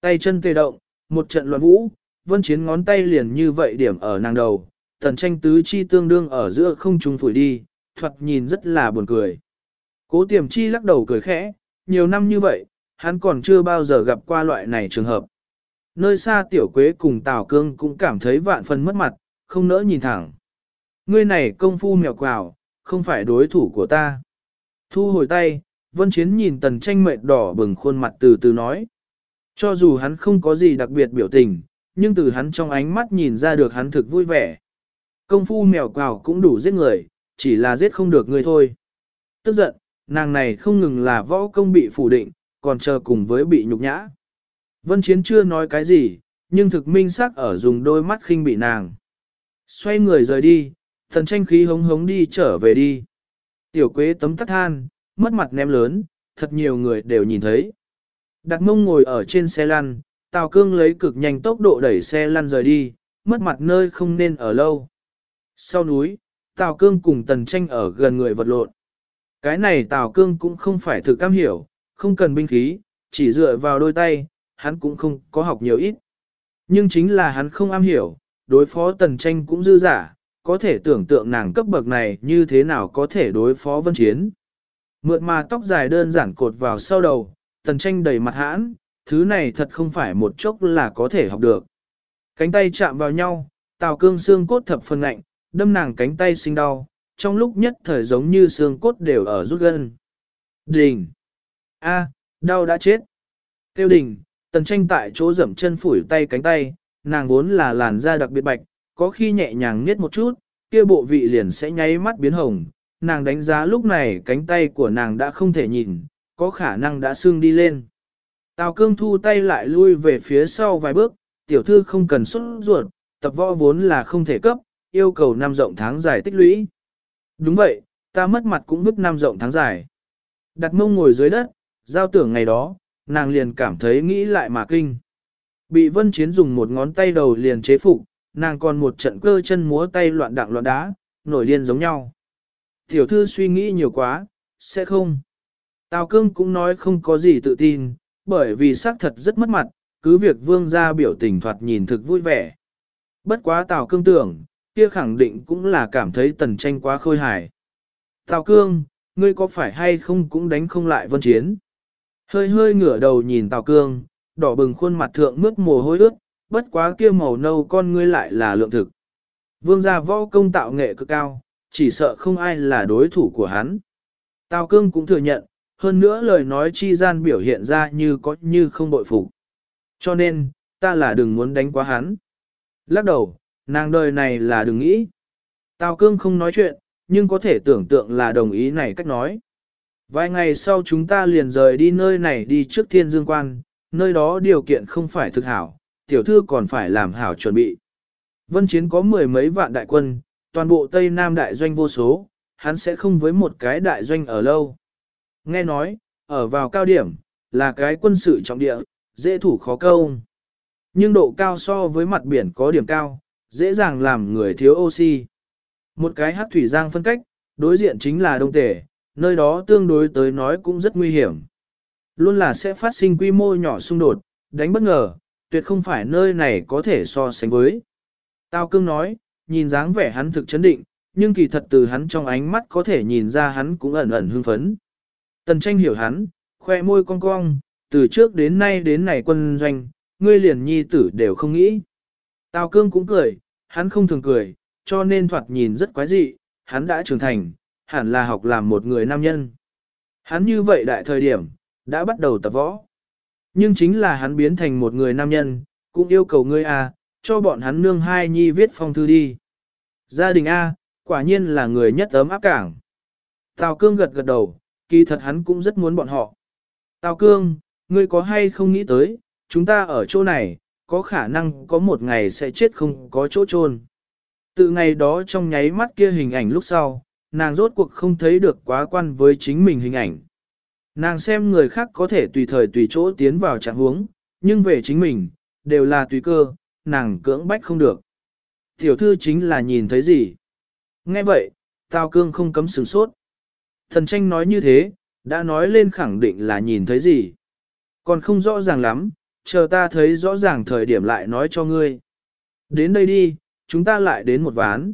Tay chân tê động, một trận loạn vũ, vân chiến ngón tay liền như vậy điểm ở nàng đầu, tần tranh tứ chi tương đương ở giữa không trung phủi đi, thuật nhìn rất là buồn cười. Cố tiềm chi lắc đầu cười khẽ, nhiều năm như vậy, hắn còn chưa bao giờ gặp qua loại này trường hợp. Nơi xa tiểu quế cùng Tào Cương cũng cảm thấy vạn phần mất mặt, không nỡ nhìn thẳng. Ngươi này công phu mèo quào, không phải đối thủ của ta. Thu hồi tay, Vân Chiến nhìn tần tranh mệt đỏ bừng khuôn mặt từ từ nói. Cho dù hắn không có gì đặc biệt biểu tình, nhưng từ hắn trong ánh mắt nhìn ra được hắn thực vui vẻ. Công phu mèo quào cũng đủ giết người, chỉ là giết không được người thôi. Tức giận, nàng này không ngừng là võ công bị phủ định, còn chờ cùng với bị nhục nhã. Vân Chiến chưa nói cái gì, nhưng thực minh sắc ở dùng đôi mắt khinh bị nàng. Xoay người rời đi, thần tranh khí hống hống đi trở về đi. Tiểu quế tấm tắt than, mất mặt ném lớn, thật nhiều người đều nhìn thấy. Đặt mông ngồi ở trên xe lăn, Tào Cương lấy cực nhanh tốc độ đẩy xe lăn rời đi, mất mặt nơi không nên ở lâu. Sau núi, Tào Cương cùng Tần Tranh ở gần người vật lộn. Cái này Tào Cương cũng không phải thực cam hiểu, không cần binh khí, chỉ dựa vào đôi tay, hắn cũng không có học nhiều ít. Nhưng chính là hắn không am hiểu, đối phó Tần Tranh cũng dư giả, có thể tưởng tượng nàng cấp bậc này như thế nào có thể đối phó vân chiến. Mượt mà tóc dài đơn giản cột vào sau đầu, Tần Tranh đầy mặt hãn, thứ này thật không phải một chốc là có thể học được. Cánh tay chạm vào nhau, Tào Cương xương cốt thập phần lạnh, đâm nàng cánh tay sinh đau, trong lúc nhất thời giống như xương cốt đều ở rút gân. Đình! A, đau đã chết. Tiêu đình, tần tranh tại chỗ dậm chân phủi tay cánh tay, nàng vốn là làn da đặc biệt bạch, có khi nhẹ nhàng nghiết một chút, kia bộ vị liền sẽ nháy mắt biến hồng. Nàng đánh giá lúc này cánh tay của nàng đã không thể nhìn, có khả năng đã sưng đi lên. Tào cương thu tay lại lui về phía sau vài bước, tiểu thư không cần xuất ruột, tập võ vốn là không thể cấp, yêu cầu năm rộng tháng dài tích lũy. Đúng vậy, ta mất mặt cũng vứt năm rộng tháng dài. Đặt mông ngồi dưới đất, giao tưởng ngày đó, nàng liền cảm thấy nghĩ lại mà kinh. Bị vân chiến dùng một ngón tay đầu liền chế phục, nàng còn một trận cơ chân múa tay loạn đặng loạn đá, nổi điên giống nhau. Tiểu thư suy nghĩ nhiều quá, sẽ không. Tào cương cũng nói không có gì tự tin, bởi vì xác thật rất mất mặt, cứ việc vương gia biểu tình thoạt nhìn thực vui vẻ. Bất quá Tào cương tưởng, kia khẳng định cũng là cảm thấy tần tranh quá khôi hài. Tào cương, ngươi có phải hay không cũng đánh không lại vân chiến. Hơi hơi ngửa đầu nhìn Tào cương, đỏ bừng khuôn mặt thượng mướt mồ hôi ướt, bất quá kia màu nâu con ngươi lại là lượng thực. Vương gia võ công tạo nghệ cực cao, chỉ sợ không ai là đối thủ của hắn. Tào cương cũng thừa nhận, hơn nữa lời nói chi gian biểu hiện ra như có như không bội phục. Cho nên, ta là đừng muốn đánh quá hắn. Lắc đầu, nàng đời này là đừng nghĩ. Tào cương không nói chuyện, nhưng có thể tưởng tượng là đồng ý này cách nói. Vài ngày sau chúng ta liền rời đi nơi này đi trước thiên dương quan, nơi đó điều kiện không phải thực hảo, tiểu thư còn phải làm hảo chuẩn bị. Vân Chiến có mười mấy vạn đại quân, toàn bộ Tây Nam đại doanh vô số, hắn sẽ không với một cái đại doanh ở lâu. Nghe nói, ở vào cao điểm, là cái quân sự trọng địa, dễ thủ khó câu. Nhưng độ cao so với mặt biển có điểm cao, dễ dàng làm người thiếu oxy. Một cái hát thủy giang phân cách, đối diện chính là đông tể, nơi đó tương đối tới nói cũng rất nguy hiểm. Luôn là sẽ phát sinh quy mô nhỏ xung đột, đánh bất ngờ, tuyệt không phải nơi này có thể so sánh với. Tao cương nói, nhìn dáng vẻ hắn thực chấn định, nhưng kỳ thật từ hắn trong ánh mắt có thể nhìn ra hắn cũng ẩn ẩn hưng phấn. Tần tranh hiểu hắn, khoe môi cong cong, từ trước đến nay đến này quân doanh, ngươi liền nhi tử đều không nghĩ. Tào cương cũng cười, hắn không thường cười, cho nên thoạt nhìn rất quái dị, hắn đã trưởng thành, hẳn là học làm một người nam nhân. Hắn như vậy đại thời điểm, đã bắt đầu tập võ. Nhưng chính là hắn biến thành một người nam nhân, cũng yêu cầu ngươi A, cho bọn hắn nương hai nhi viết phong thư đi. Gia đình A, quả nhiên là người nhất ấm áp cảng. Tào Cương gật gật đầu, kỳ thật hắn cũng rất muốn bọn họ. Tào Cương, ngươi có hay không nghĩ tới, chúng ta ở chỗ này, có khả năng có một ngày sẽ chết không có chỗ chôn. Từ ngày đó trong nháy mắt kia hình ảnh lúc sau, nàng rốt cuộc không thấy được quá quan với chính mình hình ảnh. Nàng xem người khác có thể tùy thời tùy chỗ tiến vào trạng huống, nhưng về chính mình, đều là tùy cơ, nàng cưỡng bách không được. Tiểu thư chính là nhìn thấy gì? Nghe vậy, Tào Cương không cấm sửng sốt. Thần tranh nói như thế, đã nói lên khẳng định là nhìn thấy gì. Còn không rõ ràng lắm, chờ ta thấy rõ ràng thời điểm lại nói cho ngươi. Đến đây đi, chúng ta lại đến một ván.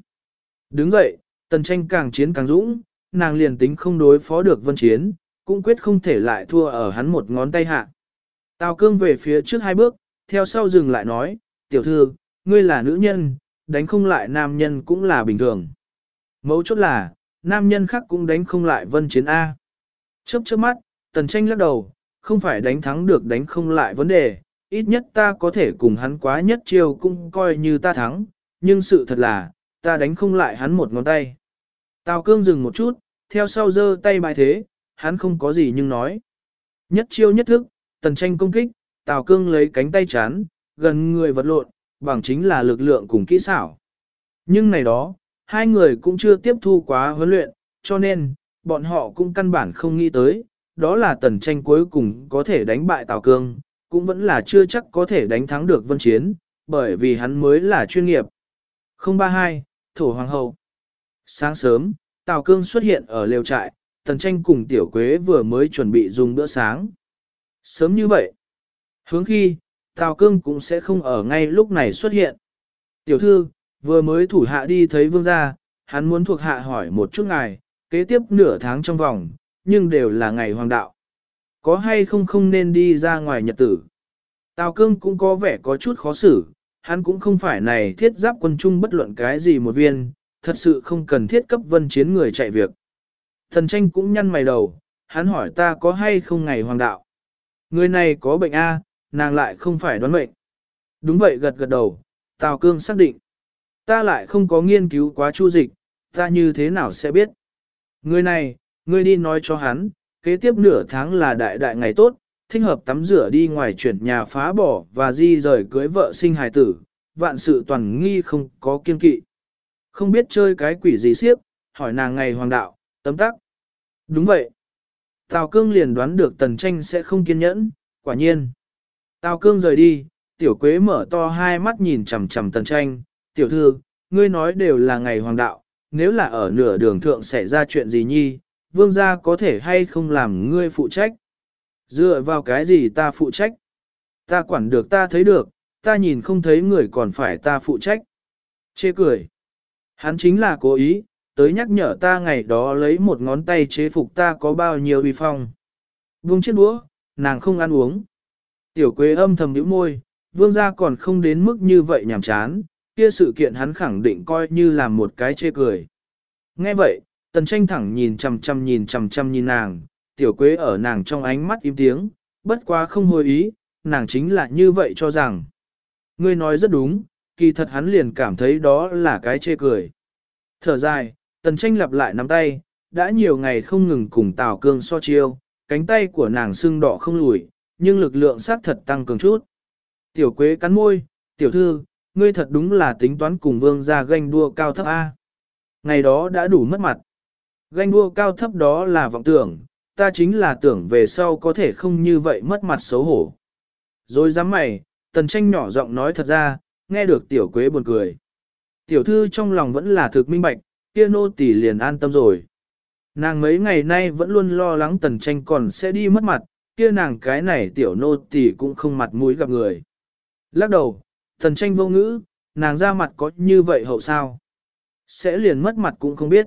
Đứng dậy, tần tranh càng chiến càng dũng, nàng liền tính không đối phó được vân chiến, cũng quyết không thể lại thua ở hắn một ngón tay hạ. Tào cương về phía trước hai bước, theo sau dừng lại nói, tiểu thư, ngươi là nữ nhân, đánh không lại nam nhân cũng là bình thường. Mấu chốt là, nam nhân khác cũng đánh không lại vân chiến A. Chớp chớp mắt, tần tranh lắc đầu, không phải đánh thắng được đánh không lại vấn đề, ít nhất ta có thể cùng hắn quá nhất chiêu cũng coi như ta thắng, nhưng sự thật là, ta đánh không lại hắn một ngón tay. Tào cương dừng một chút, theo sau giơ tay bài thế, hắn không có gì nhưng nói. Nhất chiêu nhất thức, tần tranh công kích, Tào cương lấy cánh tay chán, gần người vật lộn, bằng chính là lực lượng cùng kỹ xảo. Nhưng này đó, hai người cũng chưa tiếp thu quá huấn luyện, cho nên, bọn họ cũng căn bản không nghĩ tới, đó là tần tranh cuối cùng có thể đánh bại Tào Cương, cũng vẫn là chưa chắc có thể đánh thắng được Vân Chiến, bởi vì hắn mới là chuyên nghiệp. 032, Thổ Hoàng hậu Sáng sớm, Tào Cương xuất hiện ở lều trại, tần tranh cùng Tiểu Quế vừa mới chuẩn bị dùng bữa sáng. Sớm như vậy, hướng khi, Tào Cương cũng sẽ không ở ngay lúc này xuất hiện. Tiểu thư, vừa mới thủ hạ đi thấy vương gia, hắn muốn thuộc hạ hỏi một chút ngài, kế tiếp nửa tháng trong vòng, nhưng đều là ngày hoàng đạo. Có hay không không nên đi ra ngoài nhật tử. Tào Cương cũng có vẻ có chút khó xử, hắn cũng không phải này thiết giáp quân trung bất luận cái gì một viên, thật sự không cần thiết cấp vân chiến người chạy việc. Thần tranh cũng nhăn mày đầu, hắn hỏi ta có hay không ngày hoàng đạo. Người này có bệnh A, nàng lại không phải đoán bệnh. Đúng vậy gật gật đầu, Tào Cương xác định. Ta lại không có nghiên cứu quá chu dịch, ta như thế nào sẽ biết. Người này, ngươi đi nói cho hắn, kế tiếp nửa tháng là đại đại ngày tốt, thích hợp tắm rửa đi ngoài chuyển nhà phá bỏ và di rời cưới vợ sinh hài tử, vạn sự toàn nghi không có kiên kỵ. Không biết chơi cái quỷ gì siếp, hỏi nàng ngày hoàng đạo, tấm tắc. Đúng vậy. Tào cương liền đoán được tần tranh sẽ không kiên nhẫn, quả nhiên. Tào cương rời đi, tiểu quế mở to hai mắt nhìn chằm chằm tần tranh, tiểu thư, ngươi nói đều là ngày hoàng đạo, nếu là ở nửa đường thượng xảy ra chuyện gì nhi, vương gia có thể hay không làm ngươi phụ trách. Dựa vào cái gì ta phụ trách? Ta quản được ta thấy được, ta nhìn không thấy người còn phải ta phụ trách. Chê cười. Hắn chính là cố ý, tới nhắc nhở ta ngày đó lấy một ngón tay chế phục ta có bao nhiêu uy phong. Vương chiếc đũa, nàng không ăn uống. Tiểu quế âm thầm nhíu môi, vương gia còn không đến mức như vậy nhảm chán, kia sự kiện hắn khẳng định coi như là một cái chê cười. Nghe vậy, tần tranh thẳng nhìn chằm chằm nhìn chằm chằm nhìn nàng, tiểu quế ở nàng trong ánh mắt im tiếng, bất quá không hồi ý, nàng chính là như vậy cho rằng. Ngươi nói rất đúng, kỳ thật hắn liền cảm thấy đó là cái chê cười. Thở dài, tần tranh lặp lại nắm tay, đã nhiều ngày không ngừng cùng Tào Cương so chiêu, cánh tay của nàng sưng đỏ không lùi, nhưng lực lượng xác thật tăng cường chút. Tiểu quế cắn môi, tiểu thư, ngươi thật đúng là tính toán cùng vương ra ganh đua cao thấp A. Ngày đó đã đủ mất mặt. Ganh đua cao thấp đó là vọng tưởng, ta chính là tưởng về sau có thể không như vậy mất mặt xấu hổ. Rồi dám mày, tần tranh nhỏ giọng nói thật ra, nghe được tiểu quế buồn cười. Tiểu thư trong lòng vẫn là thực minh bạch, kia nô tỷ liền an tâm rồi. Nàng mấy ngày nay vẫn luôn lo lắng tần tranh còn sẽ đi mất mặt, kia nàng cái này tiểu nô tỷ cũng không mặt mũi gặp người. Lắc đầu, Thần tranh vô ngữ, nàng ra mặt có như vậy hậu sao? Sẽ liền mất mặt cũng không biết.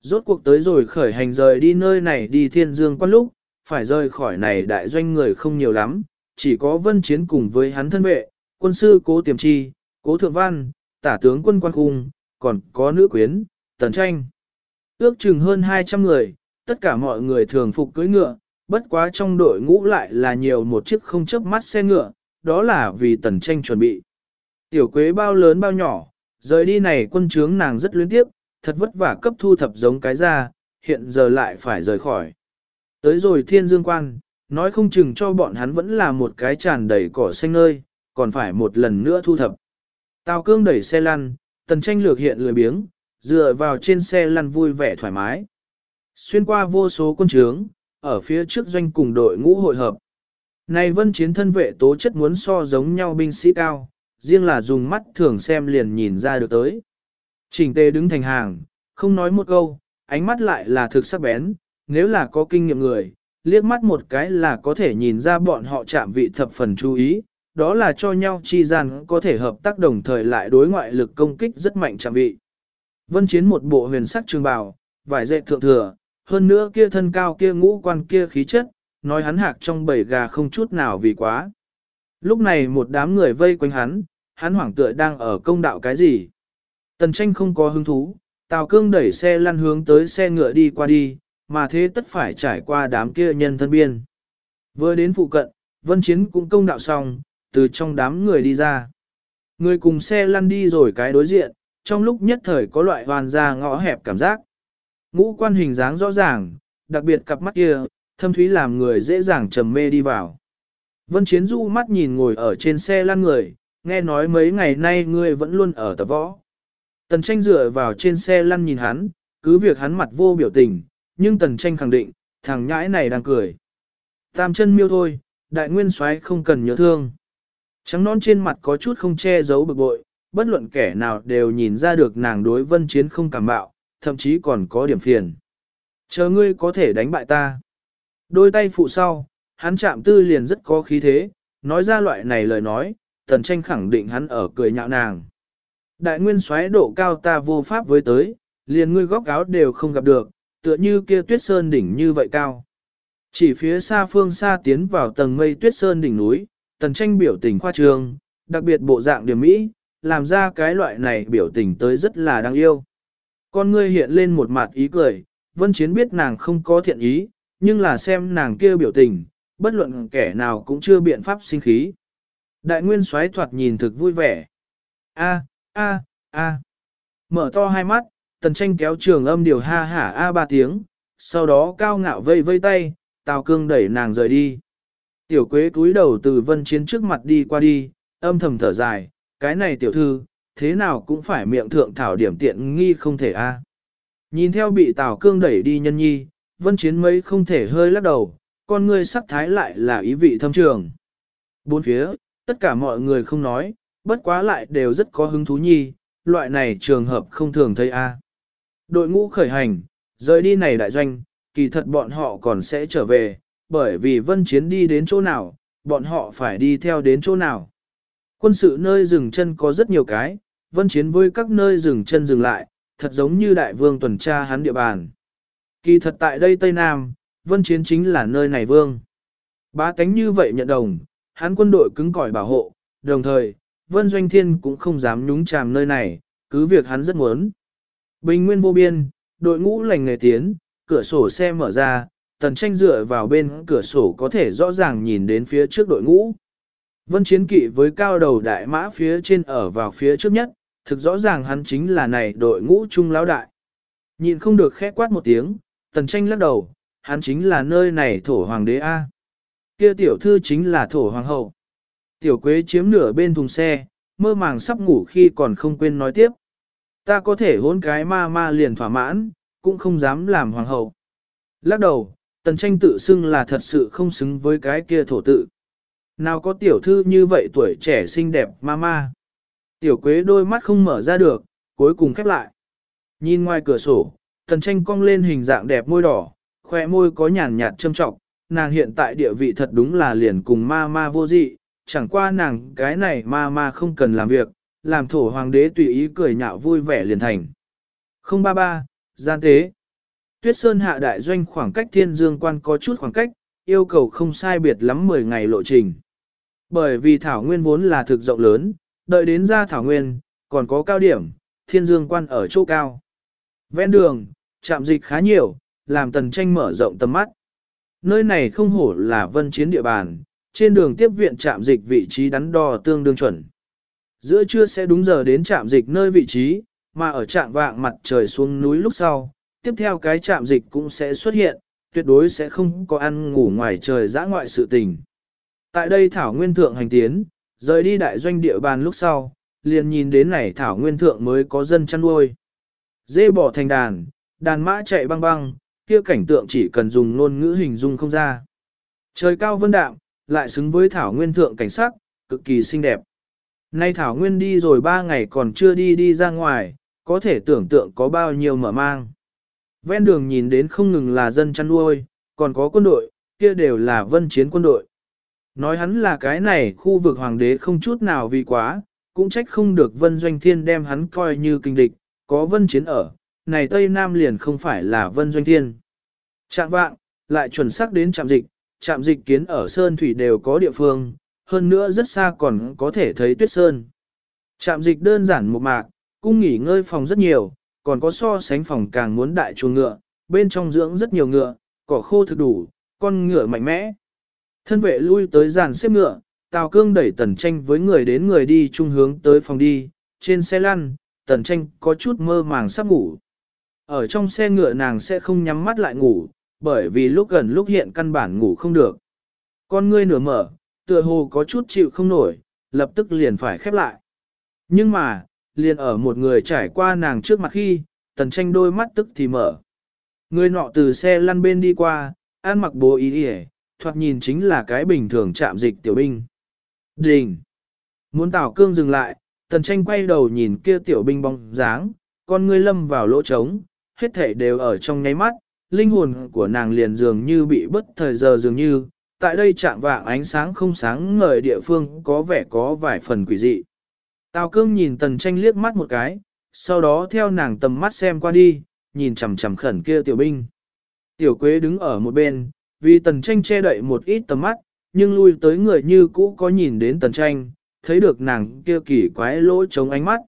Rốt cuộc tới rồi khởi hành rời đi nơi này đi thiên dương quan lúc, phải rời khỏi này đại doanh người không nhiều lắm, chỉ có vân chiến cùng với hắn thân vệ, quân sư cố tiềm chi, cố thượng văn, tả tướng quân quan cung, còn có nữ quyến, tần tranh. Ước chừng hơn 200 người, tất cả mọi người thường phục cưỡi ngựa, bất quá trong đội ngũ lại là nhiều một chiếc không chấp mắt xe ngựa, đó là vì tần tranh chuẩn bị. Tiểu quế bao lớn bao nhỏ, rời đi này quân trướng nàng rất luyến tiếp, thật vất vả cấp thu thập giống cái ra, hiện giờ lại phải rời khỏi. Tới rồi thiên dương quan, nói không chừng cho bọn hắn vẫn là một cái tràn đầy cỏ xanh nơi, còn phải một lần nữa thu thập. Tào cương đẩy xe lăn, tần tranh lược hiện lười biếng, dựa vào trên xe lăn vui vẻ thoải mái. Xuyên qua vô số quân trướng, ở phía trước doanh cùng đội ngũ hội hợp. Này vân chiến thân vệ tố chất muốn so giống nhau binh sĩ cao, riêng là dùng mắt thường xem liền nhìn ra được tới. Trình tề đứng thành hàng, không nói một câu, ánh mắt lại là thực sắc bén, nếu là có kinh nghiệm người, liếc mắt một cái là có thể nhìn ra bọn họ chạm vị thập phần chú ý, đó là cho nhau chi gian có thể hợp tác đồng thời lại đối ngoại lực công kích rất mạnh chạm vị. Vân chiến một bộ huyền sắc trường bào, vải dệt thượng thừa, hơn nữa kia thân cao kia ngũ quan kia khí chất, nói hắn hạc trong bầy gà không chút nào vì quá. Lúc này một đám người vây quanh hắn, hắn hoảng tựa đang ở công đạo cái gì. Tần tranh không có hứng thú, Tào Cương đẩy xe lăn hướng tới xe ngựa đi qua đi, mà thế tất phải trải qua đám kia nhân thân biên. Vừa đến phụ cận, Vân Chiến cũng công đạo xong, từ trong đám người đi ra. Người cùng xe lăn đi rồi cái đối diện, trong lúc nhất thời có loại hoàn ra ngõ hẹp cảm giác. Ngũ quan hình dáng rõ ràng, đặc biệt cặp mắt kia, thâm thúy làm người dễ dàng trầm mê đi vào. Vân Chiến du mắt nhìn ngồi ở trên xe lăn người, nghe nói mấy ngày nay ngươi vẫn luôn ở tập võ. Tần tranh dựa vào trên xe lăn nhìn hắn, cứ việc hắn mặt vô biểu tình, nhưng tần tranh khẳng định, thằng nhãi này đang cười. Tam chân miêu thôi, đại nguyên soái không cần nhớ thương. Trắng non trên mặt có chút không che giấu bực bội, bất luận kẻ nào đều nhìn ra được nàng đối vân chiến không cảm bạo, thậm chí còn có điểm phiền. Chờ ngươi có thể đánh bại ta. Đôi tay phụ sau, hắn chạm tư liền rất có khí thế, nói ra loại này lời nói, tần tranh khẳng định hắn ở cười nhạo nàng. Đại nguyên xoáy độ cao ta vô pháp với tới, liền ngươi góc áo đều không gặp được, tựa như kia tuyết sơn đỉnh như vậy cao. Chỉ phía xa phương xa tiến vào tầng mây tuyết sơn đỉnh núi, tần tranh biểu tình khoa trương, đặc biệt bộ dạng điểm mỹ, làm ra cái loại này biểu tình tới rất là đáng yêu. Con ngươi hiện lên một mặt ý cười, vân chiến biết nàng không có thiện ý, nhưng là xem nàng kia biểu tình, bất luận kẻ nào cũng chưa biện pháp sinh khí. Đại nguyên xoáy thoạt nhìn thực vui vẻ. A, a, a. Mở to hai mắt, tần tranh kéo trường âm điều ha hả a ba tiếng, sau đó cao ngạo vây vây tay, tào cương đẩy nàng rời đi. Tiểu quế cúi đầu từ vân chiến trước mặt đi qua đi, âm thầm thở dài, cái này tiểu thư, thế nào cũng phải miệng thượng thảo điểm tiện nghi không thể a. Nhìn theo bị tào cương đẩy đi nhân nhi, vân chiến mấy không thể hơi lắc đầu, con ngươi sắc thái lại là ý vị thâm trường. Bốn phía, tất cả mọi người không nói, bất quá lại đều rất có hứng thú nhi, loại này trường hợp không thường thấy a. Đội ngũ khởi hành, rời đi này đại doanh, kỳ thật bọn họ còn sẽ trở về, bởi vì vân chiến đi đến chỗ nào, bọn họ phải đi theo đến chỗ nào. Quân sự nơi dừng chân có rất nhiều cái, vân chiến với các nơi dừng chân dừng lại, thật giống như đại vương tuần tra hắn địa bàn. Kỳ thật tại đây Tây Nam, vân chiến chính là nơi này vương. Bá tánh như vậy nhận đồng, hắn quân đội cứng cỏi bảo hộ, đồng thời, vân doanh thiên cũng không dám nhúng chàm nơi này, cứ việc hắn rất muốn. Bình nguyên vô biên, đội ngũ lành nghề tiến, cửa sổ xe mở ra, tần tranh dựa vào bên cửa sổ có thể rõ ràng nhìn đến phía trước đội ngũ. Vân chiến kỵ với cao đầu đại mã phía trên ở vào phía trước nhất, thực rõ ràng hắn chính là này đội ngũ trung lão đại. Nhìn không được khẽ quát một tiếng, tần tranh lắc đầu, hắn chính là nơi này thổ hoàng đế A. Kia tiểu thư chính là thổ hoàng hậu. Tiểu quế chiếm nửa bên thùng xe, mơ màng sắp ngủ khi còn không quên nói tiếp. Ta có thể hôn cái ma ma liền thỏa mãn, cũng không dám làm hoàng hậu. Lắc đầu, tần tranh tự xưng là thật sự không xứng với cái kia thổ tự. Nào có tiểu thư như vậy tuổi trẻ xinh đẹp ma ma. Tiểu quế đôi mắt không mở ra được, cuối cùng khép lại. Nhìn ngoài cửa sổ, tần tranh cong lên hình dạng đẹp môi đỏ, khoe môi có nhàn nhạt châm trọng, nàng hiện tại địa vị thật đúng là liền cùng ma ma vô dị, chẳng qua nàng cái này ma ma không cần làm việc, làm thổ hoàng đế tùy ý cười nhạo vui vẻ liền thành. 033, gian tế. Tuyết Sơn hạ đại doanh khoảng cách thiên dương quan có chút khoảng cách, yêu cầu không sai biệt lắm 10 ngày lộ trình. Bởi vì thảo nguyên vốn là thực rộng lớn, đợi đến ra thảo nguyên, còn có cao điểm, thiên dương quan ở chỗ cao. Ven đường, chạm dịch khá nhiều, làm tần tranh mở rộng tầm mắt. Nơi này không hổ là vân chiến địa bàn, trên đường tiếp viện trạm dịch vị trí đắn đo tương đương chuẩn. Giữa trưa sẽ đúng giờ đến trạm dịch nơi vị trí, mà ở trạm vạng mặt trời xuống núi lúc sau, tiếp theo cái trạm dịch cũng sẽ xuất hiện, tuyệt đối sẽ không có ăn ngủ ngoài trời dã ngoại sự tình. Tại đây Thảo Nguyên Thượng hành tiến, rời đi đại doanh địa bàn lúc sau, liền nhìn đến này Thảo Nguyên Thượng mới có dân chăn nuôi. Dê bỏ thành đàn, đàn mã chạy băng băng, kia cảnh tượng chỉ cần dùng ngôn ngữ hình dung không ra. Trời cao vân đạm, lại xứng với Thảo Nguyên Thượng cảnh sắc, cực kỳ xinh đẹp. Nay Thảo Nguyên đi rồi ba ngày còn chưa đi đi ra ngoài, có thể tưởng tượng có bao nhiêu mở mang. Ven đường nhìn đến không ngừng là dân chăn nuôi, còn có quân đội, kia đều là vân chiến quân đội. Nói hắn là cái này khu vực hoàng đế không chút nào vì quá, cũng trách không được vân doanh thiên đem hắn coi như kinh địch, có vân chiến ở, này Tây Nam liền không phải là vân doanh thiên. Trạm vạng, lại chuẩn xác đến trạm dịch, trạm dịch kiến ở Sơn Thủy đều có địa phương, hơn nữa rất xa còn có thể thấy tuyết sơn. Trạm dịch đơn giản một mạc, cung nghỉ ngơi phòng rất nhiều, còn có so sánh phòng càng muốn đại chuồng ngựa, bên trong dưỡng rất nhiều ngựa, cỏ khô thực đủ, con ngựa mạnh mẽ. Thân vệ lui tới giàn xếp ngựa, Tào Cương đẩy tần tranh với người đến người đi chung hướng tới phòng đi, trên xe lăn, tần tranh có chút mơ màng sắp ngủ. Ở trong xe ngựa nàng sẽ không nhắm mắt lại ngủ, bởi vì lúc gần lúc hiện căn bản ngủ không được. Con ngươi nửa mở, tựa hồ có chút chịu không nổi, lập tức liền phải khép lại. Nhưng mà, liền ở một người trải qua nàng trước mặt khi, tần tranh đôi mắt tức thì mở. Người nọ từ xe lăn bên đi qua, an mặc bố ý đi thoạt nhìn chính là cái bình thường chạm dịch tiểu binh. Đình! Muốn tảo cương dừng lại, tần tranh quay đầu nhìn kia tiểu binh bóng dáng, con ngươi lâm vào lỗ trống, hết thể đều ở trong nháy mắt, linh hồn của nàng liền dường như bị bất thời giờ dường như, tại đây chạm vạng ánh sáng không sáng ngời địa phương có vẻ có vài phần quỷ dị. Tào cương nhìn tần tranh liếc mắt một cái, sau đó theo nàng tầm mắt xem qua đi, nhìn chằm chằm khẩn kia tiểu binh. Tiểu quế đứng ở một bên, vì tần tranh che đậy một ít tầm mắt, nhưng lui tới người như cũ có nhìn đến tần tranh, thấy được nàng kia kỳ quái lỗ trống ánh mắt.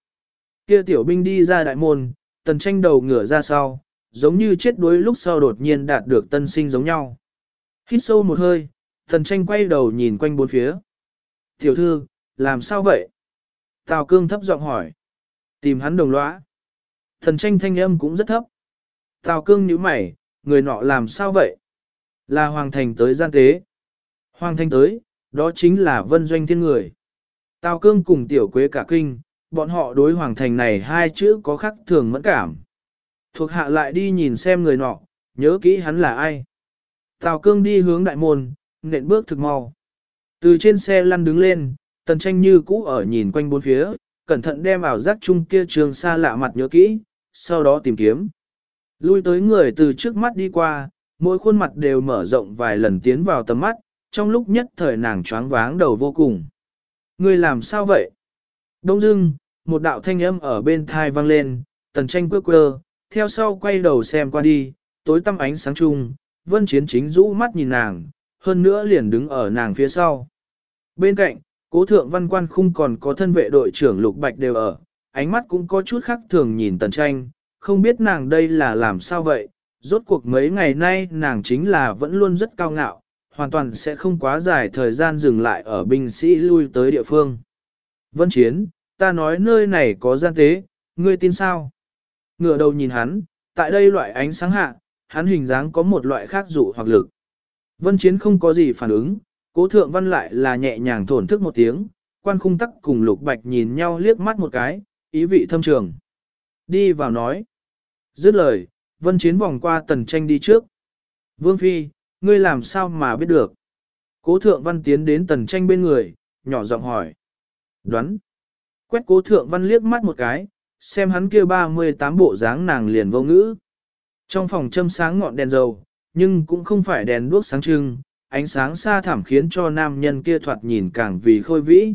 Kia tiểu binh đi ra đại môn, tần tranh đầu ngửa ra sau, giống như chết đuối lúc sau đột nhiên đạt được tân sinh giống nhau. Hít sâu một hơi, tần tranh quay đầu nhìn quanh bốn phía. Tiểu thư, làm sao vậy? Tào cương thấp giọng hỏi. Tìm hắn đồng lõa. tần tranh thanh âm cũng rất thấp. Tào cương nhíu mày, người nọ làm sao vậy? Là hoàng thành tới gian tế. Hoàng thành tới, đó chính là vân doanh thiên người. Tào cương cùng tiểu quế cả kinh, bọn họ đối hoàng thành này hai chữ có khắc thường mẫn cảm. Thuộc hạ lại đi nhìn xem người nọ, nhớ kỹ hắn là ai. Tào cương đi hướng đại môn, nện bước thực mau. Từ trên xe lăn đứng lên, tần tranh như cũ ở nhìn quanh bốn phía, cẩn thận đem ảo giác chung kia trường xa lạ mặt nhớ kỹ, sau đó tìm kiếm. Lui tới người từ trước mắt đi qua, mỗi khuôn mặt đều mở rộng vài lần tiến vào tầm mắt, trong lúc nhất thời nàng choáng váng đầu vô cùng. Ngươi làm sao vậy? Đông dưng, một đạo thanh âm ở bên thai vang lên, tần tranh quơ quơ, theo sau quay đầu xem qua đi, tối tăm ánh sáng chung, vân chiến chính rũ mắt nhìn nàng, hơn nữa liền đứng ở nàng phía sau. Bên cạnh, cố thượng văn quan khung còn có thân vệ đội trưởng lục bạch đều ở, ánh mắt cũng có chút khác thường nhìn tần tranh, không biết nàng đây là làm sao vậy, rốt cuộc mấy ngày nay nàng chính là vẫn luôn rất cao ngạo, hoàn toàn sẽ không quá dài thời gian dừng lại ở binh sĩ lui tới địa phương. Vân Chiến, ta nói nơi này có gian tế, ngươi tin sao? Ngựa đầu nhìn hắn, tại đây loại ánh sáng hạ, hắn hình dáng có một loại khác dụ hoặc lực. Vân Chiến không có gì phản ứng, cố thượng văn lại là nhẹ nhàng thổn thức một tiếng, quan khung tắc cùng lục bạch nhìn nhau liếc mắt một cái, ý vị thâm trường. Đi vào nói. Dứt lời, Vân Chiến vòng qua tần tranh đi trước. Vương Phi, ngươi làm sao mà biết được? Cố thượng văn tiến đến tần tranh bên người, nhỏ giọng hỏi. Đoán. Quét cố thượng văn liếc mắt một cái, xem hắn kia 38 bộ dáng nàng liền vô ngữ. Trong phòng châm sáng ngọn đèn dầu, nhưng cũng không phải đèn đuốc sáng trưng, ánh sáng xa thảm khiến cho nam nhân kia thoạt nhìn càng vì khôi vĩ.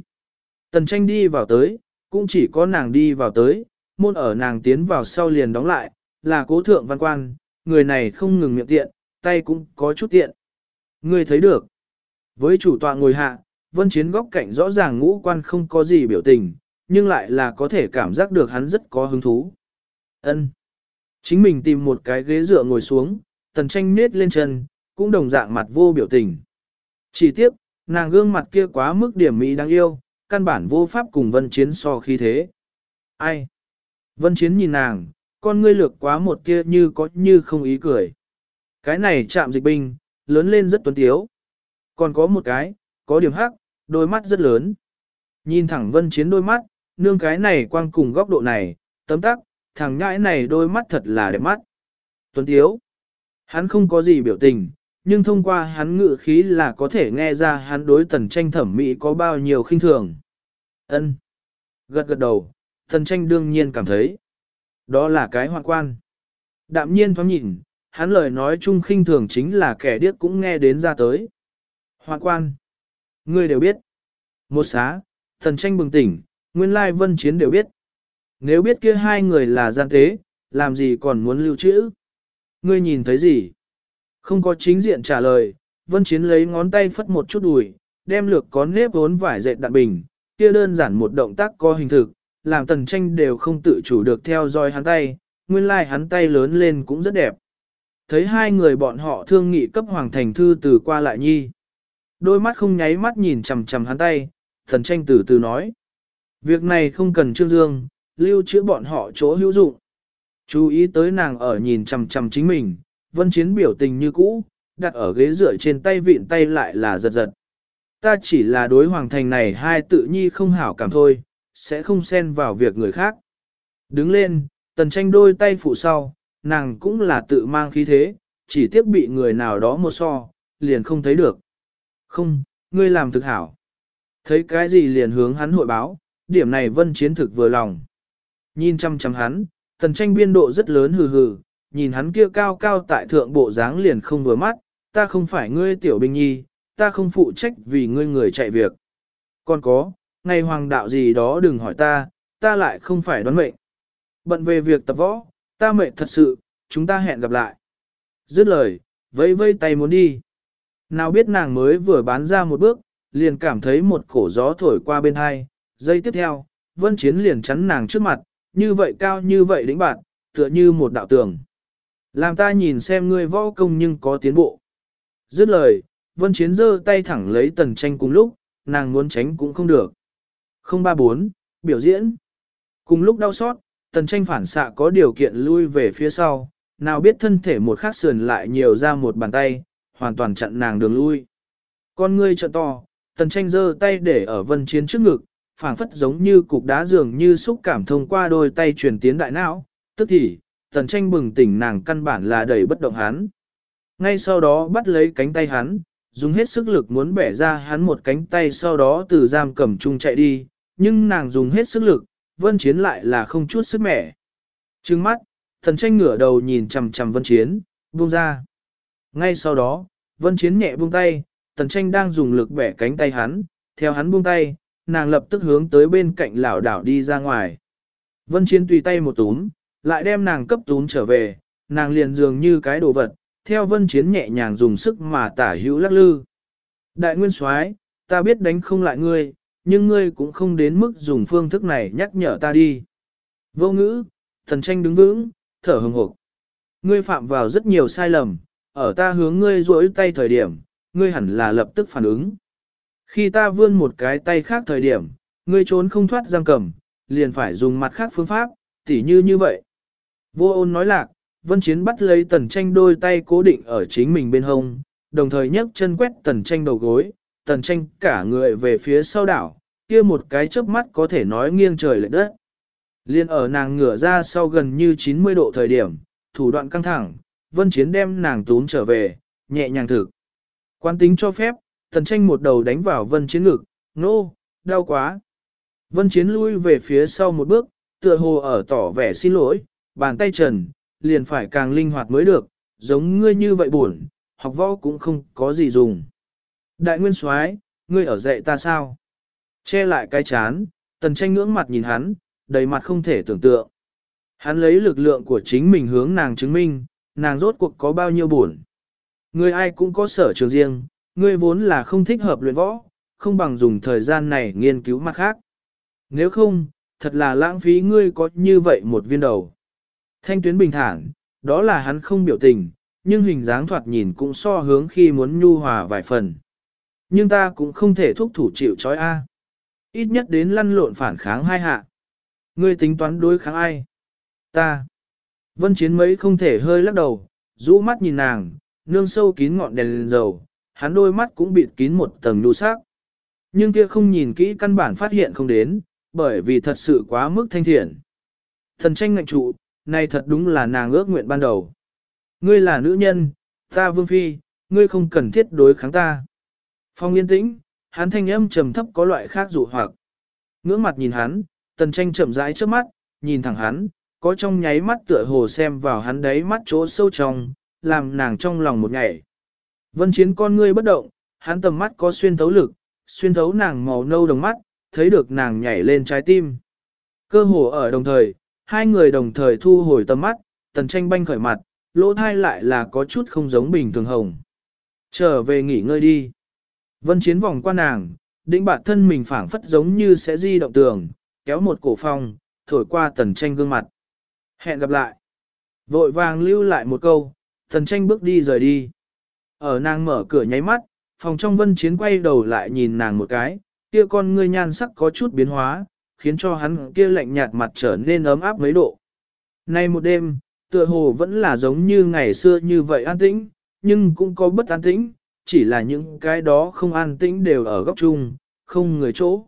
Tần tranh đi vào tới, cũng chỉ có nàng đi vào tới, môn ở nàng tiến vào sau liền đóng lại, là cố thượng văn quan, người này không ngừng miệng tiện, tay cũng có chút tiện. Người thấy được. Với chủ tọa ngồi hạ, vân chiến góc cạnh rõ ràng ngũ quan không có gì biểu tình, nhưng lại là có thể cảm giác được hắn rất có hứng thú. Ân. Chính mình tìm một cái ghế dựa ngồi xuống, tần tranh nết lên chân, cũng đồng dạng mặt vô biểu tình. Chỉ tiếc, nàng gương mặt kia quá mức điểm mỹ đáng yêu, căn bản vô pháp cùng vân chiến so khi thế. Ai? Vân chiến nhìn nàng, con ngươi lược quá một kia như có như không ý cười. Cái này chạm dịch binh, lớn lên rất tuấn tiếu. Còn có một cái, có điểm hắc, đôi mắt rất lớn. Nhìn thẳng vân chiến đôi mắt, nương cái này quang cùng góc độ này, tấm tắc, thằng nhãi này đôi mắt thật là đẹp mắt. Tuấn tiếu. Hắn không có gì biểu tình, nhưng thông qua hắn ngự khí là có thể nghe ra hắn đối tần tranh thẩm mỹ có bao nhiêu khinh thường. Ân. Gật gật đầu, tần tranh đương nhiên cảm thấy. Đó là cái hoạn quan. Đạm nhiên thoáng nhìn, hắn lời nói chung khinh thường chính là kẻ điếc cũng nghe đến ra tới. Hoa quan, ngươi đều biết. Một xá, thần tranh bừng tỉnh, nguyên lai vân chiến đều biết. Nếu biết kia hai người là gian tế, làm gì còn muốn lưu trữ? Ngươi nhìn thấy gì? Không có chính diện trả lời, vân chiến lấy ngón tay phất một chút đùi, đem lược có nếp vốn vải dệt đạn bình, kia đơn giản một động tác có hình thực, làm tần tranh đều không tự chủ được theo dõi hắn tay, nguyên lai like hắn tay lớn lên cũng rất đẹp. Thấy hai người bọn họ thương nghị cấp hoàng thành thư từ qua lại nhi. Đôi mắt không nháy mắt nhìn chằm chằm hắn tay, thần tranh từ từ nói. Việc này không cần trương dương, lưu trữ bọn họ chỗ hữu dụng. Chú ý tới nàng ở nhìn chằm chằm chính mình, vân chiến biểu tình như cũ, đặt ở ghế dựa trên tay vịn tay lại là giật giật. Ta chỉ là đối hoàng thành này hai tự nhi không hảo cảm thôi, sẽ không xen vào việc người khác. Đứng lên, tần tranh đôi tay phụ sau, nàng cũng là tự mang khí thế, chỉ tiếc bị người nào đó một so, liền không thấy được. Không, ngươi làm thực hảo. Thấy cái gì liền hướng hắn hội báo, điểm này vân chiến thực vừa lòng. Nhìn chăm chăm hắn, tần tranh biên độ rất lớn hừ hừ, nhìn hắn kia cao cao tại thượng bộ dáng liền không vừa mắt, ta không phải ngươi tiểu binh nhi, ta không phụ trách vì ngươi người chạy việc. Còn có, ngày hoàng đạo gì đó đừng hỏi ta, ta lại không phải đoán mệnh. Bận về việc tập võ, ta mệt thật sự, chúng ta hẹn gặp lại. Dứt lời, vẫy vây tay muốn đi. Nào biết nàng mới vừa bán ra một bước, liền cảm thấy một cổ gió thổi qua bên hai. Giây tiếp theo, vân chiến liền chắn nàng trước mặt, như vậy cao như vậy đỉnh bạn, tựa như một đạo tường. Làm ta nhìn xem ngươi võ công nhưng có tiến bộ. Dứt lời, vân chiến giơ tay thẳng lấy tần tranh cùng lúc, nàng muốn tránh cũng không được. 034, biểu diễn. Cùng lúc đau xót, tần tranh phản xạ có điều kiện lui về phía sau, nào biết thân thể một khắc sườn lại nhiều ra một bàn tay, hoàn toàn chặn nàng đường lui. Con ngươi trợ to, tần tranh giơ tay để ở vân chiến trước ngực, phảng phất giống như cục đá dường như xúc cảm thông qua đôi tay truyền tiến đại não, tức thì, tần tranh bừng tỉnh nàng căn bản là đẩy bất động hắn. Ngay sau đó bắt lấy cánh tay hắn, dùng hết sức lực muốn bẻ ra hắn một cánh tay sau đó từ giam cầm chung chạy đi, nhưng nàng dùng hết sức lực, vân chiến lại là không chút sức mẻ. Trừng mắt, thần tranh ngửa đầu nhìn chằm chằm vân chiến, buông ra. Ngay sau đó, vân chiến nhẹ buông tay, thần tranh đang dùng lực bẻ cánh tay hắn, theo hắn buông tay, nàng lập tức hướng tới bên cạnh Lão đảo đi ra ngoài. Vân chiến tùy tay một túm, lại đem nàng cấp túm trở về, nàng liền dường như cái đồ vật, theo vân chiến nhẹ nhàng dùng sức mà tả hữu lắc lư. Đại nguyên soái, ta biết đánh không lại ngươi, nhưng ngươi cũng không đến mức dùng phương thức này nhắc nhở ta đi. Vô ngữ, thần tranh đứng vững, thở hừng hộp. Ngươi phạm vào rất nhiều sai lầm, ở ta hướng ngươi rỗi tay thời điểm, ngươi hẳn là lập tức phản ứng. Khi ta vươn một cái tay khác thời điểm, ngươi trốn không thoát giam cầm, liền phải dùng mặt khác phương pháp, tỉ như như vậy. Vô ôn nói lạc, vân chiến bắt lấy tần tranh đôi tay cố định ở chính mình bên hông, đồng thời nhấc chân quét tần tranh đầu gối, tần tranh cả người về phía sau đảo, kia một cái chớp mắt có thể nói nghiêng trời lệ đất. Liên ở nàng ngửa ra sau gần như 90 độ thời điểm, thủ đoạn căng thẳng, vân chiến đem nàng tún trở về, nhẹ nhàng thực. Quan tính cho phép, tần tranh một đầu đánh vào vân chiến ngực, nô, no, đau quá. Vân chiến lui về phía sau một bước, tựa hồ ở tỏ vẻ xin lỗi, bàn tay trần, liền phải càng linh hoạt mới được, giống ngươi như vậy buồn, học võ cũng không có gì dùng. Đại nguyên soái, ngươi ở dạy ta sao? Che lại cái chán, tần tranh ngưỡng mặt nhìn hắn, đầy mặt không thể tưởng tượng. Hắn lấy lực lượng của chính mình hướng nàng chứng minh, nàng rốt cuộc có bao nhiêu buồn. Ngươi ai cũng có sở trường riêng, ngươi vốn là không thích hợp luyện võ, không bằng dùng thời gian này nghiên cứu mặt khác. Nếu không, thật là lãng phí ngươi có như vậy một viên đầu. Thanh tuyến bình thản, đó là hắn không biểu tình, nhưng hình dáng thoạt nhìn cũng so hướng khi muốn nhu hòa vài phần. Nhưng ta cũng không thể thúc thủ chịu trói A. Ít nhất đến lăn lộn phản kháng hai hạ. Ngươi tính toán đối kháng ai? Ta. Vân chiến mấy không thể hơi lắc đầu, rũ mắt nhìn nàng, nương sâu kín ngọn đèn lên dầu, hắn đôi mắt cũng bịt kín một tầng đu sắc. Nhưng kia không nhìn kỹ căn bản phát hiện không đến, bởi vì thật sự quá mức thanh thiện. Thần tranh ngạnh trụ, này thật đúng là nàng ước nguyện ban đầu. Ngươi là nữ nhân, ta vương phi, ngươi không cần thiết đối kháng ta. Phong yên tĩnh, hắn thanh âm trầm thấp có loại khác dụ hoặc. Ngưỡng mặt nhìn hắn, tần tranh chậm rãi trước mắt, nhìn thẳng hắn, có trong nháy mắt tựa hồ xem vào hắn đấy mắt chỗ sâu trong, làm nàng trong lòng một ngày. Vân chiến con ngươi bất động, hắn tầm mắt có xuyên thấu lực, xuyên thấu nàng màu nâu đồng mắt, thấy được nàng nhảy lên trái tim. Cơ hồ ở đồng thời, hai người đồng thời thu hồi tầm mắt, tần tranh banh khởi mặt, lỗ thai lại là có chút không giống bình thường hồng. Trở về nghỉ ngơi đi. Vân chiến vòng qua nàng, định bản thân mình phảng phất giống như sẽ di động tường, kéo một cổ phong, thổi qua tần tranh gương mặt. Hẹn gặp lại. Vội vàng lưu lại một câu, tần tranh bước đi rời đi. Ở nàng mở cửa nháy mắt, phòng trong vân chiến quay đầu lại nhìn nàng một cái, kia con ngươi nhan sắc có chút biến hóa, khiến cho hắn kia lạnh nhạt mặt trở nên ấm áp mấy độ. Nay một đêm, tựa hồ vẫn là giống như ngày xưa như vậy an tĩnh, nhưng cũng có bất an tĩnh, chỉ là những cái đó không an tĩnh đều ở góc chung, không người chỗ.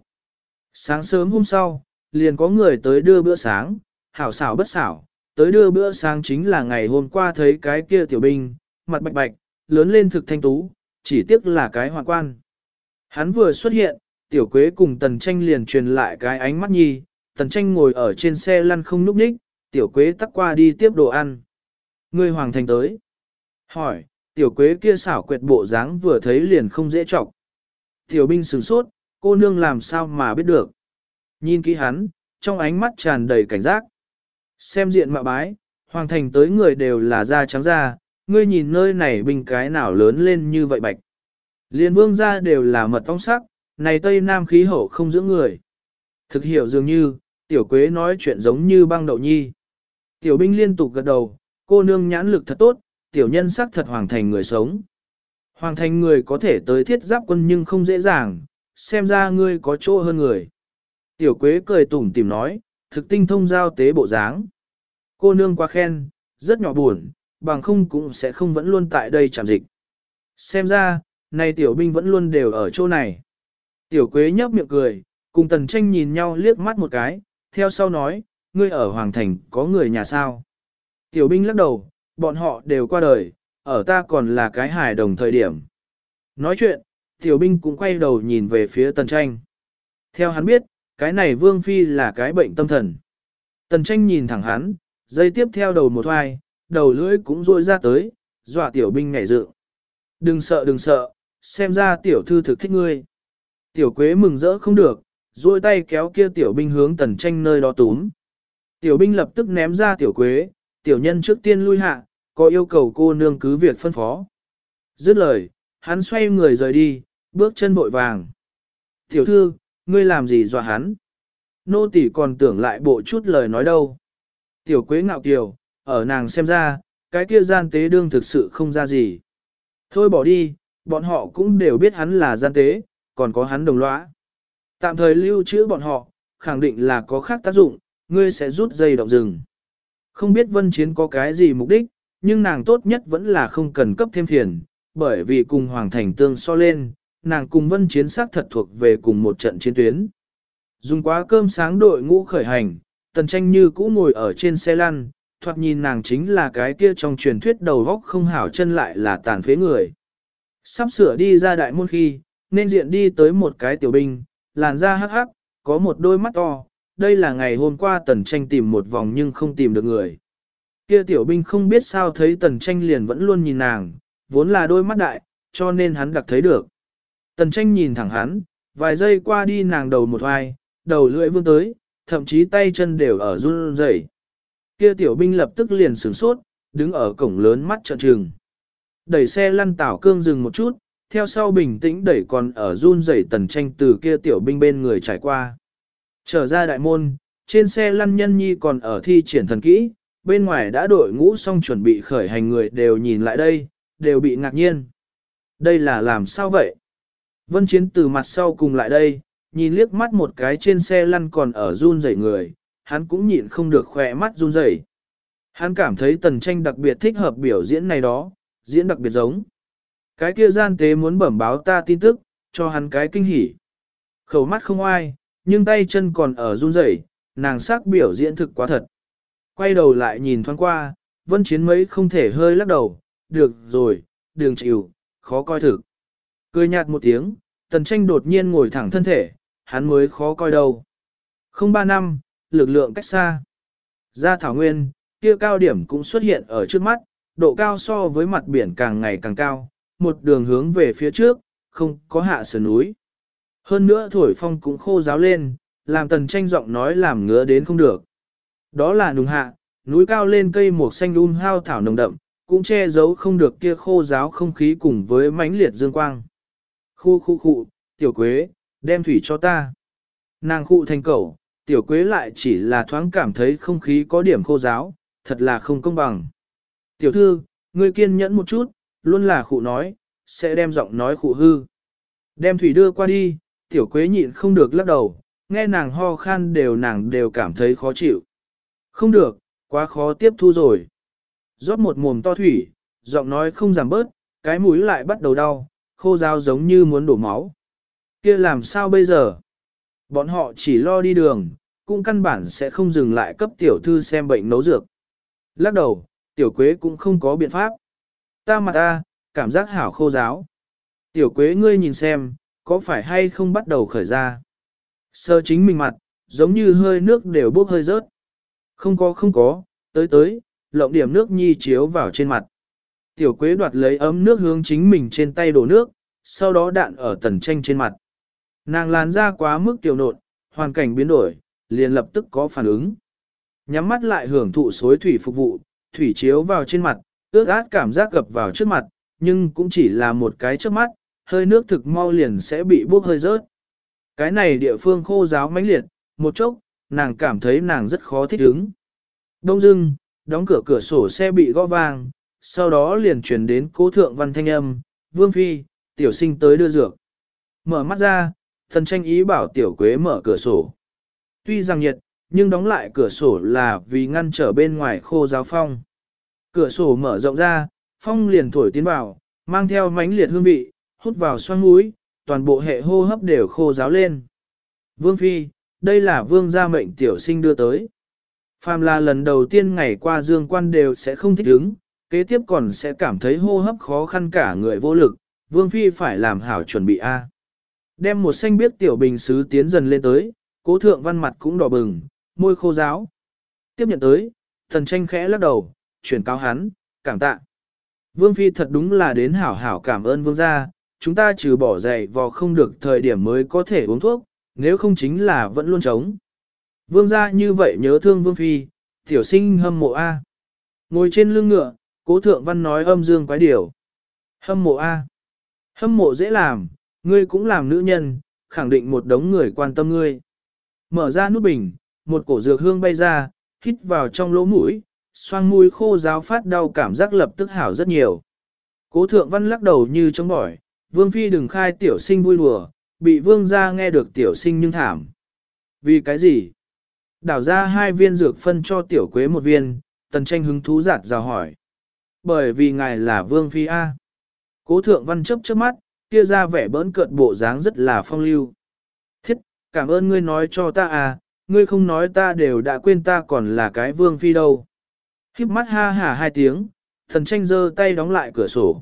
Sáng sớm hôm sau, liền có người tới đưa bữa sáng, hảo xảo bất xảo, tới đưa bữa sáng chính là ngày hôm qua thấy cái kia tiểu binh, mặt bạch bạch, lớn lên thực thanh tú, chỉ tiếc là cái hoàng quan. Hắn vừa xuất hiện, tiểu quế cùng tần tranh liền truyền lại cái ánh mắt nhi, tần tranh ngồi ở trên xe lăn không núp ních, tiểu quế tắc qua đi tiếp đồ ăn. Người hoàng thành tới. Hỏi, tiểu quế kia xảo quyệt bộ dáng vừa thấy liền không dễ trọng. Tiểu binh sửng sốt, cô nương làm sao mà biết được. Nhìn kỹ hắn, trong ánh mắt tràn đầy cảnh giác. Xem diện mạ bái, hoàng thành tới người đều là da trắng da, ngươi nhìn nơi này bình cái nào lớn lên như vậy bạch. Liên vương ra đều là mật tông sắc, này Tây Nam khí hậu không giữ người. Thực hiểu dường như, tiểu quế nói chuyện giống như băng đậu nhi. Tiểu binh liên tục gật đầu, cô nương nhãn lực thật tốt, tiểu nhân sắc thật hoàng thành người sống. Hoàng thành người có thể tới thiết giáp quân nhưng không dễ dàng, xem ra ngươi có chỗ hơn người. Tiểu quế cười tủm tìm nói, thực tinh thông giao tế bộ dáng. Cô nương quá khen, rất nhỏ buồn, bằng không cũng sẽ không vẫn luôn tại đây chạm dịch. Xem ra, này tiểu binh vẫn luôn đều ở chỗ này. Tiểu quế nhấp miệng cười, cùng tần tranh nhìn nhau liếc mắt một cái, theo sau nói, ngươi ở Hoàng Thành có người nhà sao. Tiểu binh lắc đầu, bọn họ đều qua đời, ở ta còn là cái hài đồng thời điểm. Nói chuyện, tiểu binh cũng quay đầu nhìn về phía tần tranh. Theo hắn biết, cái này vương phi là cái bệnh tâm thần. Tần tranh nhìn thẳng hắn, dây tiếp theo đầu một hoài, đầu lưỡi cũng rôi ra tới, dọa tiểu binh ngảy dự. Đừng sợ đừng sợ, xem ra tiểu thư thực thích ngươi. Tiểu quế mừng rỡ không được, duỗi tay kéo kia tiểu binh hướng tần tranh nơi đó túm. Tiểu binh lập tức ném ra tiểu quế, tiểu nhân trước tiên lui hạ, có yêu cầu cô nương cứ việc phân phó. Dứt lời, hắn xoay người rời đi, bước chân bội vàng. Tiểu thư, ngươi làm gì dọa hắn? Nô tỷ còn tưởng lại bộ chút lời nói đâu. Tiểu quế ngạo kiều, ở nàng xem ra, cái kia gian tế đương thực sự không ra gì. Thôi bỏ đi, bọn họ cũng đều biết hắn là gian tế, còn có hắn đồng lõa. Tạm thời lưu trữ bọn họ, khẳng định là có khác tác dụng, ngươi sẽ rút dây động rừng. Không biết vân chiến có cái gì mục đích, nhưng nàng tốt nhất vẫn là không cần cấp thêm phiền, bởi vì cùng Hoàng Thành tương so lên, nàng cùng vân chiến xác thật thuộc về cùng một trận chiến tuyến. Dùng quá cơm sáng đội ngũ khởi hành, tần tranh như cũ ngồi ở trên xe lăn, thoạt nhìn nàng chính là cái kia trong truyền thuyết đầu góc không hảo chân lại là tàn phế người. Sắp sửa đi ra đại môn khi, nên diện đi tới một cái tiểu binh, làn da hắc hắc, có một đôi mắt to, đây là ngày hôm qua tần tranh tìm một vòng nhưng không tìm được người. Kia tiểu binh không biết sao thấy tần tranh liền vẫn luôn nhìn nàng, vốn là đôi mắt đại, cho nên hắn đặc thấy được. Tần tranh nhìn thẳng hắn, vài giây qua đi nàng đầu một hoài, đầu lưỡi vương tới, thậm chí tay chân đều ở run rẩy. Kia tiểu binh lập tức liền sửng sốt, đứng ở cổng lớn mắt trợn trừng. Đẩy xe lăn tảo cương dừng một chút, theo sau bình tĩnh đẩy còn ở run rẩy tần tranh từ kia tiểu binh bên người trải qua. Trở ra đại môn, trên xe lăn nhân nhi còn ở thi triển thần kỹ, bên ngoài đã đội ngũ xong chuẩn bị khởi hành người đều nhìn lại đây, đều bị ngạc nhiên. Đây là làm sao vậy? Vân Chiến từ mặt sau cùng lại đây, nhìn liếc mắt một cái trên xe lăn còn ở run rẩy người, hắn cũng nhịn không được khỏe mắt run rẩy. Hắn cảm thấy tần tranh đặc biệt thích hợp biểu diễn này đó, diễn đặc biệt giống. Cái kia gian tế muốn bẩm báo ta tin tức, cho hắn cái kinh hỉ. Khẩu mắt không ai, nhưng tay chân còn ở run rẩy, nàng sắc biểu diễn thực quá thật. Quay đầu lại nhìn thoáng qua, vân chiến mấy không thể hơi lắc đầu, được rồi, đường chịu, khó coi thực. Cười nhạt một tiếng, tần tranh đột nhiên ngồi thẳng thân thể, hắn mới khó coi đâu. Không ba năm, lực lượng cách xa. Ra thảo nguyên, kia cao điểm cũng xuất hiện ở trước mắt, độ cao so với mặt biển càng ngày càng cao, một đường hướng về phía trước, không có hạ sườn núi. Hơn nữa thổi phong cũng khô ráo lên, làm tần tranh giọng nói làm ngứa đến không được. Đó là nùng hạ, núi cao lên cây mộc xanh um hao thảo nồng đậm, cũng che giấu không được kia khô ráo không khí cùng với mãnh liệt dương quang. Khu khu khu, tiểu quế, đem thủy cho ta. Nàng khu thành cầu, tiểu quế lại chỉ là thoáng cảm thấy không khí có điểm khô ráo, thật là không công bằng. Tiểu thư, ngươi kiên nhẫn một chút, luôn là khu nói, sẽ đem giọng nói khu hư. Đem thủy đưa qua đi, tiểu quế nhịn không được lắc đầu, nghe nàng ho khan đều nàng đều cảm thấy khó chịu. Không được, quá khó tiếp thu rồi. Rót một mồm to thủy, giọng nói không giảm bớt, cái mũi lại bắt đầu đau, khô dao giống như muốn đổ máu. kia làm sao bây giờ? Bọn họ chỉ lo đi đường, cũng căn bản sẽ không dừng lại cấp tiểu thư xem bệnh nấu dược. Lắc đầu, tiểu quế cũng không có biện pháp. Ta mặt ta, cảm giác hảo khô giáo. Tiểu quế ngươi nhìn xem, có phải hay không bắt đầu khởi ra. Sơ chính mình mặt, giống như hơi nước đều bốc hơi rớt. Không có không có, tới tới, lộng điểm nước nhi chiếu vào trên mặt. Tiểu quế đoạt lấy ấm nước hướng chính mình trên tay đổ nước, sau đó đạn ở tần tranh trên mặt. Nàng làn ra quá mức tiểu nộn, hoàn cảnh biến đổi, liền lập tức có phản ứng. Nhắm mắt lại hưởng thụ xối thủy phục vụ, thủy chiếu vào trên mặt, ướt át cảm giác gập vào trước mặt, nhưng cũng chỉ là một cái trước mắt, hơi nước thực mau liền sẽ bị bốc hơi rớt. Cái này địa phương khô giáo mãnh liệt, một chốc, nàng cảm thấy nàng rất khó thích ứng. Đông dưng, đóng cửa cửa sổ xe bị gõ vang, sau đó liền chuyển đến cố thượng văn thanh âm, vương phi, tiểu sinh tới đưa dược. Mở mắt ra, thần tranh ý bảo tiểu quế mở cửa sổ. Tuy rằng nhiệt, nhưng đóng lại cửa sổ là vì ngăn trở bên ngoài khô giáo phong. Cửa sổ mở rộng ra, phong liền thổi tiến vào, mang theo mánh liệt hương vị, hút vào xoang mũi, toàn bộ hệ hô hấp đều khô giáo lên. Vương Phi, đây là vương gia mệnh tiểu sinh đưa tới. Phàm là lần đầu tiên ngày qua dương quan đều sẽ không thích ứng, kế tiếp còn sẽ cảm thấy hô hấp khó khăn cả người vô lực, Vương Phi phải làm hảo chuẩn bị A. Đem một xanh biết tiểu bình sứ tiến dần lên tới, cố thượng văn mặt cũng đỏ bừng, môi khô giáo. Tiếp nhận tới, thần tranh khẽ lắc đầu, chuyển cáo hắn, cảm tạ. Vương Phi thật đúng là đến hảo hảo cảm ơn vương gia, chúng ta trừ bỏ dày vò không được thời điểm mới có thể uống thuốc, nếu không chính là vẫn luôn trống Vương gia như vậy nhớ thương Vương Phi, tiểu sinh hâm mộ A. Ngồi trên lưng ngựa, cố thượng văn nói âm dương quái điều. Hâm mộ A. Hâm mộ dễ làm, ngươi cũng làm nữ nhân, khẳng định một đống người quan tâm ngươi. Mở ra nút bình, một cổ dược hương bay ra, hít vào trong lỗ mũi, xoang mũi khô giáo phát đau cảm giác lập tức hảo rất nhiều. Cố thượng văn lắc đầu như chống bỏi, vương phi đừng khai tiểu sinh vui đùa, bị vương ra nghe được tiểu sinh nhưng thảm. Vì cái gì? Đảo ra hai viên dược phân cho tiểu quế một viên, tần tranh hứng thú giạt rào hỏi. Bởi vì ngài là vương phi A. Cố thượng văn chấp trước mắt, kia ra vẻ bỡn cợt bộ dáng rất là phong lưu. Thiết, cảm ơn ngươi nói cho ta à, ngươi không nói ta đều đã quên ta còn là cái vương phi đâu. Khiếp mắt ha hả hai tiếng, thần tranh giơ tay đóng lại cửa sổ.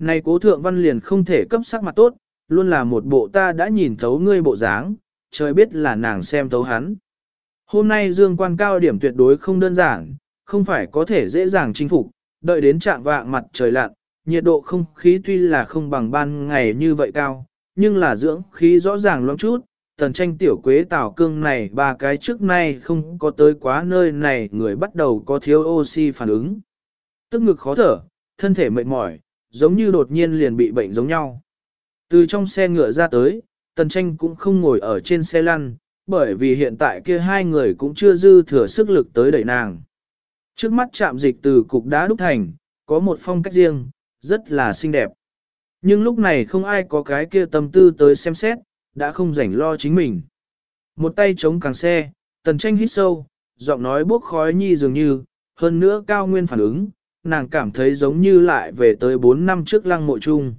Này cố thượng văn liền không thể cấp sắc mặt tốt, luôn là một bộ ta đã nhìn thấu ngươi bộ dáng, trời biết là nàng xem thấu hắn. Hôm nay dương quan cao điểm tuyệt đối không đơn giản, không phải có thể dễ dàng chinh phục, đợi đến trạng vạng mặt trời lặn, nhiệt độ không khí tuy là không bằng ban ngày như vậy cao, nhưng là dưỡng khí rõ ràng loãng chút, tần tranh tiểu quế tảo cương này ba cái trước nay không có tới quá nơi này người bắt đầu có thiếu oxy phản ứng. Tức ngực khó thở, thân thể mệt mỏi, giống như đột nhiên liền bị bệnh giống nhau. Từ trong xe ngựa ra tới, tần tranh cũng không ngồi ở trên xe lăn, bởi vì hiện tại kia hai người cũng chưa dư thừa sức lực tới đẩy nàng. Trước mắt chạm dịch từ cục đá đúc thành, có một phong cách riêng, rất là xinh đẹp. Nhưng lúc này không ai có cái kia tâm tư tới xem xét, đã không rảnh lo chính mình. Một tay chống càng xe, tần tranh hít sâu, giọng nói bốc khói nhi dường như, hơn nữa cao nguyên phản ứng, nàng cảm thấy giống như lại về tới 4 năm trước lăng mộ chung.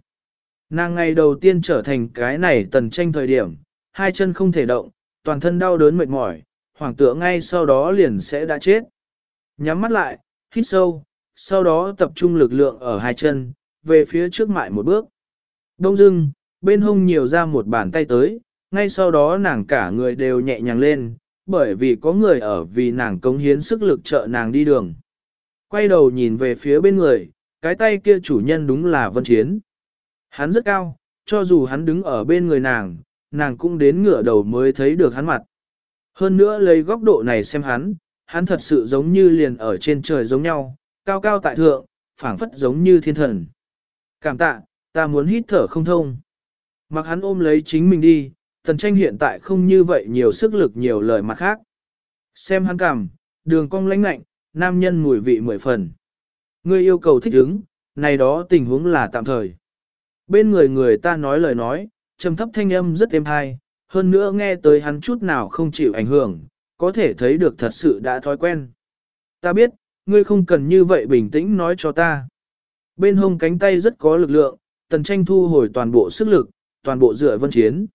Nàng ngày đầu tiên trở thành cái này tần tranh thời điểm, hai chân không thể động, toàn thân đau đớn mệt mỏi, hoàng tựa ngay sau đó liền sẽ đã chết. Nhắm mắt lại, hít sâu, sau đó tập trung lực lượng ở hai chân, về phía trước mại một bước. Đông dưng, bên hông nhiều ra một bàn tay tới, ngay sau đó nàng cả người đều nhẹ nhàng lên, bởi vì có người ở vì nàng cống hiến sức lực trợ nàng đi đường. Quay đầu nhìn về phía bên người, cái tay kia chủ nhân đúng là Vân Chiến. Hắn rất cao, cho dù hắn đứng ở bên người nàng, nàng cũng đến ngửa đầu mới thấy được hắn mặt. Hơn nữa lấy góc độ này xem hắn, hắn thật sự giống như liền ở trên trời giống nhau, cao cao tại thượng, phảng phất giống như thiên thần. Cảm tạ, ta muốn hít thở không thông. Mặc hắn ôm lấy chính mình đi, tần tranh hiện tại không như vậy nhiều sức lực nhiều lời mặt khác. Xem hắn cảm, đường cong lãnh lạnh, nam nhân mùi vị mười phần. Ngươi yêu cầu thích ứng, này đó tình huống là tạm thời. Bên người người ta nói lời nói, trầm thấp thanh âm rất êm hay, hơn nữa nghe tới hắn chút nào không chịu ảnh hưởng, có thể thấy được thật sự đã thói quen. Ta biết, ngươi không cần như vậy bình tĩnh nói cho ta. Bên hông cánh tay rất có lực lượng, tần tranh thu hồi toàn bộ sức lực, toàn bộ dựa vân chiến.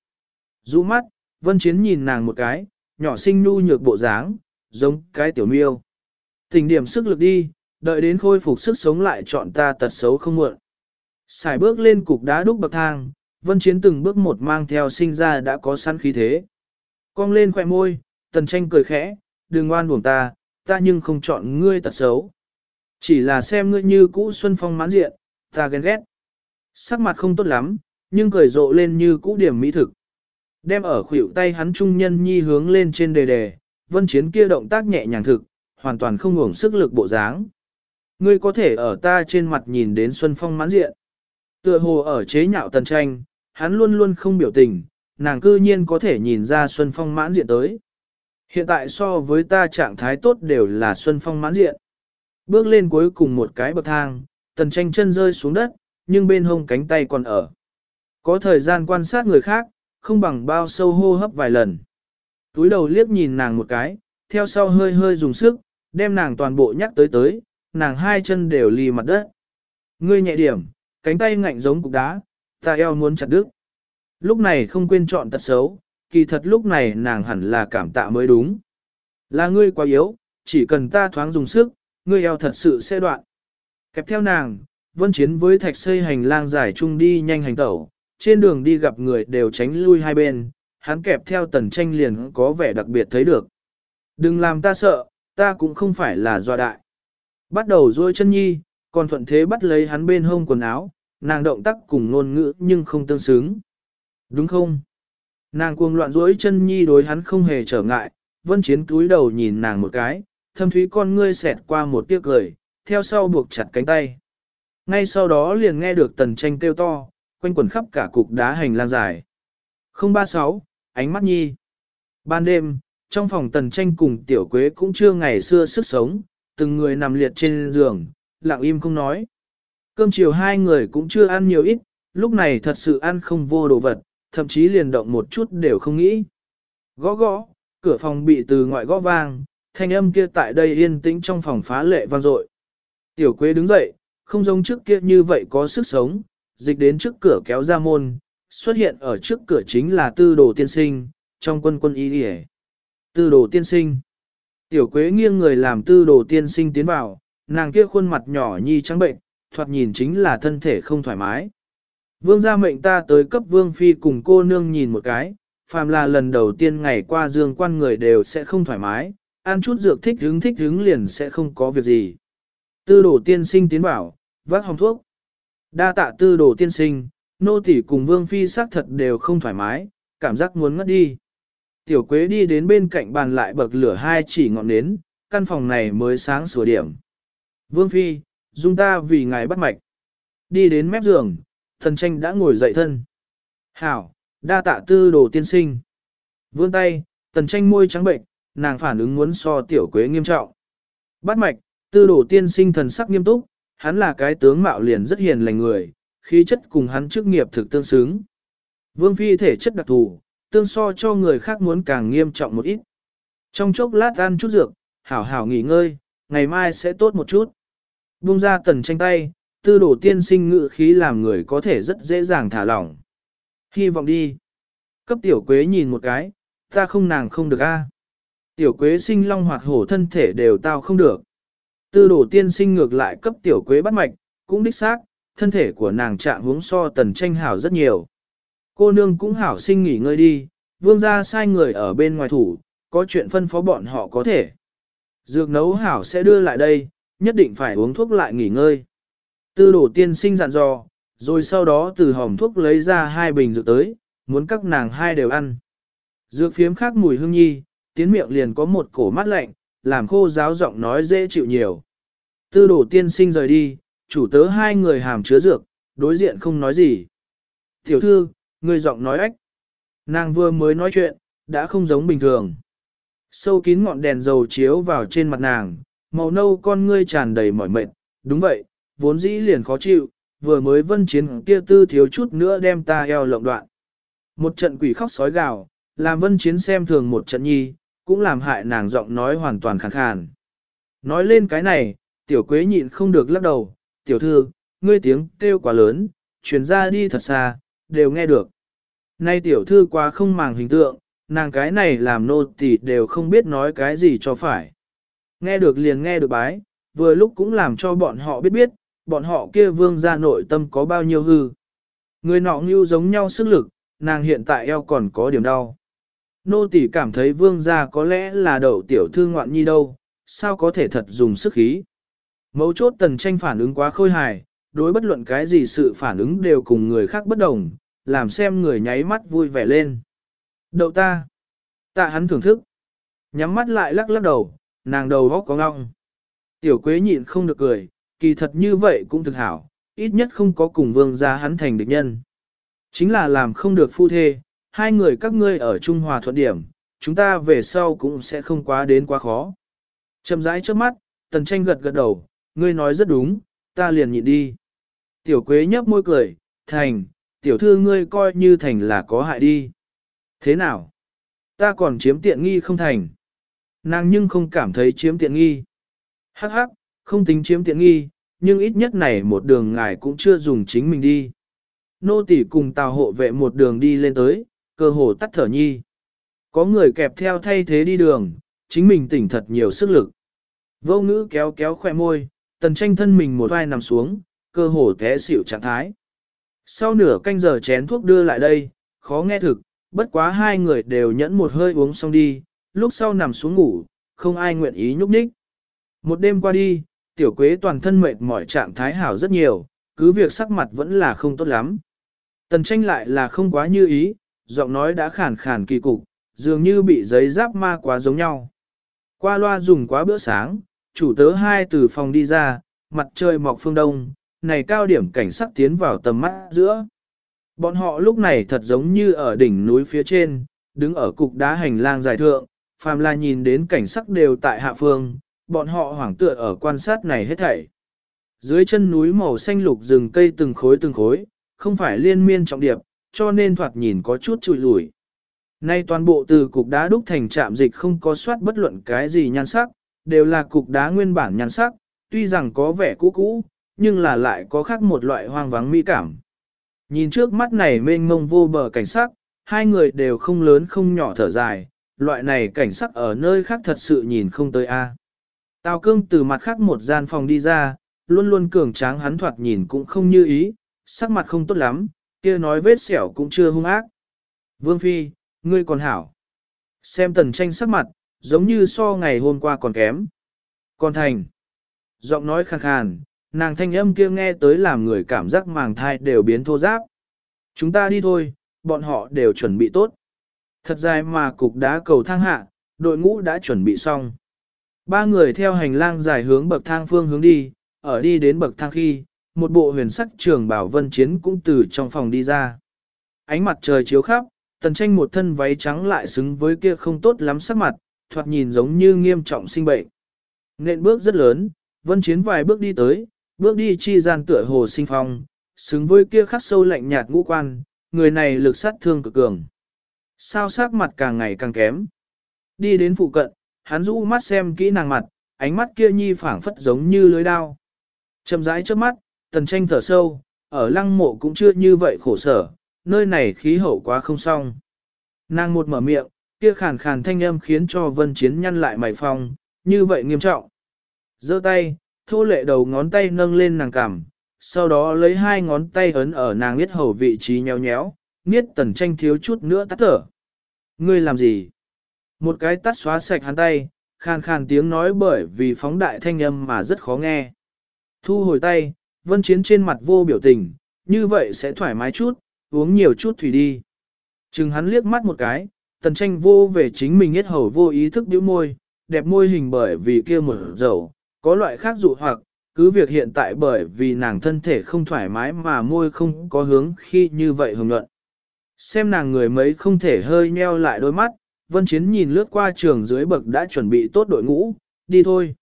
Rũ mắt, vân chiến nhìn nàng một cái, nhỏ xinh nu nhược bộ dáng, giống cái tiểu miêu. Tình điểm sức lực đi, đợi đến khôi phục sức sống lại chọn ta tật xấu không muộn. Xài bước lên cục đá đúc bậc thang, vân chiến từng bước một mang theo sinh ra đã có sẵn khí thế. Cong lên khỏe môi, tần tranh cười khẽ, đừng oan buồn ta, ta nhưng không chọn ngươi tật xấu. Chỉ là xem ngươi như cũ xuân phong mãn diện, ta ghen ghét. Sắc mặt không tốt lắm, nhưng cười rộ lên như cũ điểm mỹ thực. Đem ở khuỷu tay hắn trung nhân nhi hướng lên trên đề đề, vân chiến kia động tác nhẹ nhàng thực, hoàn toàn không ngủng sức lực bộ dáng. Ngươi có thể ở ta trên mặt nhìn đến xuân phong mãn diện. Tựa hồ ở chế nhạo tần tranh, hắn luôn luôn không biểu tình, nàng cư nhiên có thể nhìn ra xuân phong mãn diện tới. Hiện tại so với ta trạng thái tốt đều là xuân phong mãn diện. Bước lên cuối cùng một cái bậc thang, tần tranh chân rơi xuống đất, nhưng bên hông cánh tay còn ở. Có thời gian quan sát người khác, không bằng bao sâu hô hấp vài lần. Túi đầu liếc nhìn nàng một cái, theo sau hơi hơi dùng sức, đem nàng toàn bộ nhắc tới tới, nàng hai chân đều lì mặt đất. Ngươi nhẹ điểm, cánh tay ngạnh giống cục đá, ta eo muốn chặt đứt. Lúc này không quên chọn tật xấu, kỳ thật lúc này nàng hẳn là cảm tạ mới đúng. Là ngươi quá yếu, chỉ cần ta thoáng dùng sức, ngươi eo thật sự sẽ đoạn. Kẹp theo nàng, vân chiến với thạch xây hành lang dài chung đi nhanh hành tẩu, trên đường đi gặp người đều tránh lui hai bên, hắn kẹp theo tần tranh liền có vẻ đặc biệt thấy được. Đừng làm ta sợ, ta cũng không phải là doa đại. Bắt đầu dôi chân nhi, còn thuận thế bắt lấy hắn bên hông quần áo, nàng động tác cùng ngôn ngữ nhưng không tương xứng. Đúng không? Nàng cuồng loạn dỗi chân nhi đối hắn không hề trở ngại, vân chiến túi đầu nhìn nàng một cái, thâm thúy con ngươi xẹt qua một tiếc cười, theo sau buộc chặt cánh tay. Ngay sau đó liền nghe được tần tranh kêu to, quanh quần khắp cả cục đá hành lang dài. 036, ánh mắt nhi. Ban đêm, trong phòng tần tranh cùng tiểu quế cũng chưa ngày xưa sức sống, từng người nằm liệt trên giường, lặng im không nói. Cơm chiều hai người cũng chưa ăn nhiều ít, lúc này thật sự ăn không vô đồ vật, thậm chí liền động một chút đều không nghĩ. Gõ gõ, cửa phòng bị từ ngoại gõ vang, thanh âm kia tại đây yên tĩnh trong phòng phá lệ vang dội. Tiểu quế đứng dậy, không giống trước kia như vậy có sức sống, dịch đến trước cửa kéo ra môn, xuất hiện ở trước cửa chính là tư đồ tiên sinh, trong quân quân y đi Tư đồ tiên sinh. Tiểu quế nghiêng người làm tư đồ tiên sinh tiến vào, nàng kia khuôn mặt nhỏ nhi trắng bệnh, thoạt nhìn chính là thân thể không thoải mái. Vương gia mệnh ta tới cấp vương phi cùng cô nương nhìn một cái, phàm là lần đầu tiên ngày qua dương quan người đều sẽ không thoải mái, ăn chút dược thích hứng thích hứng liền sẽ không có việc gì. Tư đồ tiên sinh tiến bảo, vác hồng thuốc. Đa tạ tư đồ tiên sinh, nô tỷ cùng vương phi xác thật đều không thoải mái, cảm giác muốn ngất đi. Tiểu quế đi đến bên cạnh bàn lại bậc lửa hai chỉ ngọn nến, căn phòng này mới sáng sửa điểm. Vương phi, dung ta vì ngài bắt mạch. Đi đến mép giường, thần tranh đã ngồi dậy thân. Hảo, đa tạ tư đồ tiên sinh. Vươn tay, tần tranh môi trắng bệnh, nàng phản ứng muốn so tiểu quế nghiêm trọng. Bắt mạch, tư đồ tiên sinh thần sắc nghiêm túc, hắn là cái tướng mạo liền rất hiền lành người, khí chất cùng hắn chức nghiệp thực tương xứng. Vương phi thể chất đặc thù, tương so cho người khác muốn càng nghiêm trọng một ít. Trong chốc lát ăn chút dược, hảo hảo nghỉ ngơi, ngày mai sẽ tốt một chút. Buông ra tần tranh tay, tư đổ tiên sinh ngự khí làm người có thể rất dễ dàng thả lỏng. Hy vọng đi. Cấp tiểu quế nhìn một cái, ta không nàng không được a. Tiểu quế sinh long hoặc hổ thân thể đều tao không được. Tư đổ tiên sinh ngược lại cấp tiểu quế bắt mạch, cũng đích xác, thân thể của nàng trạng hướng so tần tranh hảo rất nhiều. Cô nương cũng hảo sinh nghỉ ngơi đi, vương gia sai người ở bên ngoài thủ, có chuyện phân phó bọn họ có thể. Dược nấu hảo sẽ đưa lại đây, nhất định phải uống thuốc lại nghỉ ngơi. Tư đổ tiên sinh dặn dò, rồi sau đó từ hòm thuốc lấy ra hai bình dược tới, muốn các nàng hai đều ăn. Dược phiếm khác mùi hương nhi, tiến miệng liền có một cổ mát lạnh, làm khô giáo giọng nói dễ chịu nhiều. Tư đổ tiên sinh rời đi, chủ tớ hai người hàm chứa dược, đối diện không nói gì. Tiểu thư, Ngươi giọng nói ách. Nàng vừa mới nói chuyện, đã không giống bình thường. Sâu kín ngọn đèn dầu chiếu vào trên mặt nàng, màu nâu con ngươi tràn đầy mỏi mệt. Đúng vậy, vốn dĩ liền khó chịu, vừa mới vân chiến kia tư thiếu chút nữa đem ta eo lộng đoạn. Một trận quỷ khóc sói gào, làm vân chiến xem thường một trận nhi, cũng làm hại nàng giọng nói hoàn toàn khàn khàn. Nói lên cái này, tiểu quế nhịn không được lắc đầu, tiểu thư, ngươi tiếng kêu quá lớn, chuyển ra đi thật xa, đều nghe được. Nay tiểu thư quá không màng hình tượng, nàng cái này làm nô tỳ đều không biết nói cái gì cho phải. Nghe được liền nghe được bái, vừa lúc cũng làm cho bọn họ biết biết, bọn họ kia vương gia nội tâm có bao nhiêu hư. Người nọ như giống nhau sức lực, nàng hiện tại eo còn có điểm đau. Nô tỳ cảm thấy vương gia có lẽ là đậu tiểu thư ngoạn nhi đâu, sao có thể thật dùng sức khí. Mấu chốt tần tranh phản ứng quá khôi hài, đối bất luận cái gì sự phản ứng đều cùng người khác bất đồng, làm xem người nháy mắt vui vẻ lên. Đậu ta. Tạ hắn thưởng thức. Nhắm mắt lại lắc lắc đầu, nàng đầu góc có ngọng. Tiểu quế nhịn không được cười, kỳ thật như vậy cũng thực hảo, ít nhất không có cùng vương gia hắn thành địch nhân. Chính là làm không được phu thê, hai người các ngươi ở Trung Hòa thuận điểm, chúng ta về sau cũng sẽ không quá đến quá khó. Chầm rãi trước mắt, tần tranh gật gật đầu, ngươi nói rất đúng, ta liền nhịn đi. Tiểu quế nhấp môi cười, thành, tiểu thư ngươi coi như thành là có hại đi. Thế nào? Ta còn chiếm tiện nghi không thành. Nàng nhưng không cảm thấy chiếm tiện nghi. Hắc hắc, không tính chiếm tiện nghi, nhưng ít nhất này một đường ngài cũng chưa dùng chính mình đi. Nô tỷ cùng tào hộ vệ một đường đi lên tới, cơ hồ tắt thở nhi. Có người kẹp theo thay thế đi đường, chính mình tỉnh thật nhiều sức lực. Vô ngữ kéo kéo khoe môi, tần tranh thân mình một vai nằm xuống, cơ hồ té xỉu trạng thái. Sau nửa canh giờ chén thuốc đưa lại đây, khó nghe thực, bất quá hai người đều nhẫn một hơi uống xong đi, lúc sau nằm xuống ngủ, không ai nguyện ý nhúc nhích. Một đêm qua đi, tiểu quế toàn thân mệt mỏi trạng thái hảo rất nhiều, cứ việc sắc mặt vẫn là không tốt lắm. Tần tranh lại là không quá như ý, giọng nói đã khản khàn kỳ cục, dường như bị giấy giáp ma quá giống nhau. Qua loa dùng quá bữa sáng, chủ tớ hai từ phòng đi ra, mặt trời mọc phương đông, này cao điểm cảnh sắc tiến vào tầm mắt giữa. Bọn họ lúc này thật giống như ở đỉnh núi phía trên, đứng ở cục đá hành lang dài thượng, phàm là nhìn đến cảnh sắc đều tại hạ phương, bọn họ hoảng tựa ở quan sát này hết thảy. Dưới chân núi màu xanh lục rừng cây từng khối từng khối, không phải liên miên trọng điệp, cho nên thoạt nhìn có chút trùi lùi. Nay toàn bộ từ cục đá đúc thành trạm dịch không có soát bất luận cái gì nhan sắc, đều là cục đá nguyên bản nhan sắc, tuy rằng có vẻ cũ cũ, nhưng là lại có khác một loại hoang vắng mỹ cảm. Nhìn trước mắt này mênh mông vô bờ cảnh sắc, hai người đều không lớn không nhỏ thở dài, loại này cảnh sắc ở nơi khác thật sự nhìn không tới a. Tào cương từ mặt khác một gian phòng đi ra, luôn luôn cường tráng hắn thoạt nhìn cũng không như ý, sắc mặt không tốt lắm, kia nói vết sẹo cũng chưa hung ác. Vương Phi, ngươi còn hảo. Xem tần tranh sắc mặt, giống như so ngày hôm qua còn kém. Còn thành. Giọng nói khàn khàn, nàng thanh âm kia nghe tới làm người cảm giác màng thai đều biến thô giáp. Chúng ta đi thôi, bọn họ đều chuẩn bị tốt. Thật dài mà cục đá cầu thang hạ, đội ngũ đã chuẩn bị xong. Ba người theo hành lang dài hướng bậc thang phương hướng đi, ở đi đến bậc thang khi, một bộ huyền sắc trường bảo vân chiến cũng từ trong phòng đi ra. Ánh mặt trời chiếu khắp, tần tranh một thân váy trắng lại xứng với kia không tốt lắm sắc mặt, thoạt nhìn giống như nghiêm trọng sinh bệnh. Nện bước rất lớn, vân chiến vài bước đi tới, bước đi chi gian tựa hồ sinh phong, xứng với kia khắc sâu lạnh nhạt ngũ quan, người này lực sát thương cực cường. Sao sắc mặt càng ngày càng kém. Đi đến phụ cận, hắn rũ mắt xem kỹ nàng mặt, ánh mắt kia nhi phảng phất giống như lưới đao. Chậm rãi trước mắt, tần tranh thở sâu, ở lăng mộ cũng chưa như vậy khổ sở, nơi này khí hậu quá không xong. Nàng một mở miệng, kia khàn khàn thanh âm khiến cho vân chiến nhăn lại mày phong, như vậy nghiêm trọng. giơ tay, thô lệ đầu ngón tay nâng lên nàng cằm, sau đó lấy hai ngón tay ấn ở nàng biết hầu vị trí nhéo nhéo, niết tần tranh thiếu chút nữa tắt thở. Ngươi làm gì? Một cái tắt xóa sạch hắn tay, Khàn khàn tiếng nói bởi vì phóng đại thanh âm mà rất khó nghe. Thu hồi tay, vân chiến trên mặt vô biểu tình, như vậy sẽ thoải mái chút, uống nhiều chút thủy đi. Chừng hắn liếc mắt một cái, tần tranh vô về chính mình hết hầu vô ý thức điếu môi, đẹp môi hình bởi vì kia một dầu, có loại khác dụ hoặc, cứ việc hiện tại bởi vì nàng thân thể không thoải mái mà môi không có hướng khi như vậy hồng luận. Xem nàng người mấy không thể hơi nheo lại đôi mắt, Vân Chiến nhìn lướt qua trường dưới bậc đã chuẩn bị tốt đội ngũ, đi thôi.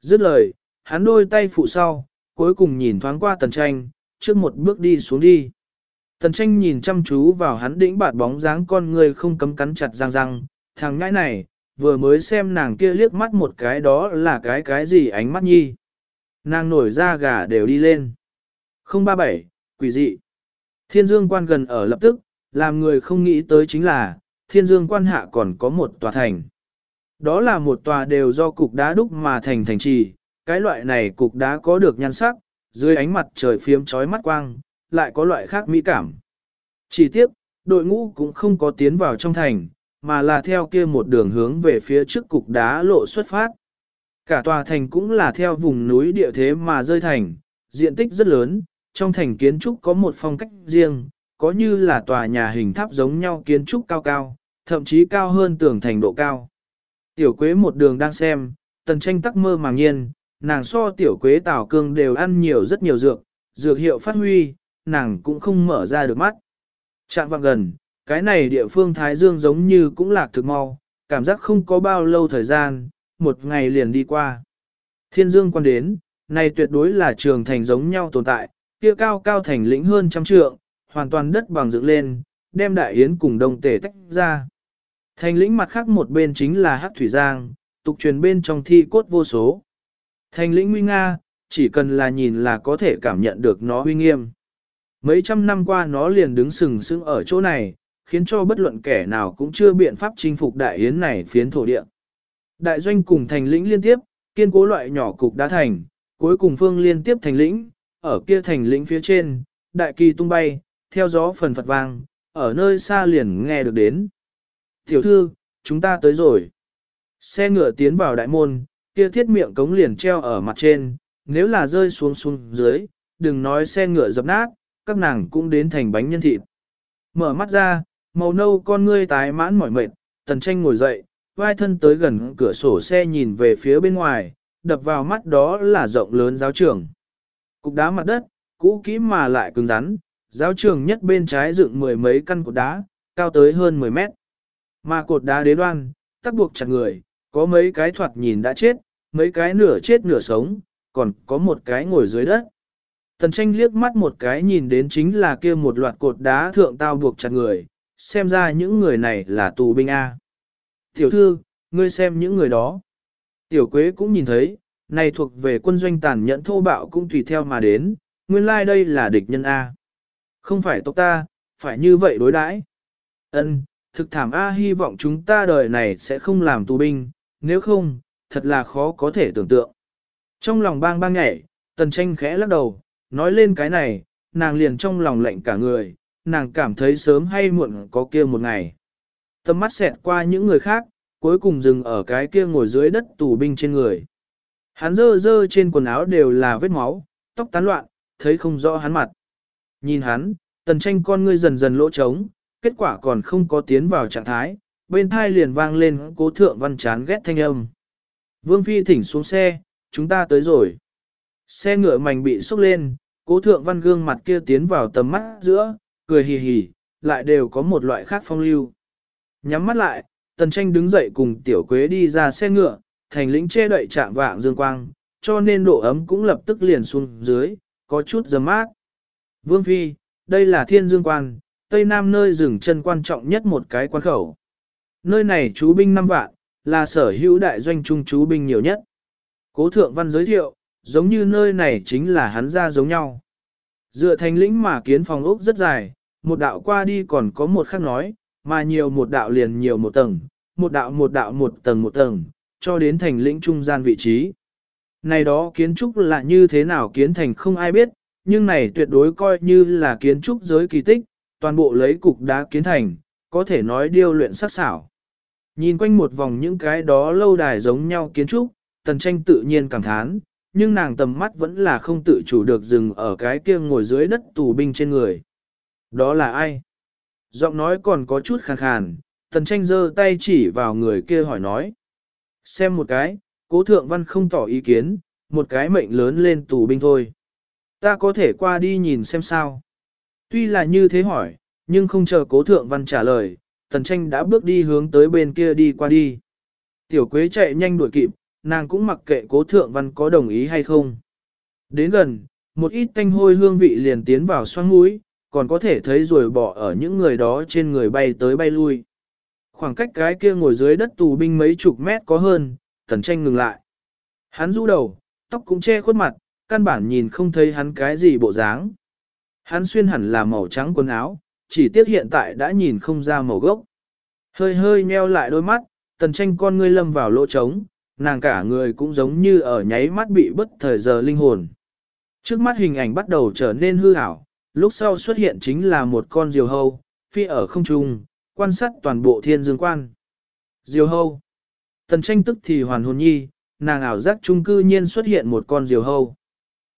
Dứt lời, hắn đôi tay phụ sau, cuối cùng nhìn thoáng qua tần tranh, trước một bước đi xuống đi. Tần tranh nhìn chăm chú vào hắn đĩnh bạt bóng dáng con người không cấm cắn chặt răng răng, thằng ngãi này, vừa mới xem nàng kia liếc mắt một cái đó là cái cái gì ánh mắt nhi. Nàng nổi ra gà đều đi lên. 037, quỷ dị. Thiên dương quan gần ở lập tức, làm người không nghĩ tới chính là, thiên dương quan hạ còn có một tòa thành. Đó là một tòa đều do cục đá đúc mà thành thành trì, cái loại này cục đá có được nhan sắc, dưới ánh mặt trời phiếm chói mắt quang, lại có loại khác mỹ cảm. Chỉ tiếc, đội ngũ cũng không có tiến vào trong thành, mà là theo kia một đường hướng về phía trước cục đá lộ xuất phát. Cả tòa thành cũng là theo vùng núi địa thế mà rơi thành, diện tích rất lớn, trong thành kiến trúc có một phong cách riêng, có như là tòa nhà hình tháp giống nhau kiến trúc cao cao, thậm chí cao hơn tường thành độ cao. Tiểu quế một đường đang xem, tần tranh tắc mơ màng nhiên, nàng so tiểu quế tảo cương đều ăn nhiều rất nhiều dược, dược hiệu phát huy, nàng cũng không mở ra được mắt. Chạm vạng gần, cái này địa phương Thái Dương giống như cũng lạc thực mau, cảm giác không có bao lâu thời gian, một ngày liền đi qua. Thiên Dương quan đến, này tuyệt đối là trường thành giống nhau tồn tại, kia cao cao thành lĩnh hơn trăm trượng, hoàn toàn đất bằng dựng lên, đem đại yến cùng đông tể tách ra. Thành lĩnh mặt khác một bên chính là Hắc Thủy Giang, tục truyền bên trong thi cốt vô số. Thành lĩnh nguy nga, chỉ cần là nhìn là có thể cảm nhận được nó uy nghiêm. Mấy trăm năm qua nó liền đứng sừng sững ở chỗ này, khiến cho bất luận kẻ nào cũng chưa biện pháp chinh phục đại yến này phiến thổ địa. Đại doanh cùng thành lĩnh liên tiếp, kiên cố loại nhỏ cục đá thành, cuối cùng phương liên tiếp thành lĩnh, ở kia thành lĩnh phía trên, đại kỳ tung bay, theo gió phần phật vang, ở nơi xa liền nghe được đến. Tiểu thư, chúng ta tới rồi. Xe ngựa tiến vào đại môn, kia thiết miệng cống liền treo ở mặt trên, nếu là rơi xuống xuống dưới, đừng nói xe ngựa dập nát, các nàng cũng đến thành bánh nhân thịt. Mở mắt ra, màu nâu con ngươi tái mãn mỏi mệt, tần tranh ngồi dậy, vai thân tới gần cửa sổ xe nhìn về phía bên ngoài, đập vào mắt đó là rộng lớn giáo trường. Cục đá mặt đất, cũ kỹ mà lại cứng rắn, giáo trường nhất bên trái dựng mười mấy căn cột đá, cao tới hơn 10 mét. Mà cột đá đế đoan, tắc buộc chặt người, có mấy cái thoạt nhìn đã chết, mấy cái nửa chết nửa sống, còn có một cái ngồi dưới đất. Tần tranh liếc mắt một cái nhìn đến chính là kia một loạt cột đá thượng tao buộc chặt người, xem ra những người này là tù binh A. Tiểu thư, ngươi xem những người đó. Tiểu quế cũng nhìn thấy, này thuộc về quân doanh tàn nhẫn thô bạo cũng tùy theo mà đến, nguyên lai like đây là địch nhân A. Không phải tộc ta, phải như vậy đối đãi. Ân, thực thảm A hy vọng chúng ta đời này sẽ không làm tù binh, nếu không, thật là khó có thể tưởng tượng. Trong lòng bang bang nhảy, tần tranh khẽ lắc đầu, nói lên cái này, nàng liền trong lòng lạnh cả người, nàng cảm thấy sớm hay muộn có kia một ngày. Tâm mắt xẹt qua những người khác, cuối cùng dừng ở cái kia ngồi dưới đất tù binh trên người. Hắn dơ dơ trên quần áo đều là vết máu, tóc tán loạn, thấy không rõ hắn mặt. Nhìn hắn, tần tranh con ngươi dần dần lỗ trống, kết quả còn không có tiến vào trạng thái, bên thai liền vang lên cố thượng văn chán ghét thanh âm. Vương Phi thỉnh xuống xe, chúng ta tới rồi. Xe ngựa mảnh bị xúc lên, cố thượng văn gương mặt kia tiến vào tầm mắt giữa, cười hì hì, lại đều có một loại khác phong lưu. Nhắm mắt lại, tần tranh đứng dậy cùng tiểu quế đi ra xe ngựa, thành lĩnh che đậy chạm vạng dương quang, cho nên độ ấm cũng lập tức liền xuống dưới, có chút dầm mát. Vương Phi, đây là thiên dương quan, tây nam nơi dừng chân quan trọng nhất một cái quan khẩu. Nơi này chú binh 5 vạn, là sở hữu đại doanh trung chú binh nhiều nhất. Cố thượng văn giới thiệu, giống như nơi này chính là hắn ra giống nhau. Dựa thành lĩnh mà kiến phòng ốc rất dài, một đạo qua đi còn có một khác nói, mà nhiều một đạo liền nhiều một tầng, một đạo một đạo một tầng một tầng, cho đến thành lĩnh trung gian vị trí. Này đó kiến trúc là như thế nào kiến thành không ai biết, nhưng này tuyệt đối coi như là kiến trúc giới kỳ tích, toàn bộ lấy cục đá kiến thành, có thể nói điêu luyện sắc xảo. Nhìn quanh một vòng những cái đó lâu đài giống nhau kiến trúc, tần tranh tự nhiên cảm thán, nhưng nàng tầm mắt vẫn là không tự chủ được dừng ở cái kia ngồi dưới đất tù binh trên người. Đó là ai? Giọng nói còn có chút khàn khàn, tần tranh giơ tay chỉ vào người kia hỏi nói. Xem một cái, cố thượng văn không tỏ ý kiến, một cái mệnh lớn lên tù binh thôi. Ta có thể qua đi nhìn xem sao. Tuy là như thế hỏi, nhưng không chờ cố thượng văn trả lời, tần tranh đã bước đi hướng tới bên kia đi qua đi. Tiểu quế chạy nhanh đuổi kịp, nàng cũng mặc kệ cố thượng văn có đồng ý hay không. Đến gần, một ít tanh hôi hương vị liền tiến vào xoang mũi, còn có thể thấy rồi bỏ ở những người đó trên người bay tới bay lui. Khoảng cách cái kia ngồi dưới đất tù binh mấy chục mét có hơn, tần tranh ngừng lại. Hắn rũ đầu, tóc cũng che khuất mặt, căn bản nhìn không thấy hắn cái gì bộ dáng. Hắn xuyên hẳn là màu trắng quần áo, chỉ tiếc hiện tại đã nhìn không ra màu gốc. Hơi hơi nheo lại đôi mắt, tần tranh con ngươi lâm vào lỗ trống, nàng cả người cũng giống như ở nháy mắt bị bất thời giờ linh hồn. Trước mắt hình ảnh bắt đầu trở nên hư ảo, lúc sau xuất hiện chính là một con diều hâu, phi ở không trung, quan sát toàn bộ thiên dương quan. Diều hâu. Tần tranh tức thì hoàn hồn nhi, nàng ảo giác trung cư nhiên xuất hiện một con diều hâu.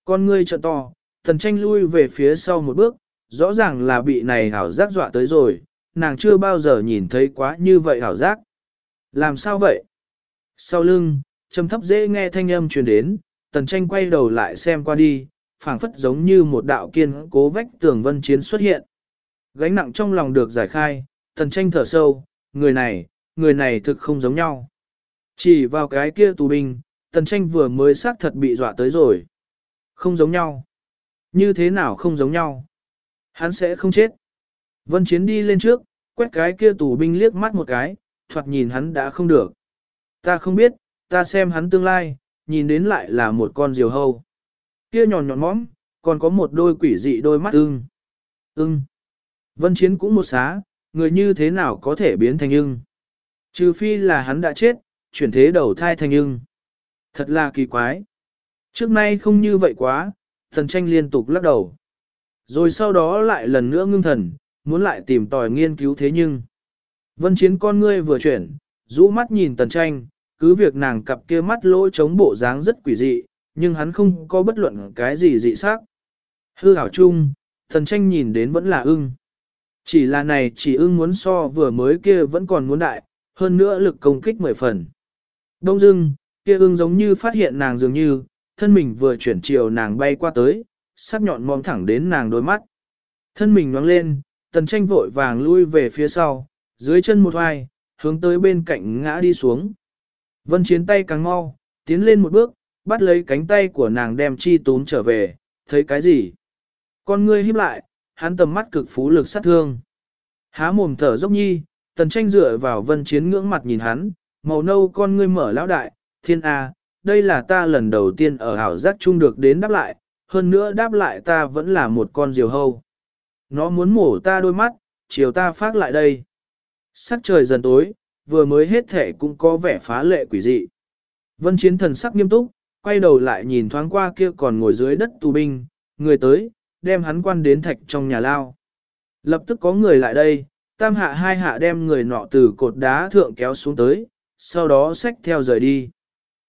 Con ngươi trợ to, tần tranh lui về phía sau một bước, rõ ràng là bị này ảo giác dọa tới rồi, nàng chưa bao giờ nhìn thấy quá như vậy ảo giác. Làm sao vậy? Sau lưng, trầm thấp dễ nghe thanh âm truyền đến, tần tranh quay đầu lại xem qua đi, phảng phất giống như một đạo kiên cố vách tường vân chiến xuất hiện. Gánh nặng trong lòng được giải khai, Thần tranh thở sâu, người này, người này thực không giống nhau. Chỉ vào cái kia tù binh, tần tranh vừa mới xác thật bị dọa tới rồi. Không giống nhau. Như thế nào không giống nhau? Hắn sẽ không chết. Vân Chiến đi lên trước, quét cái kia tù binh liếc mắt một cái, thoạt nhìn hắn đã không được. Ta không biết, ta xem hắn tương lai, nhìn đến lại là một con diều hâu. Kia nhọn nhọn mõm, còn có một đôi quỷ dị đôi mắt ưng. Ưng. Vân Chiến cũng một xá, người như thế nào có thể biến thành ưng. Trừ phi là hắn đã chết, chuyển thế đầu thai thành ưng. Thật là kỳ quái. Trước nay không như vậy quá, thần tranh liên tục lắc đầu. Rồi sau đó lại lần nữa ngưng thần, muốn lại tìm tòi nghiên cứu thế nhưng. Vân chiến con ngươi vừa chuyển, rũ mắt nhìn tần tranh, cứ việc nàng cặp kia mắt lỗ chống bộ dáng rất quỷ dị, nhưng hắn không có bất luận cái gì dị sắc. Hư hảo chung, thần tranh nhìn đến vẫn là ưng. Chỉ là này chỉ ưng muốn so vừa mới kia vẫn còn muốn đại, hơn nữa lực công kích mười phần. Đông dưng, kia ưng giống như phát hiện nàng dường như, thân mình vừa chuyển chiều nàng bay qua tới, sắc nhọn mong thẳng đến nàng đôi mắt. Thân mình nhoáng lên, tần tranh vội vàng lui về phía sau, dưới chân một hoài, hướng tới bên cạnh ngã đi xuống. Vân chiến tay càng mau, tiến lên một bước, bắt lấy cánh tay của nàng đem chi tún trở về, thấy cái gì? Con ngươi híp lại, hắn tầm mắt cực phú lực sát thương. Há mồm thở dốc nhi, tần tranh dựa vào vân chiến ngưỡng mặt nhìn hắn, màu nâu con ngươi mở lão đại, thiên A, đây là ta lần đầu tiên ở hảo giác chung được đến đáp lại, hơn nữa đáp lại ta vẫn là một con diều hâu. Nó muốn mổ ta đôi mắt, chiều ta phát lại đây. Sắc trời dần tối, vừa mới hết thể cũng có vẻ phá lệ quỷ dị. Vân chiến thần sắc nghiêm túc, quay đầu lại nhìn thoáng qua kia còn ngồi dưới đất tù binh, người tới, đem hắn quan đến thạch trong nhà lao. Lập tức có người lại đây, tam hạ hai hạ đem người nọ từ cột đá thượng kéo xuống tới, sau đó xách theo rời đi.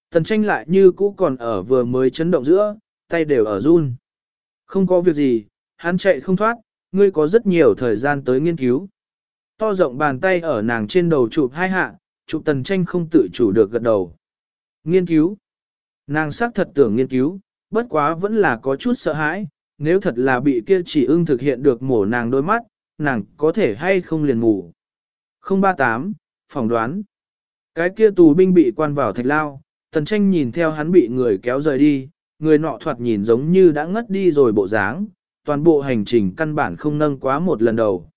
Tần tranh lại như cũ còn ở vừa mới chấn động giữa, tay đều ở run. Không có việc gì, hắn chạy không thoát, ngươi có rất nhiều thời gian tới nghiên cứu. To rộng bàn tay ở nàng trên đầu chụp hai hạ, chụp tần tranh không tự chủ được gật đầu. Nghiên cứu. Nàng xác thật tưởng nghiên cứu, bất quá vẫn là có chút sợ hãi, nếu thật là bị kia chỉ ưng thực hiện được mổ nàng đôi mắt, nàng có thể hay không liền ngủ. 038, phỏng đoán. Cái kia tù binh bị quan vào thạch lao, tần tranh nhìn theo hắn bị người kéo rời đi, người nọ thoạt nhìn giống như đã ngất đi rồi bộ dáng, toàn bộ hành trình căn bản không nâng quá một lần đầu.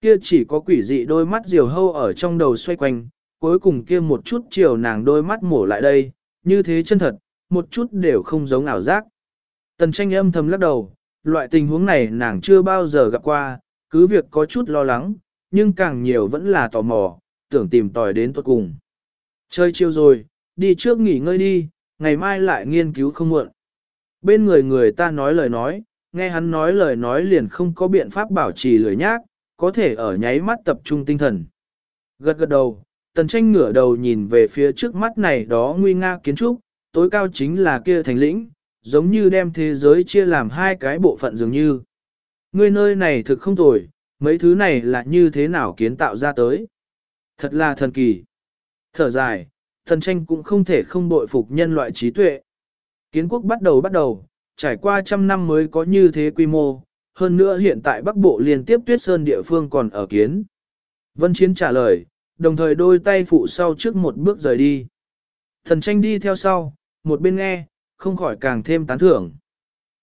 Kia chỉ có quỷ dị đôi mắt diều hâu ở trong đầu xoay quanh, cuối cùng kia một chút chiều nàng đôi mắt mổ lại đây, như thế chân thật, một chút đều không giống ảo giác. Tần tranh âm thầm lắc đầu, loại tình huống này nàng chưa bao giờ gặp qua, cứ việc có chút lo lắng, nhưng càng nhiều vẫn là tò mò, tưởng tìm tòi đến tuột cùng. Chơi chiều rồi, đi trước nghỉ ngơi đi, ngày mai lại nghiên cứu không muộn. Bên người người ta nói lời nói, nghe hắn nói lời nói liền không có biện pháp bảo trì lười nhác, có thể ở nháy mắt tập trung tinh thần. Gật gật đầu, tần tranh ngửa đầu nhìn về phía trước mắt này đó nguy nga kiến trúc, tối cao chính là kia thành lĩnh, giống như đem thế giới chia làm hai cái bộ phận dường như. Ngươi nơi này thực không tồi, mấy thứ này là như thế nào kiến tạo ra tới. Thật là thần kỳ. Thở dài, thần tranh cũng không thể không bội phục nhân loại trí tuệ. Kiến quốc bắt đầu bắt đầu, trải qua trăm năm mới có như thế quy mô, hơn nữa hiện tại Bắc Bộ liên tiếp tuyết sơn địa phương còn ở kiến. Vân Chiến trả lời, đồng thời đôi tay phụ sau trước một bước rời đi. Thần tranh đi theo sau, một bên nghe, không khỏi càng thêm tán thưởng.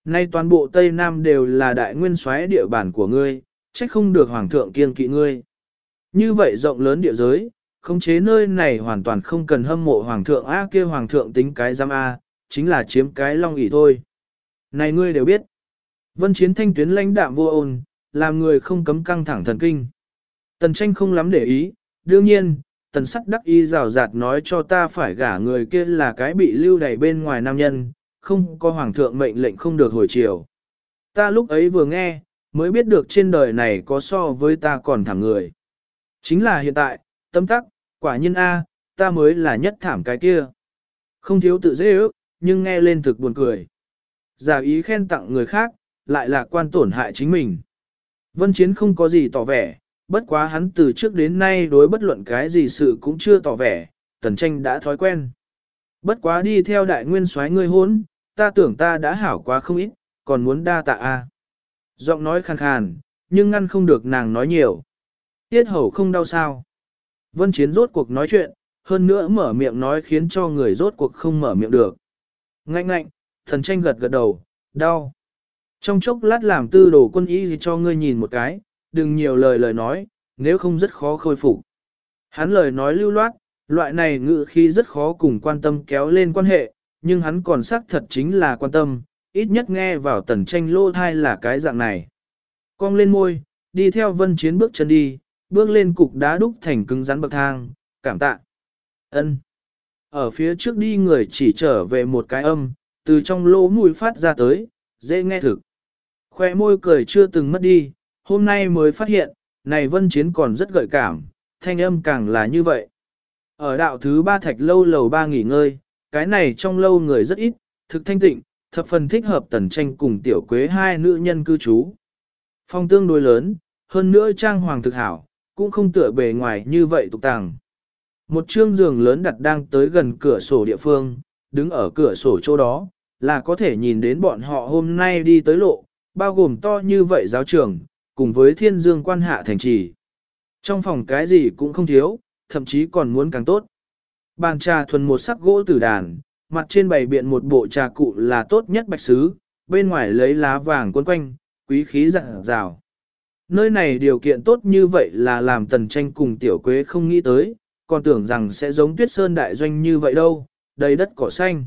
Nay toàn bộ Tây Nam đều là đại nguyên soái địa bản của ngươi, trách không được Hoàng thượng kiên kỵ ngươi. Như vậy rộng lớn địa giới, khống chế nơi này hoàn toàn không cần hâm mộ Hoàng thượng A kia Hoàng thượng tính cái giam A, chính là chiếm cái long ỷ thôi. Này ngươi đều biết. Vân chiến thanh tuyến lãnh đạm vô ôn, làm người không cấm căng thẳng thần kinh. Tần tranh không lắm để ý, đương nhiên, tần sắt đắc y rào rạt nói cho ta phải gả người kia là cái bị lưu đày bên ngoài nam nhân, không có hoàng thượng mệnh lệnh không được hồi chiều. Ta lúc ấy vừa nghe, mới biết được trên đời này có so với ta còn thảm người. Chính là hiện tại, tâm tắc, quả nhiên A, ta mới là nhất thảm cái kia. Không thiếu tự dễ ước, nhưng nghe lên thực buồn cười. Giả ý khen tặng người khác, lại là quan tổn hại chính mình. Vân Chiến không có gì tỏ vẻ, bất quá hắn từ trước đến nay đối bất luận cái gì sự cũng chưa tỏ vẻ, tần tranh đã thói quen. Bất quá đi theo đại nguyên soái ngươi hốn, ta tưởng ta đã hảo quá không ít, còn muốn đa tạ a. Giọng nói khàn khàn, nhưng ngăn không được nàng nói nhiều. Tiết hầu không đau sao. Vân Chiến rốt cuộc nói chuyện, hơn nữa mở miệng nói khiến cho người rốt cuộc không mở miệng được. Ngạnh ngạnh, thần tranh gật gật đầu, đau. Trong chốc lát làm tư đồ quân y gì cho ngươi nhìn một cái, đừng nhiều lời lời nói, nếu không rất khó khôi phục. Hắn lời nói lưu loát, loại này ngự khi rất khó cùng quan tâm kéo lên quan hệ, nhưng hắn còn xác thật chính là quan tâm, ít nhất nghe vào tần tranh lô thai là cái dạng này. Cong lên môi, đi theo vân chiến bước chân đi, bước lên cục đá đúc thành cứng rắn bậc thang, cảm tạ. ân Ở phía trước đi người chỉ trở về một cái âm, từ trong lỗ mũi phát ra tới, dễ nghe thực. Khoe môi cười chưa từng mất đi, hôm nay mới phát hiện, này vân chiến còn rất gợi cảm, thanh âm càng là như vậy. Ở đạo thứ ba thạch lâu lầu ba nghỉ ngơi, cái này trong lâu người rất ít, thực thanh tịnh, thập phần thích hợp tần tranh cùng tiểu quế hai nữ nhân cư trú. Phong tương đối lớn, hơn nữa trang hoàng thực hảo, cũng không tựa bề ngoài như vậy tục tàng. Một chương giường lớn đặt đang tới gần cửa sổ địa phương, đứng ở cửa sổ chỗ đó, là có thể nhìn đến bọn họ hôm nay đi tới lộ, bao gồm to như vậy giáo trường, cùng với thiên dương quan hạ thành trì. Trong phòng cái gì cũng không thiếu, thậm chí còn muốn càng tốt. Bàn trà thuần một sắc gỗ tử đàn, mặt trên bày biện một bộ trà cụ là tốt nhất bạch sứ, bên ngoài lấy lá vàng cuốn quanh, quý khí rạng rào. Nơi này điều kiện tốt như vậy là làm tần tranh cùng tiểu quế không nghĩ tới, còn tưởng rằng sẽ giống tuyết sơn đại doanh như vậy đâu, đầy đất cỏ xanh.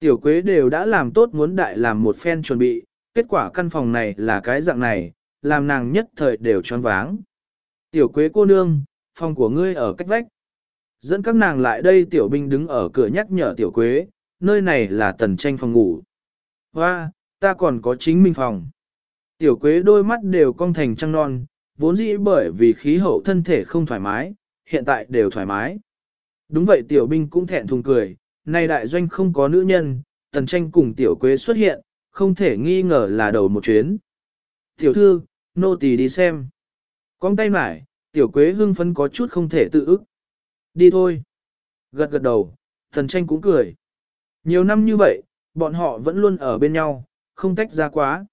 Tiểu quế đều đã làm tốt muốn đại làm một phen chuẩn bị, kết quả căn phòng này là cái dạng này, làm nàng nhất thời đều choáng váng. Tiểu quế cô nương, phòng của ngươi ở cách vách. Dẫn các nàng lại đây tiểu binh đứng ở cửa nhắc nhở tiểu quế, nơi này là tần tranh phòng ngủ. Hoa, ta còn có chính mình phòng. Tiểu quế đôi mắt đều cong thành trăng non, vốn dĩ bởi vì khí hậu thân thể không thoải mái, hiện tại đều thoải mái. Đúng vậy tiểu binh cũng thẹn thùng cười, nay đại doanh không có nữ nhân, tần tranh cùng tiểu quế xuất hiện, không thể nghi ngờ là đầu một chuyến. Tiểu thư, nô tỳ đi xem. cong tay mải, tiểu quế hưng phấn có chút không thể tự ức. Đi thôi. Gật gật đầu, thần tranh cũng cười. Nhiều năm như vậy, bọn họ vẫn luôn ở bên nhau, không tách ra quá.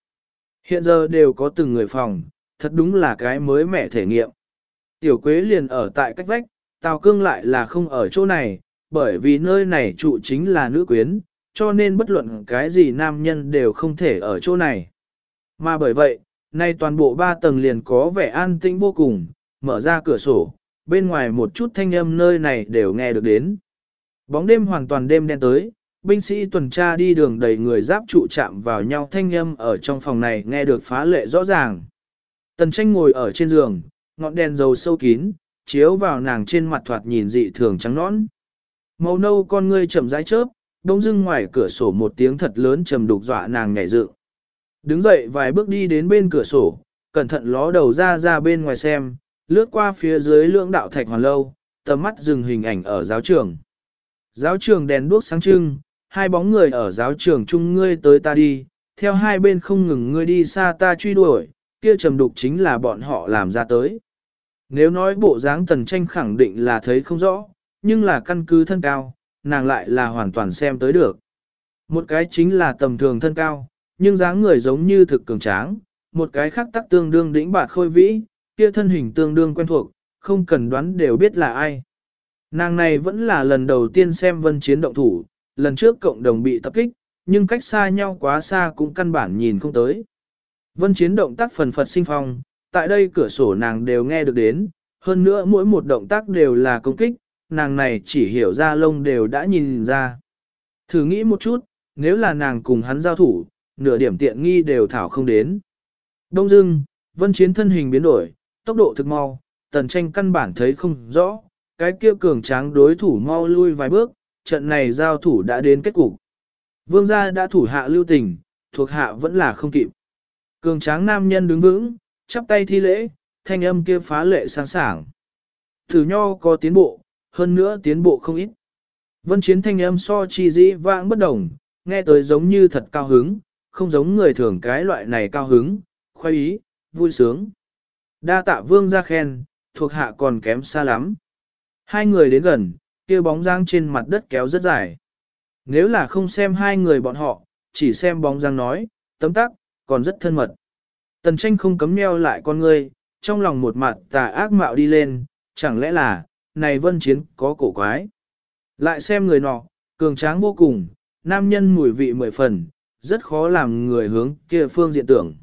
Hiện giờ đều có từng người phòng, thật đúng là cái mới mẻ thể nghiệm. Tiểu Quế liền ở tại cách vách, Tào Cương lại là không ở chỗ này, bởi vì nơi này trụ chính là nữ quyến, cho nên bất luận cái gì nam nhân đều không thể ở chỗ này. Mà bởi vậy, nay toàn bộ ba tầng liền có vẻ an tĩnh vô cùng, mở ra cửa sổ, bên ngoài một chút thanh âm nơi này đều nghe được đến. Bóng đêm hoàn toàn đêm đen tới, binh sĩ tuần tra đi đường đầy người giáp trụ chạm vào nhau thanh âm ở trong phòng này nghe được phá lệ rõ ràng. Tần tranh ngồi ở trên giường, ngọn đèn dầu sâu kín, chiếu vào nàng trên mặt thoạt nhìn dị thường trắng nõn. Màu nâu con ngươi chậm rãi chớp, đông dưng ngoài cửa sổ một tiếng thật lớn trầm đục dọa nàng nhảy dựng. Đứng dậy vài bước đi đến bên cửa sổ, cẩn thận ló đầu ra ra bên ngoài xem, lướt qua phía dưới lưỡng đạo thạch hoàn lâu, tầm mắt dừng hình ảnh ở giáo trường. Giáo trường đèn đuốc sáng trưng, hai bóng người ở giáo trường chung ngươi tới ta đi, theo hai bên không ngừng ngươi đi xa ta truy đuổi, kia trầm đục chính là bọn họ làm ra tới. Nếu nói bộ dáng tần tranh khẳng định là thấy không rõ, nhưng là căn cứ thân cao, nàng lại là hoàn toàn xem tới được. Một cái chính là tầm thường thân cao, nhưng dáng người giống như thực cường tráng, một cái khác tắc tương đương đỉnh bạt khôi vĩ, kia thân hình tương đương quen thuộc, không cần đoán đều biết là ai. Nàng này vẫn là lần đầu tiên xem vân chiến động thủ, lần trước cộng đồng bị tập kích, nhưng cách xa nhau quá xa cũng căn bản nhìn không tới. Vân chiến động tác phần phật sinh phong, tại đây cửa sổ nàng đều nghe được đến, hơn nữa mỗi một động tác đều là công kích, nàng này chỉ hiểu ra lông đều đã nhìn ra. Thử nghĩ một chút, nếu là nàng cùng hắn giao thủ, nửa điểm tiện nghi đều thảo không đến. Đông dưng, vân chiến thân hình biến đổi, tốc độ thực mau, tần tranh căn bản thấy không rõ, cái kia cường tráng đối thủ mau lui vài bước, trận này giao thủ đã đến kết cục. Vương gia đã thủ hạ lưu tình, thuộc hạ vẫn là không kịp. Cường tráng nam nhân đứng vững, chắp tay thi lễ, thanh âm kia phá lệ sáng sảng. Thử nho có tiến bộ, hơn nữa tiến bộ không ít. Vân chiến thanh âm so chi dĩ vãng bất đồng, nghe tới giống như thật cao hứng, không giống người thường cái loại này cao hứng, khoái ý, vui sướng. Đa tạ vương ra khen, thuộc hạ còn kém xa lắm. Hai người đến gần, kia bóng dáng trên mặt đất kéo rất dài. Nếu là không xem hai người bọn họ, chỉ xem bóng dáng nói, tấm tắc, còn rất thân mật. Tần tranh không cấm nheo lại con ngươi, trong lòng một mặt tà ác mạo đi lên, chẳng lẽ là, này vân chiến có cổ quái. Lại xem người nọ, cường tráng vô cùng, nam nhân mùi vị mười phần, rất khó làm người hướng kia phương diện tưởng.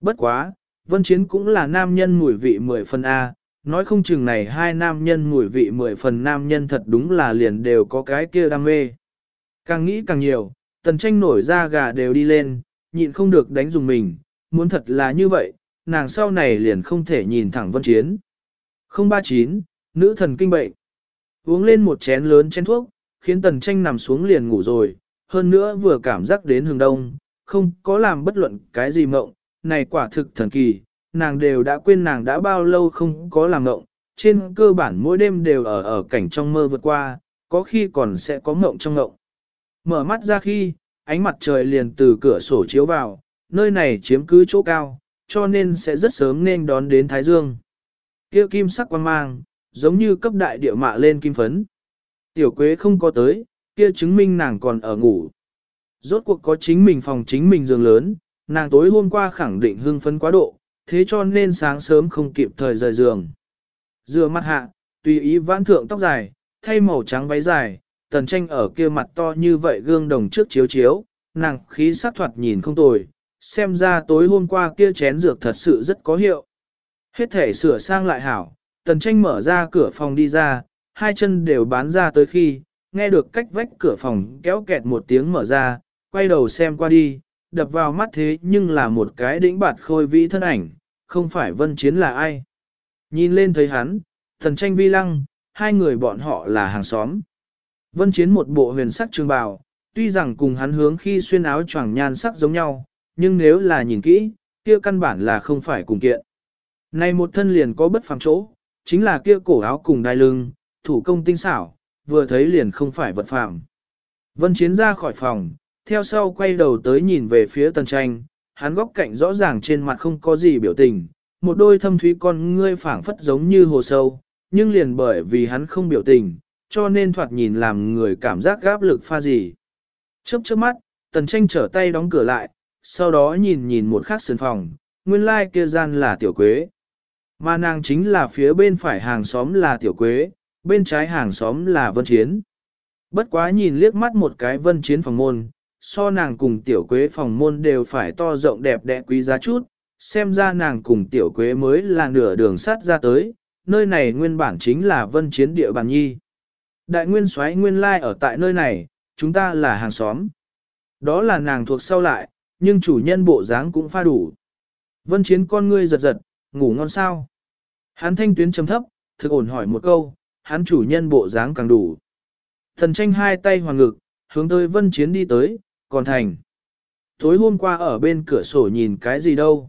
Bất quá, vân chiến cũng là nam nhân mùi vị mười phần A, nói không chừng này hai nam nhân mùi vị mười phần nam nhân thật đúng là liền đều có cái kia đam mê. Càng nghĩ càng nhiều, tần tranh nổi ra gà đều đi lên, nhịn không được đánh dùng mình, muốn thật là như vậy, nàng sau này liền không thể nhìn thẳng vân chiến. 039, nữ thần kinh bệnh. Uống lên một chén lớn chén thuốc, khiến tần tranh nằm xuống liền ngủ rồi, hơn nữa vừa cảm giác đến hướng đông, không có làm bất luận cái gì mộng, này quả thực thần kỳ, nàng đều đã quên nàng đã bao lâu không có làm mộng, trên cơ bản mỗi đêm đều ở ở cảnh trong mơ vượt qua, có khi còn sẽ có mộng trong mộng. Mở mắt ra khi, ánh mặt trời liền từ cửa sổ chiếu vào, nơi này chiếm cứ chỗ cao, cho nên sẽ rất sớm nên đón đến Thái Dương. Kia kim sắc quan mang, giống như cấp đại địa mạ lên kim phấn. Tiểu quế không có tới, kia chứng minh nàng còn ở ngủ. Rốt cuộc có chính mình phòng chính mình giường lớn, nàng tối hôm qua khẳng định hưng phấn quá độ, thế cho nên sáng sớm không kịp thời rời giường. Dừa mặt hạ, tùy ý vãn thượng tóc dài, thay màu trắng váy dài, tần tranh ở kia mặt to như vậy gương đồng trước chiếu chiếu, nàng khí sắc thoạt nhìn không tồi, xem ra tối hôm qua kia chén dược thật sự rất có hiệu. Hết thể sửa sang lại hảo, tần tranh mở ra cửa phòng đi ra, hai chân đều bán ra tới khi, nghe được cách vách cửa phòng kéo kẹt một tiếng mở ra, quay đầu xem qua đi, đập vào mắt thế nhưng là một cái đĩnh bạt khôi vĩ thân ảnh, không phải vân chiến là ai. Nhìn lên thấy hắn, thần tranh vi lăng, hai người bọn họ là hàng xóm. Vân chiến một bộ huyền sắc trường bào, tuy rằng cùng hắn hướng khi xuyên áo choàng nhan sắc giống nhau, nhưng nếu là nhìn kỹ, kia căn bản là không phải cùng kiện. Này một thân liền có bất phàm chỗ, chính là kia cổ áo cùng đai lưng, thủ công tinh xảo, vừa thấy liền không phải vật phạm. Vân Chiến ra khỏi phòng, theo sau quay đầu tới nhìn về phía tần tranh, hắn góc cạnh rõ ràng trên mặt không có gì biểu tình, một đôi thâm thúy con ngươi phảng phất giống như hồ sâu, nhưng liền bởi vì hắn không biểu tình, cho nên thoạt nhìn làm người cảm giác gáp lực pha gì. Chớp chớp mắt, tần tranh trở tay đóng cửa lại, sau đó nhìn nhìn một khắc sân phòng, nguyên lai like kia gian là tiểu quế. Mà nàng chính là phía bên phải hàng xóm là tiểu quế, bên trái hàng xóm là vân chiến. Bất quá nhìn liếc mắt một cái vân chiến phòng môn, so nàng cùng tiểu quế phòng môn đều phải to rộng đẹp đẽ quý giá chút, xem ra nàng cùng tiểu quế mới là nửa đường sắt ra tới, nơi này nguyên bản chính là vân chiến địa bàn nhi. Đại nguyên soái nguyên lai ở tại nơi này, chúng ta là hàng xóm. Đó là nàng thuộc sau lại, nhưng chủ nhân bộ dáng cũng pha đủ. Vân chiến con ngươi giật giật, ngủ ngon sao? Hắn thanh tuyến trầm thấp, thực ổn hỏi một câu, hắn chủ nhân bộ dáng càng đủ. Thần tranh hai tay hoàng ngực, hướng tới vân chiến đi tới, còn thành. Tối hôm qua ở bên cửa sổ nhìn cái gì đâu.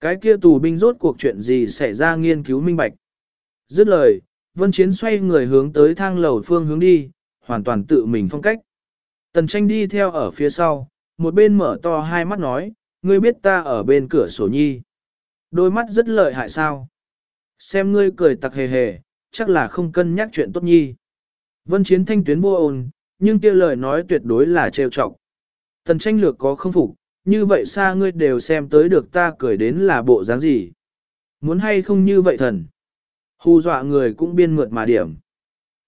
Cái kia tù binh rốt cuộc chuyện gì xảy ra nghiên cứu minh bạch. Dứt lời, vân chiến xoay người hướng tới thang lầu phương hướng đi, hoàn toàn tự mình phong cách. Tần tranh đi theo ở phía sau, một bên mở to hai mắt nói, ngươi biết ta ở bên cửa sổ nhi. Đôi mắt rất lợi hại sao? Xem ngươi cười tặc hề hề, chắc là không cân nhắc chuyện tốt nhi. Vân chiến thanh tuyến vô ồn, nhưng kia lời nói tuyệt đối là trêu chọc. Tần tranh lược có không phục, như vậy xa ngươi đều xem tới được ta cười đến là bộ dáng gì. Muốn hay không như vậy thần. Hù dọa người cũng biên mượt mà điểm.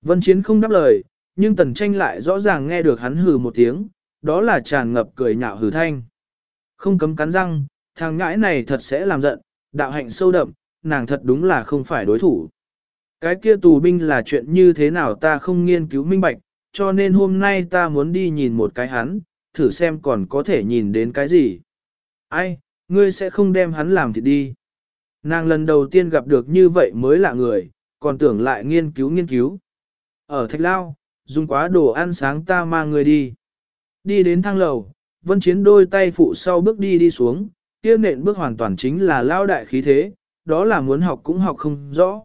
Vân chiến không đáp lời, nhưng tần tranh lại rõ ràng nghe được hắn hừ một tiếng, đó là tràn ngập cười nhạo hừ thanh. Không cấm cắn răng, thằng ngãi này thật sẽ làm giận, đạo hạnh sâu đậm, nàng thật đúng là không phải đối thủ. Cái kia tù binh là chuyện như thế nào ta không nghiên cứu minh bạch, cho nên hôm nay ta muốn đi nhìn một cái hắn, thử xem còn có thể nhìn đến cái gì. Ai, ngươi sẽ không đem hắn làm thịt đi. Nàng lần đầu tiên gặp được như vậy mới lạ người, còn tưởng lại nghiên cứu nghiên cứu. Ở thạch lao, dùng quá đồ ăn sáng ta mang người đi. Đi đến thang lầu, vân chiến đôi tay phụ sau bước đi đi xuống, kia nện bước hoàn toàn chính là lao đại khí thế, đó là muốn học cũng học không rõ.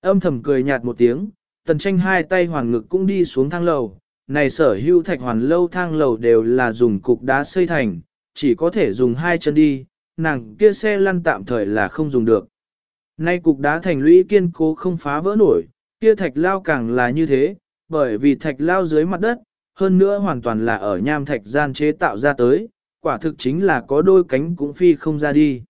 Âm thầm cười nhạt một tiếng, tần tranh hai tay hoàn ngực cũng đi xuống thang lầu, này sở hưu thạch hoàn lâu thang lầu đều là dùng cục đá xây thành, chỉ có thể dùng hai chân đi, nàng kia xe lăn tạm thời là không dùng được. Nay cục đá thành lũy kiên cố không phá vỡ nổi, kia thạch lao càng là như thế, bởi vì thạch lao dưới mặt đất, hơn nữa hoàn toàn là ở nham thạch gian chế tạo ra tới, quả thực chính là có đôi cánh cũng phi không ra đi.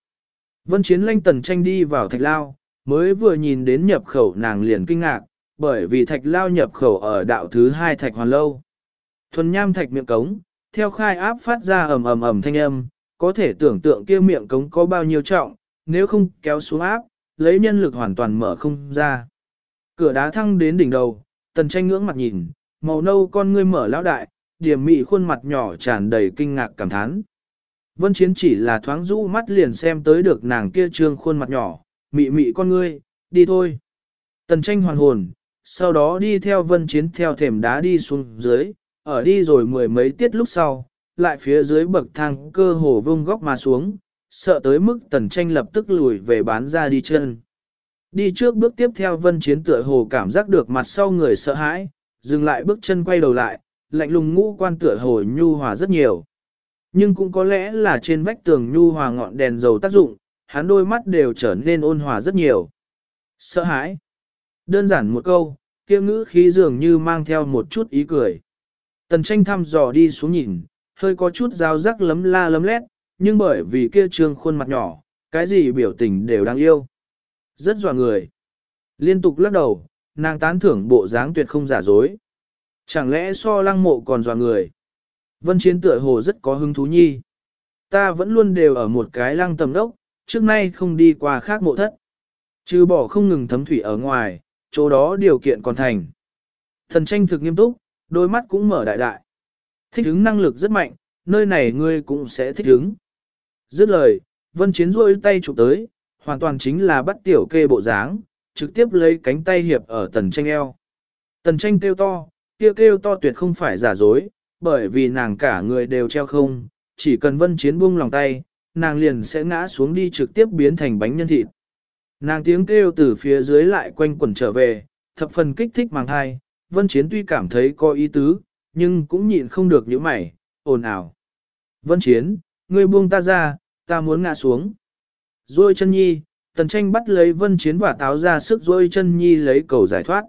Vân Chiến Lanh Tần tranh đi vào thạch lao, mới vừa nhìn đến nhập khẩu nàng liền kinh ngạc, bởi vì thạch lao nhập khẩu ở đạo thứ hai thạch hoàn lâu. Thuần nham thạch miệng cống, theo khai áp phát ra ầm ầm ầm thanh âm, có thể tưởng tượng kia miệng cống có bao nhiêu trọng, nếu không kéo xuống áp, lấy nhân lực hoàn toàn mở không ra. Cửa đá thăng đến đỉnh đầu, tần tranh ngưỡng mặt nhìn, màu nâu con ngươi mở lão đại, điểm mị khuôn mặt nhỏ tràn đầy kinh ngạc cảm thán. Vân Chiến chỉ là thoáng rũ mắt liền xem tới được nàng kia trương khuôn mặt nhỏ, mị mị con ngươi, đi thôi. Tần tranh hoàn hồn, sau đó đi theo Vân Chiến theo thềm đá đi xuống dưới, ở đi rồi mười mấy tiết lúc sau, lại phía dưới bậc thang cơ hồ vông góc mà xuống, sợ tới mức tần tranh lập tức lùi về bán ra đi chân. Đi trước bước tiếp theo Vân Chiến tựa hồ cảm giác được mặt sau người sợ hãi, dừng lại bước chân quay đầu lại, lạnh lùng ngũ quan tựa hồ nhu hòa rất nhiều. Nhưng cũng có lẽ là trên vách tường nhu hòa ngọn đèn dầu tác dụng, hắn đôi mắt đều trở nên ôn hòa rất nhiều. Sợ hãi. Đơn giản một câu, kia ngữ khí dường như mang theo một chút ý cười. Tần tranh thăm dò đi xuống nhìn, hơi có chút dao rắc lấm la lấm lét, nhưng bởi vì kia trương khuôn mặt nhỏ, cái gì biểu tình đều đáng yêu. Rất dọa người. Liên tục lắc đầu, nàng tán thưởng bộ dáng tuyệt không giả dối. Chẳng lẽ so lăng mộ còn dọa người? Vân Chiến tựa hồ rất có hứng thú nhi. Ta vẫn luôn đều ở một cái lăng tầm đốc, trước nay không đi qua khác mộ thất. Trừ bỏ không ngừng thấm thủy ở ngoài, chỗ đó điều kiện còn thành. Thần tranh thực nghiêm túc, đôi mắt cũng mở đại đại. Thích ứng năng lực rất mạnh, nơi này ngươi cũng sẽ thích ứng. Dứt lời, Vân Chiến rôi tay chụp tới, hoàn toàn chính là bắt tiểu kê bộ dáng, trực tiếp lấy cánh tay hiệp ở tần tranh eo. Tần tranh kêu to, kia kêu to tuyệt không phải giả dối, bởi vì nàng cả người đều treo không, chỉ cần vân chiến buông lòng tay, nàng liền sẽ ngã xuống đi trực tiếp biến thành bánh nhân thịt. Nàng tiếng kêu từ phía dưới lại quanh quẩn trở về, thập phần kích thích màng hai, vân chiến tuy cảm thấy có ý tứ, nhưng cũng nhịn không được những mày, ồn ào. Vân chiến, ngươi buông ta ra, ta muốn ngã xuống. Rồi chân nhi, tần tranh bắt lấy vân chiến và táo ra sức rồi chân nhi lấy cầu giải thoát.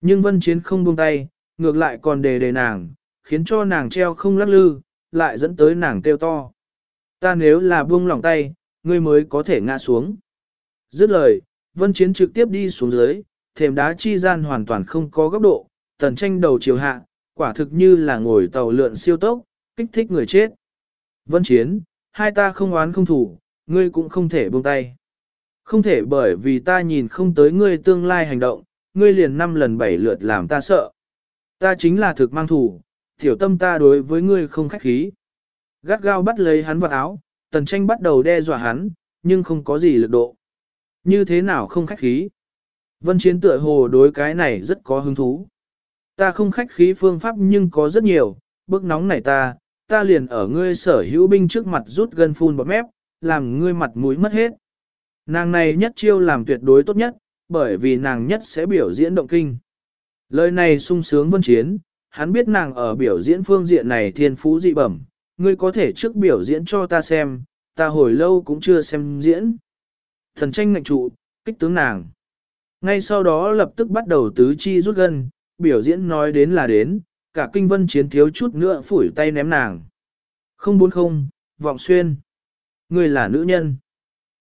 Nhưng vân chiến không buông tay, ngược lại còn đề đề nàng, khiến cho nàng treo không lắc lư, lại dẫn tới nàng kêu to. Ta nếu là buông lỏng tay, ngươi mới có thể ngã xuống. Dứt lời, vân chiến trực tiếp đi xuống dưới, thềm đá chi gian hoàn toàn không có góc độ, tần tranh đầu chiều hạ, quả thực như là ngồi tàu lượn siêu tốc, kích thích người chết. Vân chiến, hai ta không oán không thủ, ngươi cũng không thể buông tay. Không thể bởi vì ta nhìn không tới ngươi tương lai hành động, ngươi liền năm lần bảy lượt làm ta sợ. Ta chính là thực mang thủ, tiểu tâm ta đối với ngươi không khách khí. Gắt gao bắt lấy hắn vào áo, tần tranh bắt đầu đe dọa hắn, nhưng không có gì lực độ. Như thế nào không khách khí? Vân chiến tựa hồ đối cái này rất có hứng thú. Ta không khách khí phương pháp nhưng có rất nhiều, bức nóng này ta, ta liền ở ngươi sở hữu binh trước mặt rút gân phun bọt mép, làm ngươi mặt mũi mất hết. Nàng này nhất chiêu làm tuyệt đối tốt nhất, bởi vì nàng nhất sẽ biểu diễn động kinh. Lời này sung sướng vân chiến, hắn biết nàng ở biểu diễn phương diện này thiên phú dị bẩm, ngươi có thể trước biểu diễn cho ta xem, ta hồi lâu cũng chưa xem diễn. Thần tranh ngạnh trụ, kích tướng nàng. Ngay sau đó lập tức bắt đầu tứ chi rút gân, biểu diễn nói đến là đến, cả kinh vân chiến thiếu chút nữa phủi tay ném nàng. Không bốn không, vọng xuyên. Người là nữ nhân.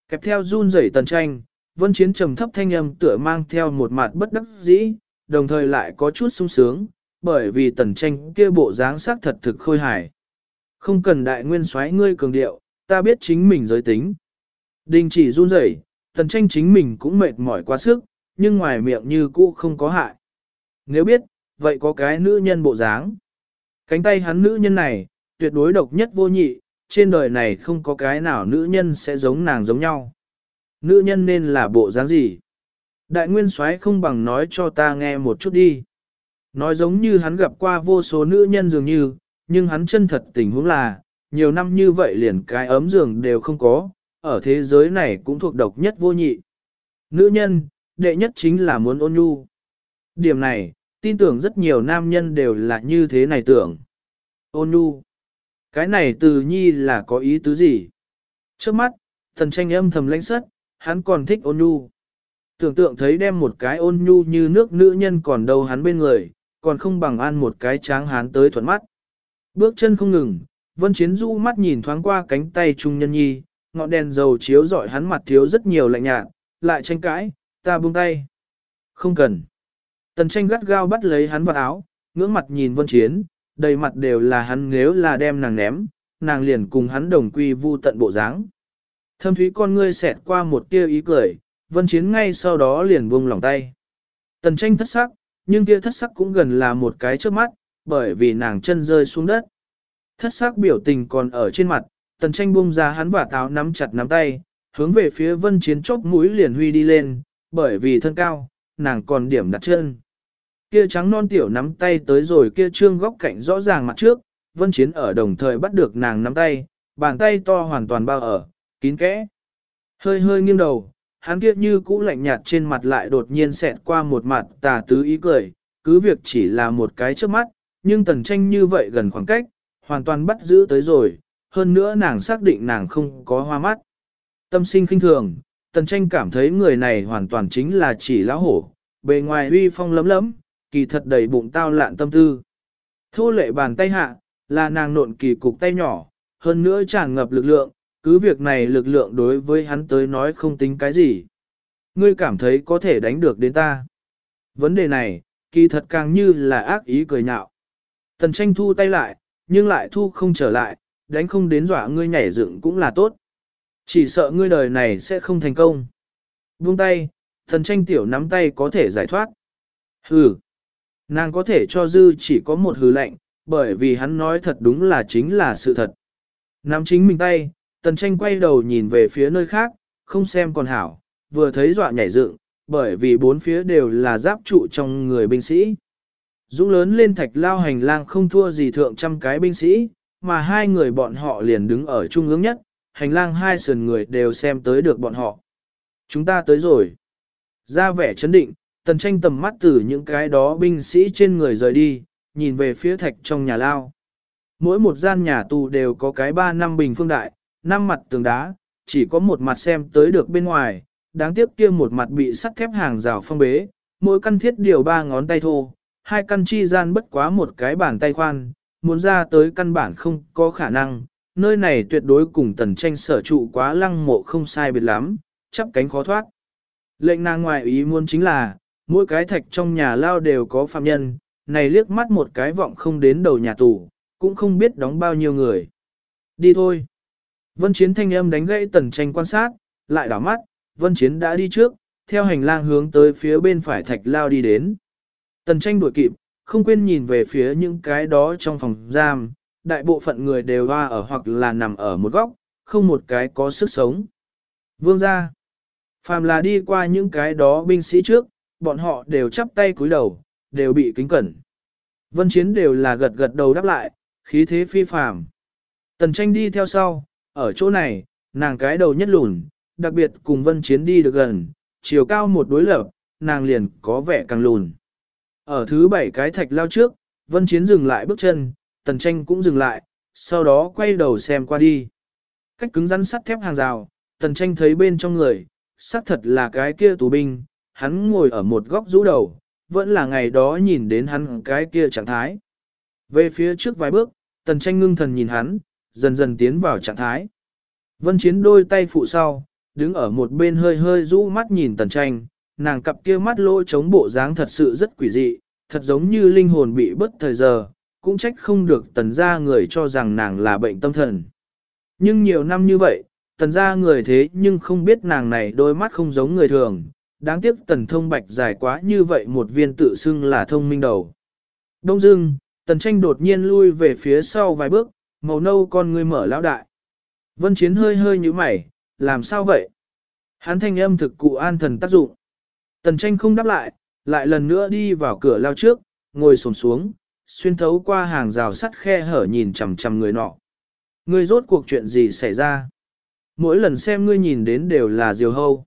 Kẹp theo run rẩy tần tranh, vân chiến trầm thấp thanh âm tựa mang theo một mặt bất đắc dĩ, đồng thời lại có chút sung sướng, bởi vì tần tranh kia bộ dáng sắc thật thực khôi hài. Không cần đại nguyên soái ngươi cường điệu, ta biết chính mình giới tính. Đình chỉ run rẩy, tần tranh chính mình cũng mệt mỏi quá sức, nhưng ngoài miệng như cũ không có hại. Nếu biết, vậy có cái nữ nhân bộ dáng. Cánh tay hắn nữ nhân này, tuyệt đối độc nhất vô nhị, trên đời này không có cái nào nữ nhân sẽ giống nàng giống nhau. Nữ nhân nên là bộ dáng gì? Đại nguyên soái không bằng nói cho ta nghe một chút đi. Nói giống như hắn gặp qua vô số nữ nhân dường như, nhưng hắn chân thật tình huống là, nhiều năm như vậy liền cái ấm giường đều không có, ở thế giới này cũng thuộc độc nhất vô nhị. Nữ nhân, đệ nhất chính là muốn ôn nhu. Điểm này, tin tưởng rất nhiều nam nhân đều là như thế này tưởng. Ôn nhu. Cái này từ nhi là có ý tứ gì? Trước mắt, thần tranh âm thầm lãnh sất, hắn còn thích ôn nhu. Tưởng tượng thấy đem một cái ôn nhu như nước nữ nhân còn đâu hắn bên người, còn không bằng ăn một cái tráng hán tới thuận mắt. Bước chân không ngừng, vân chiến du mắt nhìn thoáng qua cánh tay trung nhân nhi, ngọn đèn dầu chiếu rọi hắn mặt thiếu rất nhiều lạnh nhạt, lại tranh cãi, ta buông tay. Không cần. Tần tranh gắt gao bắt lấy hắn vào áo, ngưỡng mặt nhìn vân chiến, đầy mặt đều là hắn nếu là đem nàng ném, nàng liền cùng hắn đồng quy vu tận bộ dáng. Thâm thúy con ngươi xẹt qua một tia ý cười, vân chiến ngay sau đó liền buông lòng tay. Tần tranh thất sắc, nhưng tia thất sắc cũng gần là một cái trước mắt, bởi vì nàng chân rơi xuống đất. Thất sắc biểu tình còn ở trên mặt, tần tranh buông ra hắn và táo nắm chặt nắm tay, hướng về phía vân chiến chốc mũi liền huy đi lên, bởi vì thân cao, nàng còn điểm đặt chân. Kia trắng non tiểu nắm tay tới rồi kia trương góc cạnh rõ ràng mặt trước, vân chiến ở đồng thời bắt được nàng nắm tay, bàn tay to hoàn toàn bao ở, kín kẽ. Hơi hơi nghiêng đầu, hắn kia như cũ lạnh nhạt trên mặt lại đột nhiên xẹt qua một mặt tà tứ ý cười, cứ việc chỉ là một cái trước mắt, nhưng tần tranh như vậy gần khoảng cách, hoàn toàn bắt giữ tới rồi, hơn nữa nàng xác định nàng không có hoa mắt. Tâm sinh khinh thường, tần tranh cảm thấy người này hoàn toàn chính là chỉ lão hổ, bề ngoài uy phong lấm lấm, kỳ thật đầy bụng tao lạn tâm tư. Thô lệ bàn tay hạ, là nàng nộn kỳ cục tay nhỏ, hơn nữa tràn ngập lực lượng, cứ việc này lực lượng đối với hắn tới nói không tính cái gì. Ngươi cảm thấy có thể đánh được đến ta. Vấn đề này, kỳ thật càng như là ác ý cười nhạo. Tần tranh thu tay lại, nhưng lại thu không trở lại, đánh không đến dọa ngươi nhảy dựng cũng là tốt. Chỉ sợ ngươi đời này sẽ không thành công. Buông tay, thần tranh tiểu nắm tay có thể giải thoát. Hừ. Nàng có thể cho dư chỉ có một hừ lệnh, bởi vì hắn nói thật đúng là chính là sự thật. Nắm chính mình tay, tần tranh quay đầu nhìn về phía nơi khác, không xem còn hảo, vừa thấy dọa nhảy dựng, bởi vì bốn phía đều là giáp trụ trong người binh sĩ. Dũng lớn lên thạch lao hành lang không thua gì thượng trăm cái binh sĩ, mà hai người bọn họ liền đứng ở trung ương nhất, hành lang hai sườn người đều xem tới được bọn họ. Chúng ta tới rồi. Ra vẻ chấn định, tần tranh tầm mắt từ những cái đó binh sĩ trên người rời đi, nhìn về phía thạch trong nhà lao. Mỗi một gian nhà tù đều có cái ba năm bình phương đại, năm mặt tường đá, chỉ có một mặt xem tới được bên ngoài, đáng tiếc kia một mặt bị sắt thép hàng rào phong bế, mỗi căn thiết điều ba ngón tay thô, hai căn chi gian bất quá một cái bàn tay khoan, muốn ra tới căn bản không có khả năng, nơi này tuyệt đối cùng tần tranh sở trụ quá lăng mộ không sai biệt lắm, chắp cánh khó thoát. Lệnh nàng ngoại ý muốn chính là, mỗi cái thạch trong nhà lao đều có phạm nhân, này liếc mắt một cái vọng không đến đầu nhà tù, cũng không biết đóng bao nhiêu người. Đi thôi. Vân Chiến thanh âm đánh gãy tần tranh quan sát, lại đảo mắt, Vân Chiến đã đi trước, theo hành lang hướng tới phía bên phải thạch lao đi đến. Tần tranh đuổi kịp, không quên nhìn về phía những cái đó trong phòng giam, đại bộ phận người đều hoa ở hoặc là nằm ở một góc, không một cái có sức sống. Vương ra, phàm là đi qua những cái đó binh sĩ trước, bọn họ đều chắp tay cúi đầu, đều bị kính cẩn. Vân chiến đều là gật gật đầu đáp lại, khí thế phi phàm. Tần tranh đi theo sau, ở chỗ này, nàng cái đầu nhất lùn, đặc biệt cùng vân chiến đi được gần, chiều cao một đối lập, nàng liền có vẻ càng lùn. Ở thứ bảy cái thạch lao trước, Vân Chiến dừng lại bước chân, Tần Tranh cũng dừng lại, sau đó quay đầu xem qua đi. Cách cứng rắn sắt thép hàng rào, Tần Tranh thấy bên trong người, xác thật là cái kia tù binh, hắn ngồi ở một góc rũ đầu, vẫn là ngày đó nhìn đến hắn cái kia trạng thái. Về phía trước vài bước, Tần Tranh ngưng thần nhìn hắn, dần dần tiến vào trạng thái. Vân Chiến đôi tay phụ sau, đứng ở một bên hơi hơi rũ mắt nhìn Tần Tranh, nàng cặp kia mắt lỗ chống bộ dáng thật sự rất quỷ dị, thật giống như linh hồn bị bất thời giờ, cũng trách không được tần gia người cho rằng nàng là bệnh tâm thần. Nhưng nhiều năm như vậy, tần gia người thế nhưng không biết nàng này đôi mắt không giống người thường, đáng tiếc tần thông bạch dài quá như vậy một viên tự xưng là thông minh đầu. Đông dưng, tần tranh đột nhiên lui về phía sau vài bước, màu nâu con người mở lão đại. Vân chiến hơi hơi như mày, làm sao vậy? Hắn thanh âm thực cụ an thần tác dụng. Tần tranh không đáp lại, lại lần nữa đi vào cửa lao trước, ngồi sồn xuống, xuyên thấu qua hàng rào sắt khe hở nhìn chằm chằm người nọ. Ngươi rốt cuộc chuyện gì xảy ra? Mỗi lần xem ngươi nhìn đến đều là diều hâu.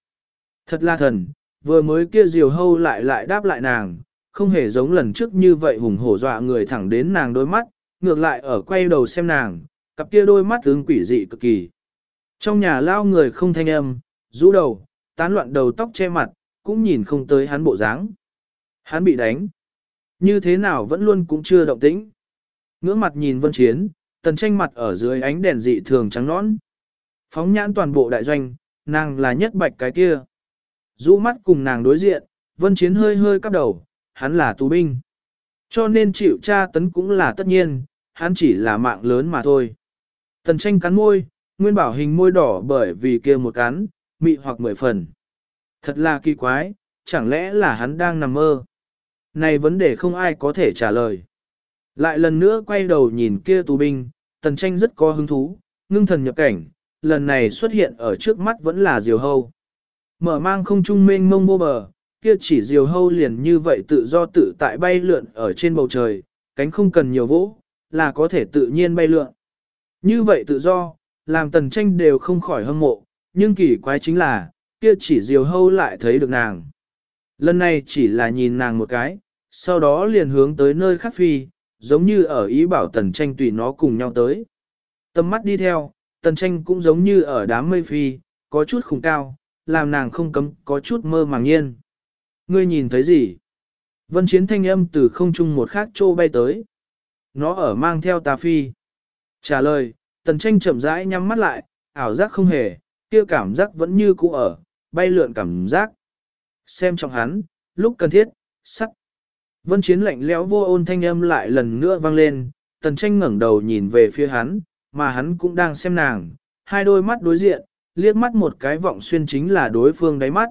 Thật là thần, vừa mới kia diều hâu lại lại đáp lại nàng, không hề giống lần trước như vậy hùng hổ dọa người thẳng đến nàng đôi mắt, ngược lại ở quay đầu xem nàng, cặp kia đôi mắt tướng quỷ dị cực kỳ. Trong nhà lao người không thanh âm, rũ đầu, tán loạn đầu tóc che mặt, cũng nhìn không tới hắn bộ dáng. Hắn bị đánh. Như thế nào vẫn luôn cũng chưa động tĩnh. Ngưỡng mặt nhìn vân chiến, tần tranh mặt ở dưới ánh đèn dị thường trắng nõn. Phóng nhãn toàn bộ đại doanh, nàng là nhất bạch cái kia. Dũ mắt cùng nàng đối diện, vân chiến hơi hơi cắp đầu, hắn là tù binh. Cho nên chịu tra tấn cũng là tất nhiên, hắn chỉ là mạng lớn mà thôi. Tần tranh cắn môi, nguyên bảo hình môi đỏ bởi vì kia một cắn, mị hoặc mười phần. Thật là kỳ quái, chẳng lẽ là hắn đang nằm mơ? Này vấn đề không ai có thể trả lời. Lại lần nữa quay đầu nhìn kia tù binh, tần tranh rất có hứng thú, ngưng thần nhập cảnh, lần này xuất hiện ở trước mắt vẫn là diều hâu. Mở mang không trung mênh mông vô bờ, kia chỉ diều hâu liền như vậy tự do tự tại bay lượn ở trên bầu trời, cánh không cần nhiều vỗ, là có thể tự nhiên bay lượn. Như vậy tự do, làm tần tranh đều không khỏi hâm mộ, nhưng kỳ quái chính là, kia chỉ diều hâu lại thấy được nàng. Lần này chỉ là nhìn nàng một cái, sau đó liền hướng tới nơi khác phi, giống như ở ý bảo tần tranh tùy nó cùng nhau tới. Tâm mắt đi theo, tần tranh cũng giống như ở đám mây phi, có chút khủng cao, làm nàng không cấm có chút mơ màng nhiên. Ngươi nhìn thấy gì? Vân chiến thanh âm từ không trung một khác trô bay tới. Nó ở mang theo tà phi. Trả lời, tần tranh chậm rãi nhắm mắt lại, ảo giác không hề, kia cảm giác vẫn như cũ ở, bay lượn cảm giác. Xem trong hắn, lúc cần thiết, sắc. Vân chiến lạnh lẽo vô ôn thanh âm lại lần nữa vang lên, tần tranh ngẩng đầu nhìn về phía hắn, mà hắn cũng đang xem nàng, hai đôi mắt đối diện, liếc mắt một cái vọng xuyên chính là đối phương đáy mắt.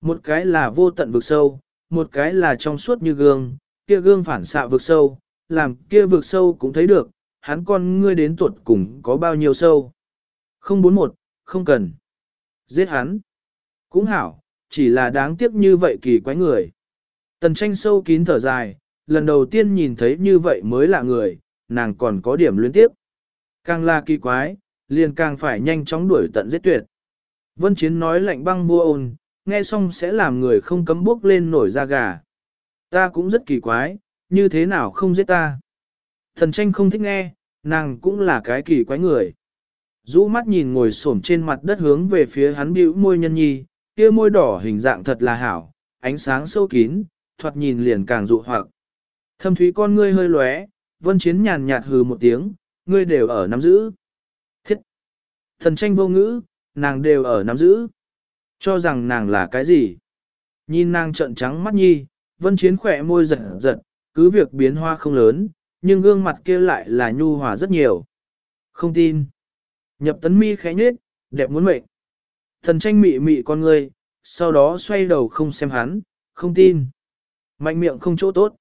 Một cái là vô tận vực sâu, một cái là trong suốt như gương, kia gương phản xạ vực sâu, làm kia vực sâu cũng thấy được, hắn con ngươi đến tuột cùng có bao nhiêu sâu. 041, không cần. Giết hắn. Cũng hảo, chỉ là đáng tiếc như vậy kỳ quái người. Tần tranh sâu kín thở dài, lần đầu tiên nhìn thấy như vậy mới là người, nàng còn có điểm luyến tiếp. Càng là kỳ quái, liền càng phải nhanh chóng đuổi tận giết tuyệt. Vân Chiến nói lạnh băng vua ôn, nghe xong sẽ làm người không cấm bước lên nổi da gà. Ta cũng rất kỳ quái, như thế nào không giết ta. Thần tranh không thích nghe, nàng cũng là cái kỳ quái người. Dũ mắt nhìn ngồi xổm trên mặt đất hướng về phía hắn bĩu môi nhân nhi, kia môi đỏ hình dạng thật là hảo, ánh sáng sâu kín, thoạt nhìn liền càng dụ hoặc. Thâm thúy con ngươi hơi lóe, vân chiến nhàn nhạt hừ một tiếng, ngươi đều ở nắm giữ. Thiết! Thần tranh vô ngữ, nàng đều ở nắm giữ. Cho rằng nàng là cái gì? Nhìn nàng trợn trắng mắt nhi, vân chiến khỏe môi giật giật, cứ việc biến hoa không lớn, nhưng gương mặt kia lại là nhu hòa rất nhiều. Không tin. Nhập tấn mi khẽ nhết, đẹp muốn mệnh. Thần tranh mị mị con ngươi, sau đó xoay đầu không xem hắn, không tin. Mạnh miệng không chỗ tốt.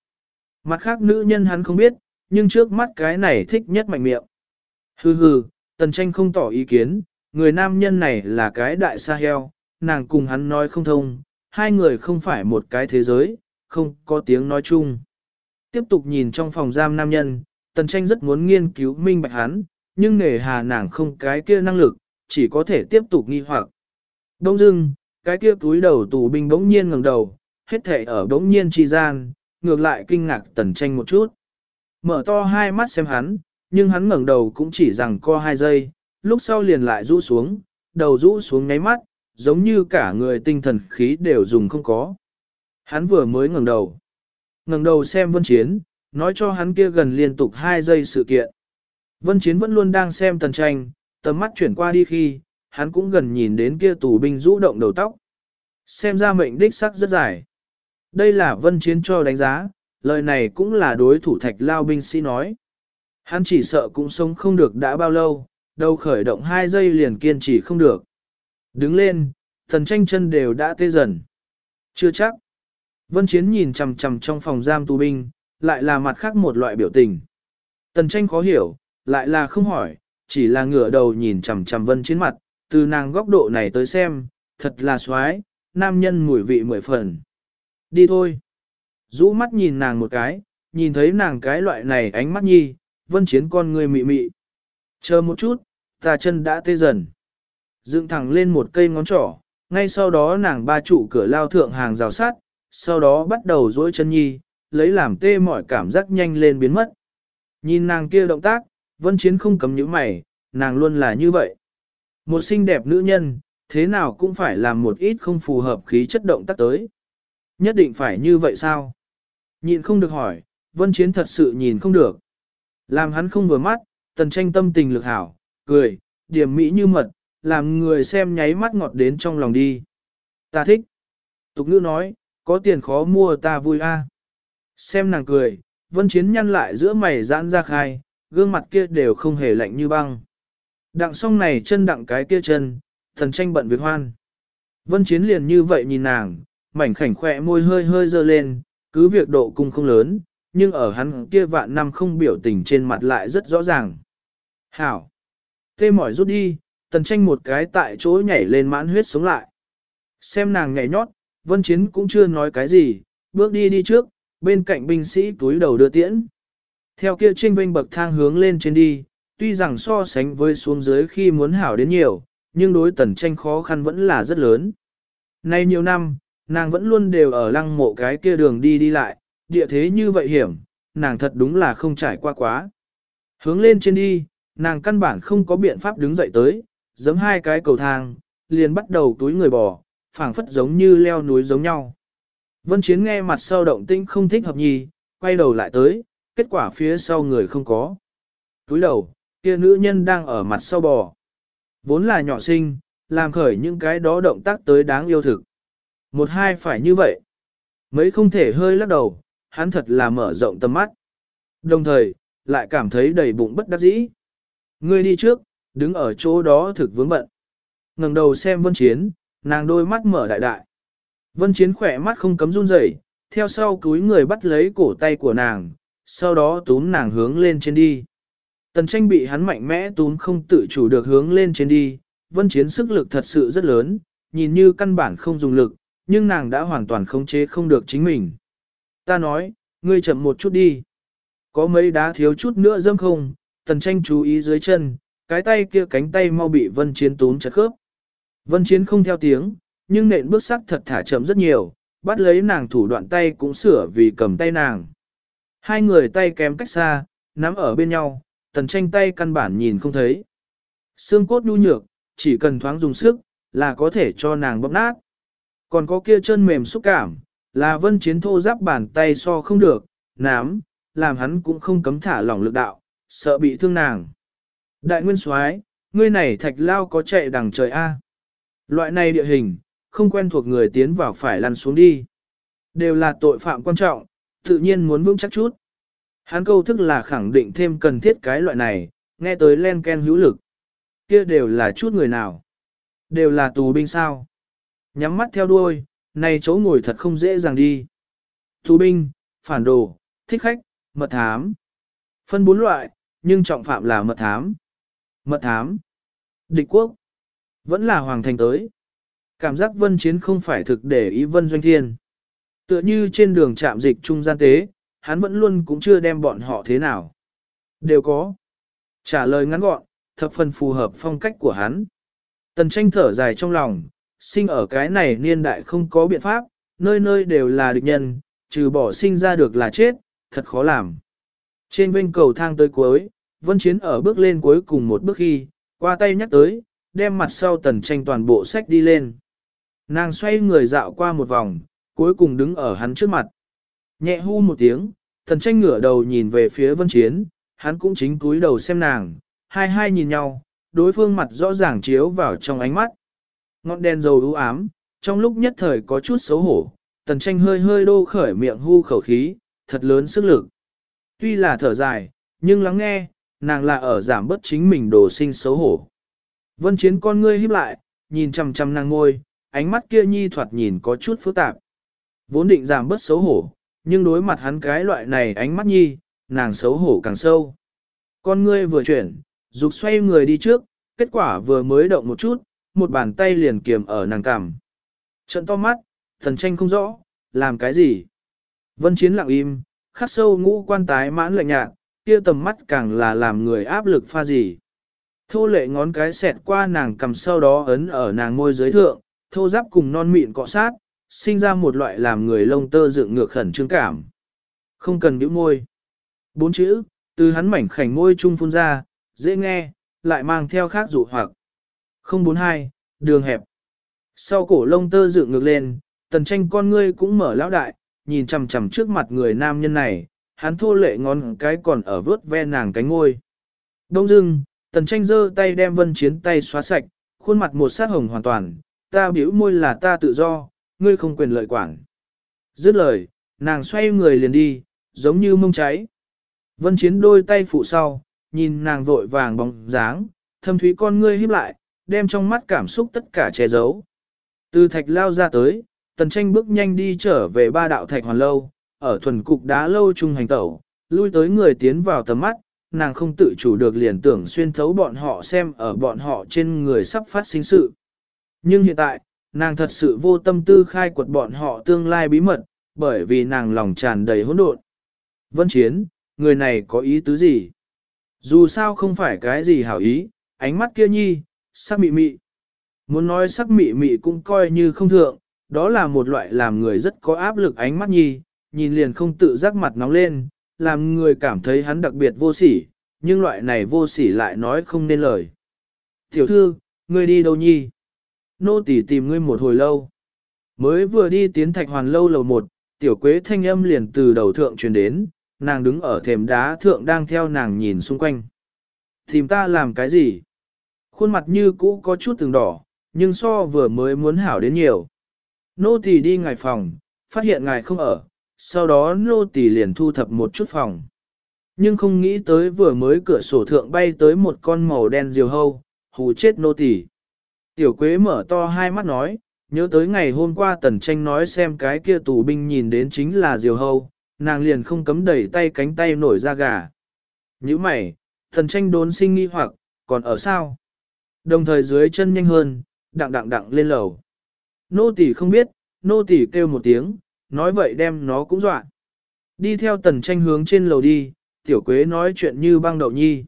Mặt khác nữ nhân hắn không biết, nhưng trước mắt cái này thích nhất mạnh miệng. Hừ hừ, tần tranh không tỏ ý kiến, người nam nhân này là cái đại sa heo, nàng cùng hắn nói không thông, hai người không phải một cái thế giới, không có tiếng nói chung. Tiếp tục nhìn trong phòng giam nam nhân, tần tranh rất muốn nghiên cứu minh bạch hắn, nhưng nể hà nàng không cái kia năng lực, chỉ có thể tiếp tục nghi hoặc. Đông dưng, cái kia túi đầu tù binh bỗng nhiên ngẩng đầu, hết thể ở đống nhiên chi gian, ngược lại kinh ngạc tần tranh một chút. Mở to hai mắt xem hắn, nhưng hắn ngẩng đầu cũng chỉ rằng co hai giây, lúc sau liền lại rũ xuống, đầu rũ xuống ngáy mắt, giống như cả người tinh thần khí đều dùng không có. Hắn vừa mới ngẩng đầu. ngẩng đầu xem vân chiến, nói cho hắn kia gần liên tục hai giây sự kiện. Vân chiến vẫn luôn đang xem tần tranh, tầm mắt chuyển qua đi khi, hắn cũng gần nhìn đến kia tù binh rũ động đầu tóc. Xem ra mệnh đích sắc rất dài. Đây là vân chiến cho đánh giá, lời này cũng là đối thủ thạch lao binh sĩ nói. Hắn chỉ sợ cũng sống không được đã bao lâu, đầu khởi động hai giây liền kiên trì không được. Đứng lên, thần tranh chân đều đã tê dần. Chưa chắc. Vân Chiến nhìn chằm chằm trong phòng giam tù binh, lại là mặt khác một loại biểu tình. Tần tranh khó hiểu, lại là không hỏi, chỉ là ngửa đầu nhìn chằm chằm Vân Chiến mặt, từ nàng góc độ này tới xem, thật là xoái, nam nhân mùi vị mười phần. Đi thôi. Rũ mắt nhìn nàng một cái, nhìn thấy nàng cái loại này ánh mắt nhi, Vân Chiến con người mị mị. Chờ một chút, ta chân đã tê dần. Dựng thẳng lên một cây ngón trỏ, ngay sau đó nàng ba trụ cửa lao thượng hàng rào sát, sau đó bắt đầu dối chân nhi, lấy làm tê mọi cảm giác nhanh lên biến mất. Nhìn nàng kia động tác, vân chiến không cấm những mày, nàng luôn là như vậy. Một xinh đẹp nữ nhân, thế nào cũng phải làm một ít không phù hợp khí chất động tác tới. Nhất định phải như vậy sao? Nhìn không được hỏi, vân chiến thật sự nhìn không được. Làm hắn không vừa mắt, tần tranh tâm tình lực hảo, cười, điểm mỹ như mật, làm người xem nháy mắt ngọt đến trong lòng đi. Ta thích. Tục ngữ nói, có tiền khó mua ta vui a. Xem nàng cười, vân chiến nhăn lại giữa mày giãn ra khai, gương mặt kia đều không hề lạnh như băng. Đặng song này chân đặng cái kia chân, thần tranh bận việc hoan. Vân chiến liền như vậy nhìn nàng, mảnh khảnh khỏe môi hơi hơi dơ lên, cứ việc độ cung không lớn, nhưng ở hắn kia vạn năm không biểu tình trên mặt lại rất rõ ràng. Hảo! Tê mỏi rút đi, tần tranh một cái tại chỗ nhảy lên mãn huyết sống lại. Xem nàng nhảy nhót, vân chiến cũng chưa nói cái gì, bước đi đi trước, bên cạnh binh sĩ túi đầu đưa tiễn. Theo kia trinh vinh bậc thang hướng lên trên đi, tuy rằng so sánh với xuống dưới khi muốn hảo đến nhiều, nhưng đối tần tranh khó khăn vẫn là rất lớn. Nay nhiều năm, nàng vẫn luôn đều ở lăng mộ cái kia đường đi đi lại, địa thế như vậy hiểm, nàng thật đúng là không trải qua quá. Hướng lên trên đi, nàng căn bản không có biện pháp đứng dậy tới, giấm hai cái cầu thang, liền bắt đầu túi người bò, phảng phất giống như leo núi giống nhau. Vân Chiến nghe mặt sau động tĩnh không thích hợp nhì, quay đầu lại tới, kết quả phía sau người không có. Túi đầu, kia nữ nhân đang ở mặt sau bò. Vốn là nhỏ sinh, làm khởi những cái đó động tác tới đáng yêu thực. Một hai phải như vậy. Mấy không thể hơi lắc đầu, hắn thật là mở rộng tầm mắt. Đồng thời, lại cảm thấy đầy bụng bất đắc dĩ. Ngươi đi trước, đứng ở chỗ đó thực vướng bận. ngẩng đầu xem vân chiến, nàng đôi mắt mở đại đại. Vân chiến khỏe mắt không cấm run rẩy, theo sau túi người bắt lấy cổ tay của nàng, sau đó túm nàng hướng lên trên đi. Tần tranh bị hắn mạnh mẽ túm không tự chủ được hướng lên trên đi, vân chiến sức lực thật sự rất lớn, nhìn như căn bản không dùng lực, nhưng nàng đã hoàn toàn khống chế không được chính mình. Ta nói, ngươi chậm một chút đi. Có mấy đá thiếu chút nữa dâm không, tần tranh chú ý dưới chân, cái tay kia cánh tay mau bị vân chiến túm chặt khớp. Vân chiến không theo tiếng, nhưng nện bước sắc thật thả chậm rất nhiều, bắt lấy nàng thủ đoạn tay cũng sửa vì cầm tay nàng. Hai người tay kém cách xa, nắm ở bên nhau, tần tranh tay căn bản nhìn không thấy. Xương cốt nhu nhược, chỉ cần thoáng dùng sức, là có thể cho nàng bóp nát. Còn có kia chân mềm xúc cảm, là vân chiến thô giáp bàn tay so không được, nám, làm hắn cũng không cấm thả lỏng lực đạo, sợ bị thương nàng. Đại nguyên soái, ngươi này thạch lao có chạy đằng trời A. Loại này địa hình, không quen thuộc người tiến vào phải lăn xuống đi. Đều là tội phạm quan trọng, tự nhiên muốn vững chắc chút. Hắn câu thức là khẳng định thêm cần thiết cái loại này, nghe tới len ken hữu lực. Kia đều là chút người nào. Đều là tù binh sao. Nhắm mắt theo đuôi, này chỗ ngồi thật không dễ dàng đi. Tù binh, phản đồ, thích khách, mật thám. Phân bốn loại, nhưng trọng phạm là mật thám. Mật thám. Địch quốc. Vẫn là hoàng thành tới. Cảm giác vân chiến không phải thực để ý vân doanh thiên. Tựa như trên đường chạm dịch trung gian tế, hắn vẫn luôn cũng chưa đem bọn họ thế nào. Đều có. Trả lời ngắn gọn, thập phần phù hợp phong cách của hắn. Tần tranh thở dài trong lòng, sinh ở cái này niên đại không có biện pháp, nơi nơi đều là địch nhân, trừ bỏ sinh ra được là chết, thật khó làm. Trên bên cầu thang tới cuối, Vân Chiến ở bước lên cuối cùng một bước khi, qua tay nhắc tới, đem mặt sau tần tranh toàn bộ sách đi lên. Nàng xoay người dạo qua một vòng, cuối cùng đứng ở hắn trước mặt. Nhẹ hu một tiếng, thần tranh ngửa đầu nhìn về phía Vân Chiến, hắn cũng chính cúi đầu xem nàng, hai hai nhìn nhau, đối phương mặt rõ ràng chiếu vào trong ánh mắt. Ngọn đèn dầu u ám, trong lúc nhất thời có chút xấu hổ, tần tranh hơi hơi đô khởi miệng hu khẩu khí, thật lớn sức lực. Tuy là thở dài, nhưng lắng nghe, nàng là ở giảm bớt chính mình đồ sinh xấu hổ. Vân chiến con ngươi híp lại, nhìn chằm chằm nàng ngôi, ánh mắt kia nhi thoạt nhìn có chút phức tạp. Vốn định giảm bớt xấu hổ, nhưng đối mặt hắn cái loại này ánh mắt nhi, nàng xấu hổ càng sâu. Con ngươi vừa chuyển, dục xoay người đi trước, kết quả vừa mới động một chút, một bàn tay liền kiềm ở nàng cằm. Trận to mắt, thần tranh không rõ, làm cái gì? Vân chiến lặng im, khắc sâu ngũ quan tái mãn lạnh nhạt, kia tầm mắt càng là làm người áp lực pha gì. Thô lệ ngón cái xẹt qua nàng cầm sau đó ấn ở nàng môi dưới thượng, thô giáp cùng non mịn cọ sát, sinh ra một loại làm người lông tơ dựng ngược khẩn trương cảm. Không cần bĩu môi. Bốn chữ, từ hắn mảnh khảnh môi trung phun ra, dễ nghe, lại mang theo khác dụ hoặc. 042, đường hẹp. Sau cổ lông tơ dựng ngược lên, tần tranh con ngươi cũng mở lão đại, nhìn chằm chằm trước mặt người nam nhân này, hắn thô lệ ngón cái còn ở vớt ve nàng cánh ngôi. Đông dưng, tần tranh giơ tay đem vân chiến tay xóa sạch, khuôn mặt một sát hồng hoàn toàn, ta biểu môi là ta tự do, ngươi không quyền lợi quản. Dứt lời, nàng xoay người liền đi, giống như mông cháy. Vân chiến đôi tay phụ sau, nhìn nàng vội vàng bóng dáng, thâm thúy con ngươi híp lại, đem trong mắt cảm xúc tất cả che giấu. Từ thạch lao ra tới, tần tranh bước nhanh đi trở về ba đạo thạch hoàn lâu, ở thuần cục đá lâu trung hành tẩu, lui tới người tiến vào tầm mắt, nàng không tự chủ được liền tưởng xuyên thấu bọn họ xem ở bọn họ trên người sắp phát sinh sự. Nhưng hiện tại, nàng thật sự vô tâm tư khai quật bọn họ tương lai bí mật, bởi vì nàng lòng tràn đầy hỗn độn. Vân Chiến, người này có ý tứ gì? Dù sao không phải cái gì hảo ý, ánh mắt kia nhi, sắc mị mị. Muốn nói sắc mị mị cũng coi như không thượng, đó là một loại làm người rất có áp lực ánh mắt nhi, nhìn liền không tự giác mặt nóng lên, làm người cảm thấy hắn đặc biệt vô sỉ, nhưng loại này vô sỉ lại nói không nên lời. Tiểu thư, ngươi đi đâu nhi? Nô tỳ tìm ngươi một hồi lâu. Mới vừa đi tiến thạch hoàn lâu lầu một, tiểu quế thanh âm liền từ đầu thượng truyền đến, nàng đứng ở thềm đá thượng đang theo nàng nhìn xung quanh. Tìm ta làm cái gì? Khuôn mặt như cũ có chút từng đỏ, nhưng so vừa mới muốn hảo đến nhiều. Nô tỳ đi ngài phòng, phát hiện ngài không ở, sau đó nô tỳ liền thu thập một chút phòng. Nhưng không nghĩ tới vừa mới cửa sổ thượng bay tới một con màu đen diều hâu, hù chết nô tỳ. Tiểu quế mở to hai mắt nói, nhớ tới ngày hôm qua tần tranh nói xem cái kia tù binh nhìn đến chính là diều hâu, nàng liền không cấm đẩy tay cánh tay nổi ra gà. Như mày, tần tranh đốn sinh nghi hoặc, còn ở sao? Đồng thời dưới chân nhanh hơn, đặng đặng đặng lên lầu. Nô tỳ không biết, nô tỳ kêu một tiếng, nói vậy đem nó cũng dọa. Đi theo tần tranh hướng trên lầu đi, tiểu quế nói chuyện như băng đậu nhi.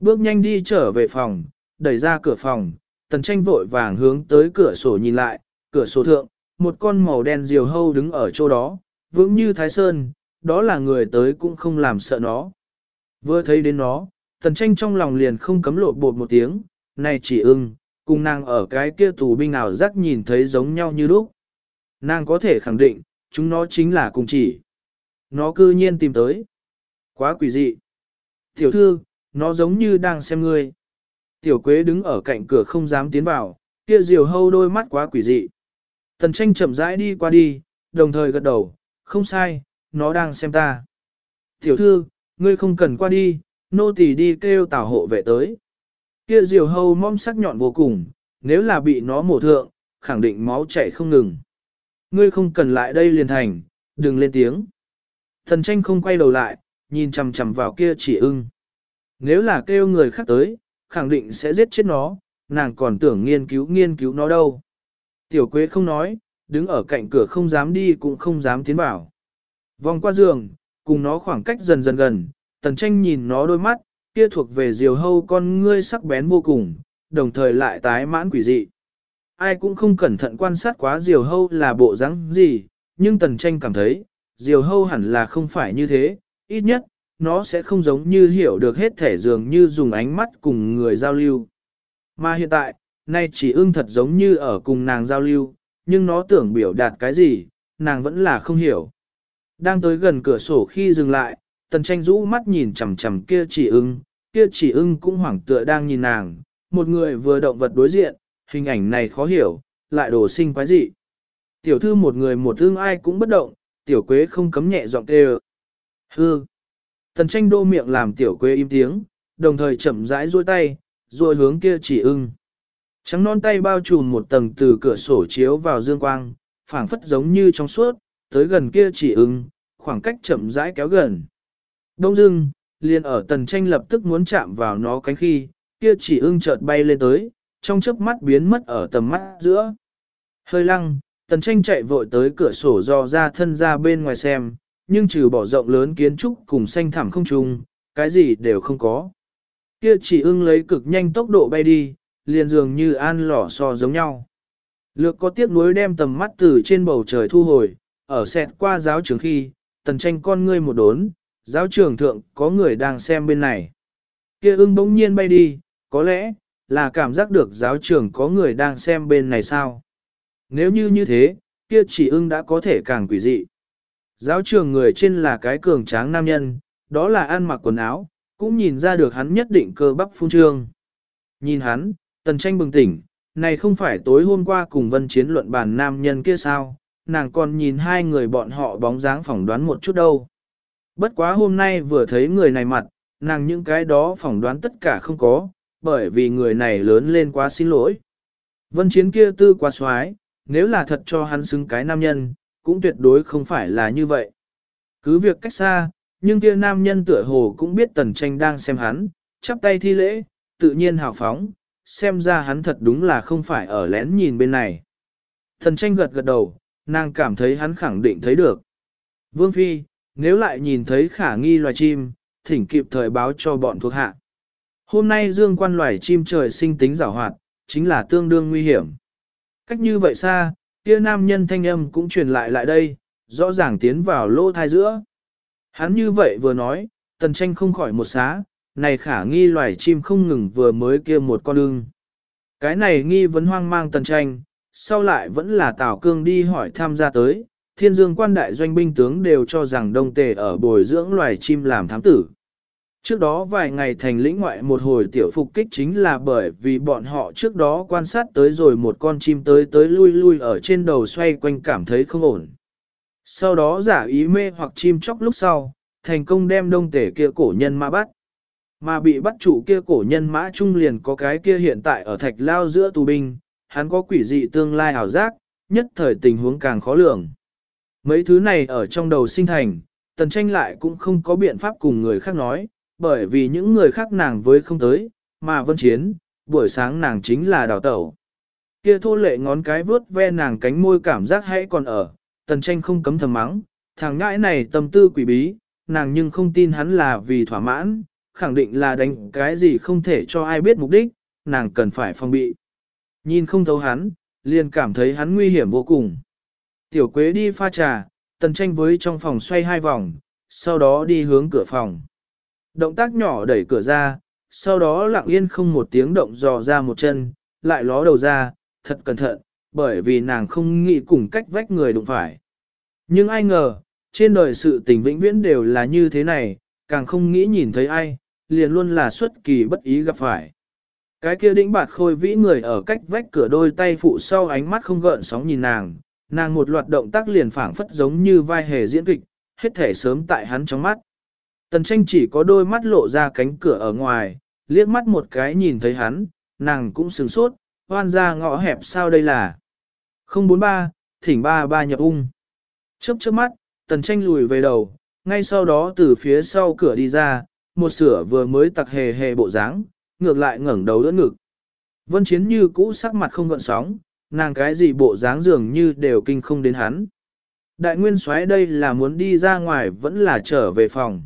Bước nhanh đi trở về phòng, đẩy ra cửa phòng, tần tranh vội vàng hướng tới cửa sổ nhìn lại, cửa sổ thượng, một con màu đen diều hâu đứng ở chỗ đó, vững như thái sơn, đó là người tới cũng không làm sợ nó. Vừa thấy đến nó, tần tranh trong lòng liền không cấm lộ bột một tiếng, này chỉ ưng, cùng nàng ở cái kia tù binh nào rắc nhìn thấy giống nhau như lúc. Nàng có thể khẳng định, chúng nó chính là cùng chỉ. Nó cư nhiên tìm tới. Quá quỷ dị. Tiểu thư, nó giống như đang xem ngươi. Tiểu quế đứng ở cạnh cửa không dám tiến vào, kia diều hâu đôi mắt quá quỷ dị. Tần tranh chậm rãi đi qua đi, đồng thời gật đầu, không sai, nó đang xem ta. Tiểu thư, ngươi không cần qua đi, nô tỳ đi kêu tảo hộ vệ tới. Kia diều hâu mong sắc nhọn vô cùng, nếu là bị nó mổ thượng, khẳng định máu chảy không ngừng. Ngươi không cần lại đây liền thành, đừng lên tiếng. Thần tranh không quay đầu lại, nhìn chằm chằm vào kia chỉ ưng. Nếu là kêu người khác tới, khẳng định sẽ giết chết nó, nàng còn tưởng nghiên cứu nghiên cứu nó đâu. Tiểu quế không nói, đứng ở cạnh cửa không dám đi cũng không dám tiến vào. Vòng qua giường, cùng nó khoảng cách dần dần gần, tần tranh nhìn nó đôi mắt, kia thuộc về diều hâu con ngươi sắc bén vô cùng, đồng thời lại tái mãn quỷ dị. Ai cũng không cẩn thận quan sát quá diều hâu là bộ dáng gì, nhưng tần tranh cảm thấy, diều hâu hẳn là không phải như thế, ít nhất, nó sẽ không giống như hiểu được hết thể dường như dùng ánh mắt cùng người giao lưu. Mà hiện tại, nay chỉ ưng thật giống như ở cùng nàng giao lưu, nhưng nó tưởng biểu đạt cái gì, nàng vẫn là không hiểu. Đang tới gần cửa sổ khi dừng lại, tần tranh rũ mắt nhìn chằm chằm kia chỉ ưng, kia chỉ ưng cũng hoảng tựa đang nhìn nàng, một người vừa động vật đối diện, hình ảnh này khó hiểu, lại đổ sinh quái dị. Tiểu thư một người một ưng ai cũng bất động, tiểu quế không cấm nhẹ giọng kêu. Hư! Tần tranh đô miệng làm tiểu quê im tiếng, đồng thời chậm rãi duỗi tay, rồi hướng kia chỉ ưng. Trắng non tay bao trùm một tầng từ cửa sổ chiếu vào dương quang, phảng phất giống như trong suốt, tới gần kia chỉ ưng, khoảng cách chậm rãi kéo gần. Đông dưng, liền ở tần tranh lập tức muốn chạm vào nó cánh khi, kia chỉ ưng chợt bay lên tới, trong chớp mắt biến mất ở tầm mắt giữa. Hơi lăng, tần tranh chạy vội tới cửa sổ do ra thân ra bên ngoài xem, nhưng trừ bỏ rộng lớn kiến trúc cùng xanh thẳm không trung, cái gì đều không có. Kia chỉ ưng lấy cực nhanh tốc độ bay đi, liền dường như an lỏ so giống nhau. Lược có tiếc nuối đem tầm mắt từ trên bầu trời thu hồi, ở xẹt qua giáo trường khi, tần tranh con ngươi một đốn, giáo trường thượng có người đang xem bên này. Kia ưng bỗng nhiên bay đi, có lẽ, là cảm giác được giáo trường có người đang xem bên này sao. Nếu như như thế, kia chỉ ưng đã có thể càng quỷ dị. Giáo trường người trên là cái cường tráng nam nhân, đó là ăn mặc quần áo, cũng nhìn ra được hắn nhất định cơ bắp phun trương. Nhìn hắn, tần tranh bừng tỉnh, này không phải tối hôm qua cùng vân chiến luận bàn nam nhân kia sao, nàng còn nhìn hai người bọn họ bóng dáng phỏng đoán một chút đâu. Bất quá hôm nay vừa thấy người này mặt, nàng những cái đó phỏng đoán tất cả không có, bởi vì người này lớn lên quá xin lỗi. Vân chiến kia tư quá xoái, nếu là thật cho hắn xứng cái nam nhân, cũng tuyệt đối không phải là như vậy. Cứ việc cách xa, nhưng kia nam nhân tựa hồ cũng biết tần tranh đang xem hắn, chắp tay thi lễ, tự nhiên hào phóng, xem ra hắn thật đúng là không phải ở lén nhìn bên này. Tần tranh gật gật đầu, nàng cảm thấy hắn khẳng định thấy được. Vương Phi, nếu lại nhìn thấy khả nghi loài chim, thỉnh kịp thời báo cho bọn thuộc hạ. Hôm nay dương quan loài chim trời sinh tính rào hoạt, chính là tương đương nguy hiểm. Cách như vậy xa, kia nam nhân thanh âm cũng truyền lại lại đây, rõ ràng tiến vào lỗ thai giữa. Hắn như vậy vừa nói, tần tranh không khỏi một xá, này khả nghi loài chim không ngừng vừa mới kia một con ưng. Cái này nghi vấn hoang mang tần tranh, sau lại vẫn là Tào Cương đi hỏi tham gia tới, thiên dương quan đại doanh binh tướng đều cho rằng đông tề ở bồi dưỡng loài chim làm thám tử. Trước đó vài ngày thành lĩnh ngoại một hồi tiểu phục kích chính là bởi vì bọn họ trước đó quan sát tới rồi một con chim tới tới lui lui ở trên đầu xoay quanh cảm thấy không ổn. Sau đó giả ý mê hoặc chim chóc lúc sau, thành công đem đông tể kia cổ nhân mã bắt. Mà bị bắt chủ kia cổ nhân mã trung liền có cái kia hiện tại ở thạch lao giữa tù binh, hắn có quỷ dị tương lai ảo giác, nhất thời tình huống càng khó lường. Mấy thứ này ở trong đầu sinh thành, tần tranh lại cũng không có biện pháp cùng người khác nói, bởi vì những người khác nàng với không tới, mà vân chiến, buổi sáng nàng chính là đào tẩu. Kia thô lệ ngón cái vướt ve nàng cánh môi cảm giác hãy còn ở, tần tranh không cấm thầm mắng, thằng ngãi này tâm tư quỷ bí, nàng nhưng không tin hắn là vì thỏa mãn, khẳng định là đánh cái gì không thể cho ai biết mục đích, nàng cần phải phòng bị. Nhìn không thấu hắn, liền cảm thấy hắn nguy hiểm vô cùng. Tiểu quế đi pha trà, tần tranh với trong phòng xoay hai vòng, sau đó đi hướng cửa phòng. Động tác nhỏ đẩy cửa ra, sau đó lặng yên không một tiếng động dò ra một chân, lại ló đầu ra, thật cẩn thận, bởi vì nàng không nghĩ cùng cách vách người đụng phải. Nhưng ai ngờ, trên đời sự tình vĩnh viễn đều là như thế này, càng không nghĩ nhìn thấy ai, liền luôn là xuất kỳ bất ý gặp phải. Cái kia đĩnh bạt khôi vĩ người ở cách vách cửa đôi tay phụ sau ánh mắt không gợn sóng nhìn nàng, nàng một loạt động tác liền phảng phất giống như vai hề diễn kịch, hết thể sớm tại hắn trong mắt. Tần tranh chỉ có đôi mắt lộ ra cánh cửa ở ngoài, liếc mắt một cái nhìn thấy hắn, nàng cũng sừng sốt, hoan ra ngõ hẹp sao đây là. 043, thỉnh ba ba nhập ung. Chớp chớp mắt, tần tranh lùi về đầu, ngay sau đó từ phía sau cửa đi ra, một sửa vừa mới tặc hề hề bộ dáng, ngược lại ngẩng đầu đỡ ngực. Vân chiến như cũ sắc mặt không gợn sóng, nàng cái gì bộ dáng dường như đều kinh không đến hắn. Đại nguyên soái đây là muốn đi ra ngoài vẫn là trở về phòng.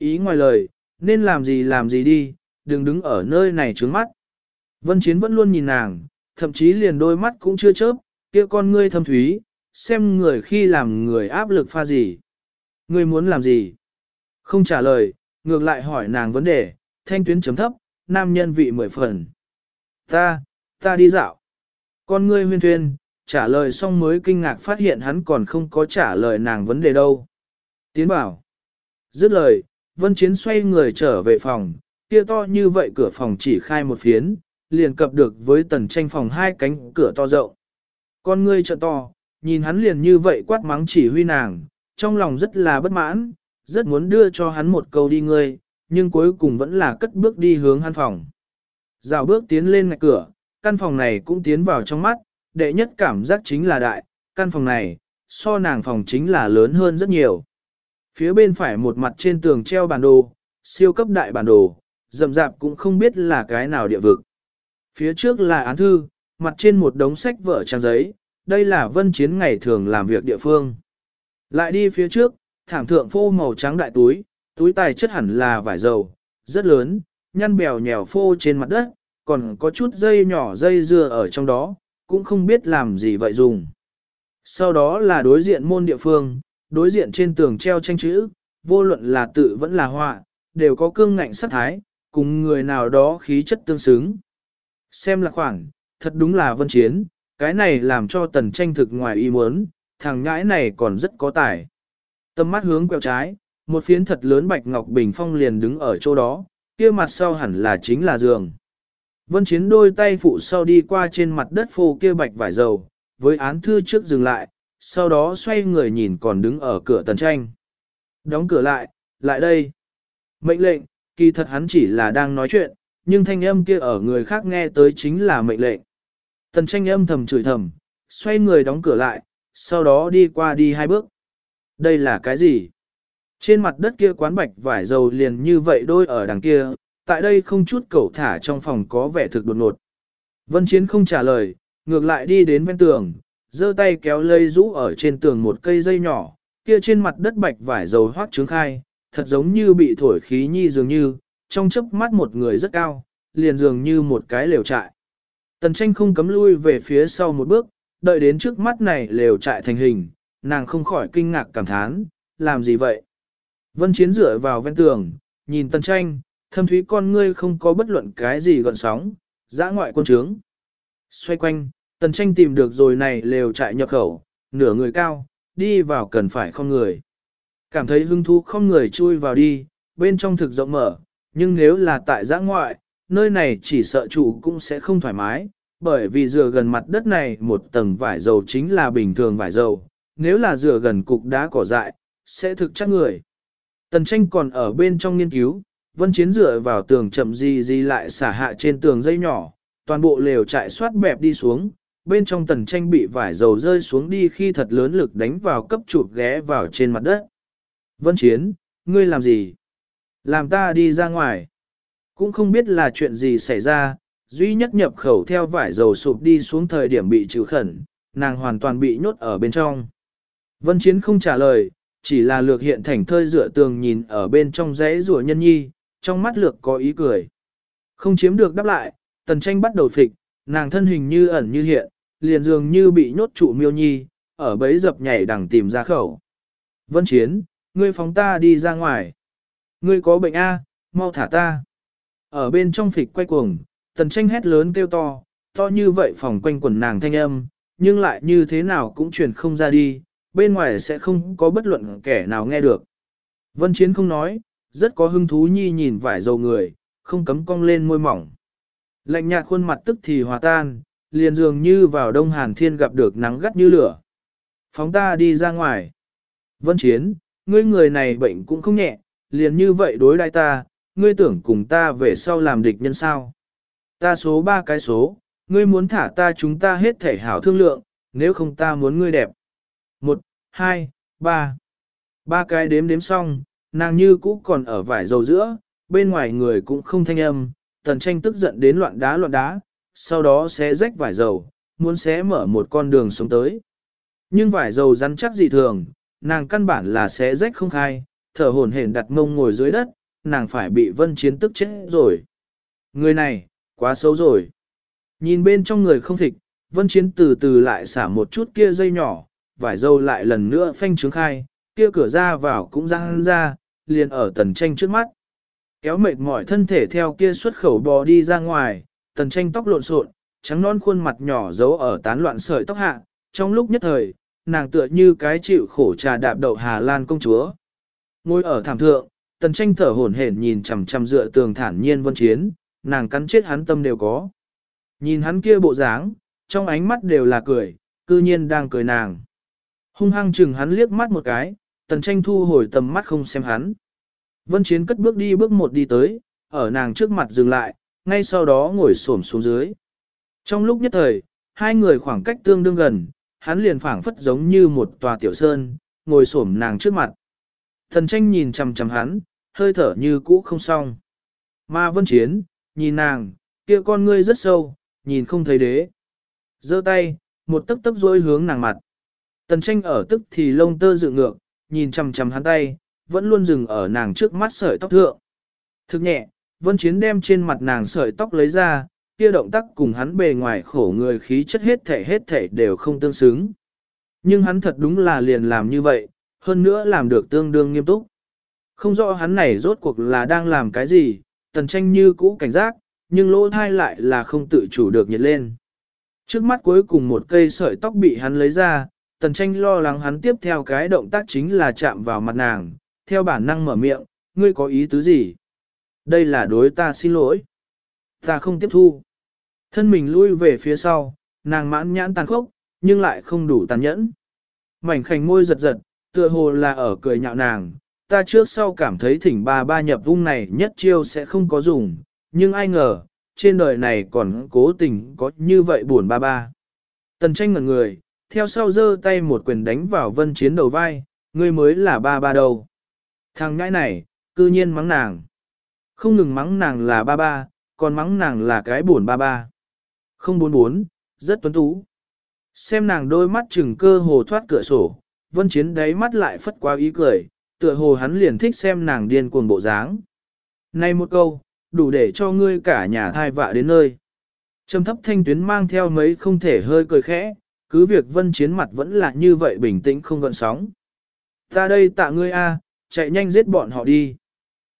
Ý ngoài lời, nên làm gì làm gì đi, đừng đứng ở nơi này trướng mắt. Vân Chiến vẫn luôn nhìn nàng, thậm chí liền đôi mắt cũng chưa chớp, kia con ngươi thâm thúy, xem người khi làm người áp lực pha gì. Ngươi muốn làm gì? Không trả lời, ngược lại hỏi nàng vấn đề, thanh tuyến chấm thấp, nam nhân vị mười phần. Ta, ta đi dạo. Con ngươi huyên thuyên, trả lời xong mới kinh ngạc phát hiện hắn còn không có trả lời nàng vấn đề đâu. Tiến bảo. Dứt lời, Vân Chiến xoay người trở về phòng, kia to như vậy cửa phòng chỉ khai một phiến, liền cập được với tần tranh phòng hai cánh cửa to rộng. Con ngươi trợ to, nhìn hắn liền như vậy quát mắng chỉ huy nàng, trong lòng rất là bất mãn, rất muốn đưa cho hắn một câu đi ngươi, nhưng cuối cùng vẫn là cất bước đi hướng hắn phòng. Dạo bước tiến lên ngạch cửa, căn phòng này cũng tiến vào trong mắt, đệ nhất cảm giác chính là đại, căn phòng này, so nàng phòng chính là lớn hơn rất nhiều. Phía bên phải một mặt trên tường treo bản đồ, siêu cấp đại bản đồ, rậm rạp cũng không biết là cái nào địa vực. Phía trước là án thư, mặt trên một đống sách vở trang giấy, đây là vân chiến ngày thường làm việc địa phương. Lại đi phía trước, thảm thượng phô màu trắng đại túi, túi tài chất hẳn là vải dầu, rất lớn, nhăn bèo nhèo phô trên mặt đất, còn có chút dây nhỏ dây dưa ở trong đó, cũng không biết làm gì vậy dùng. Sau đó là đối diện môn địa phương, đối diện trên tường treo tranh chữ, vô luận là tự vẫn là họa, đều có cương ngạnh sắc thái, cùng người nào đó khí chất tương xứng. Xem là khoảng, thật đúng là vân chiến, cái này làm cho tần tranh thực ngoài ý muốn, thằng nhãi này còn rất có tài. Tâm mắt hướng quẹo trái, một phiến thật lớn bạch ngọc bình phong liền đứng ở chỗ đó, kia mặt sau hẳn là chính là giường. Vân chiến đôi tay phụ sau đi qua trên mặt đất phô kia bạch vải dầu, với án thư trước dừng lại, sau đó xoay người nhìn còn đứng ở cửa tần tranh. Đóng cửa lại, lại đây. Mệnh lệnh, kỳ thật hắn chỉ là đang nói chuyện, nhưng thanh âm kia ở người khác nghe tới chính là mệnh lệnh. Tần tranh âm thầm chửi thầm, xoay người đóng cửa lại, sau đó đi qua đi hai bước. Đây là cái gì? Trên mặt đất kia quán bạch vải dầu liền như vậy đôi ở đằng kia, tại đây không chút cẩu thả trong phòng có vẻ thực đột ngột. Vân Chiến không trả lời, ngược lại đi đến ven tường, giơ tay kéo lây rũ ở trên tường một cây dây nhỏ, kia trên mặt đất bạch vải dầu hoác trướng khai, thật giống như bị thổi khí nhi dường như, trong chớp mắt một người rất cao, liền dường như một cái lều trại. Tần tranh không cấm lui về phía sau một bước, đợi đến trước mắt này lều trại thành hình, nàng không khỏi kinh ngạc cảm thán, làm gì vậy? Vân Chiến dựa vào ven tường, nhìn tần tranh, thâm thúy con ngươi không có bất luận cái gì gọn sóng, giã ngoại quân trướng. Xoay quanh, tần tranh tìm được rồi này lều trại nhập khẩu, nửa người cao, đi vào cần phải không người. Cảm thấy hưng thú không người chui vào đi, bên trong thực rộng mở, nhưng nếu là tại giã ngoại, nơi này chỉ sợ chủ cũng sẽ không thoải mái, bởi vì dựa gần mặt đất này một tầng vải dầu chính là bình thường vải dầu, nếu là dựa gần cục đá cỏ dại, sẽ thực chắc người. Tần tranh còn ở bên trong nghiên cứu, vân chiến dựa vào tường chậm gì gì lại xả hạ trên tường dây nhỏ, toàn bộ lều trại xoát bẹp đi xuống, bên trong tần tranh bị vải dầu rơi xuống đi khi thật lớn lực đánh vào cấp chụp ghé vào trên mặt đất. Vân chiến, ngươi làm gì? Làm ta đi ra ngoài. Cũng không biết là chuyện gì xảy ra, duy nhất nhập khẩu theo vải dầu sụp đi xuống thời điểm bị trừ khẩn, nàng hoàn toàn bị nhốt ở bên trong. Vân Chiến không trả lời, chỉ là lược hiện thành thơi dựa tường nhìn ở bên trong rẽ rùa nhân nhi, trong mắt lược có ý cười. Không chiếm được đáp lại, tần tranh bắt đầu phịch, nàng thân hình như ẩn như hiện, liền dường như bị nhốt trụ miêu nhi, ở bấy dập nhảy đằng tìm ra khẩu. Vân Chiến, ngươi phóng ta đi ra ngoài. Ngươi có bệnh A, mau thả ta. Ở bên trong phịch quay cuồng, tần tranh hét lớn kêu to, to như vậy phòng quanh quần nàng thanh âm, nhưng lại như thế nào cũng truyền không ra đi, bên ngoài sẽ không có bất luận kẻ nào nghe được. Vân Chiến không nói, rất có hứng thú nhi nhìn vải dầu người, không cấm cong lên môi mỏng. Lạnh nhạt khuôn mặt tức thì hòa tan, liền dường như vào đông hàn thiên gặp được nắng gắt như lửa. Phóng ta đi ra ngoài. Vân Chiến, ngươi người này bệnh cũng không nhẹ, liền như vậy đối đãi ta, ngươi tưởng cùng ta về sau làm địch nhân sao. Ta số ba cái số, ngươi muốn thả ta chúng ta hết thể hảo thương lượng, nếu không ta muốn ngươi đẹp. Một, hai, ba. Ba cái đếm đếm xong, nàng như cũ còn ở vải dầu giữa, bên ngoài người cũng không thanh âm, tần tranh tức giận đến loạn đá loạn đá, sau đó sẽ rách vải dầu, muốn xé mở một con đường sống tới. Nhưng vải dầu rắn chắc dị thường, nàng căn bản là sẽ rách không khai, thở hổn hển đặt mông ngồi dưới đất, nàng phải bị vân chiến tức chết rồi. Người này, quá xấu rồi. Nhìn bên trong người không thịt, vân chiến từ từ lại xả một chút kia dây nhỏ, vải dâu lại lần nữa phanh trướng khai, kia cửa ra vào cũng răng ra, liền ở tần tranh trước mắt. Kéo mệt mỏi thân thể theo kia xuất khẩu bò đi ra ngoài, tần tranh tóc lộn xộn, trắng non khuôn mặt nhỏ giấu ở tán loạn sợi tóc hạ, trong lúc nhất thời, nàng tựa như cái chịu khổ trà đạp đậu Hà Lan công chúa. Ngồi ở thảm thượng, tần tranh thở hổn hển nhìn chằm chằm dựa tường thản nhiên vân chiến, nàng cắn chết hắn tâm đều có. Nhìn hắn kia bộ dáng, trong ánh mắt đều là cười, cư nhiên đang cười nàng. Hung hăng chừng hắn liếc mắt một cái, tần tranh thu hồi tầm mắt không xem hắn. Vân Chiến cất bước đi bước một đi tới, ở nàng trước mặt dừng lại, ngay sau đó ngồi xổm xuống dưới. Trong lúc nhất thời, hai người khoảng cách tương đương gần, hắn liền phảng phất giống như một tòa tiểu sơn, ngồi xổm nàng trước mặt. Thần tranh nhìn chằm chằm hắn, hơi thở như cũ không xong. ma Vân Chiến, nhìn nàng, kia con ngươi rất sâu, nhìn không thấy đế. giơ tay, một tấc tấc rối hướng nàng mặt. Tần tranh ở tức thì lông tơ dự ngược, nhìn chằm chằm hắn tay, vẫn luôn dừng ở nàng trước mắt sợi tóc thượng. Thực nhẹ, vân chiến đem trên mặt nàng sợi tóc lấy ra, kia động tác cùng hắn bề ngoài khổ người khí chất hết thể hết thể đều không tương xứng. Nhưng hắn thật đúng là liền làm như vậy, hơn nữa làm được tương đương nghiêm túc. Không rõ hắn này rốt cuộc là đang làm cái gì, tần tranh như cũ cảnh giác, nhưng lỗ thai lại là không tự chủ được nhiệt lên. Trước mắt cuối cùng một cây sợi tóc bị hắn lấy ra, tần tranh lo lắng hắn tiếp theo cái động tác chính là chạm vào mặt nàng, theo bản năng mở miệng, ngươi có ý tứ gì? Đây là đối ta xin lỗi. Ta không tiếp thu. Thân mình lui về phía sau, nàng mãn nhãn tàn khốc, nhưng lại không đủ tàn nhẫn. Mảnh khảnh môi giật giật, tựa hồ là ở cười nhạo nàng, ta trước sau cảm thấy thỉnh ba ba nhập vung này nhất chiêu sẽ không có dùng, nhưng ai ngờ, trên đời này còn cố tình có như vậy buồn ba ba. Tần tranh ngẩn người, theo sau giơ tay một quyền đánh vào vân chiến đầu vai, ngươi mới là ba ba đâu. Thằng ngãi này, cư nhiên mắng nàng. Không ngừng mắng nàng là ba ba, còn mắng nàng là cái buồn ba ba. Không bốn bốn, rất tuấn tú. Xem nàng đôi mắt chừng cơ hồ thoát cửa sổ, vân chiến đáy mắt lại phất qua ý cười, tựa hồ hắn liền thích xem nàng điên cuồng bộ dáng. Này một câu, đủ để cho ngươi cả nhà thai vạ đến nơi. Trầm thấp thanh tuyến mang theo mấy không thể hơi cười khẽ, cứ việc vân chiến mặt vẫn là như vậy bình tĩnh không gợn sóng. Ta đây tạ ngươi a, chạy nhanh giết bọn họ đi.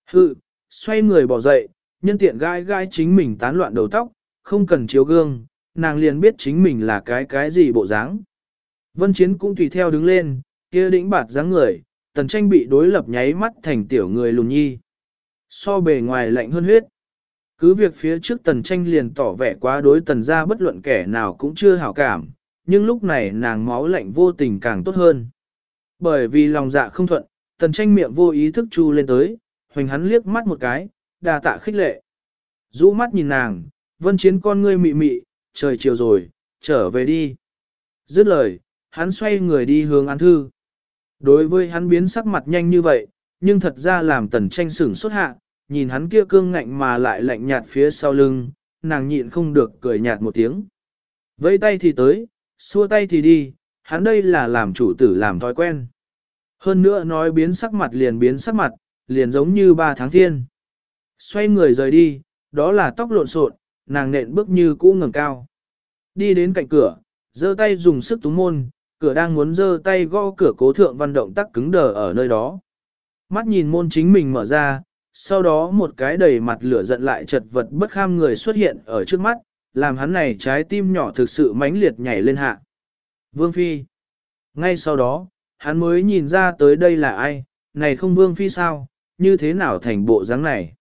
Hự, xoay người bỏ dậy, nhân tiện gai gai chính mình tán loạn đầu tóc, không cần chiếu gương, nàng liền biết chính mình là cái cái gì bộ dáng. Vân Chiến cũng tùy theo đứng lên, kia đĩnh bạt dáng người, tần tranh bị đối lập nháy mắt thành tiểu người lùn nhi. So bề ngoài lạnh hơn huyết. Cứ việc phía trước tần tranh liền tỏ vẻ quá đối tần ra bất luận kẻ nào cũng chưa hảo cảm, nhưng lúc này nàng máu lạnh vô tình càng tốt hơn. Bởi vì lòng dạ không thuận, tần tranh miệng vô ý thức chu lên tới, hoành hắn liếc mắt một cái, đà tạ khích lệ. rũ mắt nhìn nàng, vân chiến con ngươi mị mị, trời chiều rồi, trở về đi. Dứt lời, hắn xoay người đi hướng án thư. Đối với hắn biến sắc mặt nhanh như vậy, nhưng thật ra làm tần tranh sửng xuất hạ, nhìn hắn kia cương ngạnh mà lại lạnh nhạt phía sau lưng, nàng nhịn không được cười nhạt một tiếng. Vẫy tay thì tới, xua tay thì đi, hắn đây là làm chủ tử làm thói quen. Hơn nữa nói biến sắc mặt liền biến sắc mặt, liền giống như ba tháng thiên. Xoay người rời đi, đó là tóc lộn xộn, nàng nện bước như cũ ngẩng cao. Đi đến cạnh cửa, giơ tay dùng sức túng môn, cửa đang muốn giơ tay gõ cửa cố thượng văn động tác cứng đờ ở nơi đó. Mắt nhìn môn chính mình mở ra, sau đó một cái đầy mặt lửa giận lại chật vật bất kham người xuất hiện ở trước mắt, làm hắn này trái tim nhỏ thực sự mãnh liệt nhảy lên hạ. Vương Phi. Ngay sau đó, hắn mới nhìn ra tới đây là ai, này không Vương Phi sao, như thế nào thành bộ dáng này.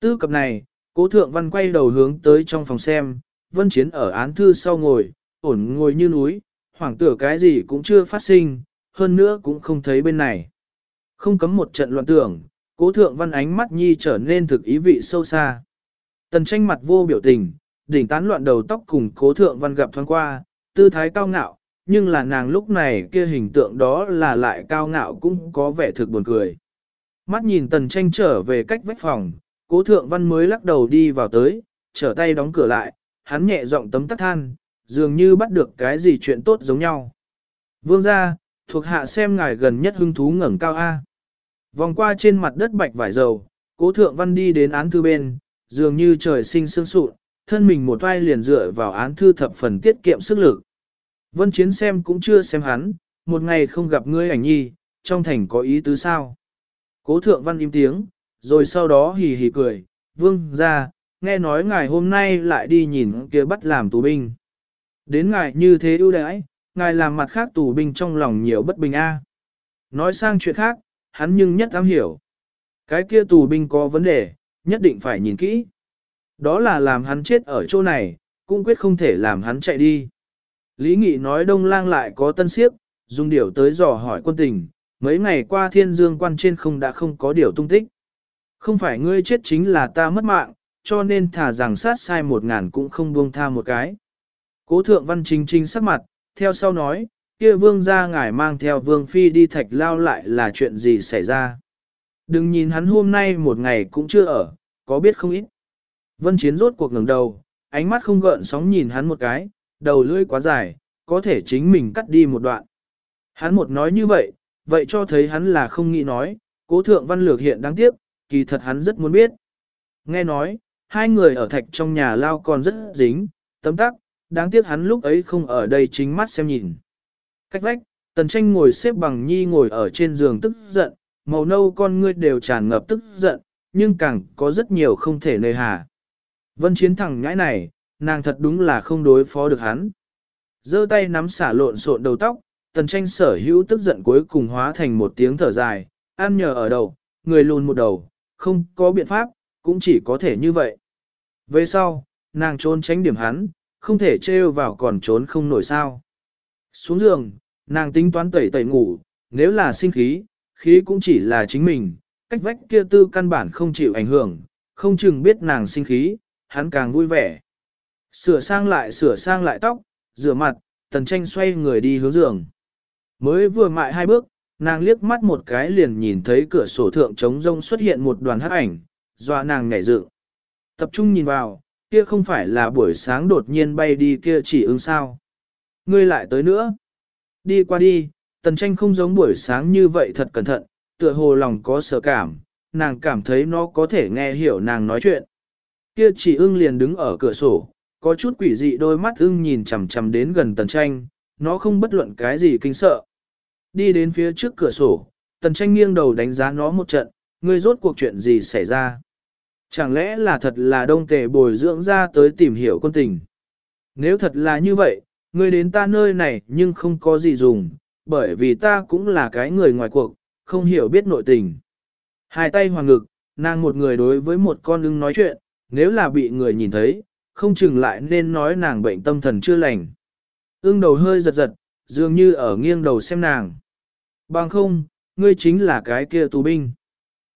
Tư cập này, cố thượng văn quay đầu hướng tới trong phòng xem, vân chiến ở án thư sau ngồi, ổn ngồi như núi, hoảng tửa cái gì cũng chưa phát sinh, hơn nữa cũng không thấy bên này. Không cấm một trận loạn tưởng, cố thượng văn ánh mắt nhi trở nên thực ý vị sâu xa. Tần tranh mặt vô biểu tình, đỉnh tán loạn đầu tóc cùng cố thượng văn gặp thoáng qua, tư thái cao ngạo, nhưng là nàng lúc này kia hình tượng đó là lại cao ngạo cũng có vẻ thực buồn cười. Mắt nhìn tần tranh trở về cách vách phòng, cố thượng văn mới lắc đầu đi vào tới, trở tay đóng cửa lại, hắn nhẹ giọng tấm tắt than, dường như bắt được cái gì chuyện tốt giống nhau. Vương ra, thuộc hạ xem ngài gần nhất hưng thú ngẩng cao A. Vòng qua trên mặt đất bạch vải dầu, cố thượng văn đi đến án thư bên, dường như trời sinh sương sụn, thân mình một vai liền dựa vào án thư thập phần tiết kiệm sức lực. Vân Chiến xem cũng chưa xem hắn, một ngày không gặp ngươi ảnh nhi, trong thành có ý tứ sao? Cố thượng văn im tiếng, rồi sau đó hì hì cười, vương ra, nghe nói ngài hôm nay lại đi nhìn kia bắt làm tù binh. Đến ngài như thế ưu đãi, ngài làm mặt khác tù binh trong lòng nhiều bất bình a. Nói sang chuyện khác, hắn nhưng nhất am hiểu. Cái kia tù binh có vấn đề, nhất định phải nhìn kỹ. Đó là làm hắn chết ở chỗ này, cũng quyết không thể làm hắn chạy đi. Lý Nghị nói đông lang lại có tân siếp, dùng điều tới dò hỏi quân tình, mấy ngày qua thiên dương quan trên không đã không có điều tung tích. Không phải ngươi chết chính là ta mất mạng, cho nên thả rằng sát sai một ngàn cũng không buông tha một cái. Cố thượng văn chính chính sắc mặt, theo sau nói, kia vương gia ngài mang theo vương phi đi thạch lao lại là chuyện gì xảy ra. Đừng nhìn hắn hôm nay một ngày cũng chưa ở, có biết không ít. Vân chiến rốt cuộc ngẩng đầu, ánh mắt không gợn sóng nhìn hắn một cái, đầu lưỡi quá dài, có thể chính mình cắt đi một đoạn. Hắn một nói như vậy, vậy cho thấy hắn là không nghĩ nói, cố thượng văn lược hiện đáng tiếc, kỳ thật hắn rất muốn biết. Nghe nói, hai người ở thạch trong nhà lao còn rất dính, tấm tắc, đáng tiếc hắn lúc ấy không ở đây chính mắt xem nhìn. Cách vách, tần tranh ngồi xếp bằng nhi ngồi ở trên giường tức giận, màu nâu con ngươi đều tràn ngập tức giận, nhưng càng có rất nhiều không thể nơi hà. Vân chiến thẳng nhãi này, nàng thật đúng là không đối phó được hắn. giơ tay nắm xả lộn xộn đầu tóc, tần tranh sở hữu tức giận cuối cùng hóa thành một tiếng thở dài, ăn nhờ ở đầu, người lùn một đầu, không có biện pháp, cũng chỉ có thể như vậy. Về sau, nàng trốn tránh điểm hắn, không thể trêu vào còn trốn không nổi sao. Xuống giường, nàng tính toán tẩy tẩy ngủ, nếu là sinh khí, khí cũng chỉ là chính mình, cách vách kia tư căn bản không chịu ảnh hưởng, không chừng biết nàng sinh khí, hắn càng vui vẻ. Sửa sang lại sửa sang lại tóc, rửa mặt, tần tranh xoay người đi hướng giường. Mới vừa mại hai bước, nàng liếc mắt một cái liền nhìn thấy cửa sổ thượng trống rông xuất hiện một đoàn hắc ảnh, dọa nàng nhảy dựng. Tập trung nhìn vào, kia không phải là buổi sáng đột nhiên bay đi kia chỉ ứng sao. Ngươi lại tới nữa. Đi qua đi, tần tranh không giống buổi sáng như vậy thật cẩn thận, tựa hồ lòng có sợ cảm, nàng cảm thấy nó có thể nghe hiểu nàng nói chuyện. Kia chỉ ưng liền đứng ở cửa sổ, có chút quỷ dị đôi mắt ưng nhìn chằm chằm đến gần tần tranh, nó không bất luận cái gì kinh sợ. Đi đến phía trước cửa sổ, tần tranh nghiêng đầu đánh giá nó một trận, ngươi rốt cuộc chuyện gì xảy ra. Chẳng lẽ là thật là đông tề bồi dưỡng ra tới tìm hiểu quân tình. Nếu thật là như vậy, ngươi đến ta nơi này nhưng không có gì dùng, bởi vì ta cũng là cái người ngoài cuộc, không hiểu biết nội tình. Hai tay hoàng ngực, nàng một người đối với một con ưng nói chuyện, nếu là bị người nhìn thấy, không chừng lại nên nói nàng bệnh tâm thần chưa lành. Ưng đầu hơi giật giật, dường như ở nghiêng đầu xem nàng. Bằng không, ngươi chính là cái kia tù binh.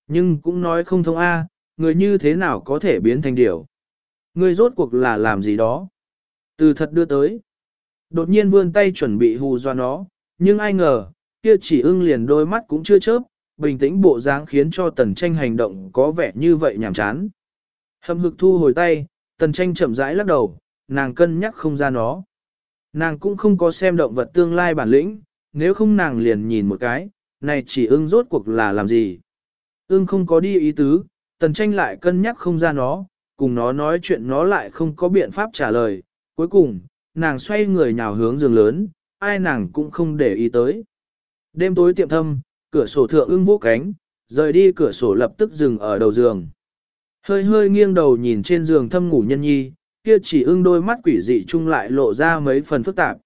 Nhưng cũng nói không thông A, người như thế nào có thể biến thành điểu. Ngươi rốt cuộc là làm gì đó. Từ thật đưa tới. Đột nhiên vươn tay chuẩn bị hù dọa nó, nhưng ai ngờ, kia chỉ ưng liền đôi mắt cũng chưa chớp, bình tĩnh bộ dáng khiến cho tần tranh hành động có vẻ như vậy nhảm chán. Hầm hực thu hồi tay, tần tranh chậm rãi lắc đầu, nàng cân nhắc không ra nó. Nàng cũng không có xem động vật tương lai bản lĩnh, nếu không nàng liền nhìn một cái, này chỉ ưng rốt cuộc là làm gì. Ưng không có đi ý tứ, tần tranh lại cân nhắc không ra nó, cùng nó nói chuyện nó lại không có biện pháp trả lời. Cuối cùng, nàng xoay người nhào hướng giường lớn, ai nàng cũng không để ý tới. Đêm tối tiệm thâm, cửa sổ thượng ưng vỗ cánh, rời đi cửa sổ lập tức dừng ở đầu giường. Hơi hơi nghiêng đầu nhìn trên giường thâm ngủ nhân nhi, kia chỉ ưng đôi mắt quỷ dị chung lại lộ ra mấy phần phức tạp.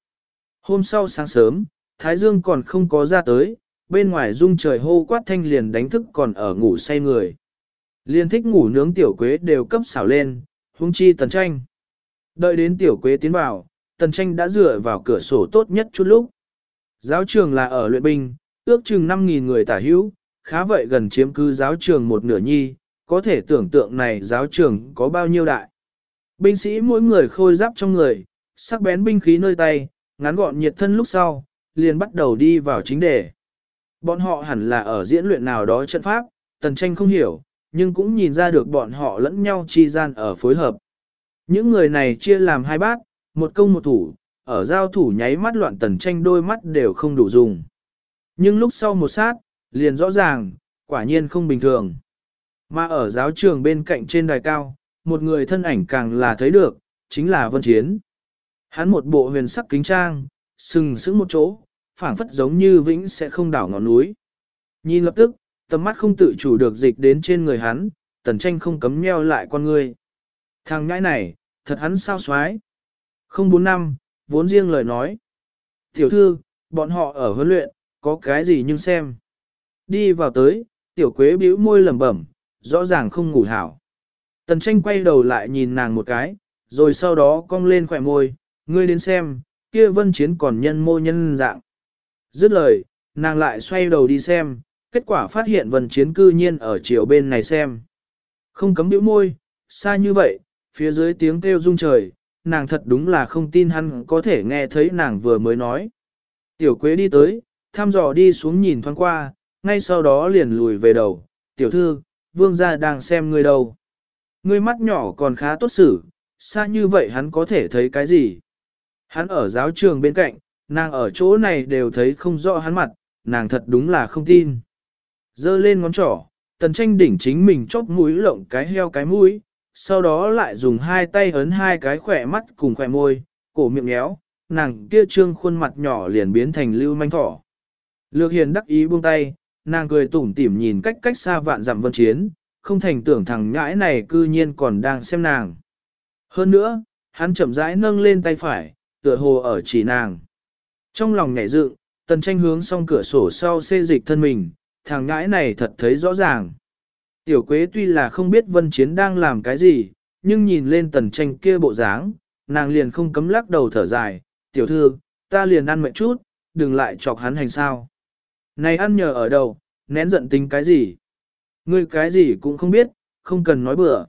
Hôm sau sáng sớm, Thái Dương còn không có ra tới, bên ngoài rung trời hô quát thanh liền đánh thức còn ở ngủ say người. Liên thích ngủ nướng tiểu quế đều cấp xảo lên, hung chi tần tranh. Đợi đến tiểu quế tiến vào, tần tranh đã dựa vào cửa sổ tốt nhất chút lúc. Giáo trường là ở luyện binh, ước chừng 5.000 người tả hữu, khá vậy gần chiếm cứ giáo trường một nửa nhi, có thể tưởng tượng này giáo trường có bao nhiêu đại. Binh sĩ mỗi người khôi giáp trong người, sắc bén binh khí nơi tay, ngắn gọn nhiệt thân lúc sau, liền bắt đầu đi vào chính đề. Bọn họ hẳn là ở diễn luyện nào đó trận pháp, tần tranh không hiểu, nhưng cũng nhìn ra được bọn họ lẫn nhau chi gian ở phối hợp. Những người này chia làm hai bát, một công một thủ, ở giao thủ nháy mắt loạn tần tranh đôi mắt đều không đủ dùng. Nhưng lúc sau một sát, liền rõ ràng, quả nhiên không bình thường. Mà ở giáo trường bên cạnh trên đài cao, một người thân ảnh càng là thấy được, chính là Vân Chiến. Hắn một bộ huyền sắc kính trang, sừng sững một chỗ, phảng phất giống như vĩnh sẽ không đảo ngọn núi. Nhìn lập tức, tầm mắt không tự chủ được dịch đến trên người hắn, tần tranh không cấm nheo lại con người. Thằng ngãi này, thật hắn sao xoái. Không bốn năm, vốn riêng lời nói. Tiểu thư, bọn họ ở huấn luyện, có cái gì nhưng xem. Đi vào tới, tiểu quế bĩu môi lẩm bẩm, rõ ràng không ngủ hảo. Tần tranh quay đầu lại nhìn nàng một cái, rồi sau đó cong lên khỏe môi, ngươi đến xem, kia vân chiến còn nhân mô nhân dạng. Dứt lời, nàng lại xoay đầu đi xem, kết quả phát hiện vân chiến cư nhiên ở chiều bên này xem. Không cấm biểu môi, xa như vậy, phía dưới tiếng kêu rung trời, nàng thật đúng là không tin hắn có thể nghe thấy nàng vừa mới nói. Tiểu quế đi tới, thăm dò đi xuống nhìn thoáng qua, ngay sau đó liền lùi về đầu, tiểu thư, vương gia đang xem ngươi đâu. Ngươi mắt nhỏ còn khá tốt xử, xa như vậy hắn có thể thấy cái gì. Hắn ở giáo trường bên cạnh, nàng ở chỗ này đều thấy không rõ hắn mặt, nàng thật đúng là không tin. Dơ lên ngón trỏ, tần tranh đỉnh chính mình chóp mũi lộng cái heo cái mũi, sau đó lại dùng hai tay ấn hai cái khỏe mắt cùng khỏe môi, cổ miệng nhéo, nàng kia trương khuôn mặt nhỏ liền biến thành lưu manh thỏ. Lược hiền đắc ý buông tay, nàng cười tủm tỉm nhìn cách cách xa vạn dặm vân chiến, không thành tưởng thằng nhãi này cư nhiên còn đang xem nàng. Hơn nữa, hắn chậm rãi nâng lên tay phải, tựa hồ ở chỉ nàng. Trong lòng nhảy dựng, tần tranh hướng xong cửa sổ sau xê dịch thân mình, thằng nhãi này thật thấy rõ ràng. Tiểu quế tuy là không biết vân chiến đang làm cái gì, nhưng nhìn lên tần tranh kia bộ dáng, nàng liền không cấm lắc đầu thở dài, tiểu thư, ta liền ăn mệt chút, đừng lại chọc hắn hành sao. Này ăn nhờ ở đâu, nén giận tính cái gì? Ngươi cái gì cũng không biết, không cần nói bừa.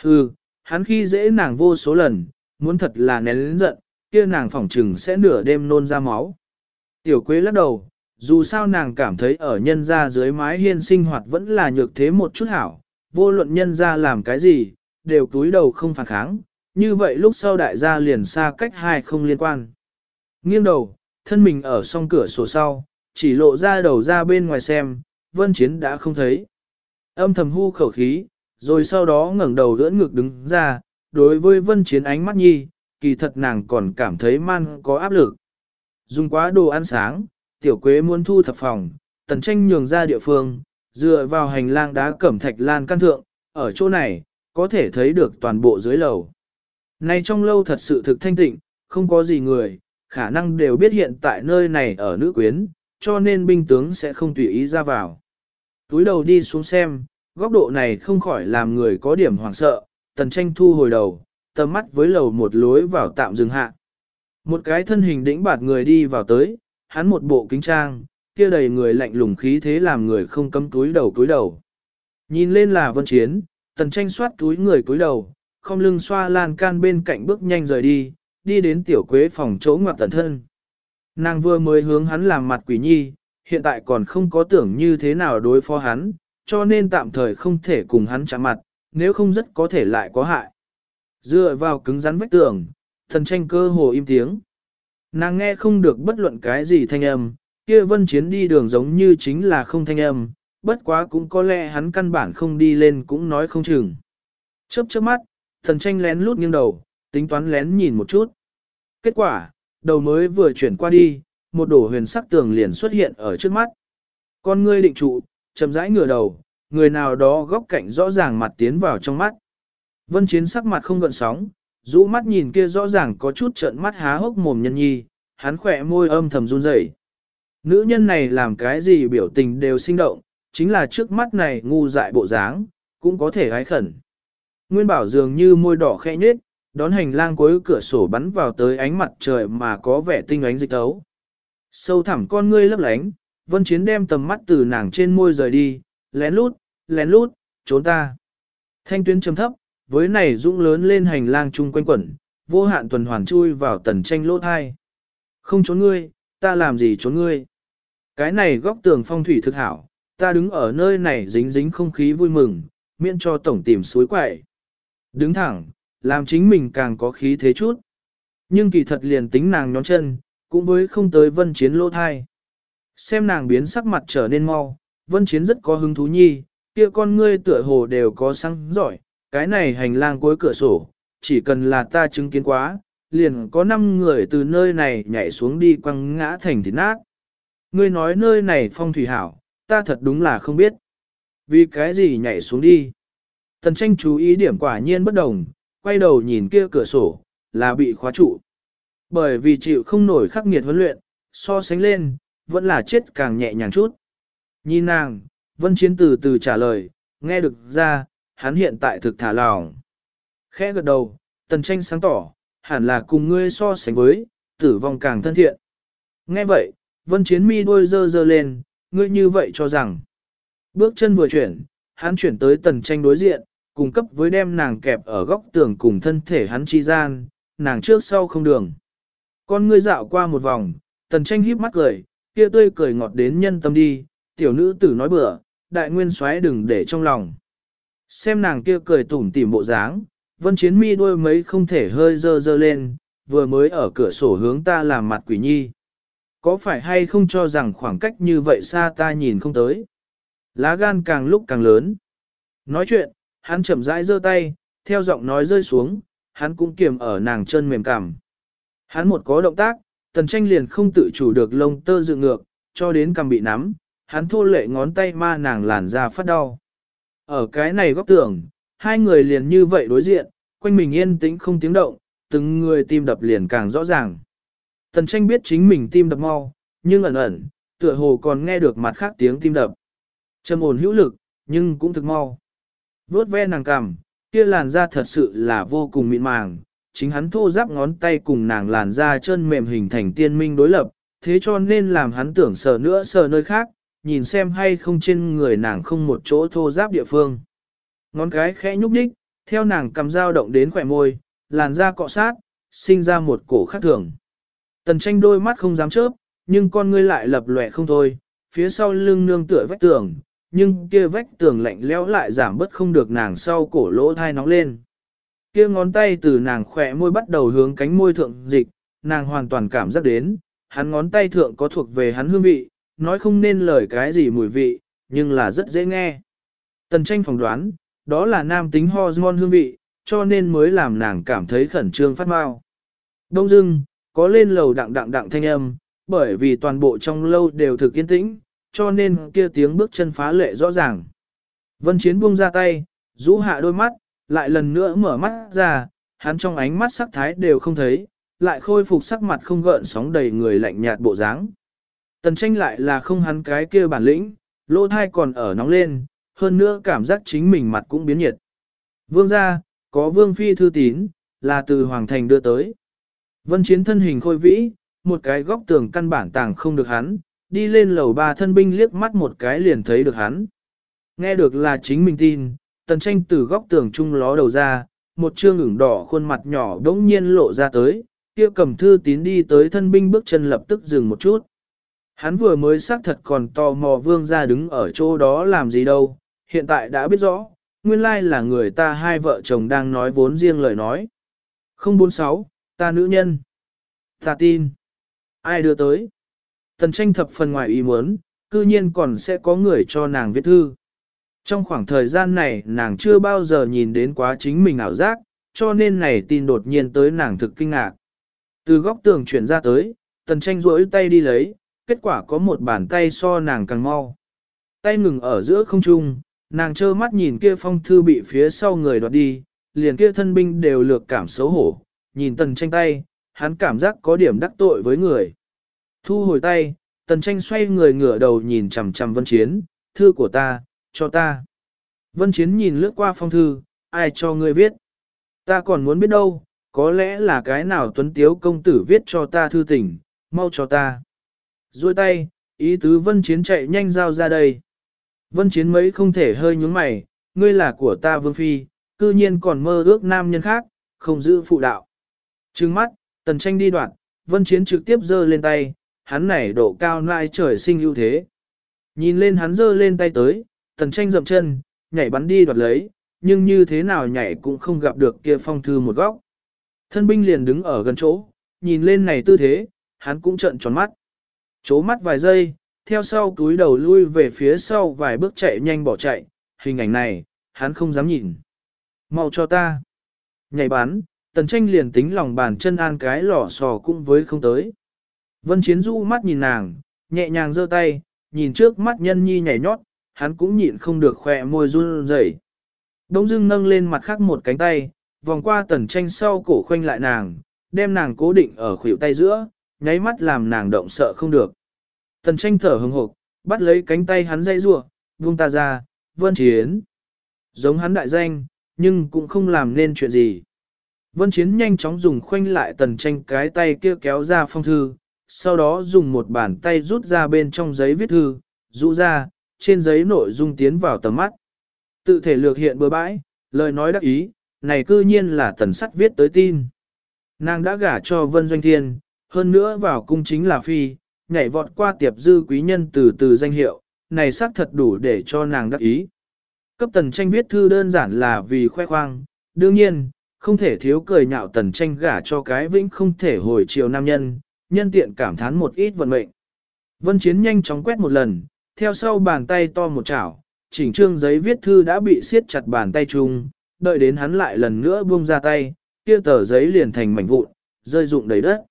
Hừ, hắn khi dễ nàng vô số lần, muốn thật là nén lĩnh giận, kia nàng phỏng trừng sẽ nửa đêm nôn ra máu. Tiểu quế lắc đầu, dù sao nàng cảm thấy ở nhân gia dưới mái hiên sinh hoạt vẫn là nhược thế một chút hảo, vô luận nhân gia làm cái gì, đều túi đầu không phản kháng, như vậy lúc sau đại gia liền xa cách hai không liên quan. Nghiêng đầu, thân mình ở song cửa sổ sau, chỉ lộ ra đầu ra bên ngoài xem, vân chiến đã không thấy. Âm thầm hu khẩu khí, rồi sau đó ngẩng đầu đỡ ngực đứng ra, đối với vân chiến ánh mắt nhi, kỳ thật nàng còn cảm thấy man có áp lực. Dùng quá đồ ăn sáng, tiểu quế muốn thu thập phòng, tần tranh nhường ra địa phương, dựa vào hành lang đá cẩm thạch lan căn thượng, ở chỗ này, có thể thấy được toàn bộ dưới lầu. Này trong lâu thật sự thực thanh tịnh, không có gì người, khả năng đều biết hiện tại nơi này ở nữ quyến, cho nên binh tướng sẽ không tùy ý ra vào. Túi đầu đi xuống xem, góc độ này không khỏi làm người có điểm hoảng sợ, tần tranh thu hồi đầu, tầm mắt với lầu một lối vào tạm dừng hạ. Một cái thân hình đĩnh bạt người đi vào tới, hắn một bộ kính trang, kia đầy người lạnh lùng khí thế làm người không cấm túi đầu túi đầu. Nhìn lên là vân chiến, tần tranh soát túi người túi đầu, không lưng xoa lan can bên cạnh bước nhanh rời đi, đi đến tiểu quế phòng chỗ ngoặt tần thân. Nàng vừa mới hướng hắn làm mặt quỷ nhi, hiện tại còn không có tưởng như thế nào đối phó hắn, cho nên tạm thời không thể cùng hắn chạm mặt, nếu không rất có thể lại có hại. Dựa vào cứng rắn vách tường, thần tranh cơ hồ im tiếng. Nàng nghe không được bất luận cái gì thanh âm, kia vân chiến đi đường giống như chính là không thanh âm, bất quá cũng có lẽ hắn căn bản không đi lên cũng nói không chừng. Chớp chớp mắt, thần tranh lén lút nghiêng đầu, tính toán lén nhìn một chút. Kết quả, đầu mới vừa chuyển qua đi, một đổ huyền sắc tường liền xuất hiện ở trước mắt. Con ngươi định trụ, chậm rãi ngửa đầu, người nào đó góc cạnh rõ ràng mặt tiến vào trong mắt. Vân chiến sắc mặt không gợn sóng, rũ mắt nhìn kia rõ ràng có chút trợn mắt há hốc mồm nhân nhi, hắn khỏe môi âm thầm run rẩy. Nữ nhân này làm cái gì biểu tình đều sinh động, chính là trước mắt này ngu dại bộ dáng, cũng có thể gái khẩn. Nguyên bảo dường như môi đỏ khẽ nhết, đón hành lang cuối cửa sổ bắn vào tới ánh mặt trời mà có vẻ tinh ánh dịch tấu. Sâu thẳm con ngươi lấp lánh, vân chiến đem tầm mắt từ nàng trên môi rời đi, lén lút, lén lút, trốn ta. Thanh tuyến trầm thấp, với này dũng lớn lên hành lang chung quanh quẩn, vô hạn tuần hoàn chui vào tần tranh lỗ thai. Không trốn ngươi, ta làm gì trốn ngươi. Cái này góc tường phong thủy thực hảo, ta đứng ở nơi này dính dính không khí vui mừng, miễn cho tổng tìm suối quậy. Đứng thẳng, làm chính mình càng có khí thế chút. Nhưng kỳ thật liền tính nàng nhón chân, cũng với không tới vân chiến lỗ thai. Xem nàng biến sắc mặt trở nên mau, vân chiến rất có hứng thú nhi, kia con ngươi tựa hồ đều có sáng giỏi, cái này hành lang cuối cửa sổ, chỉ cần là ta chứng kiến quá, liền có 5 người từ nơi này nhảy xuống đi quăng ngã thành thịt nát. Ngươi nói nơi này phong thủy hảo, ta thật đúng là không biết. Vì cái gì nhảy xuống đi? Tần tranh chú ý điểm quả nhiên bất đồng, quay đầu nhìn kia cửa sổ, là bị khóa trụ. Bởi vì chịu không nổi khắc nghiệt huấn luyện, so sánh lên, vẫn là chết càng nhẹ nhàng chút. Nhìn nàng, Vân Chiến từ từ trả lời, nghe được ra, hắn hiện tại thực thả lòng. Khẽ gật đầu, tần tranh sáng tỏ, hẳn là cùng ngươi so sánh với, tử vong càng thân thiện. Nghe vậy, Vân Chiến mi đôi dơ dơ lên, ngươi như vậy cho rằng. Bước chân vừa chuyển, hắn chuyển tới tần tranh đối diện, cùng cấp với đem nàng kẹp ở góc tường cùng thân thể hắn chi gian, nàng trước sau không đường. Con ngươi dạo qua một vòng, tần tranh híp mắt cười, kia tươi cười ngọt đến nhân tâm đi, tiểu nữ tử nói bừa, đại nguyên soái đừng để trong lòng. Xem nàng kia cười tủm tỉm bộ dáng, vân chiến mi đôi mấy không thể hơi dơ dơ lên, vừa mới ở cửa sổ hướng ta làm mặt quỷ nhi. Có phải hay không cho rằng khoảng cách như vậy xa ta nhìn không tới. Lá gan càng lúc càng lớn. Nói chuyện, hắn chậm rãi giơ tay, theo giọng nói rơi xuống, hắn cũng kiềm ở nàng chân mềm cảm. Hắn một có động tác, tần tranh liền không tự chủ được lông tơ dựng ngược, cho đến cầm bị nắm, hắn thô lệ ngón tay ma nàng làn ra phát đau. Ở cái này góc tường, hai người liền như vậy đối diện, quanh mình yên tĩnh không tiếng động, từng người tim đập liền càng rõ ràng. Tần tranh biết chính mình tim đập mau, nhưng ẩn ẩn, tựa hồ còn nghe được mặt khác tiếng tim đập. Trầm ổn hữu lực, nhưng cũng thực mau. Vốt ve nàng cằm, kia làn da thật sự là vô cùng mịn màng, chính hắn thô giáp ngón tay cùng nàng làn da chân mềm hình thành tiên minh đối lập, thế cho nên làm hắn tưởng sờ nữa sờ nơi khác, nhìn xem hay không trên người nàng không một chỗ thô giáp địa phương. Ngón cái khẽ nhúc nhích, theo nàng cầm dao động đến khỏe môi, làn da cọ sát, sinh ra một cổ khác thường. Tần tranh đôi mắt không dám chớp, nhưng con ngươi lại lập lòe không thôi, phía sau lưng nương tựa vách tường, nhưng kia vách tường lạnh lẽo lại giảm bớt không được nàng sau cổ lỗ thai nóng lên. Kia ngón tay từ nàng khỏe môi bắt đầu hướng cánh môi thượng dịch, nàng hoàn toàn cảm giác đến, hắn ngón tay thượng có thuộc về hắn hương vị, nói không nên lời cái gì mùi vị, nhưng là rất dễ nghe. Tần tranh phỏng đoán, đó là nam tính hormone hương vị, cho nên mới làm nàng cảm thấy khẩn trương phát mau. Đông dưng, có lên lầu đặng đặng đặng thanh âm, bởi vì toàn bộ trong lâu đều thực yên tĩnh, cho nên kia tiếng bước chân phá lệ rõ ràng. Vân Chiến buông ra tay, rũ hạ đôi mắt, lại lần nữa mở mắt ra, hắn trong ánh mắt sắc thái đều không thấy, lại khôi phục sắc mặt không gợn sóng đầy người lạnh nhạt bộ dáng. Tần tranh lại là không hắn cái kia bản lĩnh, lỗ thai còn ở nóng lên, hơn nữa cảm giác chính mình mặt cũng biến nhiệt. Vương gia, có vương phi thư tín, là từ Hoàng Thành đưa tới. Vân chiến thân hình khôi vĩ, một cái góc tường căn bản tàng không được hắn, đi lên lầu ba thân binh liếc mắt một cái liền thấy được hắn. Nghe được là chính mình tin, tần tranh từ góc tường trung ló đầu ra, một trương ửng đỏ khuôn mặt nhỏ đống nhiên lộ ra tới, kia cầm thư tín đi tới thân binh bước chân lập tức dừng một chút. Hắn vừa mới xác thật còn tò mò vương ra đứng ở chỗ đó làm gì đâu, hiện tại đã biết rõ, nguyên lai là người ta hai vợ chồng đang nói vốn riêng lời nói. 046, ta nữ nhân. Ta tin. Ai đưa tới? Tần tranh thập phần ngoài ý muốn, cư nhiên còn sẽ có người cho nàng viết thư. Trong khoảng thời gian này nàng chưa bao giờ nhìn đến quá chính mình ảo giác, cho nên này tin đột nhiên tới nàng thực kinh ngạc. Từ góc tường chuyển ra tới, tần tranh rỗi tay đi lấy, kết quả có một bàn tay so nàng càng mau. Tay ngừng ở giữa không trung, nàng trơ mắt nhìn kia phong thư bị phía sau người đoạt đi, liền kia thân binh đều lược cảm xấu hổ, nhìn tần tranh tay, hắn cảm giác có điểm đắc tội với người. Thu hồi tay, tần tranh xoay người ngửa đầu nhìn chằm chằm vân chiến, thư của ta, cho ta. Vân chiến nhìn lướt qua phong thư, ai cho ngươi viết? Ta còn muốn biết đâu, có lẽ là cái nào tuấn tiếu công tử viết cho ta thư tình, mau cho ta. Rồi tay, ý tứ vân chiến chạy nhanh giao ra đây. Vân chiến mấy không thể hơi nhúng mày, ngươi là của ta vương phi, cư nhiên còn mơ ước nam nhân khác, không giữ phụ đạo. Trừng mắt, tần tranh đi đoạn, vân chiến trực tiếp giơ lên tay, hắn này độ cao nai trời sinh ưu thế. Nhìn lên hắn giơ lên tay tới, tần tranh dậm chân, nhảy bắn đi đoạt lấy, nhưng như thế nào nhảy cũng không gặp được kia phong thư một góc. Thân binh liền đứng ở gần chỗ, nhìn lên này tư thế, hắn cũng trợn tròn mắt. Chố mắt vài giây, theo sau túi đầu lui về phía sau vài bước chạy nhanh bỏ chạy, hình ảnh này, hắn không dám nhìn. Mau cho ta. Nhảy bắn, tần tranh liền tính lòng bàn chân an cái lỏ sò cũng với không tới. Vân Chiến du mắt nhìn nàng, nhẹ nhàng giơ tay, nhìn trước mắt nhân nhi nhảy nhót, hắn cũng nhịn không được khỏe môi run rẩy. Đông dưng nâng lên mặt khác một cánh tay, vòng qua tần tranh sau cổ khoanh lại nàng, đem nàng cố định ở khuỷu tay giữa, nháy mắt làm nàng động sợ không được. Tần tranh thở hừng hộp, bắt lấy cánh tay hắn dây rua, buông ta ra, vân chiến. Giống hắn đại danh, nhưng cũng không làm nên chuyện gì. Vân chiến nhanh chóng dùng khoanh lại tần tranh cái tay kia kéo ra phong thư, sau đó dùng một bàn tay rút ra bên trong giấy viết thư, rũ ra, trên giấy nội dung tiến vào tầm mắt. Tự thể lược hiện bừa bãi, lời nói đắc ý, này cư nhiên là tần sắt viết tới tin. Nàng đã gả cho Vân Doanh Thiên, hơn nữa vào cung chính là phi, nhảy vọt qua tiệp dư quý nhân từ từ danh hiệu, này xác thật đủ để cho nàng đắc ý. Cấp tần tranh viết thư đơn giản là vì khoe khoang, đương nhiên, không thể thiếu cười nhạo tần tranh gả cho cái vĩnh không thể hồi chiều nam nhân, nhân tiện cảm thán một ít vận mệnh. Vân Chiến nhanh chóng quét một lần, theo sau bàn tay to một chảo, chỉnh trương giấy viết thư đã bị siết chặt bàn tay chung, đợi đến hắn lại lần nữa buông ra tay, kia tờ giấy liền thành mảnh vụn, rơi rụng đầy đất.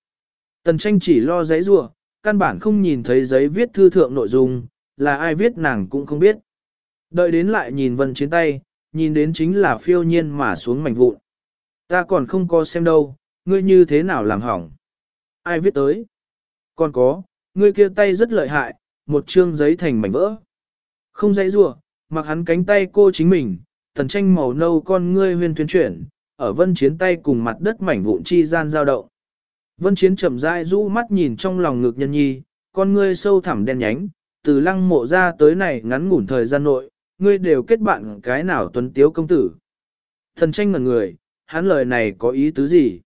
Tần tranh chỉ lo giấy rùa, căn bản không nhìn thấy giấy viết thư thượng nội dung, là ai viết nàng cũng không biết. Đợi đến lại nhìn vân chiến tay, nhìn đến chính là phiêu nhiên mà xuống mảnh vụn. Ta còn không có xem đâu, ngươi như thế nào làm hỏng. Ai viết tới? Còn có, ngươi kia tay rất lợi hại, một chương giấy thành mảnh vỡ. Không dãy rủa, mặc hắn cánh tay cô chính mình, tần tranh màu nâu con ngươi huyên tuyên chuyển, ở vân chiến tay cùng mặt đất mảnh vụn chi gian giao động. Vân chiến chậm rãi rũ mắt nhìn trong lòng ngực nhân nhi, con ngươi sâu thẳm đen nhánh, từ lăng mộ ra tới này ngắn ngủn thời gian nội, ngươi đều kết bạn cái nào tuấn tiếu công tử. Thần tranh ngẩn người, hắn lời này có ý tứ gì?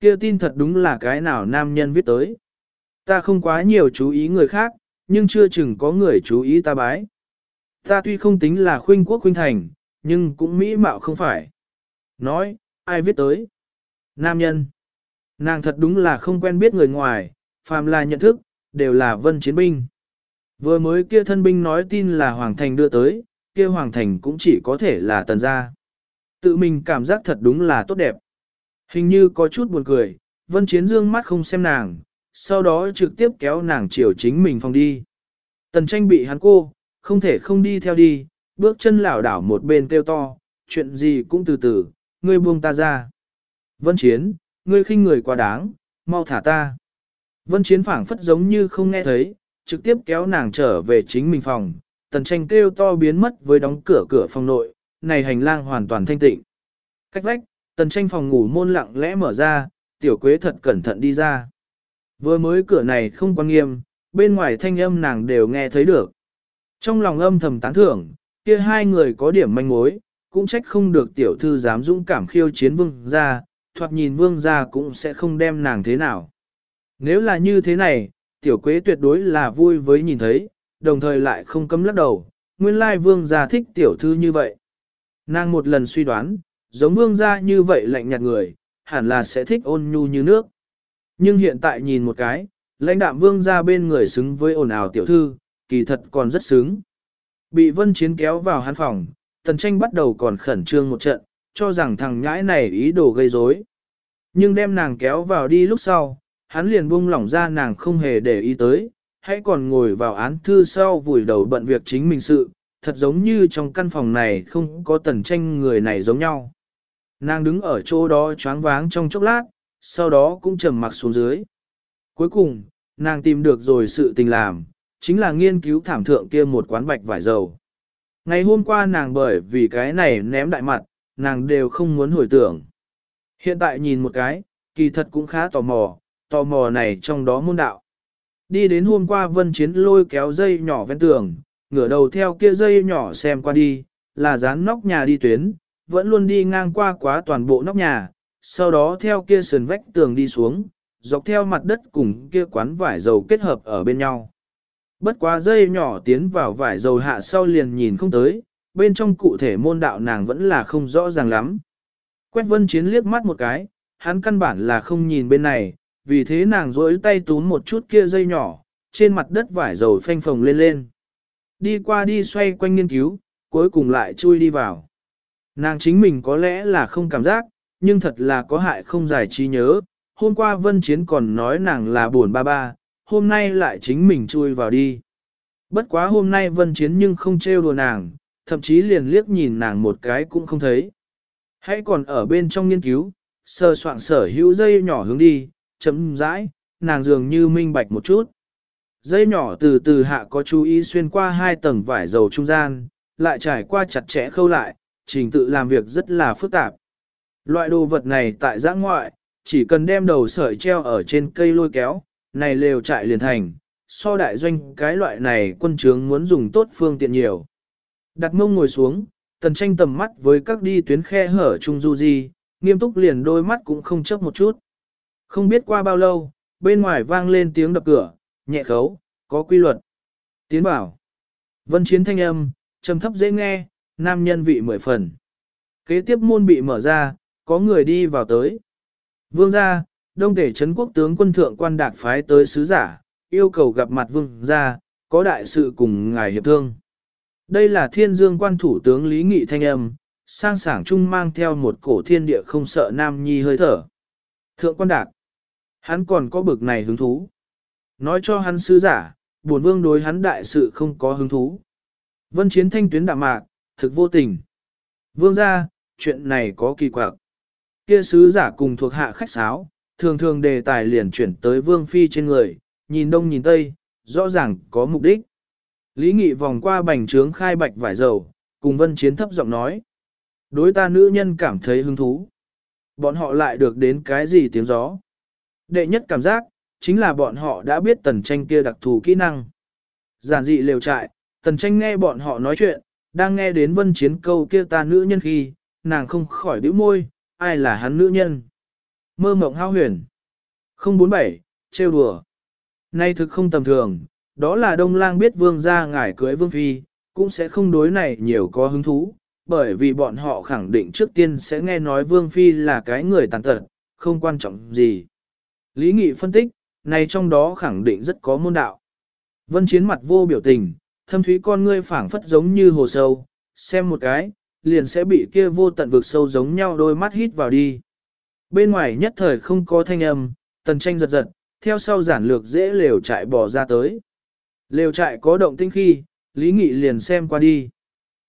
Kia tin thật đúng là cái nào nam nhân viết tới. Ta không quá nhiều chú ý người khác, nhưng chưa chừng có người chú ý ta bái. Ta tuy không tính là khuynh quốc khuynh thành, nhưng cũng mỹ mạo không phải. Nói, ai viết tới? Nam nhân. Nàng thật đúng là không quen biết người ngoài, phàm là nhận thức, đều là vân chiến binh. Vừa mới kia thân binh nói tin là Hoàng Thành đưa tới, kia Hoàng Thành cũng chỉ có thể là tần gia. Tự mình cảm giác thật đúng là tốt đẹp. Hình như có chút buồn cười, vân chiến dương mắt không xem nàng, sau đó trực tiếp kéo nàng chiều chính mình phòng đi. Tần tranh bị hắn cô, không thể không đi theo đi, bước chân lảo đảo một bên kêu to, chuyện gì cũng từ từ, ngươi buông ta ra. Vân chiến, ngươi khinh người quá đáng, mau thả ta. Vân chiến phảng phất giống như không nghe thấy, trực tiếp kéo nàng trở về chính mình phòng, tần tranh kêu to biến mất với đóng cửa cửa phòng nội, này hành lang hoàn toàn thanh tịnh. Cách vách, tần tranh phòng ngủ môn lặng lẽ mở ra, tiểu quế thật cẩn thận đi ra. Vừa mới cửa này không quan nghiêm, bên ngoài thanh âm nàng đều nghe thấy được. Trong lòng âm thầm tán thưởng, kia hai người có điểm manh mối, cũng trách không được tiểu thư dám dũng cảm khiêu chiến vương gia, thoạt nhìn vương gia cũng sẽ không đem nàng thế nào. Nếu là như thế này, tiểu quế tuyệt đối là vui với nhìn thấy, đồng thời lại không cấm lắc đầu, nguyên lai vương gia thích tiểu thư như vậy. Nàng một lần suy đoán, giống vương gia như vậy lạnh nhạt người, hẳn là sẽ thích ôn nhu như nước. Nhưng hiện tại nhìn một cái, lãnh đạm vương gia bên người xứng với ồn ào tiểu thư, kỳ thật còn rất xứng. Bị vân chiến kéo vào hắn phòng, tần tranh bắt đầu còn khẩn trương một trận, cho rằng thằng nhãi này ý đồ gây rối. Nhưng đem nàng kéo vào đi lúc sau, hắn liền buông lỏng ra nàng không hề để ý tới, hãy còn ngồi vào án thư sau vùi đầu bận việc chính mình sự, thật giống như trong căn phòng này không có tần tranh người này giống nhau. Nàng đứng ở chỗ đó choáng váng trong chốc lát, sau đó cũng trầm mặc xuống dưới. Cuối cùng, nàng tìm được rồi sự tình làm, chính là nghiên cứu thảm thượng kia một quán bạch vải dầu. Ngày hôm qua nàng bởi vì cái này ném đại mặt, nàng đều không muốn hồi tưởng. Hiện tại nhìn một cái, kỳ thật cũng khá tò mò, tò mò này trong đó môn đạo. Đi đến hôm qua vân chiến lôi kéo dây nhỏ ven tường, ngửa đầu theo kia dây nhỏ xem qua đi, là dán nóc nhà đi tuyến, vẫn luôn đi ngang qua quá toàn bộ nóc nhà, sau đó theo kia sườn vách tường đi xuống, dọc theo mặt đất cùng kia quán vải dầu kết hợp ở bên nhau. Bất quá dây nhỏ tiến vào vải dầu hạ sau liền nhìn không tới, bên trong cụ thể môn đạo nàng vẫn là không rõ ràng lắm. Quét vân chiến liếc mắt một cái, hắn căn bản là không nhìn bên này, vì thế nàng rỗi tay túm một chút kia dây nhỏ, trên mặt đất vải dầu phanh phồng lên lên. Đi qua đi xoay quanh nghiên cứu, cuối cùng lại chui đi vào. Nàng chính mình có lẽ là không cảm giác, nhưng thật là có hại không giải trí nhớ. Hôm qua Vân Chiến còn nói nàng là buồn ba ba, hôm nay lại chính mình chui vào đi. Bất quá hôm nay Vân Chiến nhưng không trêu đùa nàng, thậm chí liền liếc nhìn nàng một cái cũng không thấy. Hãy còn ở bên trong nghiên cứu, sơ soạn sở hữu dây nhỏ hướng đi, chấm rãi, nàng dường như minh bạch một chút. Dây nhỏ từ từ hạ có chú ý xuyên qua hai tầng vải dầu trung gian, lại trải qua chặt chẽ khâu lại, trình tự làm việc rất là phức tạp. Loại đồ vật này tại giã ngoại, chỉ cần đem đầu sợi treo ở trên cây lôi kéo, này lều trại liền thành, so đại doanh cái loại này quân trướng muốn dùng tốt phương tiện nhiều. Đặt mông ngồi xuống, tần tranh tầm mắt với các đi tuyến khe hở trung du di, nghiêm túc liền đôi mắt cũng không chấp một chút. Không biết qua bao lâu, bên ngoài vang lên tiếng đập cửa, nhẹ khấu, có quy luật. Tiến bảo. Vân chiến thanh âm, trầm thấp dễ nghe, nam nhân vị mười phần. Kế tiếp môn bị mở ra, có người đi vào tới. Vương gia, đông thể trấn quốc tướng quân thượng quan đạc phái tới sứ giả, yêu cầu gặp mặt vương gia, có đại sự cùng ngài hiệp thương. Đây là thiên dương quan thủ tướng Lý Nghị Thanh Âm, sang sảng trung mang theo một cổ thiên địa không sợ nam nhi hơi thở. Thượng quan đạc, hắn còn có bực này hứng thú. Nói cho hắn sứ giả, buồn vương đối hắn đại sự không có hứng thú. Vân chiến thanh tuyến đạm mạc, thực vô tình. Vương gia chuyện này có kỳ quặc. Kia sứ giả cùng thuộc hạ khách sáo, thường thường đề tài liền chuyển tới vương phi trên người, nhìn đông nhìn tây, rõ ràng có mục đích. Lý Nghị vòng qua bành trướng khai bạch vải dầu, cùng vân chiến thấp giọng nói. Đối ta nữ nhân cảm thấy hứng thú. Bọn họ lại được đến cái gì tiếng gió. Đệ nhất cảm giác, chính là bọn họ đã biết tần tranh kia đặc thù kỹ năng. Giản dị lều trại, tần tranh nghe bọn họ nói chuyện, đang nghe đến vân chiến câu kia ta nữ nhân khi, nàng không khỏi bĩu môi, ai là hắn nữ nhân. Mơ mộng hao huyền. 047, trêu đùa. Nay thực không tầm thường, đó là đông lang biết vương gia ngải cưới vương phi, cũng sẽ không đối này nhiều có hứng thú, bởi vì bọn họ khẳng định trước tiên sẽ nghe nói vương phi là cái người tàn tật, không quan trọng gì. Lý Nghị phân tích, này trong đó khẳng định rất có môn đạo. Vân chiến mặt vô biểu tình, thâm thúy con ngươi phảng phất giống như hồ sâu, xem một cái, liền sẽ bị kia vô tận vực sâu giống nhau đôi mắt hít vào đi. Bên ngoài nhất thời không có thanh âm, tần tranh giật giật, theo sau giản lược dễ lều trại bỏ ra tới. Lều trại có động tinh khi, Lý Nghị liền xem qua đi.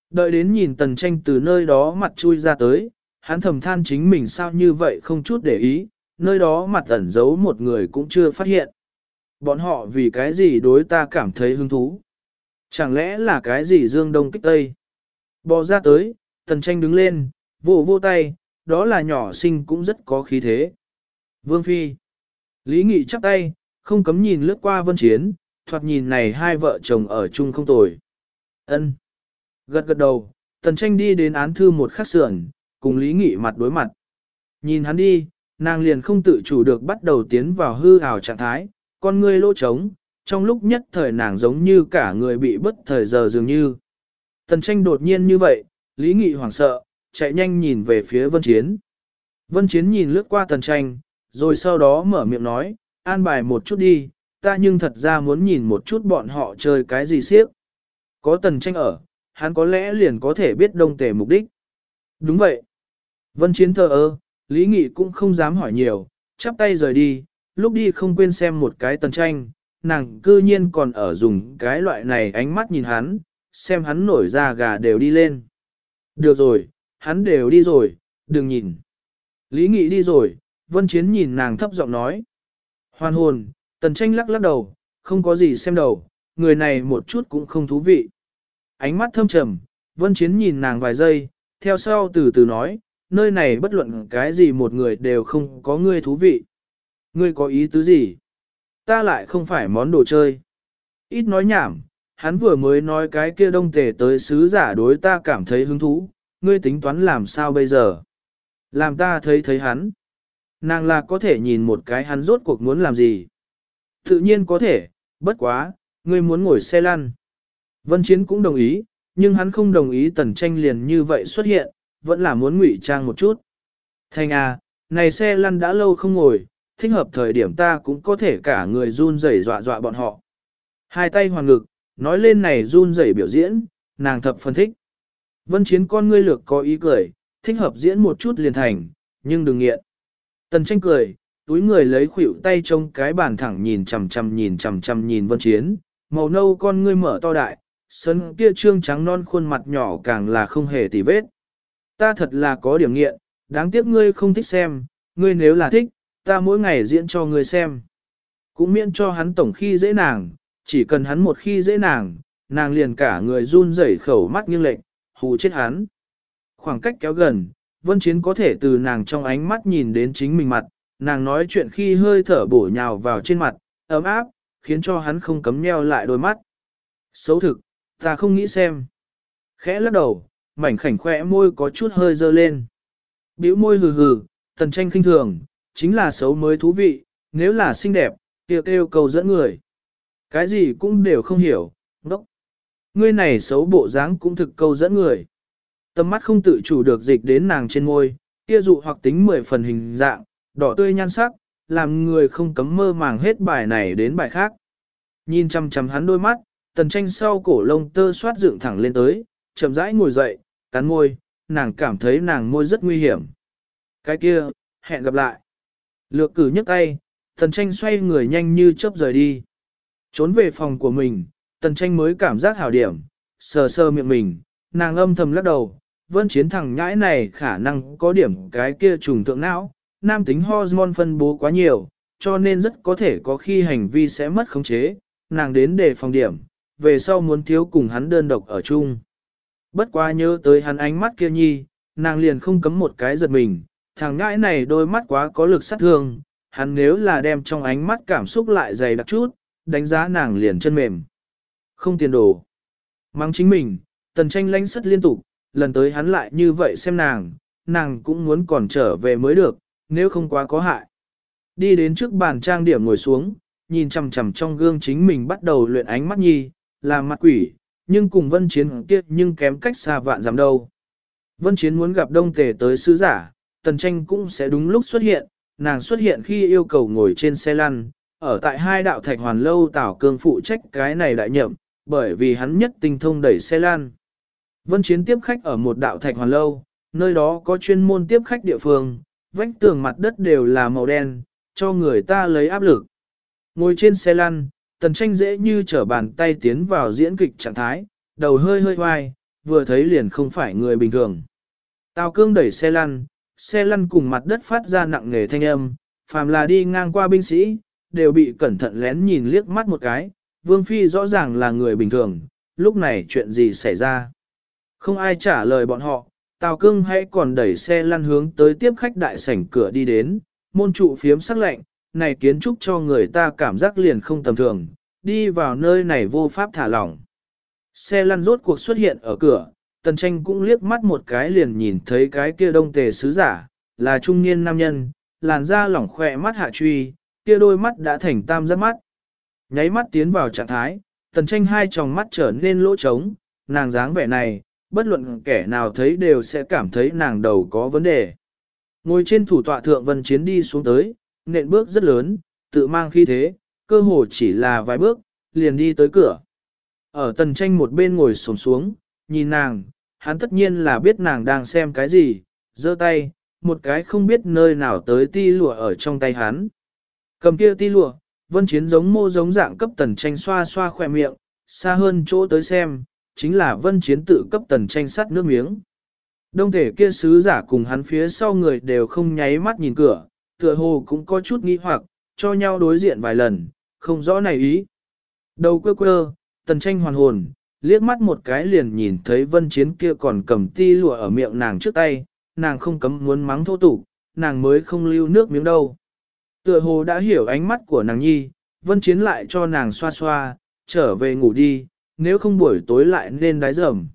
Đợi đến nhìn tần tranh từ nơi đó mặt chui ra tới, hắn thầm than chính mình sao như vậy không chút để ý, nơi đó mặt ẩn giấu một người cũng chưa phát hiện. Bọn họ vì cái gì đối ta cảm thấy hứng thú? Chẳng lẽ là cái gì dương đông kích tây? Bò ra tới, tần tranh đứng lên, vô vô tay, đó là nhỏ sinh cũng rất có khí thế. Vương Phi. Lý Nghị chắp tay, không cấm nhìn lướt qua vân chiến, thoạt nhìn này hai vợ chồng ở chung không tồi. ân Gật gật đầu, tần tranh đi đến án thư một khắc sườn, cùng Lý Nghị mặt đối mặt. Nhìn hắn đi, nàng liền không tự chủ được bắt đầu tiến vào hư ảo trạng thái, con ngươi lỗ trống, trong lúc nhất thời nàng giống như cả người bị bất thời giờ dường như. Tần tranh đột nhiên như vậy, Lý Nghị hoảng sợ, chạy nhanh nhìn về phía Vân Chiến. Vân Chiến nhìn lướt qua tần tranh, rồi sau đó mở miệng nói, an bài một chút đi, ta nhưng thật ra muốn nhìn một chút bọn họ chơi cái gì siếc. Có tần tranh ở, hắn có lẽ liền có thể biết đông tề mục đích. Đúng vậy. Vân Chiến thờ ơ, Lý Nghị cũng không dám hỏi nhiều, chắp tay rời đi, lúc đi không quên xem một cái tần tranh, nàng cư nhiên còn ở dùng cái loại này ánh mắt nhìn hắn, xem hắn nổi da gà đều đi lên. Được rồi, hắn đều đi rồi, đừng nhìn. Lý Nghị đi rồi, Vân Chiến nhìn nàng thấp giọng nói. Hoàn hồn, tần tranh lắc lắc đầu, không có gì xem đầu, người này một chút cũng không thú vị. Ánh mắt thâm trầm, Vân Chiến nhìn nàng vài giây, theo sau từ từ nói, nơi này bất luận cái gì một người đều không có ngươi thú vị. Ngươi có ý tứ gì? Ta lại không phải món đồ chơi. Ít nói nhảm, hắn vừa mới nói cái kia đông tề tới sứ giả đối ta cảm thấy hứng thú, ngươi tính toán làm sao bây giờ? Làm ta thấy thấy hắn. Nàng là có thể nhìn một cái hắn rốt cuộc muốn làm gì. Tự nhiên có thể, bất quá, ngươi muốn ngồi xe lăn. Vân Chiến cũng đồng ý, nhưng hắn không đồng ý tần tranh liền như vậy xuất hiện, vẫn là muốn ngụy trang một chút. Thanh à, này xe lăn đã lâu không ngồi, thích hợp thời điểm ta cũng có thể cả người run rẩy dọa dọa bọn họ. Hai tay hoàng ngực, nói lên này run rẩy biểu diễn, nàng thập phân thích. Vân chiến con ngươi lược có ý cười, thích hợp diễn một chút liền thành, nhưng đừng nghiện. Tần tranh cười, túi người lấy khuỷu tay trông cái bàn thẳng nhìn chằm chằm nhìn chằm chằm nhìn vân chiến, màu nâu con ngươi mở to đại, sân kia trương trắng non khuôn mặt nhỏ càng là không hề tì vết. Ta thật là có điểm nghiện, đáng tiếc ngươi không thích xem, ngươi nếu là thích, ta mỗi ngày diễn cho ngươi xem. Cũng miễn cho hắn tổng khi dễ nàng, chỉ cần hắn một khi dễ nàng, nàng liền cả người run rẩy khẩu mắt nghiêng lệnh, hù chết hắn. Khoảng cách kéo gần, Vân Chiến có thể từ nàng trong ánh mắt nhìn đến chính mình mặt, nàng nói chuyện khi hơi thở bổ nhào vào trên mặt, ấm áp, khiến cho hắn không cấm nheo lại đôi mắt. Xấu thực, ta không nghĩ xem. Khẽ lắc đầu, mảnh khảnh khỏe môi có chút hơi dơ lên. Biểu môi hừ hừ, tần tranh khinh thường, chính là xấu mới thú vị, nếu là xinh đẹp, kia kêu cầu dẫn người. Cái gì cũng đều không hiểu, ngốc. Ngươi này xấu bộ dáng cũng thực câu dẫn người. Tầm mắt không tự chủ được dịch đến nàng trên môi, kia dụ hoặc tính mười phần hình dạng, đỏ tươi nhan sắc, làm người không cấm mơ màng hết bài này đến bài khác. Nhìn chăm chăm hắn đôi mắt, tần tranh sau cổ lông tơ xoát dựng thẳng lên tới, chậm rãi ngồi dậy, cắn môi, nàng cảm thấy nàng môi rất nguy hiểm. Cái kia, hẹn gặp lại. Lược cử nhấc tay, tần tranh xoay người nhanh như chớp rời đi. Trốn về phòng của mình, tần tranh mới cảm giác hảo điểm, sờ sờ miệng mình, nàng âm thầm lắc đầu, vân chiến thằng nhãi này khả năng có điểm cái kia trùng thượng não, nam tính hormone phân bố quá nhiều, cho nên rất có thể có khi hành vi sẽ mất khống chế, nàng đến để phòng điểm, về sau muốn thiếu cùng hắn đơn độc ở chung. Bất quá nhớ tới hắn ánh mắt kia nhi, nàng liền không cấm một cái giật mình, thằng ngãi này đôi mắt quá có lực sát thương, hắn nếu là đem trong ánh mắt cảm xúc lại dày đặc chút, đánh giá nàng liền chân mềm. Không tiền đồ. Mắng chính mình, tần tranh lánh sất liên tục, lần tới hắn lại như vậy xem nàng, nàng cũng muốn còn trở về mới được, nếu không quá có hại. Đi đến trước bàn trang điểm ngồi xuống, nhìn chằm chằm trong gương chính mình bắt đầu luyện ánh mắt nhi, làm mặt quỷ, nhưng cùng vân chiến kia nhưng kém cách xa vạn giảm đâu. Vân chiến muốn gặp đông tề tới sứ giả, tần tranh cũng sẽ đúng lúc xuất hiện, nàng xuất hiện khi yêu cầu ngồi trên xe lăn, ở tại hai đạo thạch hoàn lâu tảo cương phụ trách cái này đại nhậm, bởi vì hắn nhất tinh thông đẩy xe lăn. Vân chiến tiếp khách ở một đạo thạch hoàn lâu, nơi đó có chuyên môn tiếp khách địa phương, vách tường mặt đất đều là màu đen, cho người ta lấy áp lực. Ngồi trên xe lăn, tần tranh dễ như trở bàn tay tiến vào diễn kịch trạng thái, đầu hơi hơi hoài, vừa thấy liền không phải người bình thường. Tào cương đẩy xe lăn, xe lăn cùng mặt đất phát ra nặng nề thanh âm, phàm là đi ngang qua binh sĩ, đều bị cẩn thận lén nhìn liếc mắt một cái, Vương Phi rõ ràng là người bình thường, lúc này chuyện gì xảy ra. Không ai trả lời bọn họ, Tào Cương hãy còn đẩy xe lăn hướng tới tiếp khách đại sảnh cửa đi đến, môn trụ phiếm sắc lạnh, này kiến trúc cho người ta cảm giác liền không tầm thường, đi vào nơi này vô pháp thả lỏng. Xe lăn rốt cuộc xuất hiện ở cửa, tần tranh cũng liếc mắt một cái liền nhìn thấy cái kia đông tề sứ giả, là trung niên nam nhân, làn da lỏng khỏe mắt hạ truy, kia đôi mắt đã thành tam giác mắt. Nháy mắt tiến vào trạng thái, tần tranh hai tròng mắt trở nên lỗ trống, nàng dáng vẻ này, bất luận kẻ nào thấy đều sẽ cảm thấy nàng đầu có vấn đề. Ngồi trên thủ tọa thượng vân chiến đi xuống tới, nện bước rất lớn, tự mang khí thế, cơ hồ chỉ là vài bước, liền đi tới cửa. Ở tần tranh một bên ngồi xổm xuống, nhìn nàng, hắn tất nhiên là biết nàng đang xem cái gì, giơ tay, một cái không biết nơi nào tới ti lụa ở trong tay hắn. Cầm kia ti lụa, vân chiến giống mô giống dạng cấp tần tranh xoa xoa khỏe miệng, xa hơn chỗ tới xem, chính là vân chiến tự cấp tần tranh sắt nước miếng. Đông thể kia sứ giả cùng hắn phía sau người đều không nháy mắt nhìn cửa, tựa hồ cũng có chút nghi hoặc, cho nhau đối diện vài lần, không rõ này ý. Đầu quơ quơ, tần tranh hoàn hồn, liếc mắt một cái liền nhìn thấy vân chiến kia còn cầm ti lụa ở miệng nàng trước tay, nàng không cấm muốn mắng thô tục, nàng mới không lưu nước miếng đâu. Tựa hồ đã hiểu ánh mắt của nàng nhi, vân chiến lại cho nàng xoa xoa, trở về ngủ đi, nếu không buổi tối lại nên đái dầm.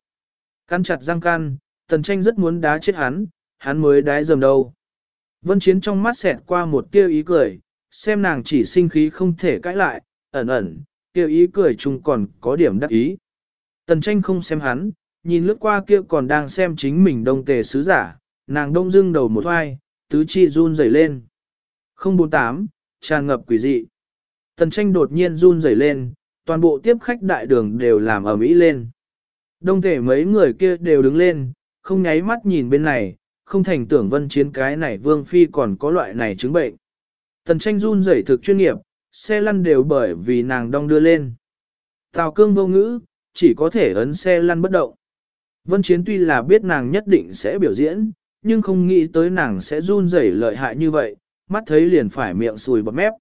Căn chặt răng can, tần tranh rất muốn đá chết hắn, hắn mới đái dầm đâu. Vân chiến trong mắt xẹt qua một tiêu ý cười, xem nàng chỉ sinh khí không thể cãi lại, ẩn ẩn, tiêu ý cười chung còn có điểm đắc ý. Tần tranh không xem hắn, nhìn lướt qua kia còn đang xem chính mình đông tề sứ giả, nàng đông dưng đầu một hoai, tứ chi run rẩy lên. 048, tràn ngập quỷ dị. Tần tranh đột nhiên run rẩy lên, toàn bộ tiếp khách đại đường đều làm ở mỹ lên. Đông thể mấy người kia đều đứng lên, không nháy mắt nhìn bên này, không thành tưởng vân chiến cái này vương phi còn có loại này chứng bệnh. Tần tranh run rẩy thực chuyên nghiệp, xe lăn đều bởi vì nàng đong đưa lên. Tào cương vô ngữ, chỉ có thể ấn xe lăn bất động. Vân Chiến tuy là biết nàng nhất định sẽ biểu diễn, nhưng không nghĩ tới nàng sẽ run rẩy lợi hại như vậy, mắt thấy liền phải miệng sùi bọt mép.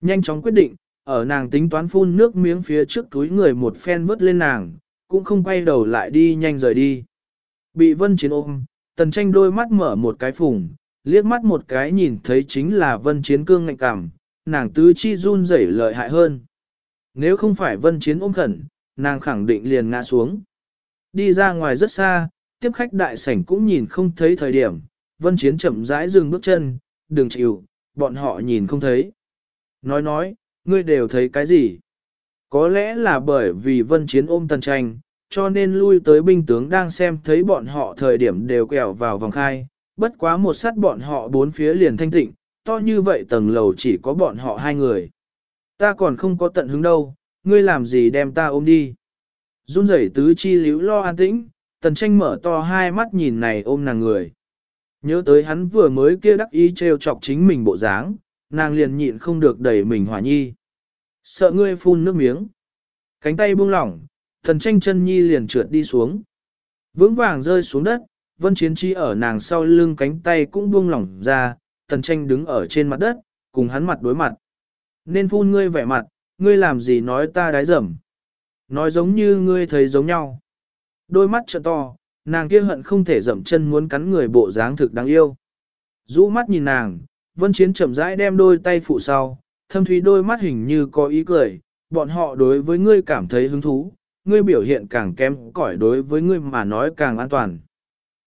Nhanh chóng quyết định, ở nàng tính toán phun nước miếng phía trước túi người một phen vớt lên nàng, cũng không quay đầu lại đi nhanh rời đi. Bị Vân Chiến ôm, tần tranh đôi mắt mở một cái phùng, liếc mắt một cái nhìn thấy chính là Vân Chiến cương ngạnh cảm, nàng tứ chi run rẩy lợi hại hơn. Nếu không phải Vân Chiến ôm khẩn, nàng khẳng định liền ngã xuống. Đi ra ngoài rất xa, tiếp khách đại sảnh cũng nhìn không thấy thời điểm, Vân Chiến chậm rãi dừng bước chân, đừng chịu, bọn họ nhìn không thấy. Nói nói, ngươi đều thấy cái gì? Có lẽ là bởi vì Vân Chiến ôm tần tranh, cho nên lui tới binh tướng đang xem thấy bọn họ thời điểm đều quẹo vào vòng khai, bất quá một sát bọn họ bốn phía liền thanh tịnh, to như vậy tầng lầu chỉ có bọn họ hai người. Ta còn không có tận hứng đâu, ngươi làm gì đem ta ôm đi. Run rẩy tứ chi liễu lo an tĩnh, tần tranh mở to hai mắt nhìn này ôm nàng người. Nhớ tới hắn vừa mới kia đắc ý trêu chọc chính mình bộ dáng, nàng liền nhịn không được đẩy mình hỏa nhi. Sợ ngươi phun nước miếng. Cánh tay buông lỏng, thần tranh chân nhi liền trượt đi xuống. Vững vàng rơi xuống đất, vân chiến chi ở nàng sau lưng cánh tay cũng buông lỏng ra, thần tranh đứng ở trên mặt đất, cùng hắn mặt đối mặt. Nên phun ngươi vẻ mặt, ngươi làm gì nói ta đái dầm. Nói giống như ngươi thấy giống nhau. Đôi mắt trợ to, nàng kia hận không thể dậm chân muốn cắn người bộ dáng thực đáng yêu. Rũ mắt nhìn nàng, vân chiến chậm rãi đem đôi tay phụ sau, thâm thúy đôi mắt hình như có ý cười, bọn họ đối với ngươi cảm thấy hứng thú, ngươi biểu hiện càng kém cỏi đối với ngươi mà nói càng an toàn.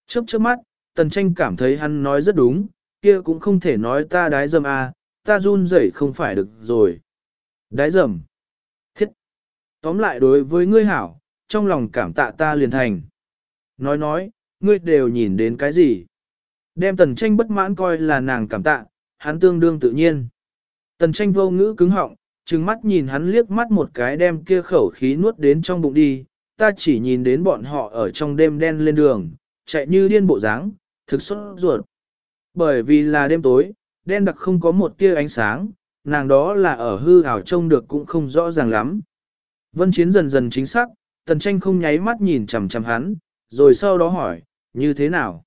Chớp chớp mắt, tần tranh cảm thấy hắn nói rất đúng, kia cũng không thể nói ta đái dầm à, ta run rẩy không phải được rồi. Đái dầm. Thiết. Tóm lại đối với ngươi hảo, trong lòng cảm tạ ta liền thành. Nói nói, ngươi đều nhìn đến cái gì? Đem tần tranh bất mãn coi là nàng cảm tạ, hắn tương đương tự nhiên. Tần tranh vô ngữ cứng họng, trừng mắt nhìn hắn liếc mắt một cái đem kia khẩu khí nuốt đến trong bụng đi, ta chỉ nhìn đến bọn họ ở trong đêm đen lên đường, chạy như điên bộ dáng, thực xuất ruột. Bởi vì là đêm tối, đen đặc không có một tia ánh sáng, nàng đó là ở hư ảo trông được cũng không rõ ràng lắm. Vân Chiến dần dần chính xác, Tần Tranh không nháy mắt nhìn chằm chằm hắn, rồi sau đó hỏi, như thế nào?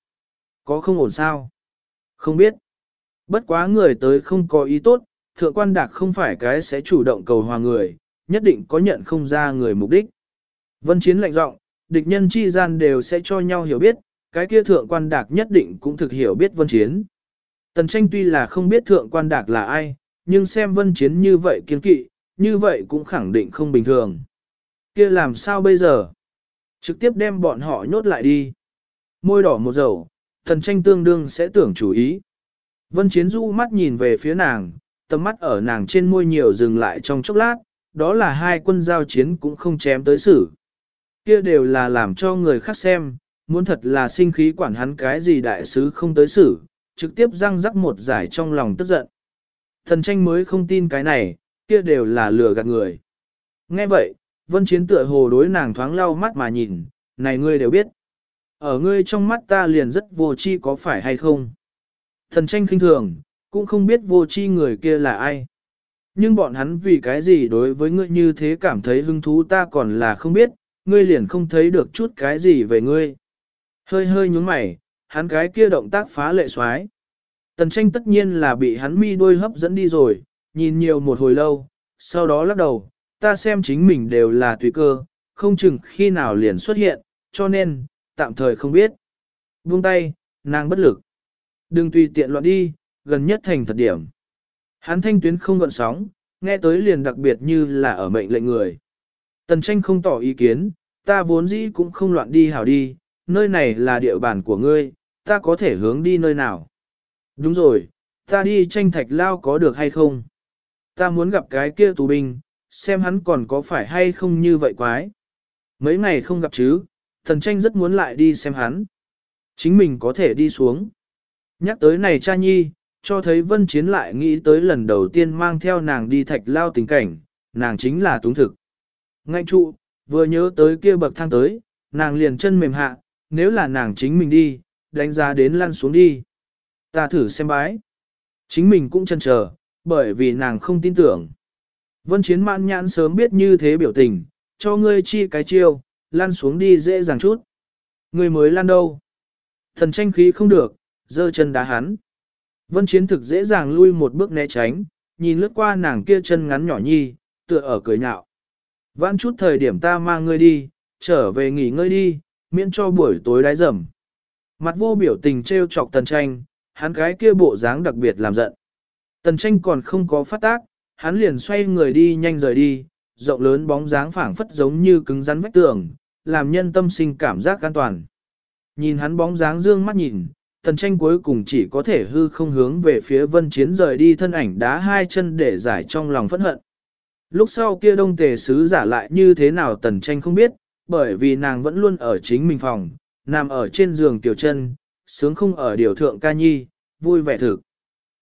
Có không ổn sao? Không biết. Bất quá người tới không có ý tốt, thượng quan đạc không phải cái sẽ chủ động cầu hòa người, nhất định có nhận không ra người mục đích. Vân Chiến lạnh giọng, địch nhân chi gian đều sẽ cho nhau hiểu biết, cái kia thượng quan đạc nhất định cũng thực hiểu biết Vân Chiến. Tần tranh tuy là không biết thượng quan đạc là ai, nhưng xem Vân Chiến như vậy kiên kỵ, như vậy cũng khẳng định không bình thường. kia làm sao bây giờ? Trực tiếp đem bọn họ nhốt lại đi. Môi đỏ một dầu, thần tranh tương đương sẽ tưởng chủ ý. Vân Chiến du mắt nhìn về phía nàng, tầm mắt ở nàng trên môi nhiều dừng lại trong chốc lát, đó là hai quân giao chiến cũng không chém tới xử. Kia đều là làm cho người khác xem, muốn thật là sinh khí quản hắn cái gì đại sứ không tới xử, trực tiếp răng rắc một giải trong lòng tức giận. Thần tranh mới không tin cái này, kia đều là lừa gạt người. Nghe vậy, vân chiến tựa hồ đối nàng thoáng lau mắt mà nhìn, này ngươi đều biết. Ở ngươi trong mắt ta liền rất vô chi có phải hay không? Thần tranh khinh thường, cũng không biết vô chi người kia là ai. Nhưng bọn hắn vì cái gì đối với ngươi như thế cảm thấy hứng thú ta còn là không biết, ngươi liền không thấy được chút cái gì về ngươi. Hơi hơi nhúng mày, hắn cái kia động tác phá lệ xoái. Tần tranh tất nhiên là bị hắn mi đôi hấp dẫn đi rồi, nhìn nhiều một hồi lâu, sau đó lắc đầu, ta xem chính mình đều là tùy cơ, không chừng khi nào liền xuất hiện, cho nên, tạm thời không biết. Buông tay, nàng bất lực. Đừng tùy tiện loạn đi, gần nhất thành thật điểm. Hắn thanh tuyến không gợn sóng, nghe tới liền đặc biệt như là ở mệnh lệnh người. Tần tranh không tỏ ý kiến, ta vốn dĩ cũng không loạn đi hảo đi, nơi này là địa bàn của ngươi, ta có thể hướng đi nơi nào. Đúng rồi, ta đi tranh thạch lao có được hay không? Ta muốn gặp cái kia tù binh, xem hắn còn có phải hay không như vậy quái. Mấy ngày không gặp chứ, thần tranh rất muốn lại đi xem hắn. Chính mình có thể đi xuống. Nhắc tới này cha nhi, cho thấy vân chiến lại nghĩ tới lần đầu tiên mang theo nàng đi thạch lao tình cảnh, nàng chính là túng thực. Ngạnh trụ, vừa nhớ tới kia bậc thang tới, nàng liền chân mềm hạ, nếu là nàng chính mình đi, đánh giá đến lăn xuống đi. Ta thử xem bái. Chính mình cũng chân chờ, bởi vì nàng không tin tưởng. Vân Chiến mãn nhãn sớm biết như thế biểu tình, cho ngươi chi cái chiêu, lăn xuống đi dễ dàng chút. Ngươi mới lăn đâu? Thần tranh khí không được, giơ chân đá hắn. Vân Chiến thực dễ dàng lui một bước né tránh, nhìn lướt qua nàng kia chân ngắn nhỏ nhi, tựa ở cười nhạo. Vãn chút thời điểm ta mang ngươi đi, trở về nghỉ ngơi đi, miễn cho buổi tối đái rầm. Mặt vô biểu tình trêu chọc tần tranh, hắn cái kia bộ dáng đặc biệt làm giận. Tần tranh còn không có phát tác, hắn liền xoay người đi nhanh rời đi, rộng lớn bóng dáng phảng phất giống như cứng rắn vách tường, làm nhân tâm sinh cảm giác an toàn. Nhìn hắn bóng dáng dương mắt nhìn, tần tranh cuối cùng chỉ có thể hư không hướng về phía vân chiến rời đi thân ảnh đá hai chân để giải trong lòng phẫn hận. Lúc sau kia đông tề sứ giả lại như thế nào tần tranh không biết, bởi vì nàng vẫn luôn ở chính mình phòng, nằm ở trên giường tiểu chân, sướng không ở điều thượng ca nhi, vui vẻ thực.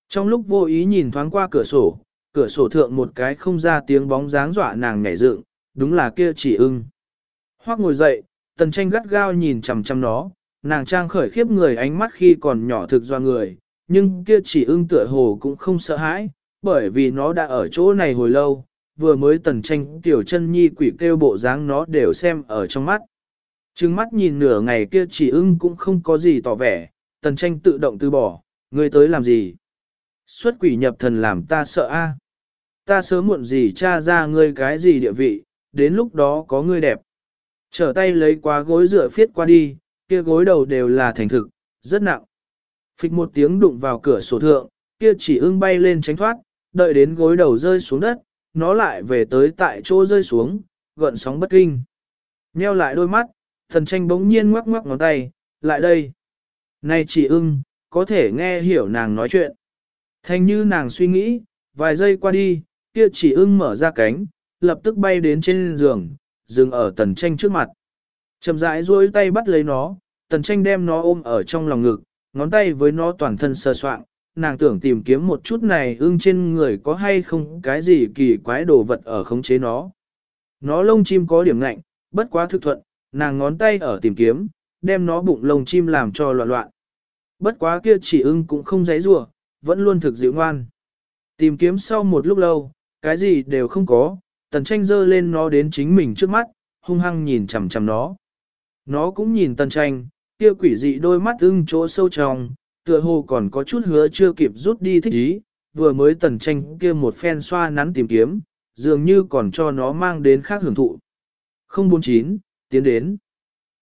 Trong lúc vô ý nhìn thoáng qua cửa sổ, cửa sổ thượng một cái không ra tiếng bóng dáng dọa nàng nhảy dựng, đúng là kia chỉ ưng. hoắc ngồi dậy, tần tranh gắt gao nhìn chằm chằm nó, nàng trang khởi khiếp người ánh mắt khi còn nhỏ thực do người, nhưng kia chỉ ưng tựa hồ cũng không sợ hãi, bởi vì nó đã ở chỗ này hồi lâu, vừa mới tần tranh tiểu chân nhi quỷ kêu bộ dáng nó đều xem ở trong mắt. Trừng mắt nhìn nửa ngày kia chỉ ưng cũng không có gì tỏ vẻ, tần tranh tự động từ bỏ, ngươi tới làm gì? Xuất quỷ nhập thần làm ta sợ a. Ta sớm muộn gì tra ra ngươi cái gì địa vị, đến lúc đó có ngươi đẹp. Trở tay lấy quá gối dựa phiết qua đi, kia gối đầu đều là thành thực, rất nặng. Phịch một tiếng đụng vào cửa sổ thượng, kia chỉ ưng bay lên tránh thoát, đợi đến gối đầu rơi xuống đất, nó lại về tới tại chỗ rơi xuống, gợn sóng bất kinh. Nheo lại đôi mắt, thần tranh bỗng nhiên ngoắc ngoắc ngón tay, lại đây. Này chỉ ưng, có thể nghe hiểu nàng nói chuyện. Thành như nàng suy nghĩ, vài giây qua đi, kia chỉ ưng mở ra cánh, lập tức bay đến trên giường, dừng ở tần tranh trước mặt. Chậm rãi duỗi tay bắt lấy nó, tần tranh đem nó ôm ở trong lòng ngực, ngón tay với nó toàn thân sơ soạn, nàng tưởng tìm kiếm một chút này ưng trên người có hay không cái gì kỳ quái đồ vật ở khống chế nó. Nó lông chim có điểm ngạnh, bất quá thực thuận, nàng ngón tay ở tìm kiếm, đem nó bụng lông chim làm cho loạn loạn. Bất quá kia chỉ ưng cũng không giấy rủa vẫn luôn thực dịu ngoan. Tìm kiếm sau một lúc lâu, cái gì đều không có, tần tranh dơ lên nó đến chính mình trước mắt, hung hăng nhìn chằm chằm nó. Nó cũng nhìn tần tranh, kia quỷ dị đôi mắt ưng chỗ sâu trong, tựa hồ còn có chút hứa chưa kịp rút đi thích ý, vừa mới tần tranh kia một phen xoa nắn tìm kiếm, dường như còn cho nó mang đến khác hưởng thụ. 049, tiến đến.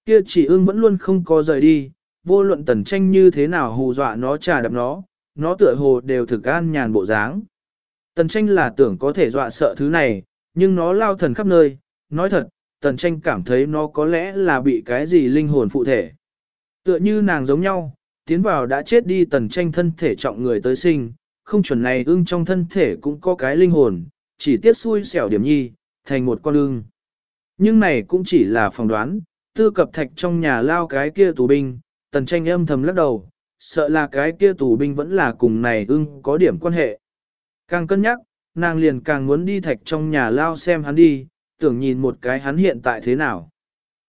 Kia chỉ ưng vẫn luôn không có rời đi, vô luận tần tranh như thế nào hù dọa nó trà đập nó, nó tựa hồ đều thực an nhàn bộ dáng. Tần tranh là tưởng có thể dọa sợ thứ này, nhưng nó lao thần khắp nơi, nói thật, tần tranh cảm thấy nó có lẽ là bị cái gì linh hồn phụ thể. Tựa như nàng giống nhau, tiến vào đã chết đi tần tranh thân thể trọng người tới sinh, không chuẩn này ưng trong thân thể cũng có cái linh hồn, chỉ tiếc xui xẻo điểm nhi, thành một con ưng. Nhưng này cũng chỉ là phỏng đoán, tư cập thạch trong nhà lao cái kia tù binh, tần tranh âm thầm lắc đầu, sợ là cái kia tù binh vẫn là cùng này ưng có điểm quan hệ. Càng cân nhắc, nàng liền càng muốn đi thạch trong nhà lao xem hắn đi, tưởng nhìn một cái hắn hiện tại thế nào.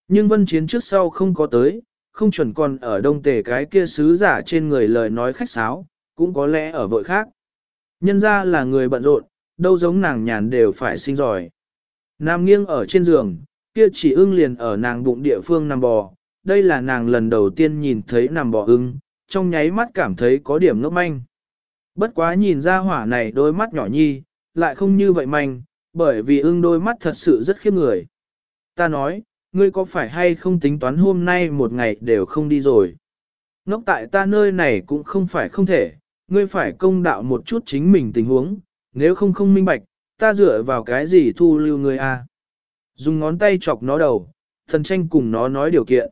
Nhưng vân chiến trước sau không có tới, không chuẩn còn ở đông tề cái kia sứ giả trên người lời nói khách sáo, cũng có lẽ ở vội khác. Nhân ra là người bận rộn, đâu giống nàng nhàn đều phải sinh giỏi. Nam nghiêng ở trên giường, kia chỉ ưng liền ở nàng bụng địa phương nằm bò, đây là nàng lần đầu tiên nhìn thấy nằm bò ưng, trong nháy mắt cảm thấy có điểm ngốc manh. Bất quá nhìn ra hỏa này đôi mắt nhỏ nhi, lại không như vậy manh, bởi vì ưng đôi mắt thật sự rất khiếp người. Ta nói, ngươi có phải hay không tính toán hôm nay một ngày đều không đi rồi. Ngốc tại ta nơi này cũng không phải không thể, ngươi phải công đạo một chút chính mình tình huống, nếu không không minh bạch, ta dựa vào cái gì thu lưu ngươi a? À? Dùng ngón tay chọc nó đầu, thần tranh cùng nó nói điều kiện.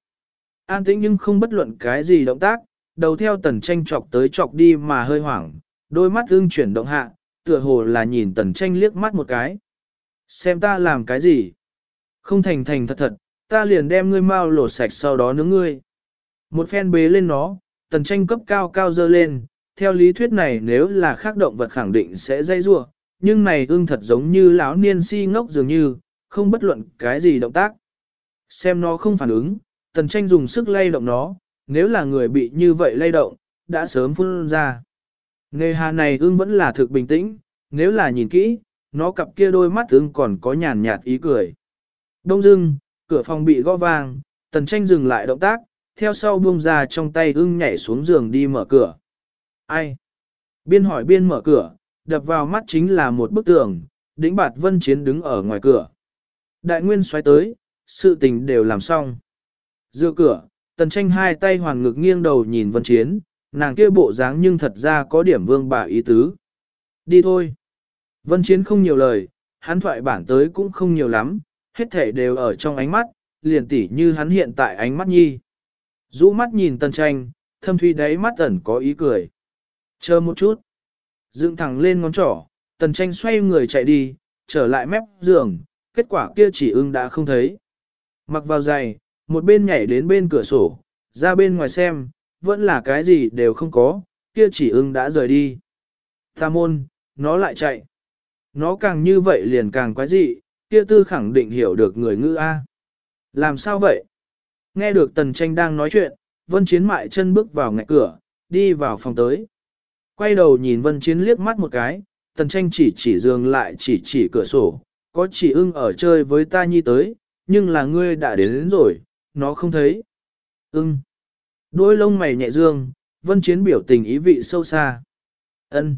An tĩnh nhưng không bất luận cái gì động tác, đầu theo tần tranh chọc tới chọc đi mà hơi hoảng, đôi mắt ưng chuyển động hạ, tựa hồ là nhìn tần tranh liếc mắt một cái. Xem ta làm cái gì? Không thành thành thật thật, ta liền đem ngươi mau lột sạch sau đó nướng ngươi. Một phen bế lên nó, tần tranh cấp cao cao dơ lên, theo lý thuyết này nếu là khác động vật khẳng định sẽ dây rua, nhưng này ưng thật giống như lão niên si ngốc dường như, không bất luận cái gì động tác. Xem nó không phản ứng, tần tranh dùng sức lay động nó, nếu là người bị như vậy lay động, đã sớm phun ra. Nghề hà này ưng vẫn là thực bình tĩnh, nếu là nhìn kỹ, nó cặp kia đôi mắt ưng còn có nhàn nhạt ý cười. Đông dưng, cửa phòng bị gõ vang, tần tranh dừng lại động tác, theo sau buông ra trong tay ưng nhảy xuống giường đi mở cửa. Ai? Biên hỏi biên mở cửa, đập vào mắt chính là một bức tường, đỉnh bạt vân chiến đứng ở ngoài cửa. Đại nguyên xoáy tới, sự tình đều làm xong. Dựa cửa, tần tranh hai tay hoàn ngực nghiêng đầu nhìn vân chiến, nàng kia bộ dáng nhưng thật ra có điểm vương bà ý tứ. Đi thôi. Vân chiến không nhiều lời, hắn thoại bản tới cũng không nhiều lắm, hết thể đều ở trong ánh mắt, liền tỉ như hắn hiện tại ánh mắt nhi. Rũ mắt nhìn tần tranh, thâm thuy đáy mắt ẩn có ý cười. Chờ một chút. Dựng thẳng lên ngón trỏ, tần tranh xoay người chạy đi, trở lại mép giường, kết quả kia chỉ ưng đã không thấy. Mặc vào giày, một bên nhảy đến bên cửa sổ, ra bên ngoài xem, vẫn là cái gì đều không có, kia chỉ ưng đã rời đi. Tà môn, nó lại chạy. Nó càng như vậy liền càng quái dị, kia tư khẳng định hiểu được người ngữ A. Làm sao vậy? Nghe được tần tranh đang nói chuyện, vân chiến mại chân bước vào ngạch cửa, đi vào phòng tới. Quay đầu nhìn vân chiến liếc mắt một cái, tần tranh chỉ chỉ giường lại chỉ chỉ cửa sổ, có chỉ ưng ở chơi với ta nhi tới, nhưng là ngươi đã đến, đến rồi, nó không thấy. Ưng. Đôi lông mày nhẹ dương, vân chiến biểu tình ý vị sâu xa. ân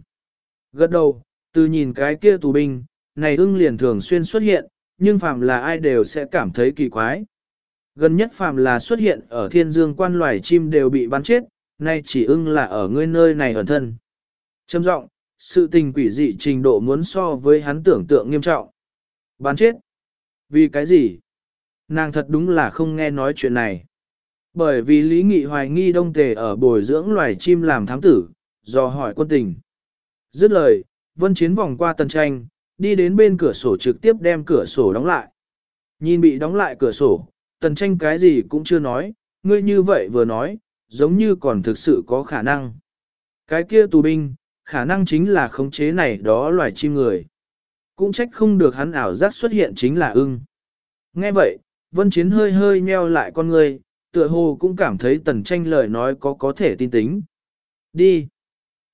Gật đầu, từ nhìn cái kia tù binh, này ưng liền thường xuyên xuất hiện, nhưng phàm là ai đều sẽ cảm thấy kỳ quái. Gần nhất phàm là xuất hiện ở thiên dương quan loài chim đều bị bắn chết, nay chỉ ưng là ở ngươi nơi này ẩn thân. Trâm giọng, sự tình quỷ dị trình độ muốn so với hắn tưởng tượng nghiêm trọng. Bán chết. Vì cái gì? Nàng thật đúng là không nghe nói chuyện này. Bởi vì Lý Nghị hoài nghi đông tề ở bồi dưỡng loài chim làm thám tử, do hỏi quân tình. Dứt lời, vân chiến vòng qua tần tranh, đi đến bên cửa sổ trực tiếp đem cửa sổ đóng lại. Nhìn bị đóng lại cửa sổ, tần tranh cái gì cũng chưa nói, ngươi như vậy vừa nói, giống như còn thực sự có khả năng. Cái kia tù binh, khả năng chính là khống chế này đó loài chim người. Cũng trách không được hắn ảo giác xuất hiện chính là ưng. Nghe vậy, vân chiến hơi hơi nheo lại con người, tựa hồ cũng cảm thấy tần tranh lời nói có có thể tin tính. Đi.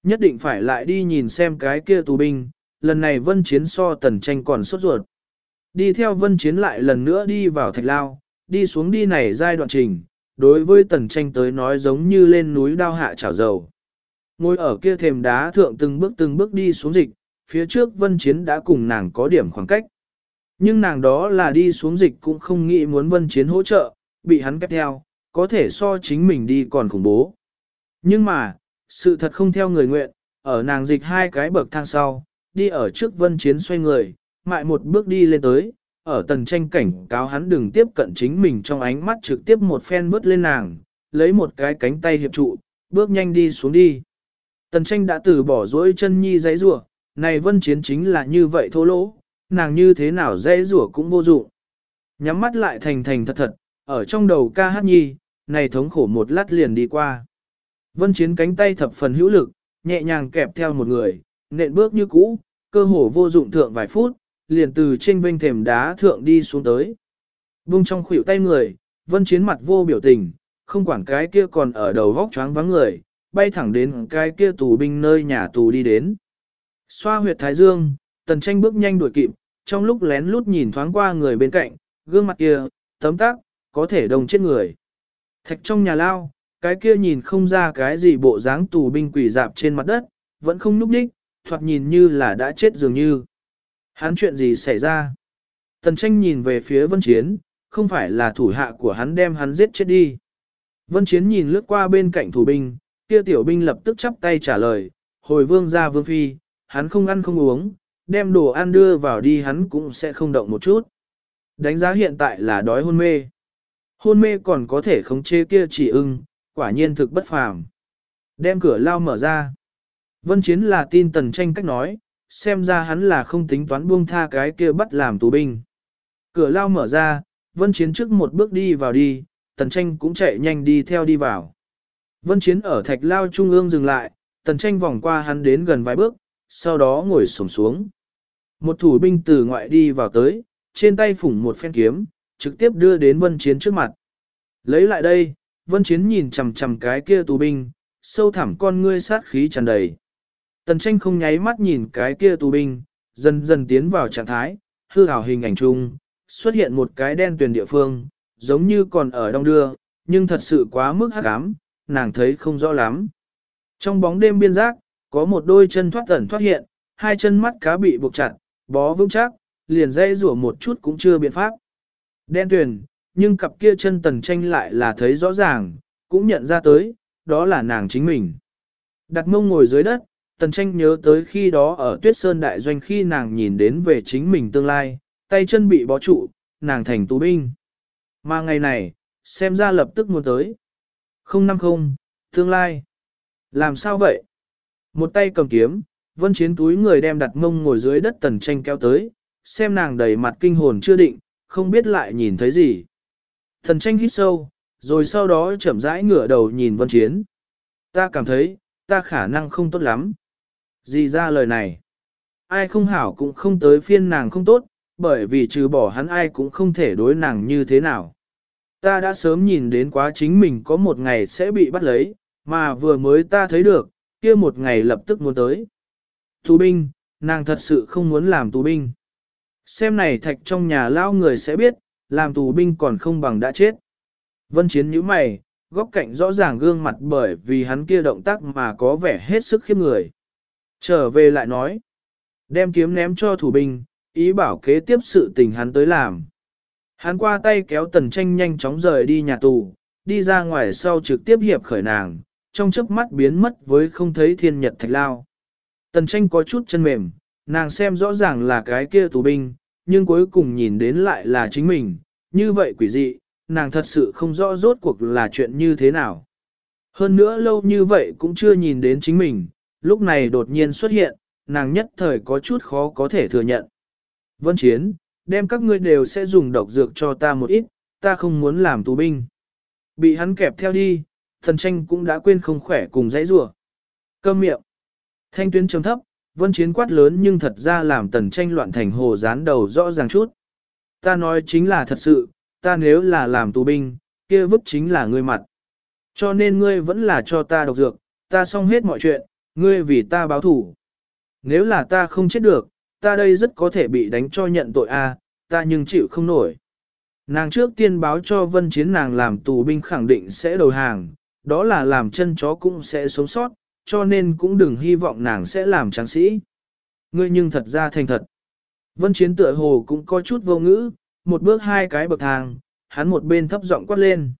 Nhất định phải lại đi nhìn xem cái kia tù binh, lần này vân chiến so tần tranh còn sốt ruột. Đi theo vân chiến lại lần nữa đi vào thạch lao, đi xuống đi này giai đoạn trình, đối với tần tranh tới nói giống như lên núi đao hạ chảo dầu. Ngồi ở kia thềm đá thượng từng bước từng bước đi xuống dịch, phía trước vân chiến đã cùng nàng có điểm khoảng cách. Nhưng nàng đó là đi xuống dịch cũng không nghĩ muốn vân chiến hỗ trợ, bị hắn kép theo, có thể so chính mình đi còn khủng bố. Nhưng mà, sự thật không theo người nguyện, ở nàng dịch hai cái bậc thang sau, đi ở trước vân chiến xoay người, mại một bước đi lên tới, ở tần tranh cảnh cáo hắn đừng tiếp cận chính mình trong ánh mắt trực tiếp một phen bước lên nàng, lấy một cái cánh tay hiệp trụ, bước nhanh đi xuống đi. Tần tranh đã từ bỏ dỗi chân nhi giấy rủa này vân chiến chính là như vậy thô lỗ, nàng như thế nào dễ rủa cũng vô dụng. Nhắm mắt lại thành thành thật thật, ở trong đầu ca hát nhi, này thống khổ một lát liền đi qua. Vân chiến cánh tay thập phần hữu lực, nhẹ nhàng kẹp theo một người, nện bước như cũ, cơ hồ vô dụng thượng vài phút, liền từ trên vênh thềm đá thượng đi xuống tới. Bung trong khuỷu tay người, vân chiến mặt vô biểu tình, không quản cái kia còn ở đầu vóc choáng vắng người, bay thẳng đến cái kia tù binh nơi nhà tù đi đến. Xoa huyệt thái dương, tần tranh bước nhanh đuổi kịp, trong lúc lén lút nhìn thoáng qua người bên cạnh, gương mặt kia, tấm tác, có thể đồng chết người. Thạch trong nhà lao, cái kia nhìn không ra cái gì bộ dáng tù binh quỷ dạp trên mặt đất, vẫn không núp đích, thoạt nhìn như là đã chết dường như. Hắn chuyện gì xảy ra? Tần tranh nhìn về phía vân chiến, không phải là thủ hạ của hắn đem hắn giết chết đi. Vân chiến nhìn lướt qua bên cạnh thủ binh, kia tiểu binh lập tức chắp tay trả lời, hồi vương ra vương phi, hắn không ăn không uống, đem đồ ăn đưa vào đi hắn cũng sẽ không động một chút. Đánh giá hiện tại là đói hôn mê. Hôn mê còn có thể khống chế kia chỉ ưng, quả nhiên thực bất phàm. Đem cửa lao mở ra. Vân Chiến là tin tần tranh cách nói, xem ra hắn là không tính toán buông tha cái kia bắt làm tù binh. Cửa lao mở ra, Vân Chiến trước một bước đi vào đi, tần tranh cũng chạy nhanh đi theo đi vào. Vân Chiến ở thạch lao trung ương dừng lại, tần tranh vòng qua hắn đến gần vài bước, sau đó ngồi xổm xuống. Một thủ binh từ ngoại đi vào tới, trên tay phủng một phen kiếm, trực tiếp đưa đến Vân Chiến trước mặt. Lấy lại đây, vân chiến nhìn chằm chằm cái kia tù binh, sâu thẳm con ngươi sát khí tràn đầy. Tần tranh không nháy mắt nhìn cái kia tù binh, dần dần tiến vào trạng thái, hư hào hình ảnh chung, xuất hiện một cái đen tuyền địa phương, giống như còn ở đông đưa, nhưng thật sự quá mức hắc ám, nàng thấy không rõ lắm. Trong bóng đêm biên giác, có một đôi chân thoát ẩn thoát hiện, hai chân mắt cá bị buộc chặt, bó vững chắc, liền dây rủa một chút cũng chưa biện pháp. Đen tuyền, nhưng cặp kia chân tần tranh lại là thấy rõ ràng, cũng nhận ra tới, đó là nàng chính mình. Đặt mông ngồi dưới đất, tần tranh nhớ tới khi đó ở tuyết sơn đại doanh khi nàng nhìn đến về chính mình tương lai, tay chân bị bó trụ, nàng thành tù binh. Mà ngày này, xem ra lập tức muốn tới. 050, tương lai. Làm sao vậy? Một tay cầm kiếm, vân chiến túi người đem đặt mông ngồi dưới đất tần tranh kéo tới, xem nàng đầy mặt kinh hồn chưa định, không biết lại nhìn thấy gì. Thần tranh hít sâu, rồi sau đó chậm rãi ngửa đầu nhìn vân chiến. Ta cảm thấy, ta khả năng không tốt lắm. Gì ra lời này? Ai không hảo cũng không tới phiên nàng không tốt, bởi vì trừ bỏ hắn ai cũng không thể đối nàng như thế nào. Ta đã sớm nhìn đến quá chính mình có một ngày sẽ bị bắt lấy, mà vừa mới ta thấy được, kia một ngày lập tức muốn tới. Tù binh, nàng thật sự không muốn làm tù binh. Xem này thạch trong nhà lao người sẽ biết, làm tù binh còn không bằng đã chết. Vân chiến nhíu mày, góc cạnh rõ ràng gương mặt bởi vì hắn kia động tác mà có vẻ hết sức khiếp người. Trở về lại nói, đem kiếm ném cho thủ binh, ý bảo kế tiếp sự tình hắn tới làm. Hắn qua tay kéo tần tranh nhanh chóng rời đi nhà tù, đi ra ngoài sau trực tiếp hiệp khởi nàng, trong chớp mắt biến mất với không thấy thiên nhật thạch lao. Tần tranh có chút chân mềm, nàng xem rõ ràng là cái kia tù binh, nhưng cuối cùng nhìn đến lại là chính mình, như vậy quỷ dị, nàng thật sự không rõ rốt cuộc là chuyện như thế nào. Hơn nữa lâu như vậy cũng chưa nhìn đến chính mình, lúc này đột nhiên xuất hiện, nàng nhất thời có chút khó có thể thừa nhận. Vân Chiến, đem các ngươi đều sẽ dùng độc dược cho ta một ít, ta không muốn làm tù binh. Bị hắn kẹp theo đi, thần tranh cũng đã quên không khỏe cùng dãy rủa. Câm miệng. Thanh tuyến trầm thấp, vân chiến quát lớn nhưng thật ra làm tần tranh loạn thành hồ dán đầu rõ ràng chút. Ta nói chính là thật sự, ta nếu là làm tù binh, kia vứt chính là ngươi mặt. Cho nên ngươi vẫn là cho ta độc dược, ta xong hết mọi chuyện, ngươi vì ta báo thủ. Nếu là ta không chết được, ta đây rất có thể bị đánh cho nhận tội a, ta nhưng chịu không nổi. Nàng trước tiên báo cho vân chiến nàng làm tù binh khẳng định sẽ đầu hàng, đó là làm chân chó cũng sẽ sống sót, cho nên cũng đừng hy vọng nàng sẽ làm tráng sĩ. Ngươi nhưng thật ra thành thật. Vân chiến tựa hồ cũng có chút vô ngữ, một bước hai cái bậc thang, hắn một bên thấp giọng quát lên.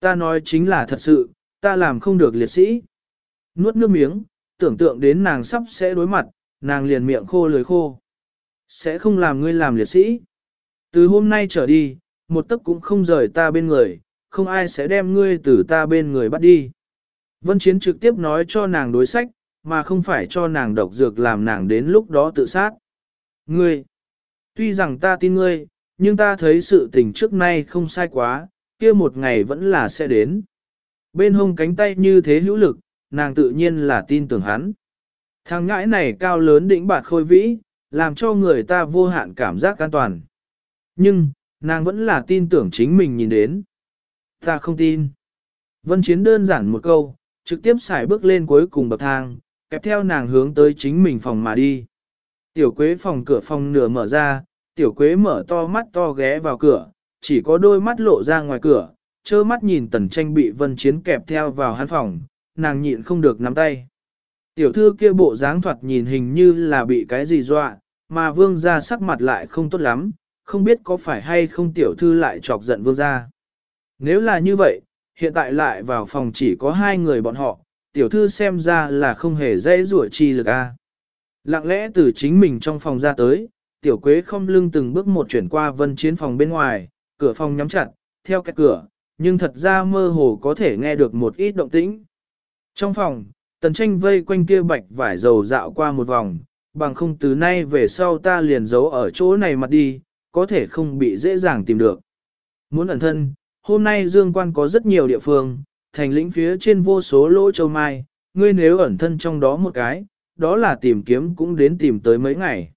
Ta nói chính là thật sự, ta làm không được liệt sĩ. Nuốt nước miếng, tưởng tượng đến nàng sắp sẽ đối mặt, nàng liền miệng khô lưới khô. Sẽ không làm ngươi làm liệt sĩ. Từ hôm nay trở đi, một tấc cũng không rời ta bên người, không ai sẽ đem ngươi từ ta bên người bắt đi. Vân Chiến trực tiếp nói cho nàng đối sách, mà không phải cho nàng độc dược làm nàng đến lúc đó tự sát. Ngươi, tuy rằng ta tin ngươi, nhưng ta thấy sự tình trước nay không sai quá, kia một ngày vẫn là sẽ đến. Bên hông cánh tay như thế hữu lực, nàng tự nhiên là tin tưởng hắn. Thằng ngãi này cao lớn đỉnh bạt khôi vĩ, làm cho người ta vô hạn cảm giác an toàn. Nhưng, nàng vẫn là tin tưởng chính mình nhìn đến. Ta không tin. Vân Chiến đơn giản một câu, trực tiếp xài bước lên cuối cùng bậc thang, kẹp theo nàng hướng tới chính mình phòng mà đi. Tiểu quế phòng cửa phòng nửa mở ra, tiểu quế mở to mắt to ghé vào cửa, chỉ có đôi mắt lộ ra ngoài cửa, trơ mắt nhìn tần tranh bị vân chiến kẹp theo vào hắn phòng, nàng nhịn không được nắm tay. Tiểu thư kia bộ dáng thoạt nhìn hình như là bị cái gì dọa, mà vương gia sắc mặt lại không tốt lắm, không biết có phải hay không tiểu thư lại chọc giận vương gia. Nếu là như vậy, hiện tại lại vào phòng chỉ có hai người bọn họ, tiểu thư xem ra là không hề dễ rủa chi lực a. Lặng lẽ từ chính mình trong phòng ra tới, tiểu quế không lưng từng bước một chuyển qua vân chiến phòng bên ngoài, cửa phòng nhắm chặt, theo cái cửa, nhưng thật ra mơ hồ có thể nghe được một ít động tĩnh. Trong phòng, tần tranh vây quanh kia bạch vải dầu dạo qua một vòng, bằng không từ nay về sau ta liền giấu ở chỗ này mặt đi, có thể không bị dễ dàng tìm được. Muốn ẩn thân, hôm nay dương quan có rất nhiều địa phương, thành lĩnh phía trên vô số lỗ châu mai, ngươi nếu ẩn thân trong đó một cái, đó là tìm kiếm cũng đến tìm tới mấy ngày.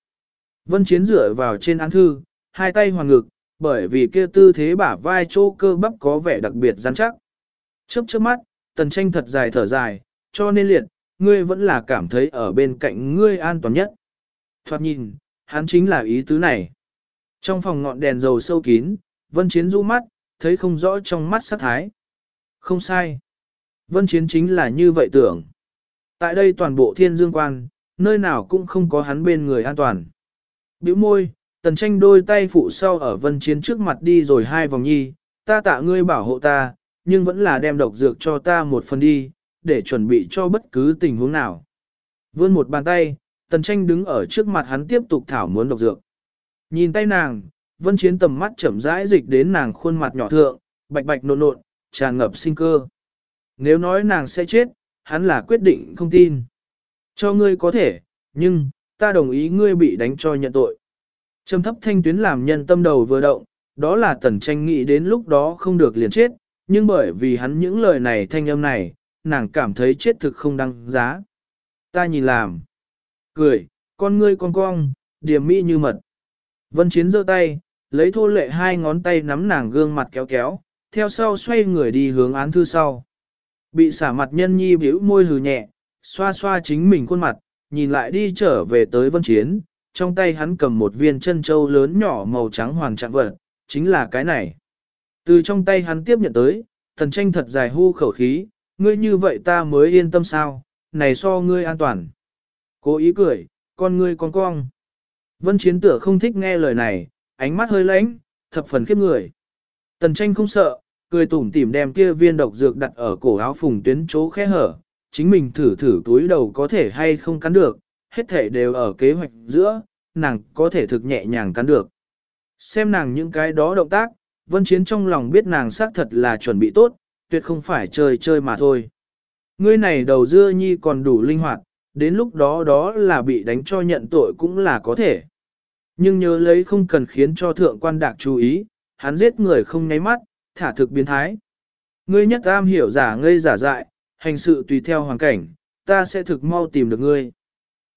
Vân Chiến dựa vào trên án thư, hai tay hoàn ngực, bởi vì kia tư thế bả vai chỗ cơ bắp có vẻ đặc biệt rắn chắc. Chớp chớp mắt, tần tranh thật dài thở dài, cho nên liệt, ngươi vẫn là cảm thấy ở bên cạnh ngươi an toàn nhất. Thoạt nhìn, hắn chính là ý tứ này. Trong phòng ngọn đèn dầu sâu kín, Vân Chiến rũ mắt, thấy không rõ trong mắt sát thái. Không sai. Vân Chiến chính là như vậy tưởng. Tại đây toàn bộ thiên dương quan, nơi nào cũng không có hắn bên người an toàn. Biểu môi, tần tranh đôi tay phụ sau ở Vân Chiến trước mặt đi rồi hai vòng nhi, ta tạ ngươi bảo hộ ta, nhưng vẫn là đem độc dược cho ta một phần đi, để chuẩn bị cho bất cứ tình huống nào. Vươn một bàn tay, tần tranh đứng ở trước mặt hắn tiếp tục thảo muốn độc dược. Nhìn tay nàng, vân chiến tầm mắt chậm rãi dịch đến nàng khuôn mặt nhỏ thượng, bạch bạch nộn nộn, tràn ngập sinh cơ. Nếu nói nàng sẽ chết, hắn là quyết định không tin. Cho ngươi có thể, nhưng, ta đồng ý ngươi bị đánh cho nhận tội. Trầm thấp thanh tuyến làm nhân tâm đầu vừa động, đó là tần tranh nghĩ đến lúc đó không được liền chết, nhưng bởi vì hắn những lời này thanh âm này, nàng cảm thấy chết thực không đăng giá. Ta nhìn làm. Cười, con ngươi con cong, điềm mỹ như mật. Vân Chiến giơ tay, lấy thô lệ hai ngón tay nắm nàng gương mặt kéo kéo, theo sau xoay người đi hướng án thư sau. Bị xả mặt nhân nhi biểu môi hừ nhẹ, xoa xoa chính mình khuôn mặt, nhìn lại đi trở về tới Vân Chiến, trong tay hắn cầm một viên chân châu lớn nhỏ màu trắng hoàng trạng vật, chính là cái này. Từ trong tay hắn tiếp nhận tới, thần tranh thật dài hưu khẩu khí, ngươi như vậy ta mới yên tâm sao, này so ngươi an toàn. Cố ý cười, con ngươi con cong. Vân chiến tựa không thích nghe lời này, ánh mắt hơi lánh, thập phần khiếp người. Tần tranh không sợ, cười tủm tỉm đem kia viên độc dược đặt ở cổ áo phùng tuyến chỗ khe hở, chính mình thử thử túi đầu có thể hay không cắn được, hết thể đều ở kế hoạch giữa, nàng có thể thực nhẹ nhàng cắn được. Xem nàng những cái đó động tác, vân chiến trong lòng biết nàng xác thật là chuẩn bị tốt, tuyệt không phải chơi chơi mà thôi. Ngươi này đầu dưa nhi còn đủ linh hoạt, đến lúc đó đó là bị đánh cho nhận tội cũng là có thể. Nhưng nhớ lấy không cần khiến cho thượng quan đạc chú ý, hắn giết người không nháy mắt, thả thực biến thái. Ngươi nhất am hiểu giả ngây giả dại, hành sự tùy theo hoàn cảnh, ta sẽ thực mau tìm được ngươi.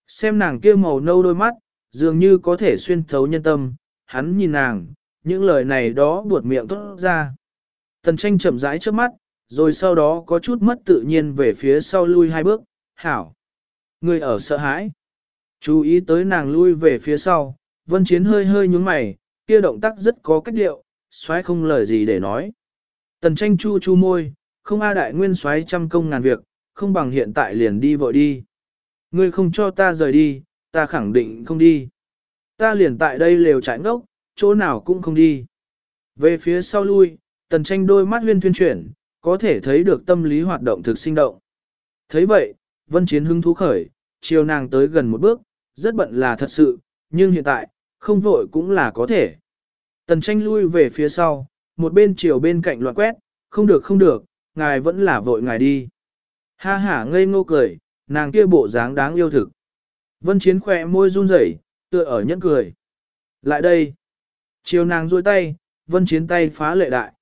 Xem nàng kia màu nâu đôi mắt, dường như có thể xuyên thấu nhân tâm, hắn nhìn nàng, những lời này đó buột miệng tốt ra. Tần tranh chậm rãi trước mắt, rồi sau đó có chút mất tự nhiên về phía sau lui hai bước, hảo. Người ở sợ hãi. Chú ý tới nàng lui về phía sau, vân chiến hơi hơi nhúng mày, kia động tác rất có cách điệu, xoáy không lời gì để nói. Tần tranh chu chu môi, không a đại nguyên xoáy trăm công ngàn việc, không bằng hiện tại liền đi vội đi. Ngươi không cho ta rời đi, ta khẳng định không đi. Ta liền tại đây lều trải ngốc, chỗ nào cũng không đi. Về phía sau lui, tần tranh đôi mắt huyên thuyên chuyển, có thể thấy được tâm lý hoạt động thực sinh động. thấy vậy, vân chiến hứng thú khởi, chiều nàng tới gần một bước, rất bận là thật sự, nhưng hiện tại, không vội cũng là có thể. Tần tranh lui về phía sau, một bên chiều bên cạnh loạn quét, không được không được, ngài vẫn là vội ngài đi. Ha ha ngây ngô cười, nàng kia bộ dáng đáng yêu thực. Vân chiến khỏe môi run rẩy, tựa ở nhẫn cười. Lại đây. Chiều nàng duỗi tay, vân chiến tay phá lệ đại.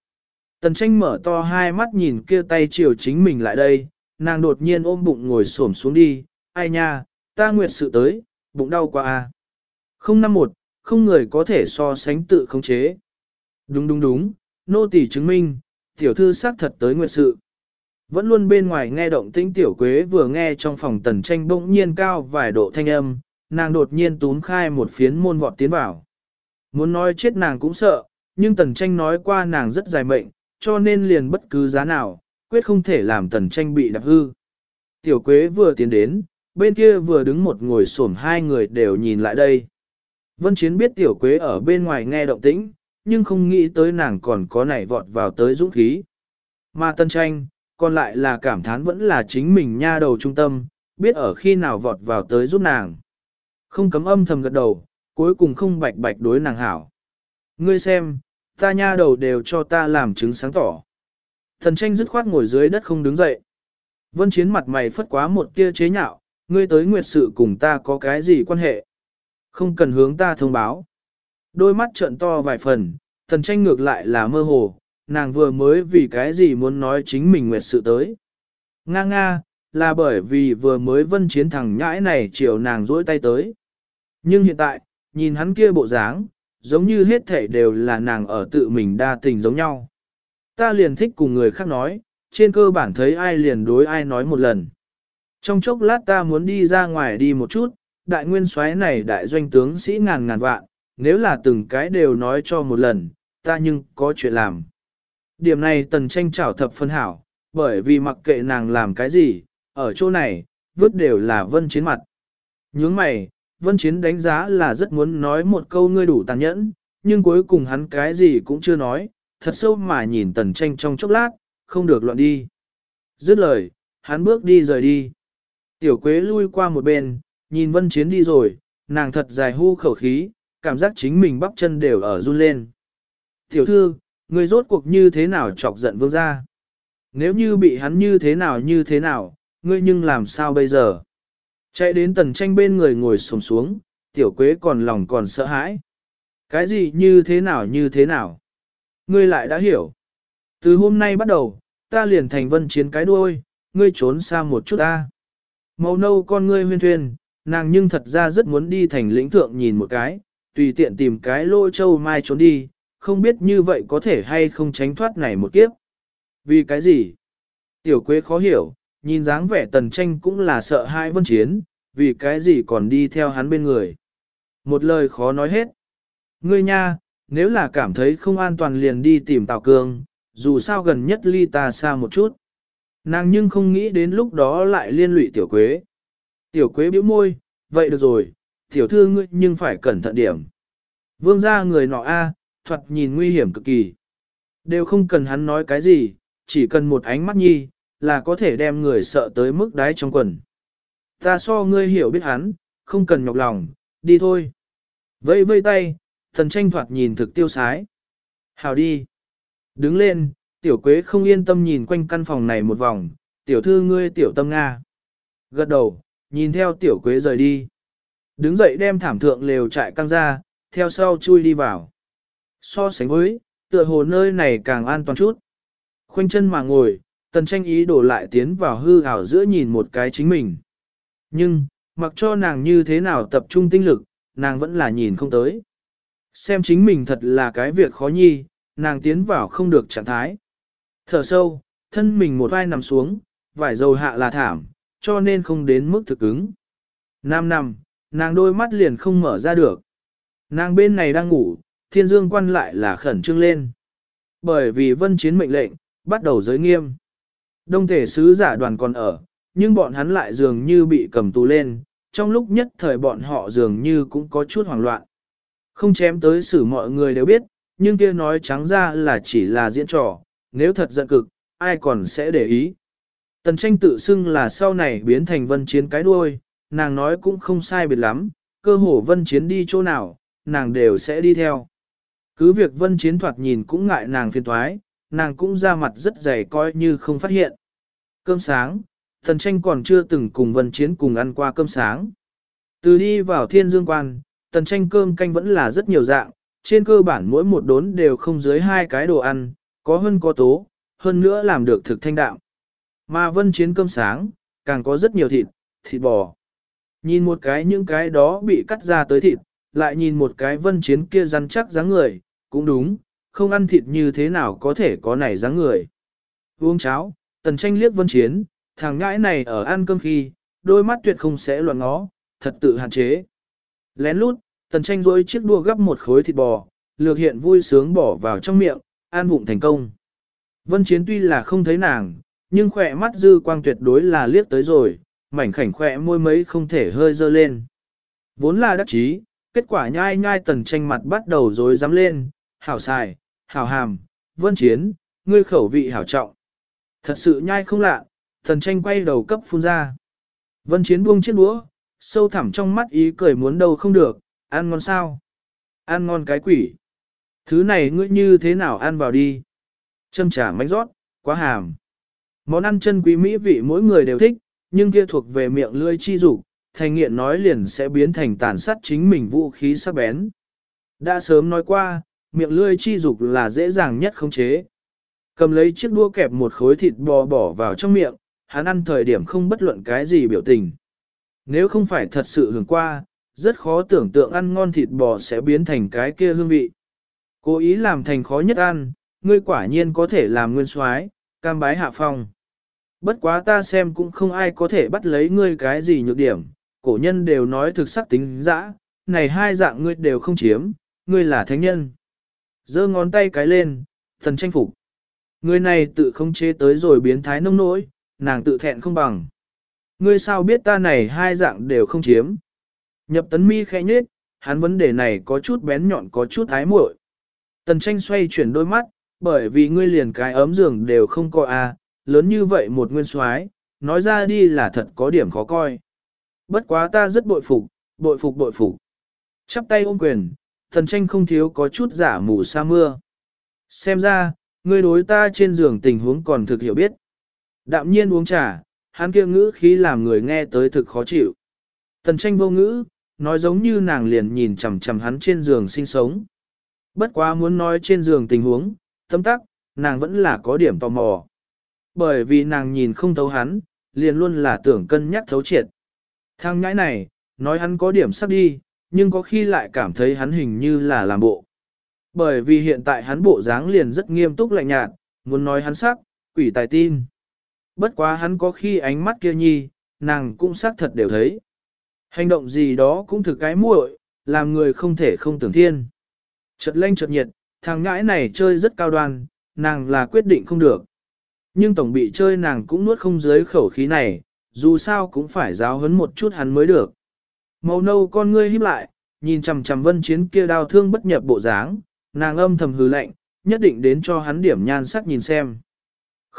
Tần tranh mở to hai mắt nhìn kia tay chiều chính mình lại đây, nàng đột nhiên ôm bụng ngồi xổm xuống đi, ai nha, ta nguyệt sự tới, bụng đau quá à. Không năm một, không người có thể so sánh tự khống chế. Đúng đúng đúng, nô tỳ chứng minh, tiểu thư xác thật tới nguyệt sự. Vẫn luôn bên ngoài nghe động tĩnh tiểu quế vừa nghe trong phòng tần tranh bỗng nhiên cao vài độ thanh âm, nàng đột nhiên tún khai một phiến môn vọt tiến vào. Muốn nói chết nàng cũng sợ, nhưng tần tranh nói qua nàng rất dài mệnh, cho nên liền bất cứ giá nào, quyết không thể làm tần tranh bị đạp hư. Tiểu quế vừa tiến đến, bên kia vừa đứng một ngồi xổm hai người đều nhìn lại đây. Vân Chiến biết tiểu quế ở bên ngoài nghe động tĩnh, nhưng không nghĩ tới nàng còn có nảy vọt vào tới dũng khí. Mà tân tranh, còn lại là cảm thán vẫn là chính mình nha đầu trung tâm, biết ở khi nào vọt vào tới giúp nàng. Không cấm âm thầm gật đầu, cuối cùng không bạch bạch đối nàng hảo. Ngươi xem, ta nha đầu đều cho ta làm chứng sáng tỏ. Thần tranh dứt khoát ngồi dưới đất không đứng dậy. Vân chiến mặt mày phất quá một tia chế nhạo, ngươi tới nguyệt sự cùng ta có cái gì quan hệ. Không cần hướng ta thông báo. Đôi mắt trợn to vài phần, thần tranh ngược lại là mơ hồ, nàng vừa mới vì cái gì muốn nói chính mình nguyệt sự tới. Nga nga, là bởi vì vừa mới vân chiến thẳng nhãi này chiều nàng dỗi tay tới. Nhưng hiện tại, nhìn hắn kia bộ dáng, giống như hết thể đều là nàng ở tự mình đa tình giống nhau. Ta liền thích cùng người khác nói, trên cơ bản thấy ai liền đối ai nói một lần. Trong chốc lát ta muốn đi ra ngoài đi một chút, đại nguyên soái này đại doanh tướng sĩ ngàn ngàn vạn, nếu là từng cái đều nói cho một lần, ta nhưng có chuyện làm. Điểm này tần tranh trảo thập phân hảo, bởi vì mặc kệ nàng làm cái gì, ở chỗ này, vứt đều là vân chiến mặt. Nhướng mày, vân chiến đánh giá là rất muốn nói một câu ngươi đủ tàn nhẫn, nhưng cuối cùng hắn cái gì cũng chưa nói, thật sâu mà nhìn tần tranh trong chốc lát, không được loạn đi. Dứt lời, hắn bước đi rời đi. Tiểu quế lui qua một bên, nhìn vân chiến đi rồi, nàng thật dài hu khẩu khí, cảm giác chính mình bắp chân đều ở run lên. Tiểu thư, người rốt cuộc như thế nào chọc giận vương gia? Nếu như bị hắn như thế nào như thế nào, ngươi nhưng làm sao bây giờ? Chạy đến tần tranh bên người ngồi sồm xuống, tiểu quế còn lòng còn sợ hãi. Cái gì như thế nào như thế nào? Ngươi lại đã hiểu. Từ hôm nay bắt đầu, ta liền thành vân chiến cái đuôi, ngươi trốn xa một chút ta. Màu nâu con ngươi huyên thuyên, nàng nhưng thật ra rất muốn đi thành lĩnh thượng nhìn một cái, tùy tiện tìm cái lô châu mai trốn đi, không biết như vậy có thể hay không tránh thoát này một kiếp. Vì cái gì? Tiểu quế khó hiểu, nhìn dáng vẻ tần tranh cũng là sợ hai vân chiến, vì cái gì còn đi theo hắn bên người. Một lời khó nói hết. Ngươi nha, nếu là cảm thấy không an toàn liền đi tìm Tào Cương, dù sao gần nhất ly ta xa một chút. Nàng nhưng không nghĩ đến lúc đó lại liên lụy tiểu quế. Tiểu quế bĩu môi, vậy được rồi, tiểu thư ngươi nhưng phải cẩn thận điểm. Vương gia người nọ a, à, nhìn nguy hiểm cực kỳ. Đều không cần hắn nói cái gì, chỉ cần một ánh mắt nhi, là có thể đem người sợ tới mức đáy trong quần. Ta so ngươi hiểu biết hắn, không cần nhọc lòng, đi thôi. Vây vây tay, thần tranh thoạt nhìn thực tiêu sái. Hào đi. Đứng lên, tiểu quế không yên tâm nhìn quanh căn phòng này một vòng, tiểu thư ngươi tiểu tâm Nga. Gật đầu, nhìn theo tiểu quế rời đi. Đứng dậy đem thảm thượng lều trại căng ra, theo sau chui đi vào. So sánh với, tựa hồ nơi này càng an toàn chút. Khoanh chân mà ngồi, tần tranh ý đổ lại tiến vào hư ảo giữa nhìn một cái chính mình. Nhưng, mặc cho nàng như thế nào tập trung tinh lực, nàng vẫn là nhìn không tới. Xem chính mình thật là cái việc khó nhi, nàng tiến vào không được trạng thái. Thở sâu, thân mình một vai nằm xuống, vải dầu hạ là thảm, cho nên không đến mức thực ứng. Nam nằm, nàng đôi mắt liền không mở ra được. Nàng bên này đang ngủ, thiên dương quan lại là khẩn trương lên. Bởi vì vân chiến mệnh lệnh, bắt đầu giới nghiêm. Đông thể sứ giả đoàn còn ở, nhưng bọn hắn lại dường như bị cầm tù lên, trong lúc nhất thời bọn họ dường như cũng có chút hoảng loạn. Không chém tới xử mọi người đều biết, nhưng kia nói trắng ra là chỉ là diễn trò, nếu thật giận cực, ai còn sẽ để ý. Tần tranh tự xưng là sau này biến thành vân chiến cái đuôi, nàng nói cũng không sai biệt lắm, cơ hồ vân chiến đi chỗ nào, nàng đều sẽ đi theo. Cứ việc vân chiến thoạt nhìn cũng ngại nàng phiền thoái, nàng cũng ra mặt rất dày coi như không phát hiện. Cơm sáng, tần tranh còn chưa từng cùng vân chiến cùng ăn qua cơm sáng. Từ đi vào thiên dương quan, tần tranh cơm canh vẫn là rất nhiều dạng, trên cơ bản mỗi một đốn đều không dưới hai cái đồ ăn, có hơn có tố, hơn nữa làm được thực thanh đạm. Mà vân chiến cơm sáng, càng có rất nhiều thịt, thịt bò. Nhìn một cái những cái đó bị cắt ra tới thịt, lại nhìn một cái vân chiến kia rắn chắc dáng người, cũng đúng, không ăn thịt như thế nào có thể có này dáng người. Uống cháo, tần tranh liếc vân chiến, thằng ngãi này ở ăn cơm khi, đôi mắt tuyệt không sẽ loạn ngó, thật tự hạn chế. Lén lút, tần tranh rỗi chiếc đua gấp một khối thịt bò, lược hiện vui sướng bỏ vào trong miệng, an vụng thành công. Vân chiến tuy là không thấy nàng, nhưng khỏe mắt dư quang tuyệt đối là liếc tới rồi, mảnh khảnh khỏe môi mấy không thể hơi dơ lên. Vốn là đắc chí, kết quả nhai nhai tần tranh mặt bắt đầu rối dám lên, hảo xài, hảo hàm, vân chiến, ngươi khẩu vị hảo trọng. Thật sự nhai không lạ, tần tranh quay đầu cấp phun ra. Vân chiến buông chiếc đũa, sâu thẳm trong mắt ý cười muốn đâu không được, ăn ngon sao? Ăn ngon cái quỷ. Thứ này ngươi như thế nào ăn vào đi? Châm trả mánh rót, quá hàm. Món ăn chân quý mỹ vị mỗi người đều thích, nhưng kia thuộc về miệng lưỡi chi dục, thành nghiện nói liền sẽ biến thành tàn sát chính mình vũ khí sắc bén. Đã sớm nói qua, miệng lưỡi chi dục là dễ dàng nhất khống chế. Cầm lấy chiếc đũa kẹp một khối thịt bò bỏ vào trong miệng, hắn ăn thời điểm không bất luận cái gì biểu tình. Nếu không phải thật sự hưởng qua, rất khó tưởng tượng ăn ngon thịt bò sẽ biến thành cái kia hương vị. Cố ý làm thành khó nhất ăn, ngươi quả nhiên có thể làm nguyên soái, cam bái hạ phong. Bất quá ta xem cũng không ai có thể bắt lấy ngươi cái gì nhược điểm, cổ nhân đều nói thực sắc tính dã, này hai dạng ngươi đều không chiếm, ngươi là thánh nhân. giơ ngón tay cái lên, thần tranh phục. Người này tự không chế tới rồi biến thái nông nỗi, nàng tự thẹn không bằng. Ngươi sao biết ta này hai dạng đều không chiếm. Nhập tấn mi khẽ nhết, hắn vấn đề này có chút bén nhọn có chút ái muội. Tần tranh xoay chuyển đôi mắt, bởi vì ngươi liền cái ấm giường đều không coi à? Lớn như vậy một nguyên soái, nói ra đi là thật có điểm khó coi. Bất quá ta rất bội phục, bội phục bội phục. Chắp tay ôm quyền, thần tranh không thiếu có chút giả mù sa mưa. Xem ra, ngươi đối ta trên giường tình huống còn thực hiểu biết. Đạm nhiên uống trà, hắn kia ngữ khí làm người nghe tới thực khó chịu. Tần tranh vô ngữ, nói giống như nàng liền nhìn chằm chằm hắn trên giường sinh sống. Bất quá muốn nói trên giường tình huống, tâm tắc, nàng vẫn là có điểm tò mò. Bởi vì nàng nhìn không thấu hắn, liền luôn là tưởng cân nhắc thấu triệt. Thằng nhãi này, nói hắn có điểm sắc đi, nhưng có khi lại cảm thấy hắn hình như là làm bộ. Bởi vì hiện tại hắn bộ dáng liền rất nghiêm túc lạnh nhạt, muốn nói hắn sắc, quỷ tài tin. Bất quá hắn có khi ánh mắt kia nhi, nàng cũng xác thật đều thấy. Hành động gì đó cũng thực cái muội, làm người không thể không tưởng thiên. Chợt lanh chợt nhiệt, thằng ngãi này chơi rất cao đoan, nàng là quyết định không được. Nhưng tổng bị chơi nàng cũng nuốt không dưới khẩu khí này, dù sao cũng phải giáo huấn một chút hắn mới được. Màu nâu con ngươi híp lại, nhìn chằm chằm vân chiến kia đau thương bất nhập bộ dáng, nàng âm thầm hừ lạnh, nhất định đến cho hắn điểm nhan sắc nhìn xem.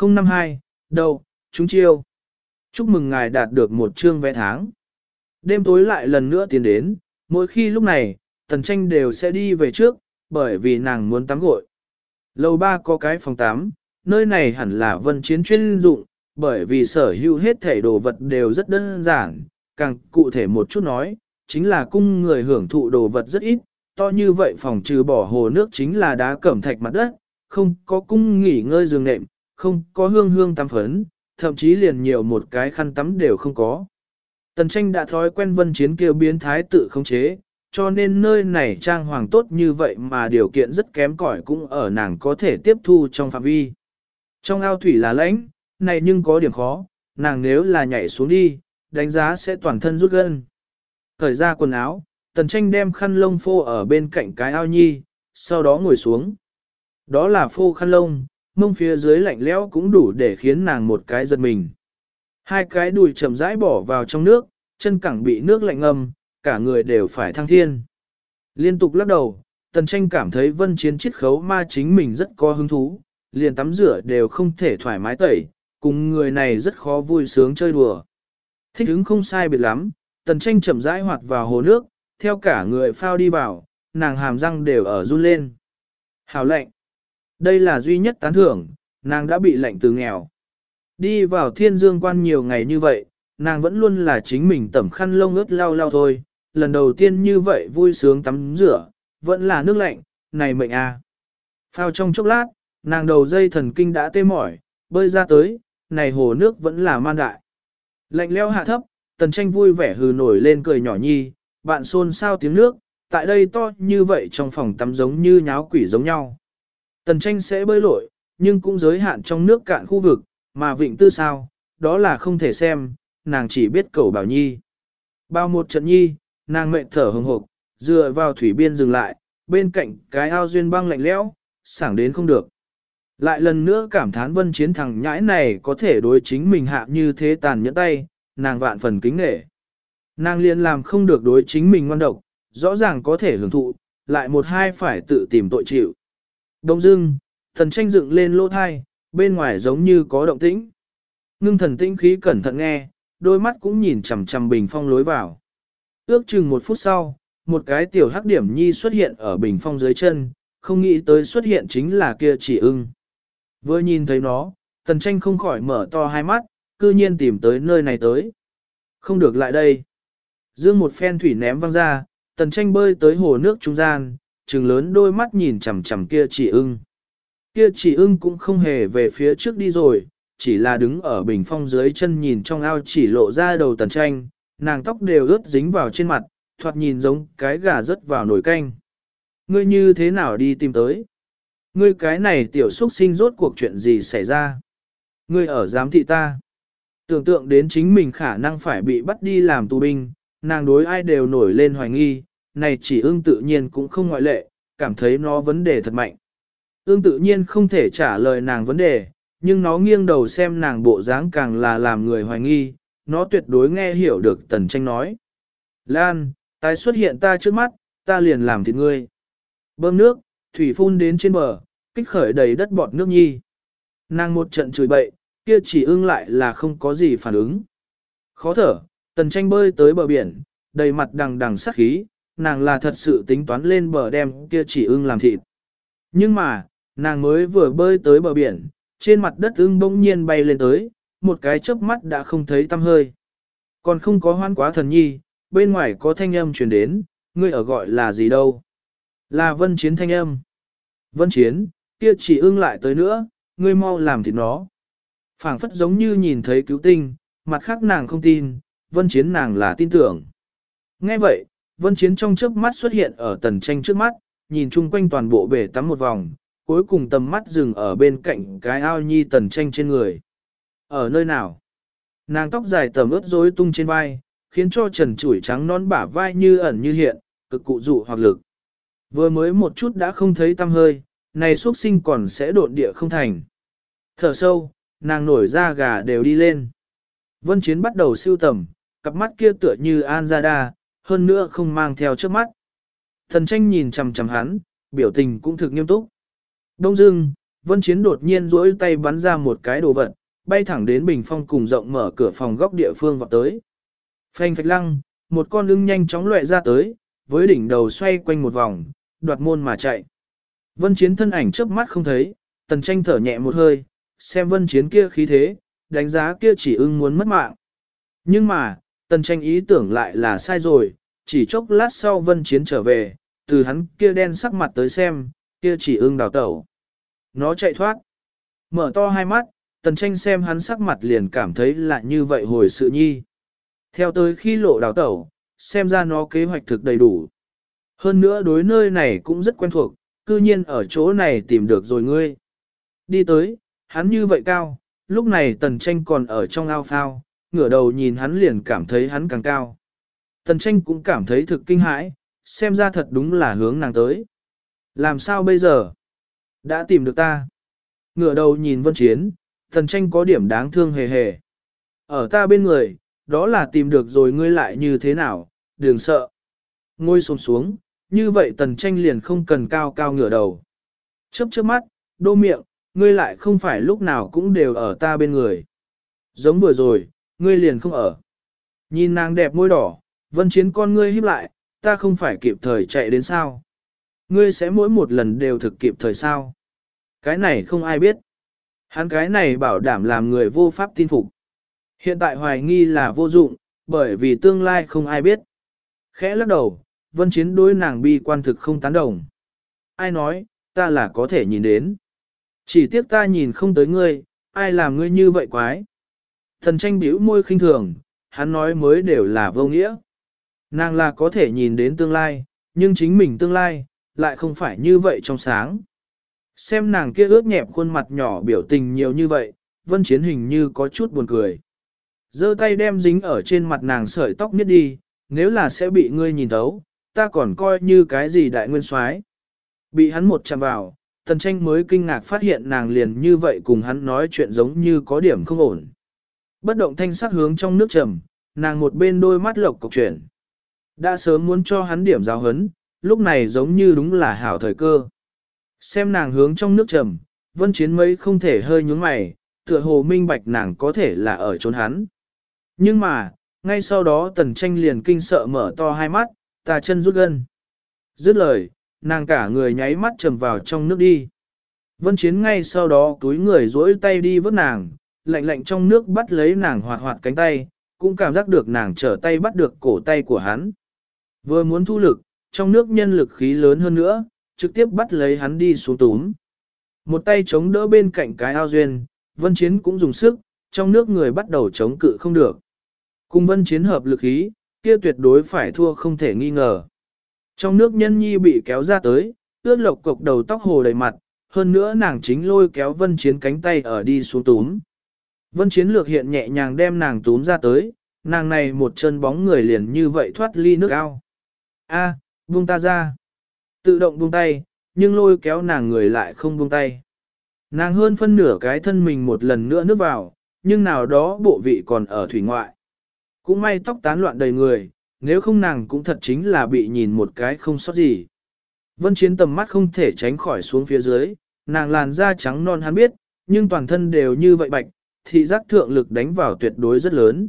052, đâu, chúng chiêu. Chúc mừng ngài đạt được một chương vé tháng. Đêm tối lại lần nữa tiến đến, mỗi khi lúc này, tần tranh đều sẽ đi về trước, bởi vì nàng muốn tắm gội. Lầu ba có cái phòng tắm, nơi này hẳn là vân chiến chuyên dụng, bởi vì sở hữu hết thể đồ vật đều rất đơn giản, càng cụ thể một chút nói, chính là cung người hưởng thụ đồ vật rất ít, to như vậy phòng trừ bỏ hồ nước chính là đá cẩm thạch mặt đất, không có cung nghỉ ngơi giường nệm, không có hương hương tắm phấn, thậm chí liền nhiều một cái khăn tắm đều không có. Tần tranh đã thói quen vân chiến kêu biến thái tự không chế, cho nên nơi này trang hoàng tốt như vậy mà điều kiện rất kém cỏi cũng ở nàng có thể tiếp thu trong phạm vi. Trong ao thủy là lãnh, này nhưng có điểm khó, nàng nếu là nhảy xuống đi, đánh giá sẽ toàn thân rút gân. Thời ra quần áo, tần tranh đem khăn lông phô ở bên cạnh cái ao nhi, sau đó ngồi xuống. Đó là phô khăn lông, mông phía dưới lạnh lẽo cũng đủ để khiến nàng một cái giật mình. Hai cái đùi chậm rãi bỏ vào trong nước, chân cẳng bị nước lạnh ngâm, cả người đều phải thăng thiên. Liên tục lắc đầu, tần tranh cảm thấy vân chiến chiết khấu ma chính mình rất có hứng thú, liền tắm rửa đều không thể thoải mái tẩy, cùng người này rất khó vui sướng chơi đùa. Thích hứng không sai biệt lắm, tần tranh chậm rãi hoạt vào hồ nước, theo cả người phao đi vào, nàng hàm răng đều ở run lên. Hào lạnh. Đây là duy nhất tán thưởng, nàng đã bị lạnh từ nghèo. Đi vào thiên dương quan nhiều ngày như vậy, nàng vẫn luôn là chính mình tẩm khăn lông ướt lau lau thôi, lần đầu tiên như vậy vui sướng tắm rửa, vẫn là nước lạnh, này mệnh à. Phao trong chốc lát, nàng đầu dây thần kinh đã tê mỏi, bơi ra tới, này hồ nước vẫn là man đại. Lạnh leo hạ thấp, tần tranh vui vẻ hừ nổi lên cười nhỏ nhi, bạn xôn sao tiếng nước, tại đây to như vậy trong phòng tắm giống như nháo quỷ giống nhau. Tần tranh sẽ bơi lội, nhưng cũng giới hạn trong nước cạn khu vực, mà vịnh tư sao, đó là không thể xem, nàng chỉ biết cầu bảo nhi. Bao một trận nhi, nàng mệnh thở hồng hộc, dựa vào thủy biên dừng lại, bên cạnh cái ao duyên băng lạnh lẽo, sảng đến không được. Lại lần nữa cảm thán vân chiến thằng nhãi này có thể đối chính mình hạ như thế tàn nhẫn tay, nàng vạn phần kính nể. Nàng liền làm không được đối chính mình ngoan độc, rõ ràng có thể hưởng thụ, lại một hai phải tự tìm tội chịu. Đông dưng, thần tranh dựng lên lỗ thai, bên ngoài giống như có động tĩnh. Ngưng thần tĩnh khí cẩn thận nghe, đôi mắt cũng nhìn chằm chằm bình phong lối vào. Ước chừng một phút sau, một cái tiểu hắc điểm nhi xuất hiện ở bình phong dưới chân, không nghĩ tới xuất hiện chính là kia chỉ ưng. Vừa nhìn thấy nó, tần tranh không khỏi mở to hai mắt, cư nhiên tìm tới nơi này tới. Không được lại đây. Dương một phen thủy ném văng ra, tần tranh bơi tới hồ nước trung gian, trừng lớn đôi mắt nhìn chằm chằm kia chỉ ưng. Kia chỉ ưng cũng không hề về phía trước đi rồi, chỉ là đứng ở bình phong dưới chân nhìn trong ao chỉ lộ ra đầu tần tranh, nàng tóc đều ướt dính vào trên mặt, thoạt nhìn giống cái gà rớt vào nồi canh. Ngươi như thế nào đi tìm tới? Ngươi cái này tiểu xuất sinh rốt cuộc chuyện gì xảy ra? Ngươi ở giám thị ta. Tưởng tượng đến chính mình khả năng phải bị bắt đi làm tù binh, nàng đối ai đều nổi lên hoài nghi, này chỉ ưng tự nhiên cũng không ngoại lệ, cảm thấy nó vấn đề thật mạnh. Ưng tự nhiên không thể trả lời nàng vấn đề, nhưng nó nghiêng đầu xem nàng bộ dáng càng là làm người hoài nghi, nó tuyệt đối nghe hiểu được tần tranh nói. Lan, tái xuất hiện ta trước mắt, ta liền làm thịt ngươi. Bơm nước, thủy phun đến trên bờ, kích khởi đầy đất bọt nước nhi. Nàng một trận chửi bậy, kia chỉ ưng lại là không có gì phản ứng. Khó thở, tần tranh bơi tới bờ biển, đầy mặt đằng đằng sắc khí, nàng là thật sự tính toán lên bờ đem kia chỉ ưng làm thịt. Nhưng mà, nàng mới vừa bơi tới bờ biển, trên mặt đất ưng bỗng nhiên bay lên tới, một cái chớp mắt đã không thấy tăm hơi. Còn không có hoan quá thần nhi, bên ngoài có thanh âm truyền đến, ngươi ở gọi là gì đâu? Là vân chiến thanh âm. Vân chiến, kia chỉ ưng lại tới nữa, ngươi mau làm thịt nó. phảng phất giống như nhìn thấy cứu tinh, mặt khác nàng không tin, vân chiến nàng là tin tưởng. Nghe vậy, vân chiến trong trước mắt xuất hiện ở tần tranh trước mắt, nhìn chung quanh toàn bộ bể tắm một vòng, cuối cùng tầm mắt dừng ở bên cạnh cái ao nhi tần tranh trên người. Ở nơi nào? Nàng tóc dài tầm ướt rối tung trên vai, khiến cho trần chủi trắng non bả vai như ẩn như hiện, cực cụ dụ hoặc lực. Vừa mới một chút đã không thấy tâm hơi, này xuất sinh còn sẽ độn địa không thành. Thở sâu, nàng nổi da gà đều đi lên. Vân Chiến bắt đầu siêu tầm, cặp mắt kia tựa như An Gia Đa, hơn nữa không mang theo trước mắt. Thần tranh nhìn chằm chằm hắn, biểu tình cũng thực nghiêm túc. Đông dưng, Vân Chiến đột nhiên duỗi tay bắn ra một cái đồ vật, bay thẳng đến bình phong cùng rộng mở cửa phòng góc địa phương vào tới. Phanh phạch lăng, một con lưng nhanh chóng lệ ra tới, với đỉnh đầu xoay quanh một vòng, đoạt môn mà chạy. Vân Chiến thân ảnh chớp mắt không thấy, tần tranh thở nhẹ một hơi, xem vân chiến kia khí thế, đánh giá kia chỉ ưng muốn mất mạng. Nhưng mà, tần tranh ý tưởng lại là sai rồi, chỉ chốc lát sau vân chiến trở về, từ hắn kia đen sắc mặt tới xem, kia chỉ ưng đào tẩu. Nó chạy thoát. Mở to hai mắt, tần tranh xem hắn sắc mặt liền cảm thấy là như vậy hồi sự nhi. Theo tới khi lộ đào tẩu, xem ra nó kế hoạch thực đầy đủ. Hơn nữa đối nơi này cũng rất quen thuộc, cư nhiên ở chỗ này tìm được rồi ngươi. Đi tới, hắn như vậy cao, lúc này tần tranh còn ở trong ao phao, ngửa đầu nhìn hắn liền cảm thấy hắn càng cao. Tần tranh cũng cảm thấy thực kinh hãi, xem ra thật đúng là hướng nàng tới. Làm sao bây giờ? Đã tìm được ta. Ngửa đầu nhìn vân chiến, tần tranh có điểm đáng thương hề hề. Ở ta bên người, đó là tìm được rồi ngươi lại như thế nào, đừng sợ. Ngôi xuống xuống, như vậy tần tranh liền không cần cao cao ngửa đầu. Chớp chớp mắt, đô miệng, ngươi lại không phải lúc nào cũng đều ở ta bên người. Giống vừa rồi, ngươi liền không ở. Nhìn nàng đẹp môi đỏ, vân chiến con ngươi híp lại, ta không phải kịp thời chạy đến sao. Ngươi sẽ mỗi một lần đều thực kịp thời sao. Cái này không ai biết. Hắn cái này bảo đảm làm người vô pháp tin phục. Hiện tại hoài nghi là vô dụng, bởi vì tương lai không ai biết. Khẽ lắc đầu, vân chiến đối nàng bi quan thực không tán đồng. Ai nói, ta là có thể nhìn đến. Chỉ tiếc ta nhìn không tới ngươi, ai làm ngươi như vậy quái. Thần tranh biểu môi khinh thường, hắn nói mới đều là vô nghĩa. Nàng là có thể nhìn đến tương lai, nhưng chính mình tương lai, lại không phải như vậy trong sáng. Xem nàng kia ướt nhẹp khuôn mặt nhỏ biểu tình nhiều như vậy, vân chiến hình như có chút buồn cười. giơ tay đem dính ở trên mặt nàng sợi tóc miết đi, nếu là sẽ bị ngươi nhìn thấu, ta còn coi như cái gì đại nguyên soái. Bị hắn một chạm vào, tần tranh mới kinh ngạc phát hiện nàng liền như vậy cùng hắn nói chuyện giống như có điểm không ổn. Bất động thanh sắc hướng trong nước trầm, nàng một bên đôi mắt lộc cục chuyển. Đã sớm muốn cho hắn điểm giáo hấn, lúc này giống như đúng là hảo thời cơ. Xem nàng hướng trong nước trầm, vân chiến mấy không thể hơi nhúng mày, tựa hồ minh bạch nàng có thể là ở trốn hắn. Nhưng mà, ngay sau đó tần tranh liền kinh sợ mở to hai mắt, ta chân rút gân. Dứt lời, nàng cả người nháy mắt trầm vào trong nước đi. Vân Chiến ngay sau đó túi người duỗi tay đi vớt nàng, lạnh lạnh trong nước bắt lấy nàng hoạt hoạt cánh tay, cũng cảm giác được nàng trở tay bắt được cổ tay của hắn. Vừa muốn thu lực, trong nước nhân lực khí lớn hơn nữa, trực tiếp bắt lấy hắn đi xuống túm. Một tay chống đỡ bên cạnh cái ao duyên, Vân Chiến cũng dùng sức, trong nước người bắt đầu chống cự không được. Cùng Vân Chiến hợp lực khí, kia tuyệt đối phải thua không thể nghi ngờ. Trong nước nhân nhi bị kéo ra tới, ướt lộc cục đầu tóc hồ đầy mặt, hơn nữa nàng chính lôi kéo vân chiến cánh tay ở đi xuống túm. Vân chiến lược hiện nhẹ nhàng đem nàng túm ra tới, nàng này một chân bóng người liền như vậy thoát ly nước ao. A, buông ta ra. Tự động buông tay, nhưng lôi kéo nàng người lại không buông tay. Nàng hơn phân nửa cái thân mình một lần nữa nước vào, nhưng nào đó bộ vị còn ở thủy ngoại. Cũng may tóc tán loạn đầy người, nếu không nàng cũng thật chính là bị nhìn một cái không sót gì. Vân chiến tầm mắt không thể tránh khỏi xuống phía dưới, nàng làn da trắng non hắn biết, nhưng toàn thân đều như vậy bạch, thị giác thượng lực đánh vào tuyệt đối rất lớn.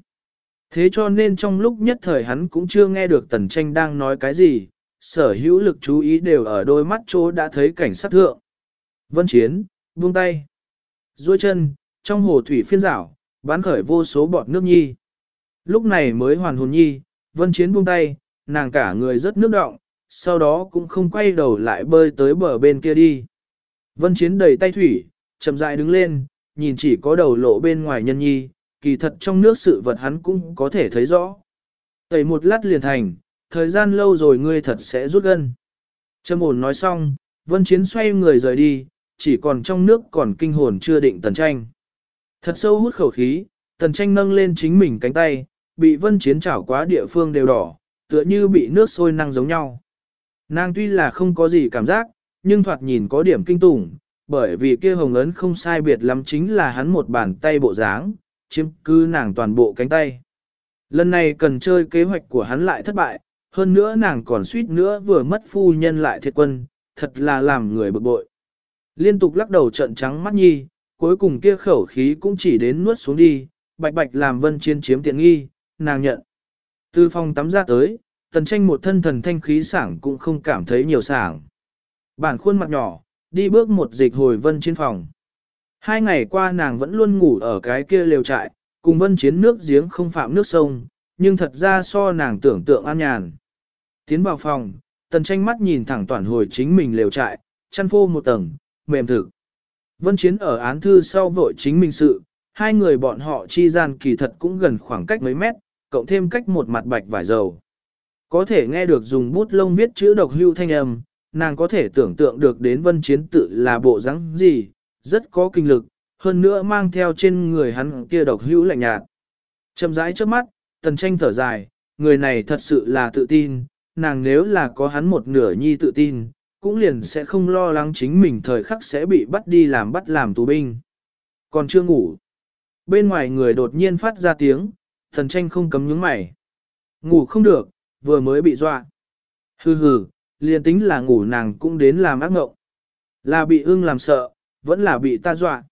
Thế cho nên trong lúc nhất thời hắn cũng chưa nghe được tần tranh đang nói cái gì, sở hữu lực chú ý đều ở đôi mắt chỗ đã thấy cảnh sát thượng. Vân chiến, buông tay, duỗi chân, trong hồ thủy phiên rảo, bán khởi vô số bọt nước nhi. Lúc này mới hoàn hồn nhi, vân chiến buông tay, nàng cả người rất nước động, sau đó cũng không quay đầu lại bơi tới bờ bên kia đi. Vân chiến đầy tay thủy, chậm rãi đứng lên, nhìn chỉ có đầu lộ bên ngoài nhân nhi, kỳ thật trong nước sự vật hắn cũng có thể thấy rõ. Tẩy một lát liền thành, thời gian lâu rồi ngươi thật sẽ rút gân. Trâm ổn nói xong, vân chiến xoay người rời đi, chỉ còn trong nước còn kinh hồn chưa định tần tranh. Thật sâu hút khẩu khí, tần tranh nâng lên chính mình cánh tay, bị vân chiến chảo quá địa phương đều đỏ, tựa như bị nước sôi năng giống nhau. Nàng tuy là không có gì cảm giác, nhưng thoạt nhìn có điểm kinh tủng, bởi vì kia hồng ấn không sai biệt lắm chính là hắn một bàn tay bộ dáng, chiếm cứ nàng toàn bộ cánh tay. Lần này cần chơi kế hoạch của hắn lại thất bại, hơn nữa nàng còn suýt nữa vừa mất phu nhân lại thiệt quân, thật là làm người bực bội. Liên tục lắc đầu trận trắng mắt nhi, cuối cùng kia khẩu khí cũng chỉ đến nuốt xuống đi, bạch bạch làm vân Chiến chiếm tiện nghi, nàng nhận. Từ phòng tắm ra tới, tần tranh một thân thần thanh khí sảng cũng không cảm thấy nhiều sảng. Bản khuôn mặt nhỏ, đi bước một dịch hồi vân trên phòng. Hai ngày qua nàng vẫn luôn ngủ ở cái kia lều trại, cùng vân chiến nước giếng không phạm nước sông, nhưng thật ra so nàng tưởng tượng an nhàn. Tiến vào phòng, tần tranh mắt nhìn thẳng toàn hồi chính mình lều trại, chăn phô một tầng, mềm thực. Vân chiến ở án thư sau vội chính mình sự, hai người bọn họ chi gian kỳ thật cũng gần khoảng cách mấy mét, cộng thêm cách một mặt bạch vải dầu. Có thể nghe được dùng bút lông viết chữ độc hưu thanh âm, nàng có thể tưởng tượng được đến vân chiến tự là bộ dáng gì, rất có kinh lực, hơn nữa mang theo trên người hắn kia độc hữu lạnh nhạt. Chậm rãi trước mắt, tần tranh thở dài, người này thật sự là tự tin, nàng nếu là có hắn một nửa nhi tự tin, cũng liền sẽ không lo lắng chính mình thời khắc sẽ bị bắt đi làm bắt làm tù binh. Còn chưa ngủ. Bên ngoài người đột nhiên phát ra tiếng, thần tranh không cấm nhướng mày. Ngủ không được, vừa mới bị dọa. Hừ hừ, liền tính là ngủ nàng cũng đến làm ác ngộng. Là bị ưng làm sợ, vẫn là bị ta dọa.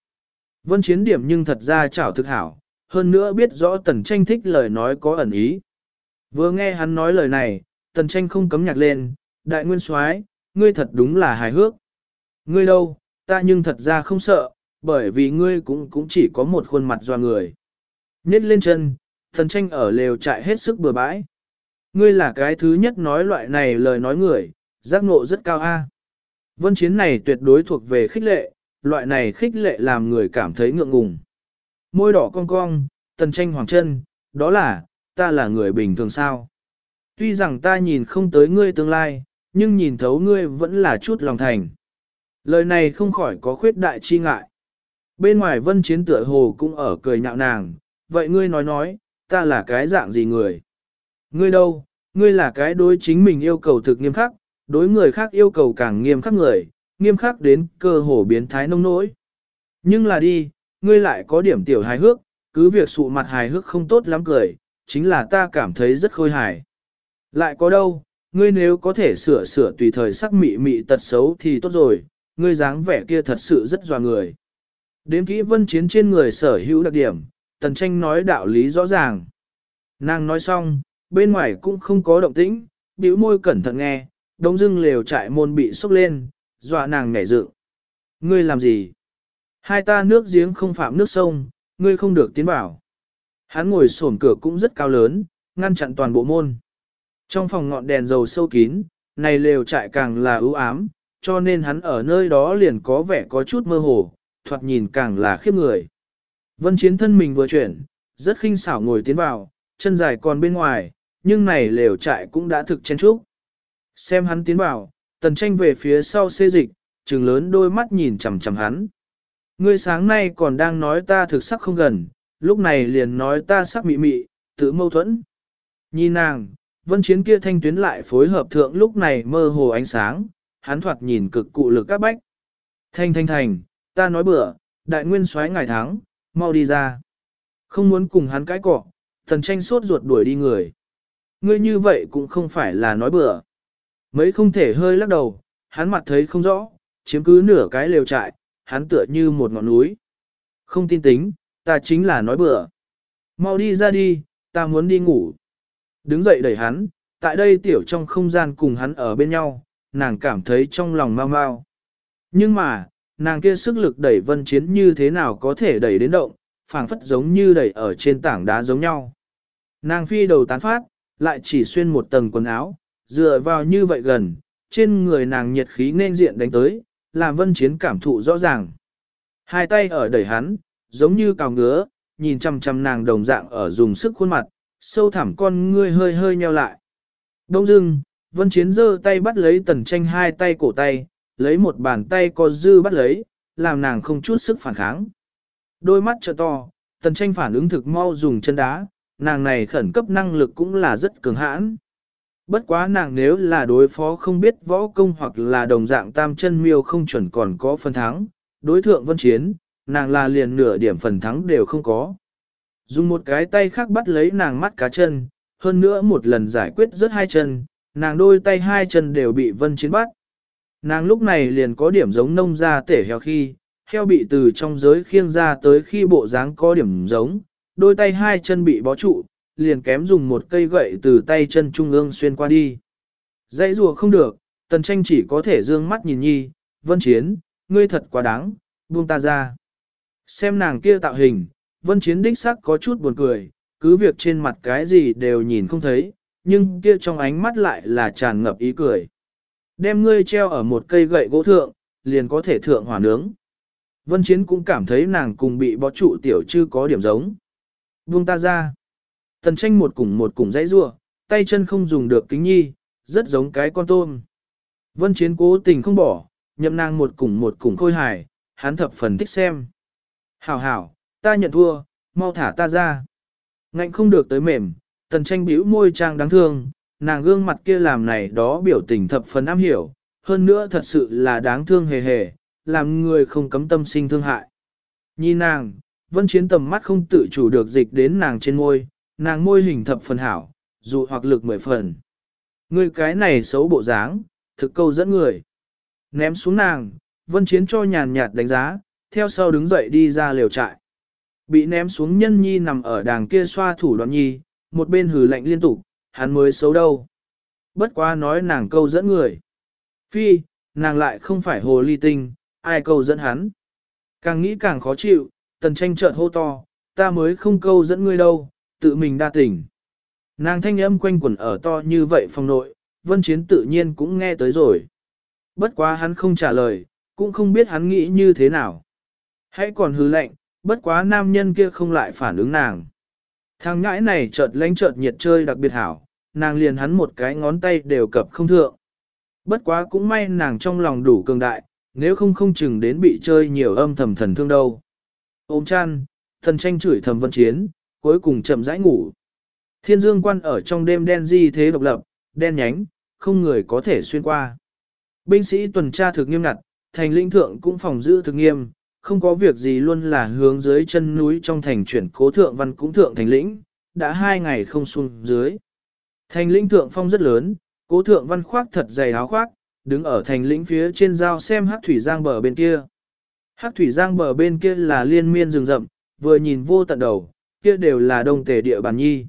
Vân chiến điểm nhưng thật ra chảo thực hảo, hơn nữa biết rõ tần tranh thích lời nói có ẩn ý. Vừa nghe hắn nói lời này, tần tranh không cấm nhạc lên, đại nguyên soái, ngươi thật đúng là hài hước. Ngươi đâu, ta nhưng thật ra không sợ, bởi vì ngươi cũng cũng chỉ có một khuôn mặt doa người. Nhét lên chân, Thần tranh ở lều trại hết sức bừa bãi. Ngươi là cái thứ nhất nói loại này lời nói người, giác ngộ rất cao a. Vân chiến này tuyệt đối thuộc về khích lệ, loại này khích lệ làm người cảm thấy ngượng ngùng. Môi đỏ cong cong, tần tranh hoàng chân, đó là, ta là người bình thường sao. Tuy rằng ta nhìn không tới ngươi tương lai, nhưng nhìn thấu ngươi vẫn là chút lòng thành. Lời này không khỏi có khuyết đại chi ngại. Bên ngoài vân chiến tựa hồ cũng ở cười nhạo nàng, vậy ngươi nói nói, ta là cái dạng gì người? Ngươi đâu, ngươi là cái đối chính mình yêu cầu thực nghiêm khắc, đối người khác yêu cầu càng nghiêm khắc người, nghiêm khắc đến cơ hồ biến thái nông nỗi. Nhưng là đi, ngươi lại có điểm tiểu hài hước, cứ việc sụ mặt hài hước không tốt lắm cười, chính là ta cảm thấy rất khôi hài. Lại có đâu, ngươi nếu có thể sửa sửa tùy thời sắc mị mị tật xấu thì tốt rồi, ngươi dáng vẻ kia thật sự rất dò người. Đếm kỹ vân chiến trên người sở hữu đặc điểm, tần tranh nói đạo lý rõ ràng. Nàng nói xong, bên ngoài cũng không có động tĩnh, bĩu môi cẩn thận nghe, đông dưng lều trại môn bị sốc lên, dọa nàng nhảy dựng. Ngươi làm gì? Hai ta nước giếng không phạm nước sông, ngươi không được tiến vào. Hắn ngồi sổn cửa cũng rất cao lớn, ngăn chặn toàn bộ môn. Trong phòng ngọn đèn dầu sâu kín, này lều trại càng là ưu ám, cho nên hắn ở nơi đó liền có vẻ có chút mơ hồ, thoạt nhìn càng là khiếp người. Vân chiến thân mình vừa chuyển, rất khinh xảo ngồi tiến vào, chân dài còn bên ngoài, nhưng này lều trại cũng đã thực chen trúc. Xem hắn tiến vào, tần tranh về phía sau xê dịch, trừng lớn đôi mắt nhìn chằm chằm hắn. Ngươi sáng nay còn đang nói ta thực sắc không gần, lúc này liền nói ta sắc mị mị, tự mâu thuẫn. Nhìn nàng, vân chiến kia thanh tuyến lại phối hợp thượng lúc này mơ hồ ánh sáng, hắn thoạt nhìn cực cụ lực các bách. Thanh thanh thành, ta nói bữa, đại nguyên soái ngài thắng, mau đi ra. Không muốn cùng hắn cãi cọ, thần tranh sốt ruột đuổi đi người. Ngươi như vậy cũng không phải là nói bừa. Mấy không thể hơi lắc đầu, hắn mặt thấy không rõ, chiếm cứ nửa cái lều trại, hắn tựa như một ngọn núi. Không tin tính, ta chính là nói bừa. Mau đi ra đi, ta muốn đi ngủ. Đứng dậy đẩy hắn, tại đây tiểu trong không gian cùng hắn ở bên nhau, nàng cảm thấy trong lòng mau mau. Nhưng mà, nàng kia sức lực đẩy vân chiến như thế nào có thể đẩy đến động, phảng phất giống như đẩy ở trên tảng đá giống nhau. Nàng phi đầu tán phát, lại chỉ xuyên một tầng quần áo, dựa vào như vậy gần, trên người nàng nhiệt khí nên diện đánh tới, làm vân chiến cảm thụ rõ ràng. Hai tay ở đẩy hắn, giống như cào ngứa, nhìn chăm chăm nàng đồng dạng ở dùng sức khuôn mặt, sâu thẳm con ngươi hơi hơi nheo lại. Đông dưng, vân chiến giơ tay bắt lấy tần tranh hai tay cổ tay, lấy một bàn tay có dư bắt lấy, làm nàng không chút sức phản kháng. Đôi mắt trợ to, tần tranh phản ứng thực mau dùng chân đá, nàng này khẩn cấp năng lực cũng là rất cường hãn. Bất quá nàng nếu là đối phó không biết võ công hoặc là đồng dạng tam chân miêu không chuẩn còn có phần thắng, đối thượng vân chiến, nàng là liền nửa điểm phần thắng đều không có. Dùng một cái tay khác bắt lấy nàng mắt cá chân, hơn nữa một lần giải quyết rất hai chân, nàng đôi tay hai chân đều bị vân chiến bắt. Nàng lúc này liền có điểm giống nông gia tể heo khi, heo bị từ trong giới khiêng ra tới khi bộ dáng có điểm giống, đôi tay hai chân bị bó trụ, liền kém dùng một cây gậy từ tay chân trung ương xuyên qua đi. Dãy rùa không được, tần tranh chỉ có thể dương mắt nhìn nhi, vân chiến, ngươi thật quá đáng, buông ta ra. Xem nàng kia tạo hình, vân chiến đích sắc có chút buồn cười, cứ việc trên mặt cái gì đều nhìn không thấy, nhưng kia trong ánh mắt lại là tràn ngập ý cười. Đem ngươi treo ở một cây gậy gỗ thượng, liền có thể thượng hỏa nướng. Vân Chiến cũng cảm thấy nàng cùng bị bó trụ tiểu chư có điểm giống. Buông ta ra. Tần tranh một cùng một cùng dãy rua, tay chân không dùng được kính nhi, rất giống cái con tôm. Vân Chiến cố tình không bỏ, nhậm nàng một cùng một cùng khôi hài, hắn thập phần thích xem. Hảo hảo, ta nhận thua, mau thả ta ra. Ngạnh không được tới mềm, tần tranh bĩu môi trang đáng thương, nàng gương mặt kia làm này đó biểu tình thập phần am hiểu, hơn nữa thật sự là đáng thương hề hề, làm người không cấm tâm sinh thương hại. Nhìn nàng, vân chiến tầm mắt không tự chủ được dịch đến nàng trên môi, nàng môi hình thập phần hảo, dù hoặc lực mười phần. Người cái này xấu bộ dáng, thực câu dẫn người. Ném xuống nàng, vân chiến cho nhàn nhạt đánh giá, theo sau đứng dậy đi ra liều trại. Bị ném xuống nhân nhi nằm ở đàng kia xoa thủ đoạn nhi, một bên hừ lạnh liên tục, hắn mới xấu đâu. Bất quá nói nàng câu dẫn người. Phi, nàng lại không phải hồ ly tinh, ai câu dẫn hắn. Càng nghĩ càng khó chịu, tần tranh chợt hô to, ta mới không câu dẫn ngươi đâu, tự mình đa tình. Nàng thanh âm quanh quẩn ở to như vậy phòng nội, vân chiến tự nhiên cũng nghe tới rồi. Bất quá hắn không trả lời, cũng không biết hắn nghĩ như thế nào. Hãy còn hứ lệnh, bất quá nam nhân kia không lại phản ứng nàng. Thằng ngãi này chợt lánh chợt nhiệt chơi đặc biệt hảo, nàng liền hắn một cái ngón tay đều cập không thượng. Bất quá cũng may nàng trong lòng đủ cường đại, nếu không không chừng đến bị chơi nhiều âm thầm thần thương đâu. Ôm chăn, thần tranh chửi thầm vân chiến, cuối cùng chậm rãi ngủ. Thiên dương quan ở trong đêm đen di thế độc lập, đen nhánh, không người có thể xuyên qua. Binh sĩ tuần tra thực nghiêm ngặt, thành linh thượng cũng phòng giữ thực nghiêm, không có việc gì luôn là hướng dưới chân núi trong thành chuyển cố thượng văn cũng thượng thành lĩnh, đã hai ngày không xuống dưới. Thành lĩnh thượng phong rất lớn, cố thượng văn khoác thật dày áo khoác, đứng ở thành lĩnh phía trên giao xem hát thủy giang bờ bên kia. Hát thủy giang bờ bên kia là liên miên rừng rậm, vừa nhìn vô tận đầu, kia đều là đông tề địa bàn nhi.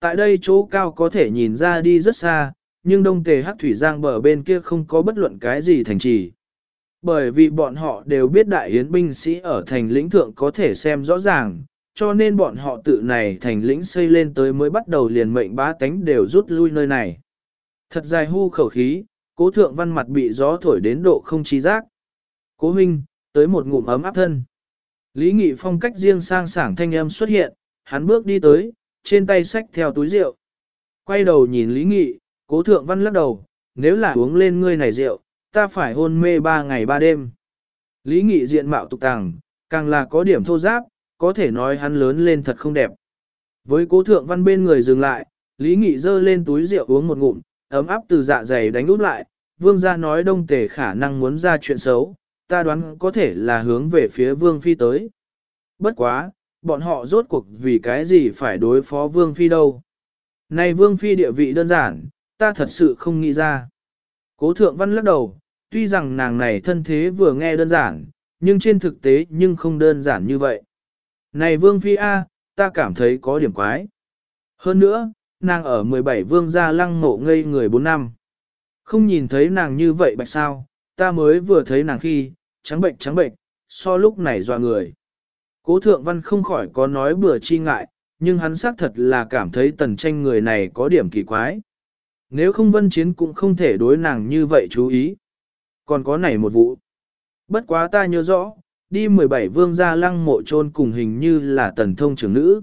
Tại đây chỗ cao có thể nhìn ra đi rất xa, nhưng đông tề hát thủy giang bờ bên kia không có bất luận cái gì thành trì. Bởi vì bọn họ đều biết đại yến binh sĩ ở thành lĩnh thượng có thể xem rõ ràng, cho nên bọn họ tự này thành lĩnh xây lên tới mới bắt đầu liền mệnh bá tánh đều rút lui nơi này. Thật dài hu khẩu khí, cố thượng văn mặt bị gió thổi đến độ không trí giác. Cố huynh, tới một ngụm ấm áp thân. Lý Nghị phong cách riêng sang sảng thanh âm xuất hiện, hắn bước đi tới, trên tay xách theo túi rượu. Quay đầu nhìn Lý Nghị, cố thượng văn lắc đầu, nếu là uống lên ngươi này rượu, ta phải hôn mê ba ngày ba đêm. Lý Nghị diện mạo tục tàng, càng là có điểm thô giáp, có thể nói hắn lớn lên thật không đẹp. Với cố thượng văn bên người dừng lại, Lý Nghị dơ lên túi rượu uống một ngụm, ấm áp từ dạ dày đánh út lại, vương gia nói đông tề khả năng muốn ra chuyện xấu, ta đoán có thể là hướng về phía vương phi tới. Bất quá, bọn họ rốt cuộc vì cái gì phải đối phó vương phi đâu. Này vương phi địa vị đơn giản, ta thật sự không nghĩ ra. Cố thượng văn lắc đầu, tuy rằng nàng này thân thế vừa nghe đơn giản, nhưng trên thực tế nhưng không đơn giản như vậy. Này vương phi A, ta cảm thấy có điểm quái. Hơn nữa, nàng ở 17 vương gia lăng mộ ngây người 4 năm. Không nhìn thấy nàng như vậy bạch sao, ta mới vừa thấy nàng khi, trắng bệnh trắng bệnh, so lúc này dọa người. Cố thượng văn không khỏi có nói bừa chi ngại, nhưng hắn xác thật là cảm thấy tần tranh người này có điểm kỳ quái. Nếu không vân chiến cũng không thể đối nàng như vậy chú ý. Còn có này một vụ. Bất quá ta nhớ rõ, đi 17 vương gia lăng mộ chôn cùng hình như là tần thông trưởng nữ.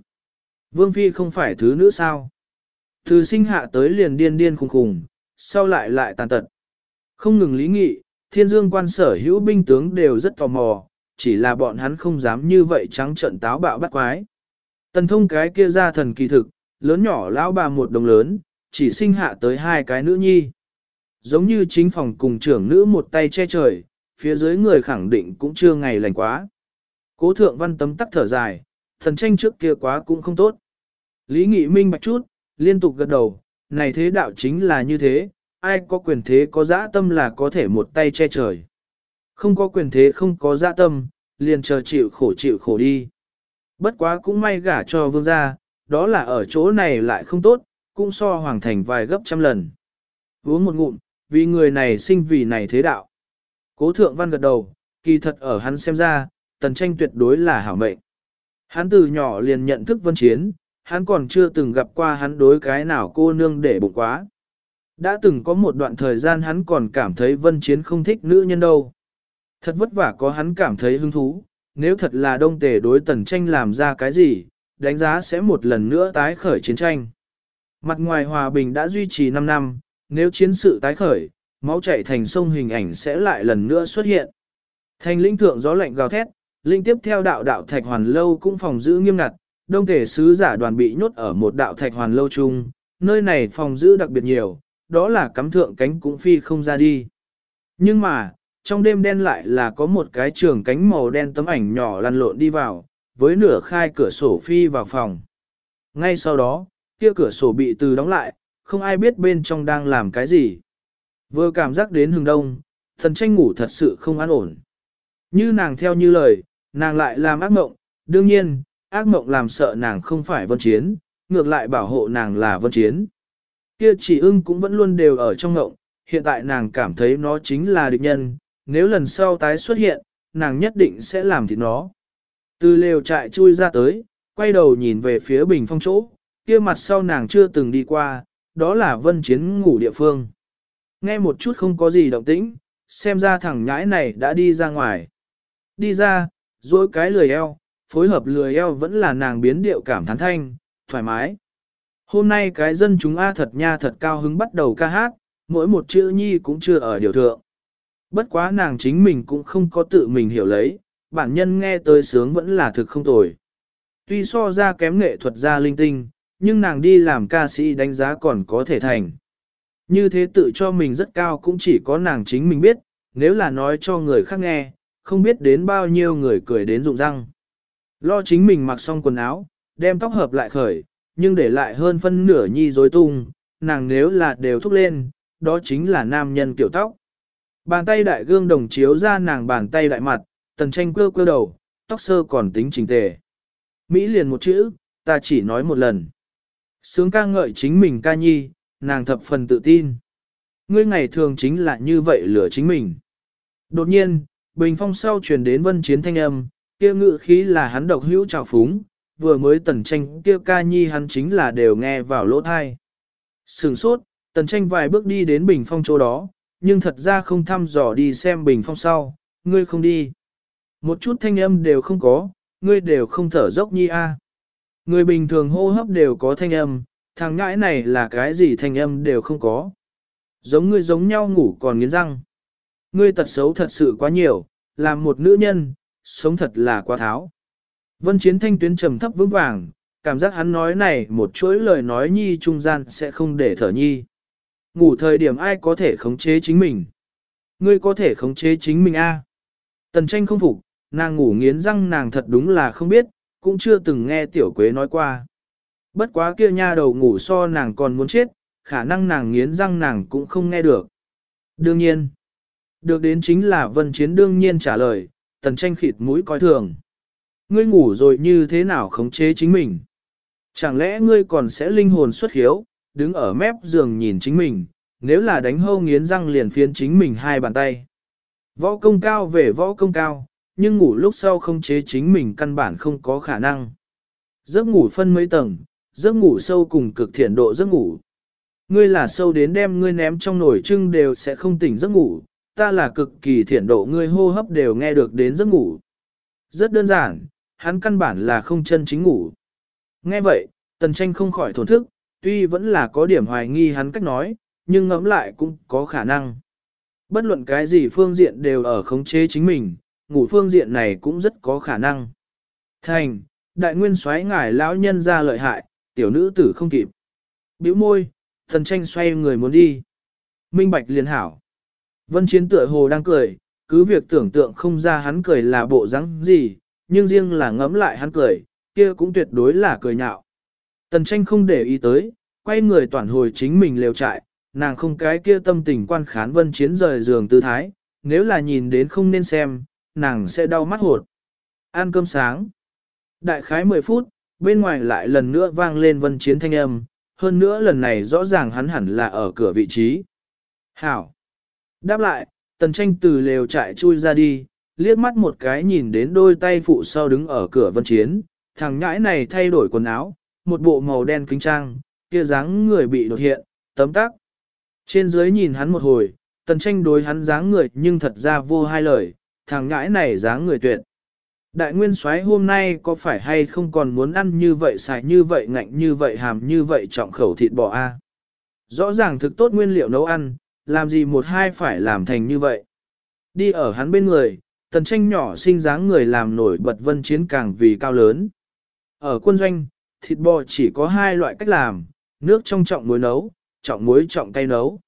Vương phi không phải thứ nữ sao? Từ sinh hạ tới liền điên điên khùng khùng, sau lại lại tàn tật. Không ngừng lý nghị, thiên dương quan sở hữu binh tướng đều rất tò mò, chỉ là bọn hắn không dám như vậy trắng trận táo bạo bắt quái. Tần thông cái kia ra thần kỳ thực, lớn nhỏ lão bà một đồng lớn, chỉ sinh hạ tới hai cái nữ nhi. Giống như chính phòng cùng trưởng nữ một tay che trời, phía dưới người khẳng định cũng chưa ngày lành quá. Cố thượng văn tấm tắc thở dài, thần tranh trước kia quá cũng không tốt. Lý nghị minh bạch chút, liên tục gật đầu, này thế đạo chính là như thế, ai có quyền thế có dã tâm là có thể một tay che trời. Không có quyền thế không có dã tâm, liền chờ chịu khổ chịu khổ đi. Bất quá cũng may gả cho vương gia, đó là ở chỗ này lại không tốt, cũng so hoàng thành vài gấp trăm lần. Uống một ngụm, vì người này sinh vì này thế đạo. Cố thượng văn gật đầu, kỳ thật ở hắn xem ra, tần tranh tuyệt đối là hảo mệnh. Hắn từ nhỏ liền nhận thức vân chiến, hắn còn chưa từng gặp qua hắn đối cái nào cô nương để bụng quá. Đã từng có một đoạn thời gian hắn còn cảm thấy vân chiến không thích nữ nhân đâu. Thật vất vả có hắn cảm thấy hứng thú, nếu thật là đông tề đối tần tranh làm ra cái gì, đánh giá sẽ một lần nữa tái khởi chiến tranh. Mặt ngoài hòa bình đã duy trì 5 năm, nếu chiến sự tái khởi, máu chảy thành sông hình ảnh sẽ lại lần nữa xuất hiện. Thành lĩnh thượng gió lạnh gào thét, linh tiếp theo đạo đạo thạch hoàn lâu cũng phòng giữ nghiêm ngặt, đông thể sứ giả đoàn bị nhốt ở một đạo thạch hoàn lâu chung, nơi này phòng giữ đặc biệt nhiều, đó là cắm thượng cánh cũng phi không ra đi. Nhưng mà, trong đêm đen lại là có một cái trường cánh màu đen tấm ảnh nhỏ lăn lộn đi vào, với nửa khai cửa sổ phi vào phòng. Ngay sau đó, kia cửa sổ bị từ đóng lại, không ai biết bên trong đang làm cái gì. Vừa cảm giác đến hừng đông, thần tranh ngủ thật sự không an ổn. Như nàng theo như lời, nàng lại làm ác mộng, đương nhiên, ác mộng làm sợ nàng không phải vân chiến, ngược lại bảo hộ nàng là vân chiến. Kia chỉ ưng cũng vẫn luôn đều ở trong mộng, hiện tại nàng cảm thấy nó chính là địch nhân, nếu lần sau tái xuất hiện, nàng nhất định sẽ làm thịt nó. Từ lều trại chui ra tới, quay đầu nhìn về phía bình phong chỗ, kia mặt sau nàng chưa từng đi qua, đó là vân chiến ngủ địa phương. Nghe một chút không có gì động tĩnh, xem ra thằng nhãi này đã đi ra ngoài. Đi ra, dối cái lười eo, phối hợp lười eo vẫn là nàng biến điệu cảm thán thanh, thoải mái. Hôm nay cái dân chúng A thật nha thật cao hứng bắt đầu ca hát, mỗi một chữ nhi cũng chưa ở điều thượng. Bất quá nàng chính mình cũng không có tự mình hiểu lấy, bản nhân nghe tới sướng vẫn là thực không tồi. Tuy so ra kém nghệ thuật ra linh tinh, nhưng nàng đi làm ca sĩ đánh giá còn có thể thành. Như thế tự cho mình rất cao cũng chỉ có nàng chính mình biết, nếu là nói cho người khác nghe, không biết đến bao nhiêu người cười đến rụng răng. Lo chính mình mặc xong quần áo, đem tóc hợp lại khởi, nhưng để lại hơn phân nửa nhi rối tung, nàng nếu là đều thúc lên, đó chính là nam nhân kiểu tóc. Bàn tay đại gương đồng chiếu ra nàng bàn tay đại mặt, tần tranh quơ quơ đầu, tóc sơ còn tính trình tề. Mỹ liền một chữ, ta chỉ nói một lần. Sướng ca ngợi chính mình ca nhi, nàng thập phần tự tin. Ngươi ngày thường chính là như vậy lửa chính mình. Đột nhiên, bình phong sau truyền đến vân chiến thanh âm, kia ngự khí là hắn độc hữu trào phúng, vừa mới tần tranh kia ca nhi hắn chính là đều nghe vào lỗ thai. Sừng sốt, tần tranh vài bước đi đến bình phong chỗ đó, nhưng thật ra không thăm dò đi xem bình phong sau, ngươi không đi. Một chút thanh âm đều không có, ngươi đều không thở dốc nhi a. Người bình thường hô hấp đều có thanh âm, thằng ngãi này là cái gì thanh âm đều không có. Giống ngươi giống nhau ngủ còn nghiến răng. Ngươi tật xấu thật sự quá nhiều, làm một nữ nhân, sống thật là quá tháo. Vân Chiến thanh tuyến trầm thấp vững vàng, cảm giác hắn nói này một chuỗi lời nói nhi trung gian sẽ không để thở nhi. Ngủ thời điểm ai có thể khống chế chính mình? Ngươi có thể khống chế chính mình a? Tần tranh không phục, nàng ngủ nghiến răng nàng thật đúng là không biết, cũng chưa từng nghe tiểu quế nói qua. Bất quá kia nha đầu ngủ so nàng còn muốn chết, khả năng nàng nghiến răng nàng cũng không nghe được. Đương nhiên, được đến chính là vân chiến đương nhiên trả lời, tần tranh khịt mũi coi thường. Ngươi ngủ rồi như thế nào khống chế chính mình? Chẳng lẽ ngươi còn sẽ linh hồn xuất hiếu, đứng ở mép giường nhìn chính mình, nếu là đánh hâu nghiến răng liền phiến chính mình hai bàn tay. Võ công cao về võ công cao, nhưng ngủ lúc sau không chế chính mình căn bản không có khả năng. Giấc ngủ phân mấy tầng, giấc ngủ sâu cùng cực thiện độ giấc ngủ. Ngươi là sâu đến đem ngươi ném trong nồi trưng đều sẽ không tỉnh giấc ngủ, ta là cực kỳ thiện độ ngươi hô hấp đều nghe được đến giấc ngủ. Rất đơn giản, hắn căn bản là không chân chính ngủ. Nghe vậy, tần tranh không khỏi thổn thức, tuy vẫn là có điểm hoài nghi hắn cách nói, nhưng ngẫm lại cũng có khả năng. Bất luận cái gì phương diện đều ở khống chế chính mình, ngủ phương diện này cũng rất có khả năng. Thành, đại nguyên xoáy ngải lão nhân ra lợi hại, tiểu nữ tử không kịp. Biểu môi, thần tranh xoay người muốn đi. Minh bạch liền hảo. Vân chiến tựa hồ đang cười, cứ việc tưởng tượng không ra hắn cười là bộ dáng gì, nhưng riêng là ngẫm lại hắn cười, kia cũng tuyệt đối là cười nhạo. Tần tranh không để ý tới, quay người toàn hồi chính mình lều trại, nàng không cái kia tâm tình quan khán vân chiến rời giường tư thái, nếu là nhìn đến không nên xem, nàng sẽ đau mắt hột. Ăn cơm sáng. Đại khái 10 phút, bên ngoài lại lần nữa vang lên vân chiến thanh âm, hơn nữa lần này rõ ràng hắn hẳn là ở cửa vị trí. Hảo. Đáp lại, tần tranh từ lều trại chui ra đi, liếc mắt một cái nhìn đến đôi tay phụ sau đứng ở cửa vân chiến, thằng nhãi này thay đổi quần áo, một bộ màu đen kính trang, kia dáng người bị đột hiện, tấm tắc. Trên dưới nhìn hắn một hồi, tần tranh đối hắn dáng người nhưng thật ra vô hai lời, thằng ngãi này dáng người tuyệt. Đại nguyên soái hôm nay có phải hay không còn muốn ăn như vậy xài như vậy ngạnh như vậy hàm như vậy trọng khẩu thịt bò a? Rõ ràng thực tốt nguyên liệu nấu ăn, làm gì một hai phải làm thành như vậy. Đi ở hắn bên người, tần tranh nhỏ sinh dáng người làm nổi bật vân chiến càng vì cao lớn. Ở quân doanh, thịt bò chỉ có hai loại cách làm, nước trong trọng muối nấu, trọng muối trọng cay nấu.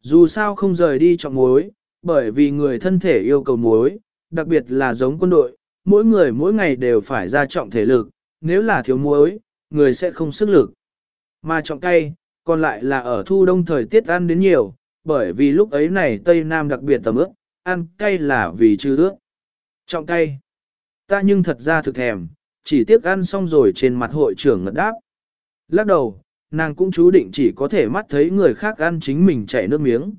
Dù sao không rời đi trọng muối, bởi vì người thân thể yêu cầu muối, đặc biệt là giống quân đội, mỗi người mỗi ngày đều phải ra trọng thể lực, nếu là thiếu muối, người sẽ không sức lực. Mà trọng cay, còn lại là ở thu đông thời tiết ăn đến nhiều, bởi vì lúc ấy này Tây Nam đặc biệt tầm ước ăn cay là vì chư ước. Trọng cay. Ta nhưng thật ra thực thèm, chỉ tiếc ăn xong rồi trên mặt hội trưởng ngật đáp. Lắc đầu, nàng cũng chú định chỉ có thể mắt thấy người khác ăn chính mình chảy nước miếng.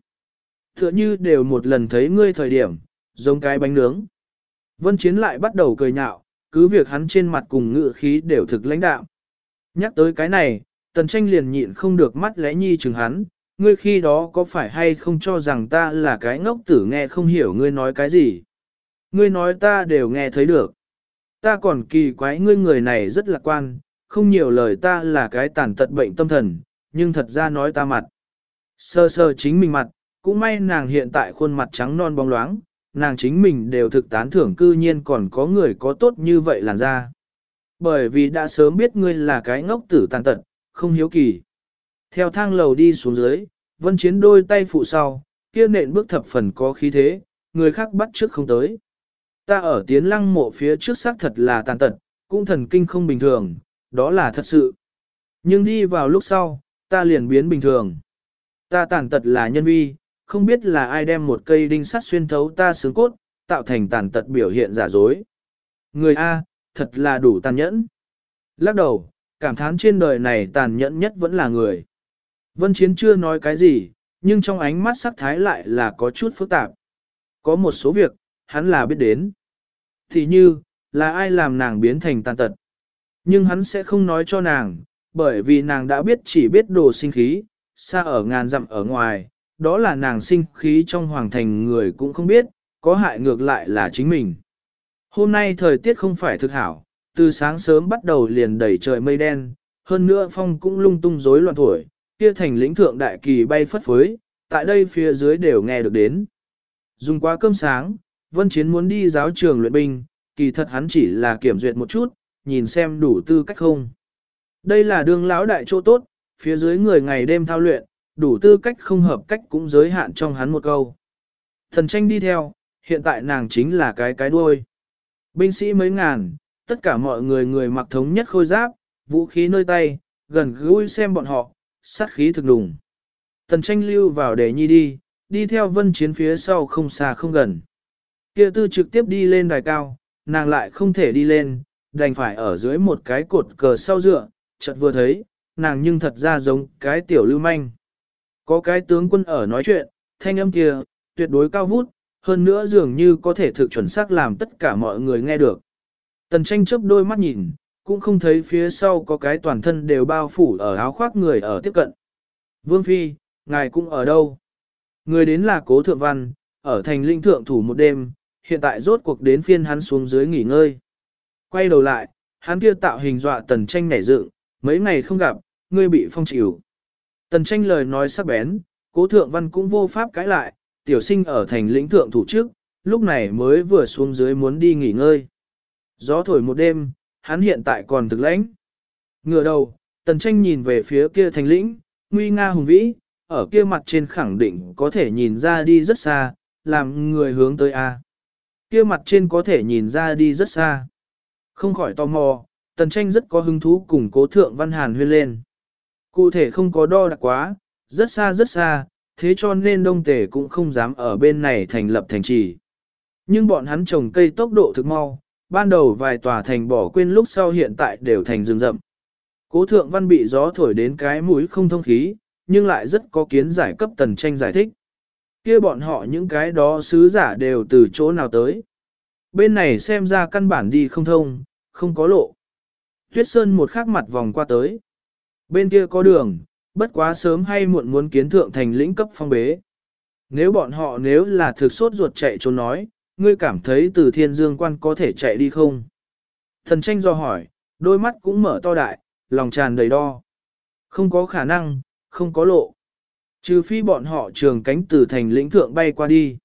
Tựa như đều một lần thấy ngươi thời điểm, giống cái bánh nướng. Vân Chiến lại bắt đầu cười nhạo, cứ việc hắn trên mặt cùng ngựa khí đều thực lãnh đạo. Nhắc tới cái này, tần tranh liền nhịn không được mắt lẽ nhi chừng hắn, ngươi khi đó có phải hay không cho rằng ta là cái ngốc tử nghe không hiểu ngươi nói cái gì. Ngươi nói ta đều nghe thấy được. Ta còn kỳ quái ngươi người này rất lạc quan, không nhiều lời ta là cái tàn tật bệnh tâm thần, nhưng thật ra nói ta mặt. Sơ sơ chính mình mặt, cũng may nàng hiện tại khuôn mặt trắng non bóng loáng, nàng chính mình đều thực tán thưởng cư nhiên còn có người có tốt như vậy làn ra. Bởi vì đã sớm biết ngươi là cái ngốc tử tàn tật, không hiếu kỳ. Theo thang lầu đi xuống dưới, vân chiến đôi tay phụ sau, kia nện bước thập phần có khí thế, người khác bắt trước không tới. Ta ở tiến lăng mộ phía trước xác thật là tàn tật, cũng thần kinh không bình thường, đó là thật sự. Nhưng đi vào lúc sau, ta liền biến bình thường. Ta tàn tật là nhân vi, không biết là ai đem một cây đinh sắt xuyên thấu ta xương cốt, tạo thành tàn tật biểu hiện giả dối. Người A, thật là đủ tàn nhẫn. Lắc đầu, cảm thán trên đời này tàn nhẫn nhất vẫn là người. Vân Chiến chưa nói cái gì, nhưng trong ánh mắt sắc thái lại là có chút phức tạp. Có một số việc, hắn là biết đến. Thì như, là ai làm nàng biến thành tàn tật. Nhưng hắn sẽ không nói cho nàng, bởi vì nàng đã biết chỉ biết đồ sinh khí, xa ở ngàn dặm ở ngoài, đó là nàng sinh khí trong hoàng thành người cũng không biết, có hại ngược lại là chính mình. Hôm nay thời tiết không phải thực hảo, từ sáng sớm bắt đầu liền đẩy trời mây đen, hơn nữa phong cũng lung tung rối loạn thổi, kia thành lĩnh thượng đại kỳ bay phất phới, tại đây phía dưới đều nghe được đến. Dùng qua cơm sáng, Vân Chiến muốn đi giáo trường luyện binh, kỳ thật hắn chỉ là kiểm duyệt một chút, nhìn xem đủ tư cách không. Đây là đường lão đại chỗ tốt, phía dưới người ngày đêm thao luyện, đủ tư cách không hợp cách cũng giới hạn trong hắn một câu. Thần tranh đi theo, hiện tại nàng chính là cái cái đuôi. Binh sĩ mấy ngàn, tất cả mọi người người mặc thống nhất khôi giáp, vũ khí nơi tay, gần gũi xem bọn họ, sát khí thực đùng. Tần tranh lưu vào để nhi đi, đi theo vân chiến phía sau không xa không gần. Kia tư trực tiếp đi lên đài cao, nàng lại không thể đi lên, đành phải ở dưới một cái cột cờ sau dựa, chợt vừa thấy, nàng nhưng thật ra giống cái tiểu lưu manh. Có cái tướng quân ở nói chuyện, thanh âm kia, tuyệt đối cao vút, hơn nữa dường như có thể thực chuẩn xác làm tất cả mọi người nghe được. Tần tranh chớp đôi mắt nhìn, cũng không thấy phía sau có cái toàn thân đều bao phủ ở áo khoác người ở tiếp cận. Vương Phi, ngài cũng ở đâu? Người đến là cố thượng văn, ở thành linh thượng thủ một đêm, hiện tại rốt cuộc đến phiên hắn xuống dưới nghỉ ngơi. Quay đầu lại, hắn kia tạo hình dọa tần tranh nảy dựng, mấy ngày không gặp, ngươi bị phong chịu. Tần tranh lời nói sắc bén, cố thượng văn cũng vô pháp cãi lại, tiểu sinh ở thành lĩnh thượng thủ trước, lúc này mới vừa xuống dưới muốn đi nghỉ ngơi. Gió thổi một đêm, hắn hiện tại còn thực lãnh. Ngửa đầu, tần tranh nhìn về phía kia thành lĩnh, nguy nga hùng vĩ, ở kia mặt trên khẳng định có thể nhìn ra đi rất xa, làm người hướng tới A. Kia mặt trên có thể nhìn ra đi rất xa. Không khỏi tò mò, tần tranh rất có hứng thú cùng cố thượng văn hàn huyên lên. Cụ thể không có đo đạc quá, rất xa rất xa, thế cho nên đông tề cũng không dám ở bên này thành lập thành trì. Nhưng bọn hắn trồng cây tốc độ thực mau, ban đầu vài tòa thành bỏ quên lúc sau hiện tại đều thành rừng rậm. Cố thượng văn bị gió thổi đến cái mũi không thông khí, nhưng lại rất có kiến giải cấp tần tranh giải thích. kia bọn họ những cái đó sứ giả đều từ chỗ nào tới. Bên này xem ra căn bản đi không thông, không có lộ. Tuyết Sơn một khắc mặt vòng qua tới. Bên kia có đường, bất quá sớm hay muộn muốn kiến thượng thành lĩnh cấp phong bế. Nếu bọn họ nếu là thực sốt ruột chạy trốn nói, ngươi cảm thấy từ thiên dương quan có thể chạy đi không? Thần tranh do hỏi, đôi mắt cũng mở to đại, lòng tràn đầy đo. Không có khả năng, không có lộ. Trừ phi bọn họ trường cánh từ thành lĩnh thượng bay qua đi.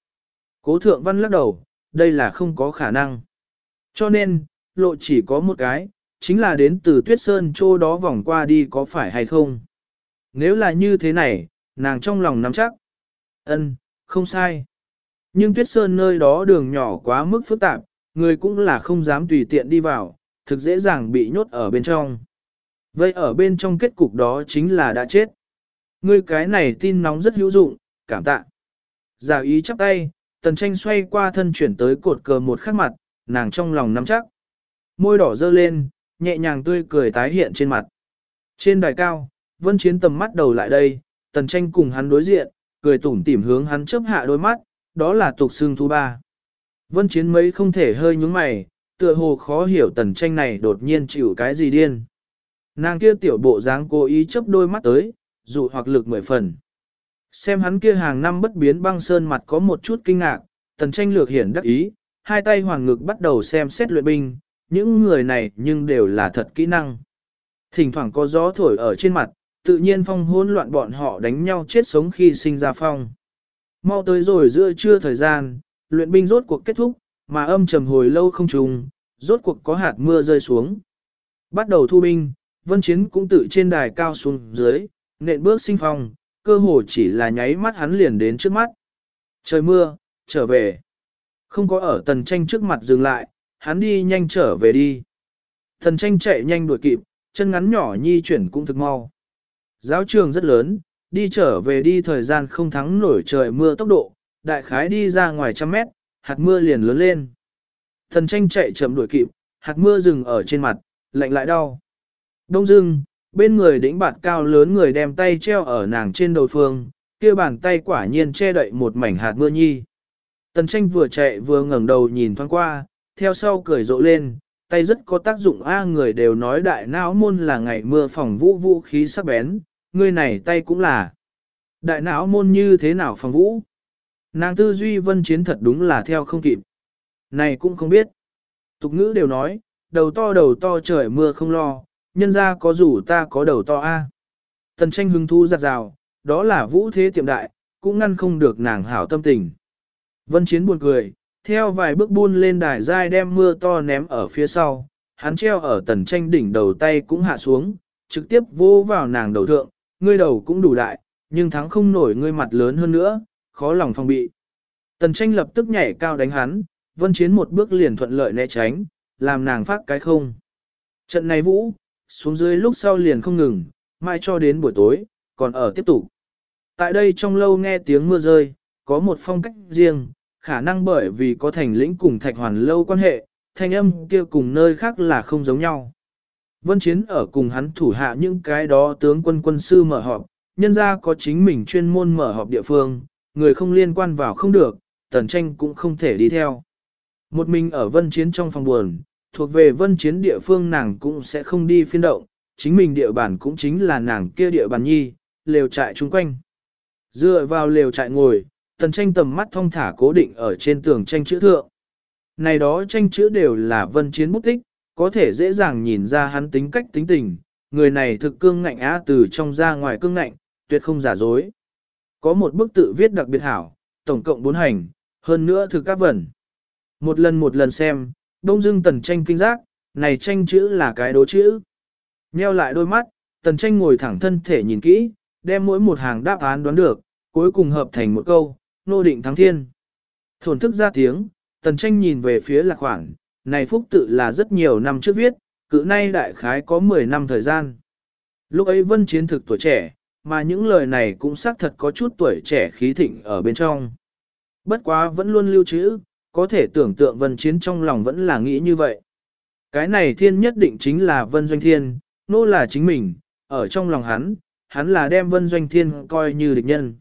Cố thượng văn lắc đầu, đây là không có khả năng. Cho nên, lộ chỉ có một cái, chính là đến từ tuyết sơn chỗ đó vòng qua đi có phải hay không. Nếu là như thế này, nàng trong lòng nắm chắc. ân không sai. Nhưng tuyết sơn nơi đó đường nhỏ quá mức phức tạp, người cũng là không dám tùy tiện đi vào, thực dễ dàng bị nhốt ở bên trong. Vậy ở bên trong kết cục đó chính là đã chết. Ngươi cái này tin nóng rất hữu dụng, cảm tạ. Giả ý chắp tay, tần tranh xoay qua thân chuyển tới cột cờ một khắc mặt, nàng trong lòng nắm chắc. Môi đỏ dơ lên, nhẹ nhàng tươi cười tái hiện trên mặt. Trên đài cao, vân chiến tầm mắt đầu lại đây, tần tranh cùng hắn đối diện, cười tủm tỉm hướng hắn chớp hạ đôi mắt, đó là tục xương thu ba. Vân chiến mấy không thể hơi nhúng mày, tựa hồ khó hiểu tần tranh này đột nhiên chịu cái gì điên. Nàng kia tiểu bộ dáng cố ý chớp đôi mắt tới, dụ hoặc lực mười phần. Xem hắn kia hàng năm bất biến băng sơn mặt có một chút kinh ngạc, tần tranh lược hiển đắc ý, hai tay hoàng ngực bắt đầu xem xét luyện binh, những người này nhưng đều là thật kỹ năng. Thỉnh thoảng có gió thổi ở trên mặt, tự nhiên phong hỗn loạn bọn họ đánh nhau chết sống khi sinh ra phong. Mau tới rồi giữa trưa thời gian, luyện binh rốt cuộc kết thúc, mà âm trầm hồi lâu không trùng, rốt cuộc có hạt mưa rơi xuống. Bắt đầu thu binh, vân chiến cũng tự trên đài cao xuống dưới, nện bước sinh phong, cơ hồ chỉ là nháy mắt hắn liền đến trước mắt. Trời mưa, trở về. Không có ở tần tranh trước mặt dừng lại, hắn đi nhanh trở về đi. Thần tranh chạy nhanh đuổi kịp, chân ngắn nhỏ nhi chuyển cũng thực mau. Giáo trường rất lớn, đi trở về đi thời gian không thắng nổi trời mưa tốc độ, đại khái đi ra ngoài trăm mét, hạt mưa liền lớn lên. Thần tranh chạy chậm đuổi kịp, hạt mưa dừng ở trên mặt, lạnh lại đau. Đông dưng, bên người đỉnh bạt cao lớn người đem tay treo ở nàng trên đầu phương, kia bàn tay quả nhiên che đậy một mảnh hạt mưa nhi. Tần tranh vừa chạy vừa ngẩng đầu nhìn thoáng qua, theo sau cười rộ lên, tay rất có tác dụng a người đều nói đại não môn là ngày mưa phòng vũ vũ khí sắc bén, người này tay cũng là. Đại não môn như thế nào phòng vũ? Nàng tư duy vân chiến thật đúng là theo không kịp. Này cũng không biết. Tục ngữ đều nói, đầu to đầu to trời mưa không lo, nhân ra có rủ ta có đầu to a. Tần tranh hứng thu giặt rào, đó là vũ thế tiệm đại, cũng ngăn không được nàng hảo tâm tình. Vân Chiến buồn cười, theo vài bước buôn lên đài dai đem mưa to ném ở phía sau, hắn treo ở tần tranh đỉnh đầu tay cũng hạ xuống, trực tiếp vô vào nàng đầu thượng, ngươi đầu cũng đủ đại, nhưng thắng không nổi ngươi mặt lớn hơn nữa, khó lòng phòng bị. Tần tranh lập tức nhảy cao đánh hắn, vân chiến một bước liền thuận lợi né tránh, làm nàng phát cái không. Trận này vũ, xuống dưới lúc sau liền không ngừng, mai cho đến buổi tối, còn ở tiếp tục. Tại đây trong lâu nghe tiếng mưa rơi, có một phong cách riêng, khả năng bởi vì có thành lĩnh cùng thạch hoàn lâu quan hệ, thanh âm kia cùng nơi khác là không giống nhau. Vân Chiến ở cùng hắn thủ hạ những cái đó tướng quân quân sư mở họp, nhân ra có chính mình chuyên môn mở họp địa phương, người không liên quan vào không được, tần tranh cũng không thể đi theo. Một mình ở Vân Chiến trong phòng buồn, thuộc về Vân Chiến địa phương nàng cũng sẽ không đi phiên động, chính mình địa bàn cũng chính là nàng kia địa bàn nhi, lều trại chung quanh. Dựa vào lều trại ngồi, tần tranh tầm mắt thông thả cố định ở trên tường tranh chữ thượng. Này đó tranh chữ đều là vân chiến bút tích, có thể dễ dàng nhìn ra hắn tính cách tính tình, người này thực cương ngạnh á từ trong ra ngoài cương ngạnh, tuyệt không giả dối. Có một bức tự viết đặc biệt hảo, tổng cộng bốn hành, hơn nữa thực các vẩn. Một lần một lần xem, đông dưng tần tranh kinh giác, này tranh chữ là cái đố chữ. Nheo lại đôi mắt, tần tranh ngồi thẳng thân thể nhìn kỹ, đem mỗi một hàng đáp án đoán được, cuối cùng hợp thành một câu, nô định thắng thiên. Thổn thức ra tiếng, tần tranh nhìn về phía lạc khoản, này phúc tự là rất nhiều năm trước viết, cự nay đại khái có 10 năm thời gian. Lúc ấy vân chiến thực tuổi trẻ, mà những lời này cũng xác thật có chút tuổi trẻ khí thịnh ở bên trong. Bất quá vẫn luôn lưu trữ, có thể tưởng tượng vân chiến trong lòng vẫn là nghĩ như vậy. Cái này thiên nhất định chính là vân doanh thiên, nô là chính mình, ở trong lòng hắn, hắn là đem vân doanh thiên coi như địch nhân.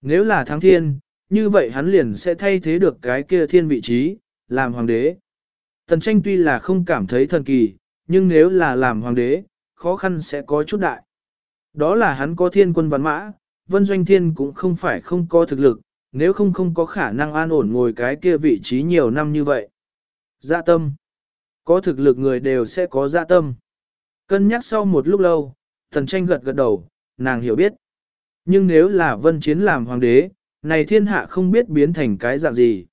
Nếu là thắng thiên, như vậy hắn liền sẽ thay thế được cái kia thiên vị trí, làm hoàng đế. Tần tranh tuy là không cảm thấy thần kỳ, nhưng nếu là làm hoàng đế, khó khăn sẽ có chút đại. Đó là hắn có thiên quân văn mã, vân doanh thiên cũng không phải không có thực lực, nếu không không có khả năng an ổn ngồi cái kia vị trí nhiều năm như vậy. Dạ tâm. Có thực lực người đều sẽ có dạ tâm. Cân nhắc sau một lúc lâu, thần tranh gật gật đầu, nàng hiểu biết. Nhưng nếu là vân chiến làm hoàng đế, này thiên hạ không biết biến thành cái dạng gì.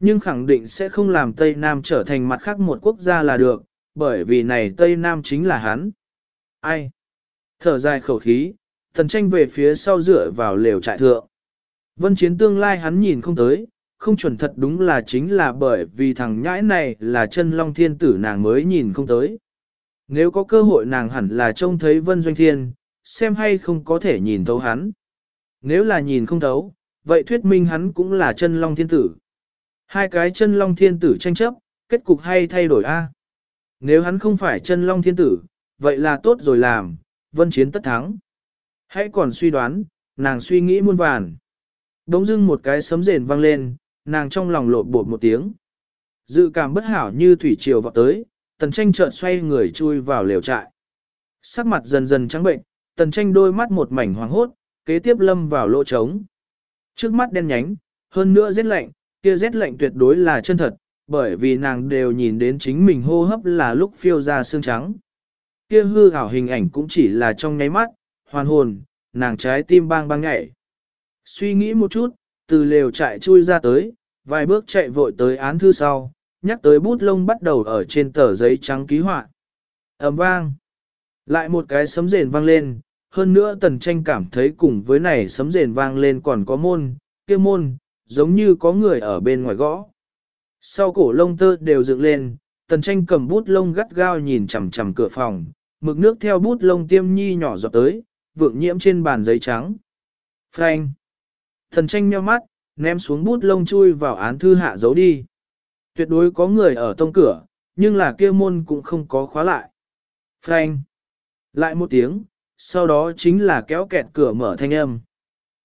Nhưng khẳng định sẽ không làm Tây Nam trở thành mặt khác một quốc gia là được, bởi vì này Tây Nam chính là hắn. Ai? Thở dài khẩu khí, thần tranh về phía sau dựa vào lều trại thượng. Vân chiến tương lai hắn nhìn không tới, không chuẩn thật đúng là chính là bởi vì thằng nhãi này là chân long thiên tử nàng mới nhìn không tới. Nếu có cơ hội nàng hẳn là trông thấy vân doanh thiên, xem hay không có thể nhìn thấu hắn. Nếu là nhìn không thấu, vậy thuyết minh hắn cũng là chân long thiên tử. Hai cái chân long thiên tử tranh chấp, kết cục hay thay đổi a? Nếu hắn không phải chân long thiên tử, vậy là tốt rồi làm, vân chiến tất thắng. Hãy còn suy đoán, nàng suy nghĩ muôn vàn. Đống dưng một cái sấm rền vang lên, nàng trong lòng lột bột một tiếng. Dự cảm bất hảo như thủy triều vọt tới, tần tranh chợt xoay người chui vào lều trại. Sắc mặt dần dần trắng bệnh, tần tranh đôi mắt một mảnh hoàng hốt, kế tiếp lâm vào lỗ trống. Trước mắt đen nhánh, hơn nữa rét lạnh, kia rét lạnh tuyệt đối là chân thật, bởi vì nàng đều nhìn đến chính mình hô hấp là lúc phiêu ra xương trắng. Kia hư ảo hình ảnh cũng chỉ là trong nháy mắt, hoàn hồn, nàng trái tim bang bang nhảy. Suy nghĩ một chút, từ lều chạy chui ra tới, vài bước chạy vội tới án thư sau, nhắc tới bút lông bắt đầu ở trên tờ giấy trắng ký họa. ầm vang. Lại một cái sấm rền vang lên, hơn nữa tần tranh cảm thấy cùng với này sấm rền vang lên còn có môn, kia môn, giống như có người ở bên ngoài gõ. Sau cổ lông tơ đều dựng lên, tần tranh cầm bút lông gắt gao nhìn chằm chằm cửa phòng, mực nước theo bút lông tiêm nhi nhỏ giọt tới, vượng nhiễm trên bàn giấy trắng. Frank! Tần tranh nheo mắt, ném xuống bút lông chui vào án thư hạ giấu đi. Tuyệt đối có người ở tông cửa, nhưng là kia môn cũng không có khóa lại. Frank! Lại một tiếng, sau đó chính là kéo kẹt cửa mở thanh âm.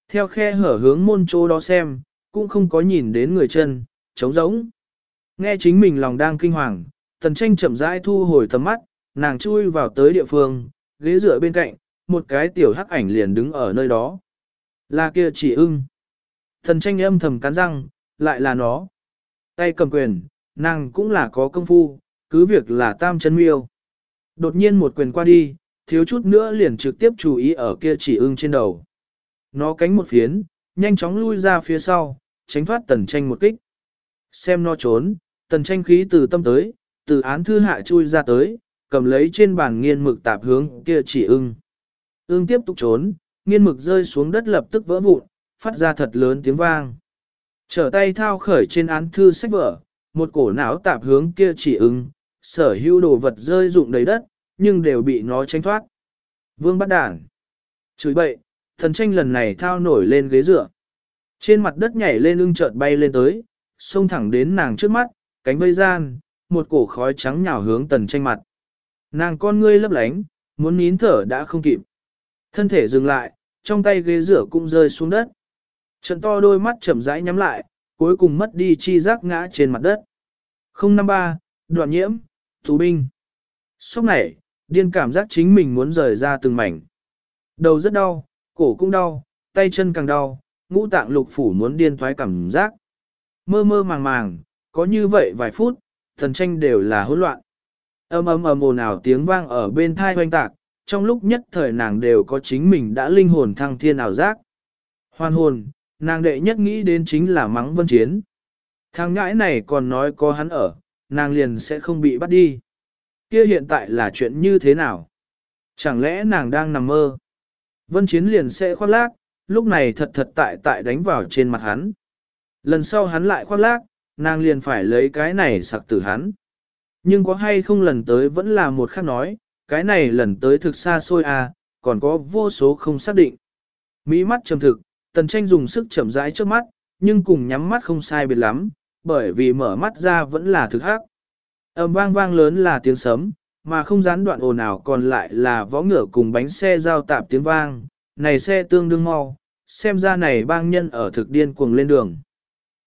Theo khe hở hướng môn chỗ đó xem, cũng không có nhìn đến người chân, trống rỗng. Nghe chính mình lòng đang kinh hoàng, tần tranh chậm rãi thu hồi tầm mắt, nàng chui vào tới địa phương, ghế dựa bên cạnh, một cái tiểu hắc ảnh liền đứng ở nơi đó. Là kia chỉ ưng. Tần tranh âm thầm cắn răng, lại là nó. Tay cầm quyền, nàng cũng là có công phu, cứ việc là tam chân miêu. Đột nhiên một quyền qua đi, thiếu chút nữa liền trực tiếp chú ý ở kia chỉ ưng trên đầu. Nó cánh một phiến, nhanh chóng lui ra phía sau, tránh thoát tần tranh một kích. Xem nó trốn, tần tranh khí từ tâm tới, từ án thư hạ chui ra tới, cầm lấy trên bàn nghiên mực tạp hướng kia chỉ ưng. Ưng tiếp tục trốn, nghiên mực rơi xuống đất lập tức vỡ vụn, phát ra thật lớn tiếng vang. Trở tay thao khởi trên án thư sách vở, một cổ não tạp hướng kia chỉ ưng, sở hữu đồ vật rơi rụng đầy đất, nhưng đều bị nó tránh thoát. Vương bắt đản. Chửi bậy, thần tranh lần này thao nổi lên ghế dựa. Trên mặt đất nhảy lên ưng chợt bay lên tới, xông thẳng đến nàng trước mắt, cánh vây gian, một cổ khói trắng nhào hướng tần tranh mặt. Nàng con ngươi lấp lánh, muốn nín thở đã không kịp. Thân thể dừng lại, trong tay ghế rửa cũng rơi xuống đất. Trận to đôi mắt chậm rãi nhắm lại, cuối cùng mất đi chi giác ngã trên mặt đất. 053, đoạn nhiễm, tù binh. sốc này, điên cảm giác chính mình muốn rời ra từng mảnh. Đầu rất đau, cổ cũng đau, tay chân càng đau, ngũ tạng lục phủ muốn điên thoái cảm giác. Mơ mơ màng màng, có như vậy vài phút, thần tranh đều là hỗn loạn. Âm ầm ầm ồn ào tiếng vang ở bên thai hoanh tạc, trong lúc nhất thời nàng đều có chính mình đã linh hồn thăng thiên ảo giác. Hoàn hồn, nàng đệ nhất nghĩ đến chính là mắng vân chiến. Thằng ngãi này còn nói có hắn ở, nàng liền sẽ không bị bắt đi. Kia hiện tại là chuyện như thế nào? Chẳng lẽ nàng đang nằm mơ? Vân chiến liền sẽ khoác lác, lúc này thật thật tại tại đánh vào trên mặt hắn. Lần sau hắn lại khoác lác, nàng liền phải lấy cái này sặc tử hắn. Nhưng có hay không lần tới vẫn là một khác nói, cái này lần tới thực xa xôi à, còn có vô số không xác định. Mỹ mắt trầm thực, tần tranh dùng sức chậm rãi trước mắt, nhưng cùng nhắm mắt không sai biệt lắm, bởi vì mở mắt ra vẫn là thực hắc. Âm vang vang lớn là tiếng sấm, mà không gián đoạn ồn ào còn lại là võ ngựa cùng bánh xe giao tạp tiếng vang, này xe tương đương mau, xem ra này bang nhân ở thực điên cuồng lên đường.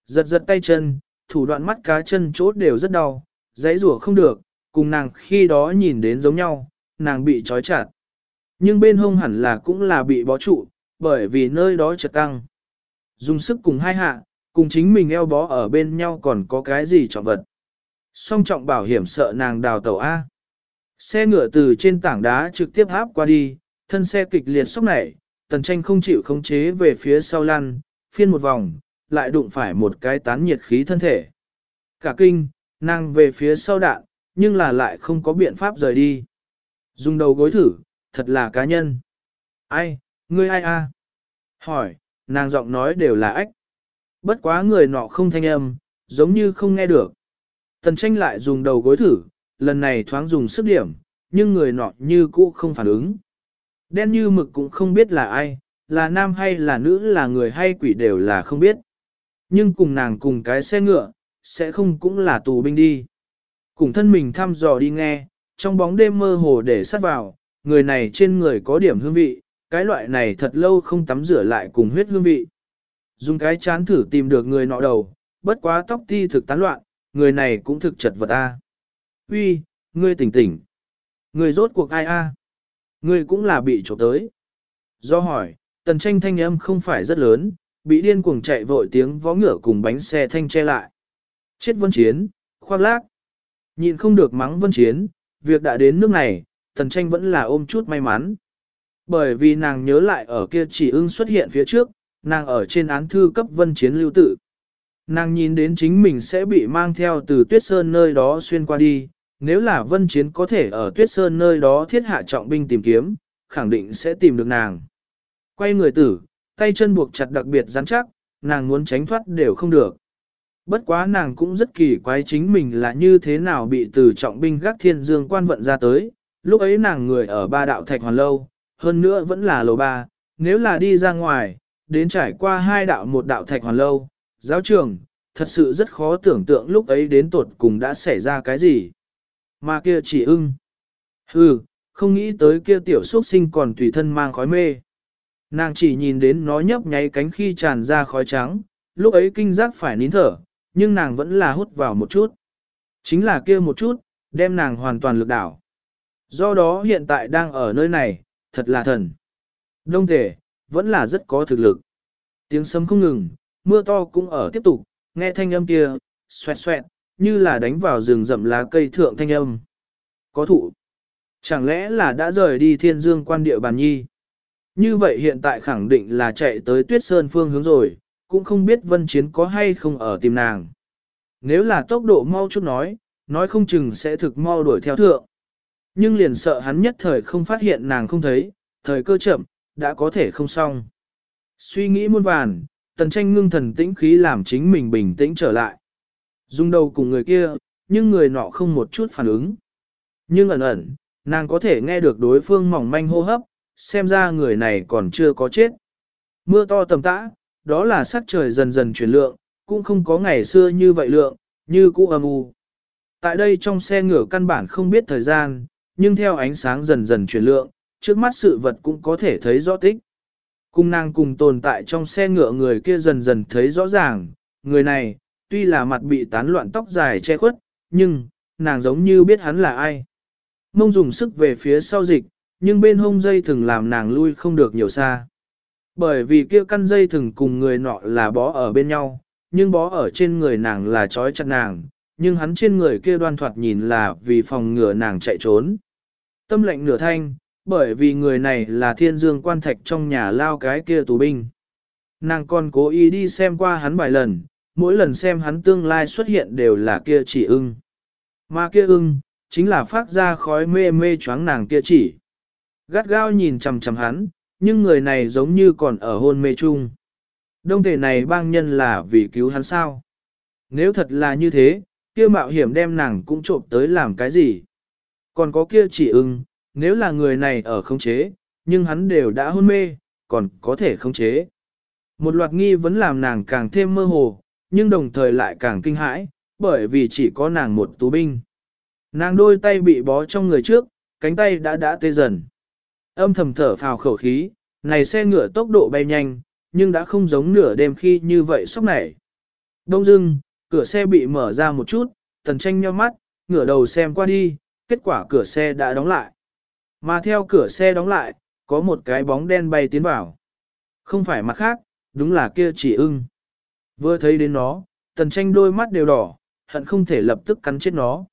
Giật giật tay chân, thủ đoạn mắt cá chân chốt đều rất đau, dãy rủa không được, cùng nàng khi đó nhìn đến giống nhau, nàng bị trói chặt. Nhưng bên hông hẳn là cũng là bị bó trụ, bởi vì nơi đó chật tăng. Dùng sức cùng hai hạ, cùng chính mình eo bó ở bên nhau còn có cái gì trọng vật. Song trọng bảo hiểm sợ nàng đào tàu A. Xe ngựa từ trên tảng đá trực tiếp áp qua đi, thân xe kịch liệt sốc nảy, tần tranh không chịu khống chế về phía sau lăn, phiên một vòng, lại đụng phải một cái tán nhiệt khí thân thể. Cả kinh, nàng về phía sau đạn, nhưng là lại không có biện pháp rời đi. Dùng đầu gối thử, thật là cá nhân. Ai, ngươi ai a? Hỏi, nàng giọng nói đều là ách. Bất quá người nọ không thanh âm, giống như không nghe được. Tần tranh lại dùng đầu gối thử, lần này thoáng dùng sức điểm, nhưng người nọ như cũ không phản ứng. Đen như mực cũng không biết là ai, là nam hay là nữ là người hay quỷ đều là không biết. Nhưng cùng nàng cùng cái xe ngựa, sẽ không cũng là tù binh đi. Cùng thân mình thăm dò đi nghe, trong bóng đêm mơ hồ để sát vào, người này trên người có điểm hương vị, cái loại này thật lâu không tắm rửa lại cùng huyết hương vị. Dùng cái chán thử tìm được người nọ đầu, bất quá tóc ti thực tán loạn, người này cũng thực chật vật a. Uy, ngươi tỉnh tỉnh. Ngươi rốt cuộc ai a? Ngươi cũng là bị trộm tới. Do hỏi, tần tranh thanh âm không phải rất lớn, bị điên cuồng chạy vội tiếng vó ngựa cùng bánh xe thanh che lại. Chết vân chiến, khoác lác. Nhìn không được mắng vân chiến, việc đã đến nước này, tần tranh vẫn là ôm chút may mắn. Bởi vì nàng nhớ lại ở kia chỉ ưng xuất hiện phía trước, nàng ở trên án thư cấp vân chiến lưu tự. Nàng nhìn đến chính mình sẽ bị mang theo từ tuyết sơn nơi đó xuyên qua đi, nếu là vân chiến có thể ở tuyết sơn nơi đó thiết hạ trọng binh tìm kiếm, khẳng định sẽ tìm được nàng. Quay người tử, tay chân buộc chặt đặc biệt rắn chắc, nàng muốn tránh thoát đều không được. Bất quá nàng cũng rất kỳ quái chính mình là như thế nào bị từ trọng binh gác thiên dương quan vận ra tới, lúc ấy nàng người ở ba đạo thạch hoàn lâu, hơn nữa vẫn là lầu ba, nếu là đi ra ngoài, đến trải qua hai đạo một đạo thạch hoàn lâu, giáo trường, thật sự rất khó tưởng tượng lúc ấy đến tột cùng đã xảy ra cái gì. Mà kia chỉ ưng. Hừ, không nghĩ tới kia tiểu xuất sinh còn tùy thân mang khói mê. Nàng chỉ nhìn đến nó nhấp nháy cánh khi tràn ra khói trắng, lúc ấy kinh giác phải nín thở, nhưng nàng vẫn là hút vào một chút. Chính là kia một chút, đem nàng hoàn toàn lực đảo. Do đó hiện tại đang ở nơi này, thật là thần. Đông thể, vẫn là rất có thực lực. Tiếng sấm không ngừng, mưa to cũng ở tiếp tục, nghe thanh âm kia, xoẹt xoẹt, như là đánh vào rừng rậm lá cây thượng thanh âm. Có thụ. Chẳng lẽ là đã rời đi thiên dương quan địa bàn nhi? Như vậy hiện tại khẳng định là chạy tới tuyết sơn phương hướng rồi, cũng không biết vân chiến có hay không ở tìm nàng. Nếu là tốc độ mau chút nói, nói không chừng sẽ thực mau đuổi theo thượng. Nhưng liền sợ hắn nhất thời không phát hiện nàng không thấy, thời cơ chậm, đã có thể không xong. Suy nghĩ muôn vàn, tần tranh ngưng thần tĩnh khí làm chính mình bình tĩnh trở lại. Dung đầu cùng người kia, nhưng người nọ không một chút phản ứng. Nhưng ẩn ẩn, nàng có thể nghe được đối phương mỏng manh hô hấp, xem ra người này còn chưa có chết. Mưa to tầm tã, đó là sắc trời dần dần chuyển lượng, cũng không có ngày xưa như vậy lượng, như cũ âm u. Tại đây trong xe ngựa căn bản không biết thời gian, nhưng theo ánh sáng dần dần chuyển lượng, trước mắt sự vật cũng có thể thấy rõ tích. Cùng nàng cùng tồn tại trong xe ngựa người kia dần dần thấy rõ ràng, người này, tuy là mặt bị tán loạn tóc dài che khuất, nhưng, nàng giống như biết hắn là ai. Mông dùng sức về phía sau dịch, nhưng bên hông dây thừng làm nàng lui không được nhiều xa. Bởi vì kia căn dây thừng cùng người nọ là bó ở bên nhau, nhưng bó ở trên người nàng là trói chặt nàng, nhưng hắn trên người kia đoan thoạt nhìn là vì phòng ngừa nàng chạy trốn. Tâm lệnh nửa thanh, bởi vì người này là thiên dương quan thạch trong nhà lao cái kia tù binh. Nàng còn cố ý đi xem qua hắn vài lần, mỗi lần xem hắn tương lai xuất hiện đều là kia chỉ ưng. Mà kia ưng, chính là phát ra khói mê mê choáng nàng kia chỉ. Gắt gao nhìn chằm chằm hắn, nhưng người này giống như còn ở hôn mê chung. Đông thể này bang nhân là vì cứu hắn sao? Nếu thật là như thế, kia mạo hiểm đem nàng cũng trộm tới làm cái gì? Còn có kia chỉ ưng, nếu là người này ở không chế, nhưng hắn đều đã hôn mê, còn có thể không chế. Một loạt nghi vấn làm nàng càng thêm mơ hồ, nhưng đồng thời lại càng kinh hãi, bởi vì chỉ có nàng một tú binh. Nàng đôi tay bị bó trong người trước, cánh tay đã đã tê dần. Âm thầm thở phào khẩu khí, này xe ngựa tốc độ bay nhanh, nhưng đã không giống nửa đêm khi như vậy sốc nảy. Đông dưng, cửa xe bị mở ra một chút, tần tranh nheo mắt, ngửa đầu xem qua đi, kết quả cửa xe đã đóng lại. Mà theo cửa xe đóng lại, có một cái bóng đen bay tiến vào. Không phải mặt khác, đúng là kia chỉ ưng. Vừa thấy đến nó, tần tranh đôi mắt đều đỏ, hận không thể lập tức cắn chết nó.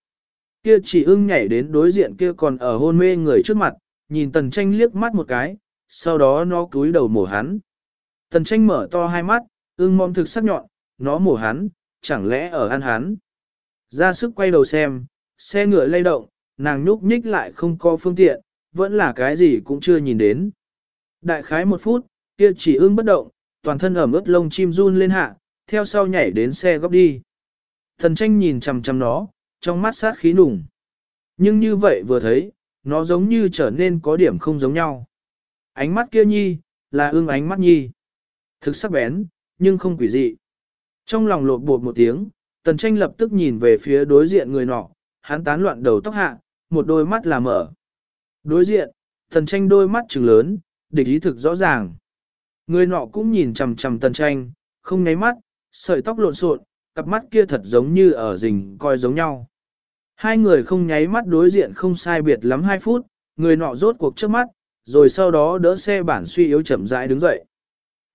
Kia chỉ ưng nhảy đến đối diện kia còn ở hôn mê người trước mặt, nhìn tần tranh liếc mắt một cái, sau đó nó cúi đầu mổ hắn. Tần tranh mở to hai mắt, ưng mong thực sắc nhọn, nó mổ hắn, chẳng lẽ ở ăn hắn. Ra sức quay đầu xem, xe ngựa lay động, nàng nhúc nhích lại không có phương tiện, vẫn là cái gì cũng chưa nhìn đến. Đại khái một phút, kia chỉ ưng bất động, toàn thân ẩm ướt lông chim run lên hạ, theo sau nhảy đến xe góc đi. Thần tranh nhìn chằm chằm nó, trong mắt sát khí nùng. Nhưng như vậy vừa thấy, nó giống như trở nên có điểm không giống nhau. Ánh mắt kia nhi, là ưng ánh mắt nhi. Thực sắc bén, nhưng không quỷ dị. Trong lòng lột bột một tiếng, tần tranh lập tức nhìn về phía đối diện người nọ, hắn tán loạn đầu tóc hạ, một đôi mắt là mở. Đối diện, tần tranh đôi mắt trừng lớn, địch ý thực rõ ràng. Người nọ cũng nhìn chằm chằm tần tranh, không nháy mắt, sợi tóc lộn xộn, cặp mắt kia thật giống như ở rình coi giống nhau. Hai người không nháy mắt đối diện không sai biệt lắm hai phút, người nọ rốt cuộc trước mắt, rồi sau đó đỡ xe bản suy yếu chậm rãi đứng dậy.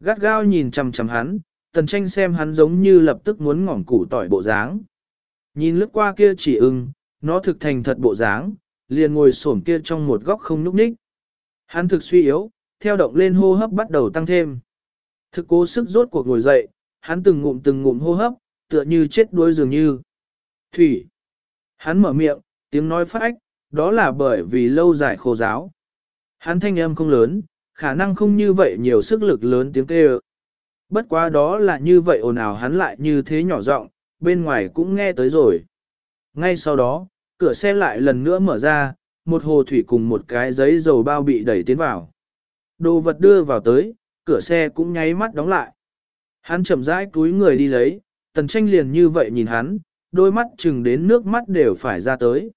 Gắt gao nhìn chằm chằm hắn, tần tranh xem hắn giống như lập tức muốn ngỏm củ tỏi bộ dáng. Nhìn lướt qua kia chỉ ưng, nó thực thành thật bộ dáng, liền ngồi xổm kia trong một góc không nhúc nhích. Hắn thực suy yếu, theo động lên hô hấp bắt đầu tăng thêm. Thực cố sức rốt cuộc ngồi dậy, hắn từng ngụm từng ngụm hô hấp, tựa như chết đuối dường như. Thủy. Hắn mở miệng, tiếng nói phát ách, đó là bởi vì lâu dài khô giáo. Hắn thanh âm không lớn, khả năng không như vậy nhiều sức lực lớn tiếng kêu. Bất quá đó là như vậy ồn ào hắn lại như thế nhỏ giọng, bên ngoài cũng nghe tới rồi. Ngay sau đó, cửa xe lại lần nữa mở ra, một hồ thủy cùng một cái giấy dầu bao bị đẩy tiến vào. Đồ vật đưa vào tới, cửa xe cũng nháy mắt đóng lại. Hắn chậm rãi túi người đi lấy, tần tranh liền như vậy nhìn hắn, đôi mắt chừng đến nước mắt đều phải ra tới.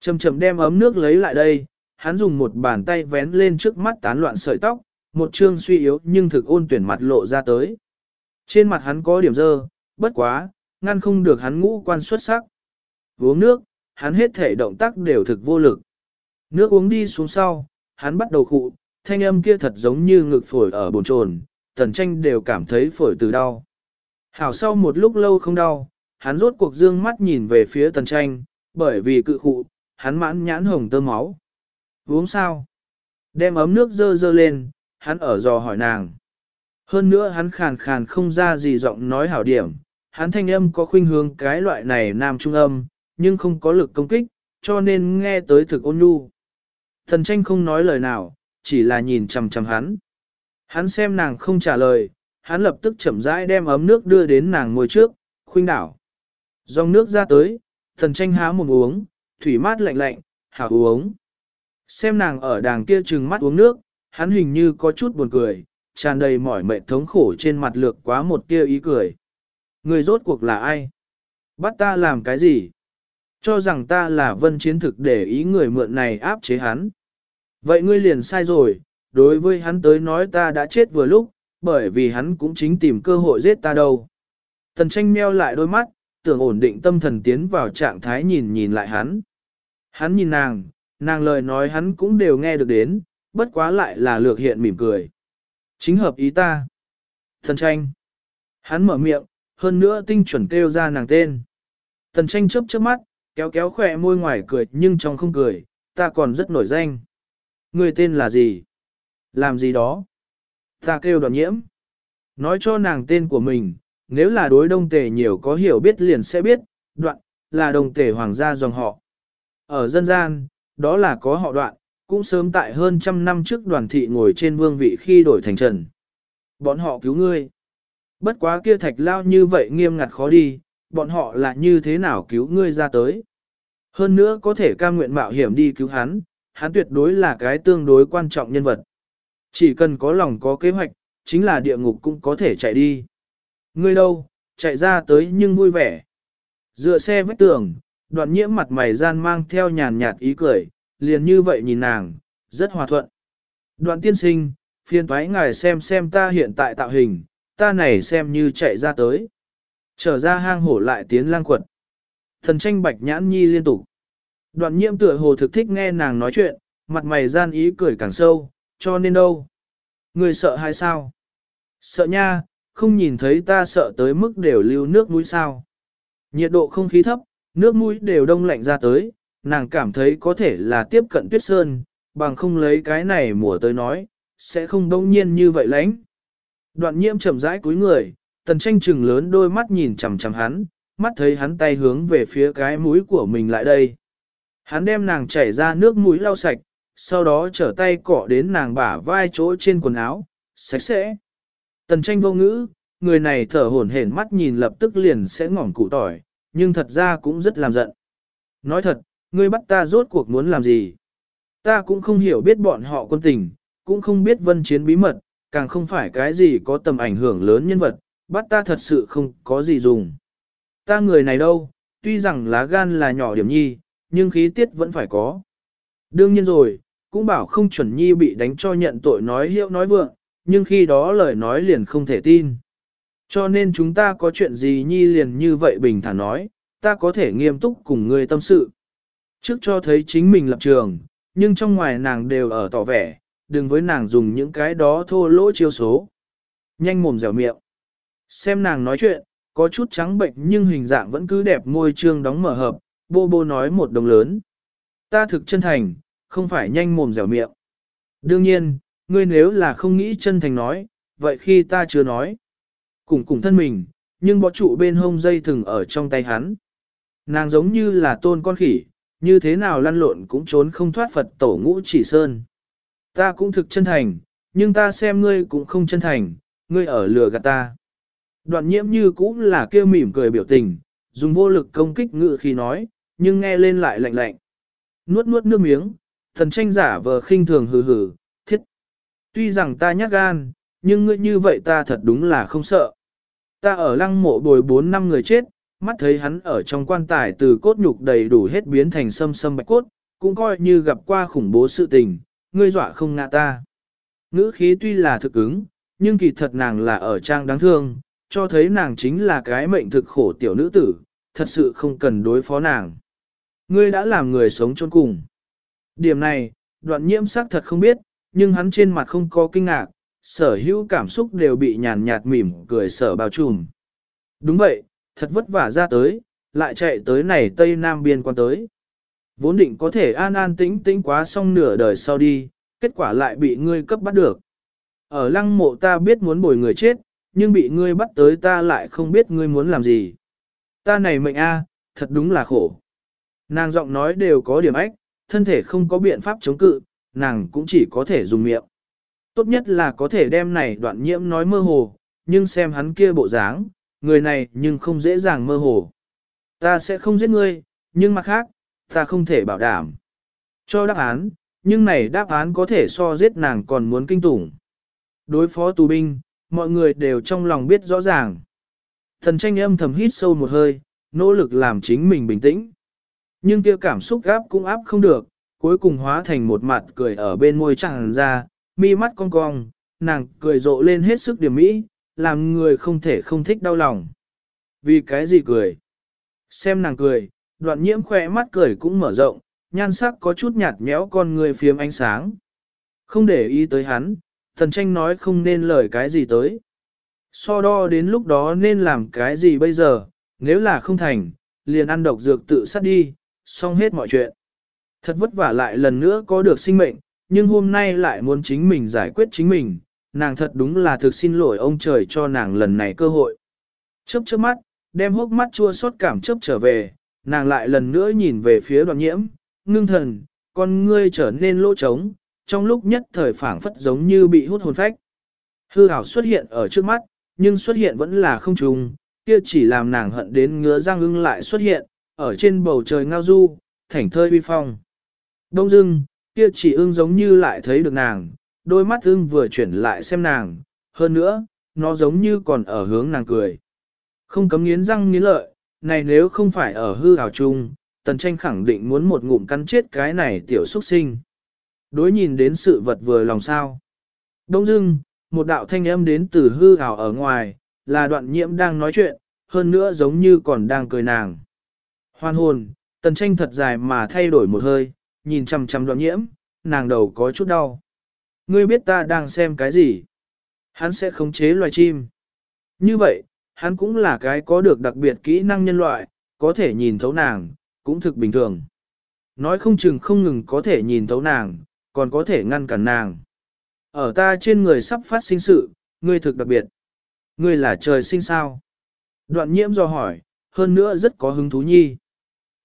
Chầm chậm đem ấm nước lấy lại đây, hắn dùng một bàn tay vén lên trước mắt tán loạn sợi tóc, một trương suy yếu nhưng thực ôn tuyển mặt lộ ra tới. Trên mặt hắn có điểm dơ, bất quá, ngăn không được hắn ngũ quan xuất sắc. Uống nước, hắn hết thể động tác đều thực vô lực. Nước uống đi xuống sau, hắn bắt đầu khụ, thanh âm kia thật giống như ngực phổi ở bồn trồn, tần tranh đều cảm thấy phổi từ đau. Hảo sau một lúc lâu không đau, hắn rốt cuộc dương mắt nhìn về phía tần tranh, bởi vì cự khụ, hắn mãn nhãn hồng tơ máu. Uống sao? Đem ấm nước dơ dơ lên, hắn ở dò hỏi nàng. Hơn nữa hắn khàn khàn không ra gì giọng nói hảo điểm, hắn thanh âm có khuynh hướng cái loại này nam trung âm, nhưng không có lực công kích, cho nên nghe tới thực ôn nhu. Thần tranh không nói lời nào, chỉ là nhìn chằm chằm hắn. Hắn xem nàng không trả lời, hắn lập tức chậm rãi đem ấm nước đưa đến nàng ngồi trước, khuynh đảo. Dòng nước ra tới, thần tranh há một uống, thủy mát lạnh lạnh, hảo uống. Xem nàng ở đàng kia trừng mắt uống nước, hắn hình như có chút buồn cười, tràn đầy mỏi mệt thống khổ trên mặt lược quá một tia ý cười. Người rốt cuộc là ai? Bắt ta làm cái gì? Cho rằng ta là vân chiến thực để ý người mượn này áp chế hắn. Vậy ngươi liền sai rồi, đối với hắn tới nói ta đã chết vừa lúc, bởi vì hắn cũng chính tìm cơ hội giết ta đâu. Tần tranh meo lại đôi mắt, tưởng ổn định tâm thần tiến vào trạng thái nhìn nhìn lại hắn. Hắn nhìn nàng, nàng lời nói hắn cũng đều nghe được đến, bất quá lại là lược hiện mỉm cười. Chính hợp ý ta. Thần tranh. Hắn mở miệng, hơn nữa tinh chuẩn kêu ra nàng tên. Thần tranh chớp chớp mắt, kéo kéo khỏe môi ngoài cười nhưng trong không cười, ta còn rất nổi danh. Người tên là gì? Làm gì đó? Ta kêu đoạn nhiễm. Nói cho nàng tên của mình, nếu là đối đông tề nhiều có hiểu biết liền sẽ biết, đoạn, là đồng tề hoàng gia dòng họ. Ở dân gian, đó là có họ đoạn, cũng sớm tại hơn trăm năm trước đoàn thị ngồi trên vương vị khi đổi thành trần. Bọn họ cứu ngươi. Bất quá kia thạch lao như vậy nghiêm ngặt khó đi, bọn họ là như thế nào cứu ngươi ra tới. Hơn nữa có thể cam nguyện mạo hiểm đi cứu hắn, hắn tuyệt đối là cái tương đối quan trọng nhân vật. Chỉ cần có lòng có kế hoạch, chính là địa ngục cũng có thể chạy đi. Ngươi đâu, chạy ra tới nhưng vui vẻ. Dựa xe vách tường, đoạn nhiễm mặt mày gian mang theo nhàn nhạt ý cười, liền như vậy nhìn nàng, rất hòa thuận. Đoạn tiên sinh, phiên thoái ngài xem xem ta hiện tại tạo hình, ta này xem như chạy ra tới. Trở ra hang hổ lại tiến lang quật. Thần tranh bạch nhãn nhi liên tục. Đoạn nhiễm tựa hồ thực thích nghe nàng nói chuyện, mặt mày gian ý cười càng sâu, cho nên đâu. Người sợ hay sao? Sợ nha, không nhìn thấy ta sợ tới mức đều lưu nước mũi sao. Nhiệt độ không khí thấp, nước mũi đều đông lạnh ra tới, nàng cảm thấy có thể là tiếp cận tuyết sơn, bằng không lấy cái này mùa tới nói, sẽ không đông nhiên như vậy lãnh. Đoạn nhiễm chậm rãi cúi người, tần tranh trừng lớn đôi mắt nhìn chằm chằm hắn, mắt thấy hắn tay hướng về phía cái mũi của mình lại đây. Hắn đem nàng chảy ra nước mũi lau sạch, sau đó trở tay cọ đến nàng bả vai chỗ trên quần áo, sạch sẽ. Tần tranh vô ngữ, người này thở hổn hển mắt nhìn lập tức liền sẽ ngỏm cụ tỏi, nhưng thật ra cũng rất làm giận. Nói thật, ngươi bắt ta rốt cuộc muốn làm gì? Ta cũng không hiểu biết bọn họ quân tình, cũng không biết vân chiến bí mật, càng không phải cái gì có tầm ảnh hưởng lớn nhân vật, bắt ta thật sự không có gì dùng. Ta người này đâu, tuy rằng lá gan là nhỏ điểm nhi, nhưng khí tiết vẫn phải có. Đương nhiên rồi, cũng bảo không chuẩn nhi bị đánh cho nhận tội nói hiệu nói vượng, nhưng khi đó lời nói liền không thể tin. Cho nên chúng ta có chuyện gì nhi liền như vậy bình thản nói, ta có thể nghiêm túc cùng người tâm sự. Trước cho thấy chính mình lập trường, nhưng trong ngoài nàng đều ở tỏ vẻ, đừng với nàng dùng những cái đó thô lỗ chiêu số. Nhanh mồm dẻo miệng. Xem nàng nói chuyện, có chút trắng bệnh nhưng hình dạng vẫn cứ đẹp môi trương đóng mở hợp, bô bô nói một đồng lớn. Ta thực chân thành, không phải nhanh mồm dẻo miệng. Đương nhiên, ngươi nếu là không nghĩ chân thành nói, vậy khi ta chưa nói. Cùng cùng thân mình, nhưng bó trụ bên hông dây thừng ở trong tay hắn. Nàng giống như là tôn con khỉ, như thế nào lăn lộn cũng trốn không thoát Phật tổ ngũ chỉ sơn. Ta cũng thực chân thành, nhưng ta xem ngươi cũng không chân thành, ngươi ở lừa gạt ta. Đoạn nhiễm như cũng là kêu mỉm cười biểu tình, dùng vô lực công kích ngự khi nói, nhưng nghe lên lại lạnh lạnh. Nuốt nuốt nước miếng, thần tranh giả vờ khinh thường hừ hừ, thiết. Tuy rằng ta nhát gan, nhưng ngươi như vậy ta thật đúng là không sợ. Ta ở lăng mộ bồi bốn năm người chết, mắt thấy hắn ở trong quan tài từ cốt nhục đầy đủ hết biến thành sâm sâm bạch cốt, cũng coi như gặp qua khủng bố sự tình, ngươi dọa không ngạ ta. Ngữ khí tuy là thực ứng, nhưng kỳ thật nàng là ở trang đáng thương, cho thấy nàng chính là cái mệnh thực khổ tiểu nữ tử, thật sự không cần đối phó nàng. Ngươi đã làm người sống chôn cùng. Điểm này, đoạn nhiễm sắc thật không biết, nhưng hắn trên mặt không có kinh ngạc, sở hữu cảm xúc đều bị nhàn nhạt mỉm cười sở bao trùm. Đúng vậy, thật vất vả ra tới, lại chạy tới này Tây Nam biên quan tới. Vốn định có thể an an tĩnh tĩnh quá xong nửa đời sau đi, kết quả lại bị ngươi cấp bắt được. Ở lăng mộ ta biết muốn bồi người chết, nhưng bị ngươi bắt tới ta lại không biết ngươi muốn làm gì. Ta này mệnh a, thật đúng là khổ. Nàng giọng nói đều có điểm ách, thân thể không có biện pháp chống cự, nàng cũng chỉ có thể dùng miệng. Tốt nhất là có thể đem này đoạn nhiễm nói mơ hồ, nhưng xem hắn kia bộ dáng, người này nhưng không dễ dàng mơ hồ. Ta sẽ không giết ngươi, nhưng mặt khác, ta không thể bảo đảm. Cho đáp án, nhưng này đáp án có thể so giết nàng còn muốn kinh tủng. Đối phó tù binh, mọi người đều trong lòng biết rõ ràng. Thần tranh âm thầm hít sâu một hơi, nỗ lực làm chính mình bình tĩnh. Nhưng kia cảm xúc gáp cũng áp không được, cuối cùng hóa thành một mặt cười ở bên môi chẳng ra, mi mắt cong cong, nàng cười rộ lên hết sức điểm mỹ, làm người không thể không thích đau lòng. Vì cái gì cười? Xem nàng cười, đoạn nhiễm khỏe mắt cười cũng mở rộng, nhan sắc có chút nhạt nhẽo con người phiếm ánh sáng. Không để ý tới hắn, thần tranh nói không nên lời cái gì tới. So đo đến lúc đó nên làm cái gì bây giờ, nếu là không thành, liền ăn độc dược tự sát đi, xong hết mọi chuyện. Thật vất vả lại lần nữa có được sinh mệnh, nhưng hôm nay lại muốn chính mình giải quyết chính mình, nàng thật đúng là thực xin lỗi ông trời cho nàng lần này cơ hội. Chớp chớp mắt, đem hốc mắt chua xót cảm chớp trở về, nàng lại lần nữa nhìn về phía đoạn nhiễm, ngưng thần, con ngươi trở nên lỗ trống, trong lúc nhất thời phảng phất giống như bị hút hồn phách. Hư ảo xuất hiện ở trước mắt, nhưng xuất hiện vẫn là không trùng, kia chỉ làm nàng hận đến ngứa răng ưng lại xuất hiện, ở trên bầu trời ngao du, thảnh thơi uy phong. Đông dưng, kia chỉ ưng giống như lại thấy được nàng, đôi mắt ưng vừa chuyển lại xem nàng, hơn nữa, nó giống như còn ở hướng nàng cười. Không cấm nghiến răng nghiến lợi, này nếu không phải ở hư ảo chung, tần tranh khẳng định muốn một ngụm cắn chết cái này tiểu xuất sinh. Đối nhìn đến sự vật vừa lòng sao. Đông dưng, một đạo thanh âm đến từ hư ảo ở ngoài, là đoạn nhiễm đang nói chuyện, hơn nữa giống như còn đang cười nàng. Hoan hồn, tần tranh thật dài mà thay đổi một hơi, nhìn chằm chằm đoạn nhiễm, nàng đầu có chút đau. Ngươi biết ta đang xem cái gì? Hắn sẽ khống chế loài chim. Như vậy, hắn cũng là cái có được đặc biệt kỹ năng nhân loại, có thể nhìn thấu nàng, cũng thực bình thường. Nói không chừng không ngừng có thể nhìn thấu nàng, còn có thể ngăn cản nàng. Ở ta trên người sắp phát sinh sự, ngươi thực đặc biệt. Ngươi là trời sinh sao? Đoạn nhiễm do hỏi, hơn nữa rất có hứng thú nhi.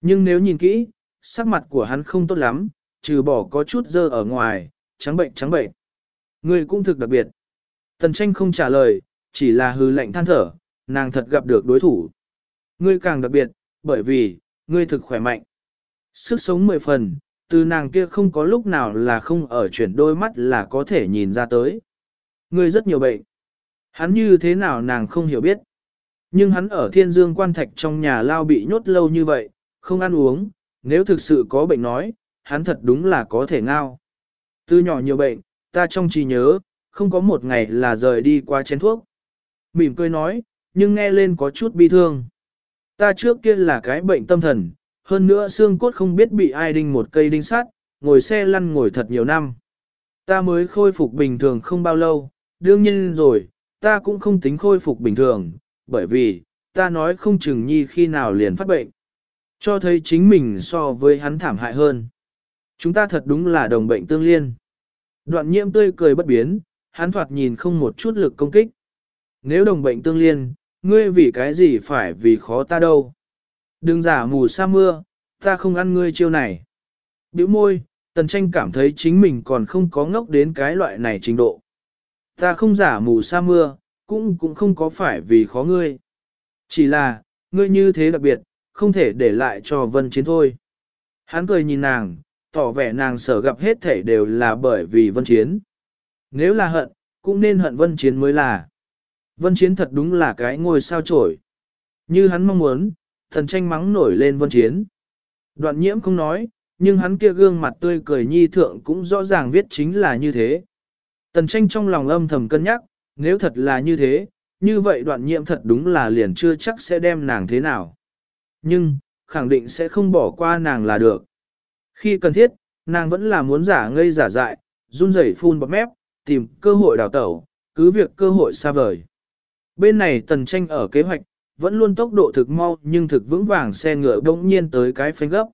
Nhưng nếu nhìn kỹ, sắc mặt của hắn không tốt lắm, trừ bỏ có chút dơ ở ngoài, trắng bệnh trắng bệnh. Ngươi cũng thực đặc biệt. Tần tranh không trả lời, chỉ là hư lệnh than thở, nàng thật gặp được đối thủ. Ngươi càng đặc biệt, bởi vì, ngươi thực khỏe mạnh. Sức sống mười phần, từ nàng kia không có lúc nào là không ở chuyển đôi mắt là có thể nhìn ra tới. Ngươi rất nhiều bệnh. Hắn như thế nào nàng không hiểu biết. Nhưng hắn ở thiên dương quan thạch trong nhà lao bị nhốt lâu như vậy, không ăn uống, nếu thực sự có bệnh nói, hắn thật đúng là có thể ngao. Từ nhỏ nhiều bệnh, ta trong trí nhớ, không có một ngày là rời đi qua chén thuốc. Mỉm cười nói, nhưng nghe lên có chút bi thương. Ta trước kia là cái bệnh tâm thần, hơn nữa xương cốt không biết bị ai đinh một cây đinh sắt, ngồi xe lăn ngồi thật nhiều năm. Ta mới khôi phục bình thường không bao lâu, đương nhiên rồi, ta cũng không tính khôi phục bình thường, bởi vì, ta nói không chừng nhi khi nào liền phát bệnh. Cho thấy chính mình so với hắn thảm hại hơn. Chúng ta thật đúng là đồng bệnh tương liên. Đoạn nhiễm tươi cười bất biến, hắn thoạt nhìn không một chút lực công kích. Nếu đồng bệnh tương liên, ngươi vì cái gì phải vì khó ta đâu. Đừng giả mù sa mưa, ta không ăn ngươi chiêu này. Biểu môi, tần tranh cảm thấy chính mình còn không có ngốc đến cái loại này trình độ. Ta không giả mù sa mưa, cũng cũng không có phải vì khó ngươi. Chỉ là, ngươi như thế đặc biệt, không thể để lại cho vân chiến thôi. Hắn cười nhìn nàng, tỏ vẻ nàng sở gặp hết thể đều là bởi vì vân chiến. Nếu là hận, cũng nên hận vân chiến mới là. Vân chiến thật đúng là cái ngôi sao trổi. Như hắn mong muốn, thần tranh mắng nổi lên vân chiến. Đoạn nhiễm không nói, nhưng hắn kia gương mặt tươi cười nhi thượng cũng rõ ràng viết chính là như thế. Tần tranh trong lòng âm thầm cân nhắc, nếu thật là như thế, như vậy đoạn nhiễm thật đúng là liền chưa chắc sẽ đem nàng thế nào. Nhưng, khẳng định sẽ không bỏ qua nàng là được. Khi cần thiết, nàng vẫn là muốn giả ngây giả dại, run rẩy phun bọt mép, tìm cơ hội đào tẩu, cứ việc cơ hội xa vời. Bên này tần tranh ở kế hoạch, vẫn luôn tốc độ thực mau nhưng thực vững vàng xe ngựa bỗng nhiên tới cái phanh gấp.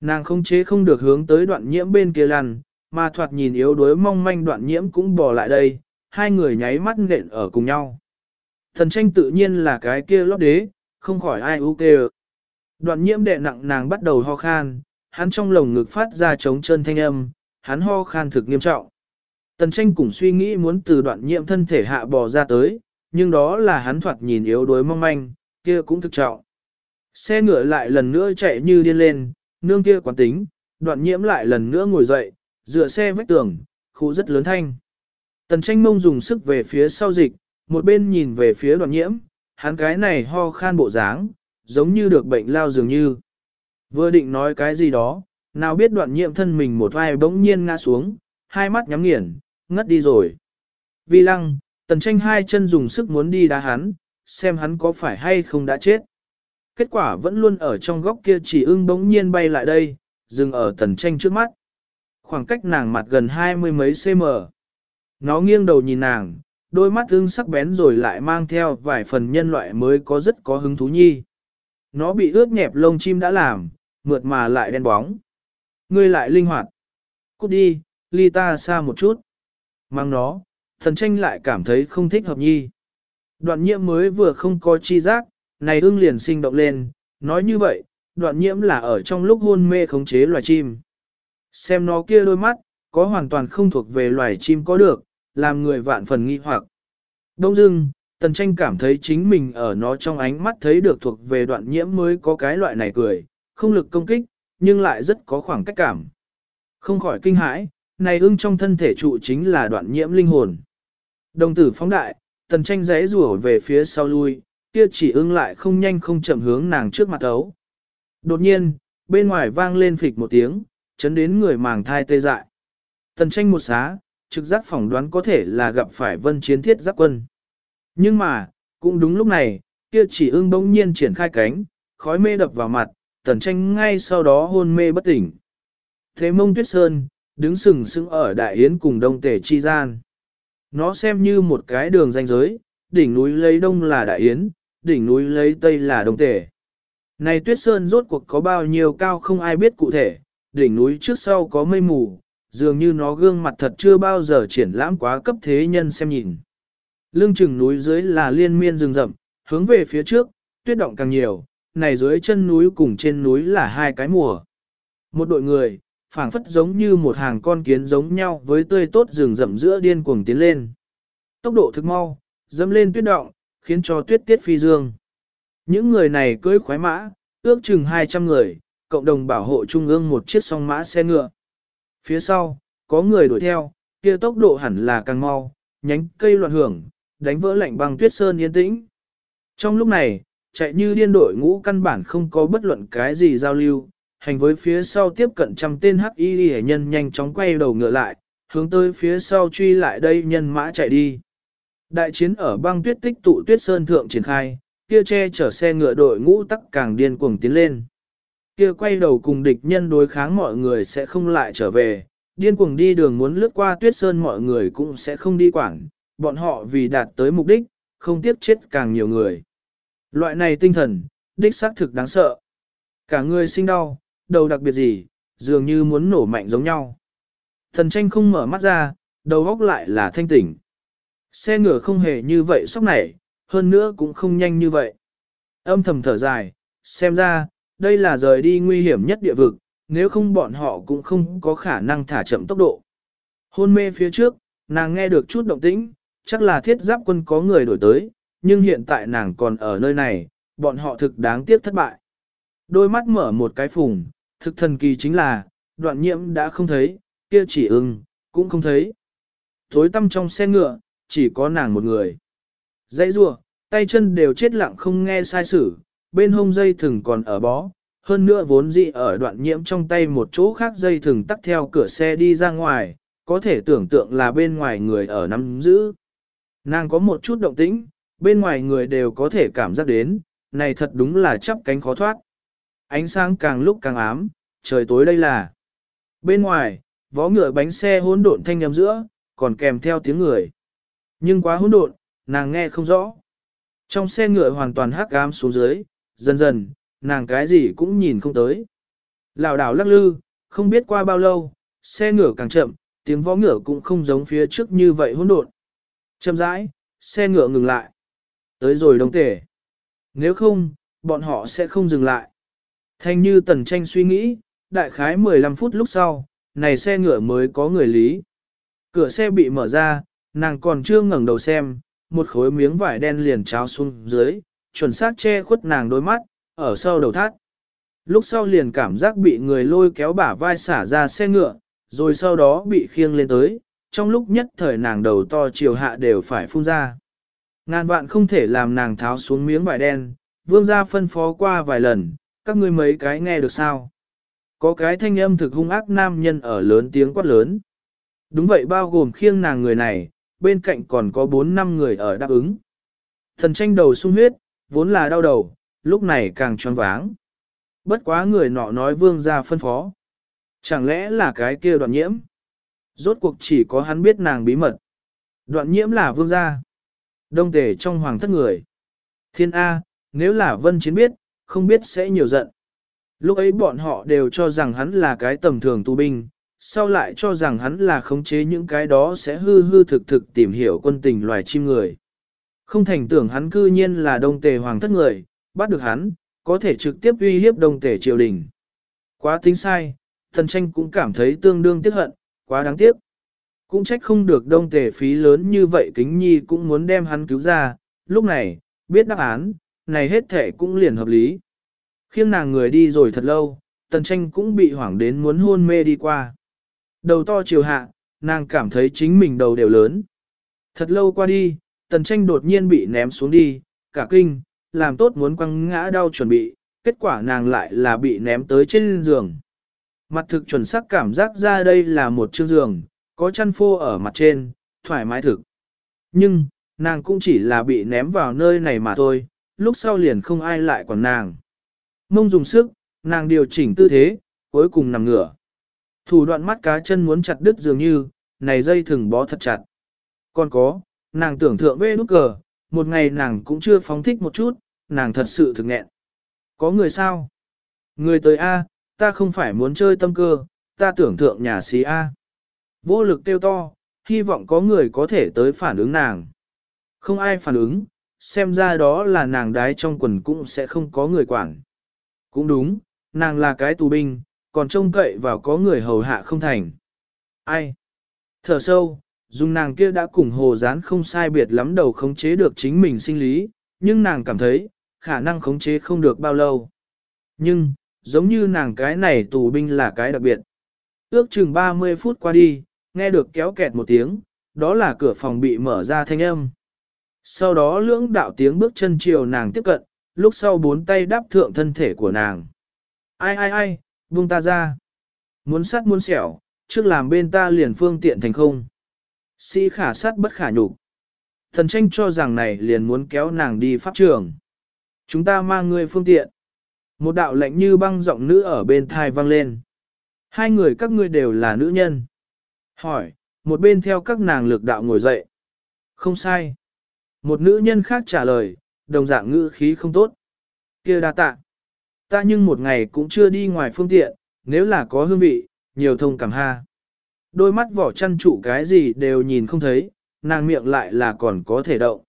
Nàng không chế không được hướng tới đoạn nhiễm bên kia lăn, mà thoạt nhìn yếu đuối mong manh đoạn nhiễm cũng bò lại đây, hai người nháy mắt nện ở cùng nhau. Thần tranh tự nhiên là cái kia lót đế, không khỏi ai ok. Đoạn nhiễm đệ nặng nàng bắt đầu ho khan, hắn trong lồng ngực phát ra trống chân thanh âm, hắn ho khan thực nghiêm trọng. Tần tranh cũng suy nghĩ muốn từ đoạn nhiễm thân thể hạ bò ra tới, nhưng đó là hắn thoạt nhìn yếu đuối mong manh, kia cũng thực trọng. Xe ngựa lại lần nữa chạy như điên lên, nương kia quán tính, đoạn nhiễm lại lần nữa ngồi dậy, dựa xe vách tường, khu rất lớn thanh. Tần tranh mông dùng sức về phía sau dịch, một bên nhìn về phía đoạn nhiễm, hắn cái này ho khan bộ dáng, giống như được bệnh lao dường như. Vừa định nói cái gì đó, nào biết đoạn nhiễm thân mình một vai bỗng nhiên ngã xuống, hai mắt nhắm nghiền, ngất đi rồi. Vi lăng, tần tranh hai chân dùng sức muốn đi đá hắn, xem hắn có phải hay không đã chết. Kết quả vẫn luôn ở trong góc kia chỉ ưng bỗng nhiên bay lại đây, dừng ở tần tranh trước mắt. Khoảng cách nàng mặt gần hai mươi mấy cm. Nó nghiêng đầu nhìn nàng, đôi mắt ưng sắc bén rồi lại mang theo vài phần nhân loại mới có rất có hứng thú nhi. Nó bị ướt nhẹp lông chim đã làm, mượt mà lại đen bóng. Ngươi lại linh hoạt. Cút đi, ly ta xa một chút. Mang nó, thần tranh lại cảm thấy không thích hợp nhi. Đoạn nhiễm mới vừa không có chi giác, này ưng liền sinh động lên, nói như vậy, đoạn nhiễm là ở trong lúc hôn mê khống chế loài chim. Xem nó kia đôi mắt, có hoàn toàn không thuộc về loài chim có được, làm người vạn phần nghi hoặc. Đông dưng, tần tranh cảm thấy chính mình ở nó trong ánh mắt thấy được thuộc về đoạn nhiễm mới có cái loại này cười, không lực công kích, nhưng lại rất có khoảng cách cảm. Không khỏi kinh hãi, này ưng trong thân thể trụ chính là đoạn nhiễm linh hồn. Đồng tử phóng đại, tần tranh giấy rủa về phía sau lui, kia chỉ ưng lại không nhanh không chậm hướng nàng trước mặt ấu. Đột nhiên, bên ngoài vang lên phịch một tiếng, chấn đến người màng thai tê dại. Tần tranh một xá, trực giác phỏng đoán có thể là gặp phải vân chiến thiết giáp quân. Nhưng mà, cũng đúng lúc này, kia chỉ ưng bỗng nhiên triển khai cánh, khói mê đập vào mặt, tần tranh ngay sau đó hôn mê bất tỉnh. Thế mông tuyết sơn, đứng sừng sững ở đại yến cùng đông tể chi gian. Nó xem như một cái đường ranh giới, đỉnh núi lấy đông là đại yến, đỉnh núi lấy tây là đông tể. Này tuyết sơn rốt cuộc có bao nhiêu cao không ai biết cụ thể, đỉnh núi trước sau có mây mù, dường như nó gương mặt thật chưa bao giờ triển lãm quá cấp thế nhân xem nhìn. Lưng chừng núi dưới là liên miên rừng rậm, hướng về phía trước, tuyết động càng nhiều, này dưới chân núi cùng trên núi là hai cái mùa. Một đội người, phảng phất giống như một hàng con kiến giống nhau với tươi tốt rừng rậm giữa điên cuồng tiến lên. Tốc độ thực mau, dẫm lên tuyết động, khiến cho tuyết tiết phi dương. Những người này cưỡi khoái mã, ước chừng 200 người, cộng đồng bảo hộ trung ương một chiếc song mã xe ngựa. Phía sau, có người đuổi theo, kia tốc độ hẳn là càng mau, nhánh cây loạn hưởng, đánh vỡ lạnh băng tuyết sơn yên tĩnh. Trong lúc này, chạy như điên đội ngũ căn bản không có bất luận cái gì giao lưu, hành với phía sau tiếp cận trăm tên hắc y hệ nhân nhanh chóng quay đầu ngựa lại, hướng tới phía sau truy lại đây nhân mã chạy đi. Đại chiến ở băng tuyết tích tụ tuyết sơn thượng triển khai, kia che chở xe ngựa đội ngũ tắc càng điên cuồng tiến lên. Kia quay đầu cùng địch nhân đối kháng mọi người sẽ không lại trở về, điên cuồng đi đường muốn lướt qua tuyết sơn mọi người cũng sẽ không đi quảng, bọn họ vì đạt tới mục đích, không tiếc chết càng nhiều người. Loại này tinh thần, đích xác thực đáng sợ. Cả người sinh đau, đầu đặc biệt gì, dường như muốn nổ mạnh giống nhau. Thần tranh không mở mắt ra, đầu góc lại là thanh tỉnh. Xe ngựa không hề như vậy sóc nảy, hơn nữa cũng không nhanh như vậy. Âm thầm thở dài, xem ra, đây là rời đi nguy hiểm nhất địa vực, nếu không bọn họ cũng không có khả năng thả chậm tốc độ. Hôn mê phía trước, nàng nghe được chút động tĩnh, chắc là thiết giáp quân có người đổi tới, nhưng hiện tại nàng còn ở nơi này, bọn họ thực đáng tiếc thất bại. Đôi mắt mở một cái phùng, thực thần kỳ chính là, đoạn nhiễm đã không thấy, kia chỉ ưng, cũng không thấy. Thối tăm trong xe ngựa, chỉ có nàng một người. Dãy rua, tay chân đều chết lặng không nghe sai sử, bên hông dây thừng còn ở bó, hơn nữa vốn dị ở đoạn nhiễm trong tay một chỗ khác dây thừng tắt theo cửa xe đi ra ngoài, có thể tưởng tượng là bên ngoài người ở nắm giữ. Nàng có một chút động tĩnh, bên ngoài người đều có thể cảm giác đến, này thật đúng là chắp cánh khó thoát. Ánh sáng càng lúc càng ám, trời tối đây là. Bên ngoài, vó ngựa bánh xe hỗn độn thanh nhầm giữa, còn kèm theo tiếng người. Nhưng quá hỗn độn, nàng nghe không rõ. Trong xe ngựa hoàn toàn hắc ám xuống dưới, dần dần, nàng cái gì cũng nhìn không tới. Lào đảo lắc lư, không biết qua bao lâu, xe ngựa càng chậm, tiếng vó ngựa cũng không giống phía trước như vậy hỗn độn. Chậm rãi, xe ngựa ngừng lại. tới rồi đông tể. Nếu không, bọn họ sẽ không dừng lại. Thanh như tần tranh suy nghĩ, đại khái 15 phút lúc sau, này xe ngựa mới có người lý. Cửa xe bị mở ra, nàng còn chưa ngẩng đầu xem, một khối miếng vải đen liền trao xuống dưới, chuẩn xác che khuất nàng đôi mắt, ở sau đầu thắt. Lúc sau liền cảm giác bị người lôi kéo bả vai xả ra xe ngựa, rồi sau đó bị khiêng lên tới, trong lúc nhất thời nàng đầu to chiều hạ đều phải phun ra. Ngàn vạn không thể làm nàng tháo xuống miếng vải đen, vương gia phân phó qua vài lần, các ngươi mấy cái nghe được sao? Có cái thanh âm thực hung ác nam nhân ở lớn tiếng quát lớn. Đúng vậy bao gồm khiêng nàng người này, bên cạnh còn có 4 năm người ở đáp ứng. Thần tranh đầu sung huyết, vốn là đau đầu, lúc này càng tròn váng. Bất quá người nọ nói vương gia phân phó. Chẳng lẽ là cái kia đoạn nhiễm? Rốt cuộc chỉ có hắn biết nàng bí mật. Đoạn nhiễm là vương gia. Đông tề trong hoàng thất người. Thiên A, nếu là vân chiến biết, không biết sẽ nhiều giận. Lúc ấy bọn họ đều cho rằng hắn là cái tầm thường tù binh, sau lại cho rằng hắn là khống chế những cái đó sẽ hư hư thực thực tìm hiểu quân tình loài chim người. Không thành tưởng hắn cư nhiên là đông tề hoàng thất người, bắt được hắn, có thể trực tiếp uy hiếp đông tề triều đình. Quá tính sai, thần tranh cũng cảm thấy tương đương tiếc hận, quá đáng tiếc. Cũng trách không được đông tề phí lớn như vậy kính nhi cũng muốn đem hắn cứu ra, lúc này, biết đáp án, này hết thể cũng liền hợp lý. Khiêng nàng người đi rồi thật lâu, tần tranh cũng bị hoảng đến muốn hôn mê đi qua. Đầu to chiều hạ, nàng cảm thấy chính mình đầu đều lớn. Thật lâu qua đi, tần tranh đột nhiên bị ném xuống đi, cả kinh, làm tốt muốn quăng ngã đau chuẩn bị, kết quả nàng lại là bị ném tới trên giường. Mặt thực chuẩn xác cảm giác ra đây là một chiếc giường, có chăn phô ở mặt trên, thoải mái thực. Nhưng, nàng cũng chỉ là bị ném vào nơi này mà thôi, lúc sau liền không ai lại quản nàng. Mông dùng sức, nàng điều chỉnh tư thế, cuối cùng nằm ngửa. Thủ đoạn mắt cá chân muốn chặt đứt dường như, này dây thừng bó thật chặt. Còn có, nàng tưởng thượng vê nút cờ, một ngày nàng cũng chưa phóng thích một chút, nàng thật sự thực nghẹn. Có người sao? Người tới A, ta không phải muốn chơi tâm cơ, ta tưởng thượng nhà xí A. Vô lực tiêu to, hy vọng có người có thể tới phản ứng nàng. Không ai phản ứng, xem ra đó là nàng đái trong quần cũng sẽ không có người quản. Cũng đúng, nàng là cái tù binh, còn trông cậy vào có người hầu hạ không thành. Ai? Thở sâu, dùng nàng kia đã cùng hồ dán không sai biệt lắm đầu khống chế được chính mình sinh lý, nhưng nàng cảm thấy, khả năng khống chế không được bao lâu. Nhưng, giống như nàng cái này tù binh là cái đặc biệt. Ước chừng 30 phút qua đi, nghe được kéo kẹt một tiếng, đó là cửa phòng bị mở ra thanh âm. Sau đó lưỡng đạo tiếng bước chân chiều nàng tiếp cận, lúc sau bốn tay đáp thượng thân thể của nàng. Ai ai ai, buông ta ra. Muốn sát muốn xẻo, trước làm bên ta liền phương tiện thành không. Sĩ khả sát bất khả nhục. Thần tranh cho rằng này liền muốn kéo nàng đi pháp trường. Chúng ta mang người phương tiện. Một đạo lệnh như băng giọng nữ ở bên thai vang lên. Hai người các ngươi đều là nữ nhân. Hỏi, một bên theo các nàng lực đạo ngồi dậy. Không sai. Một nữ nhân khác trả lời, đồng dạng ngữ khí không tốt. kia đa tạ. Ta nhưng một ngày cũng chưa đi ngoài phương tiện, nếu là có hương vị, nhiều thông cảm ha. Đôi mắt vỏ chăn trụ cái gì đều nhìn không thấy, nàng miệng lại là còn có thể động.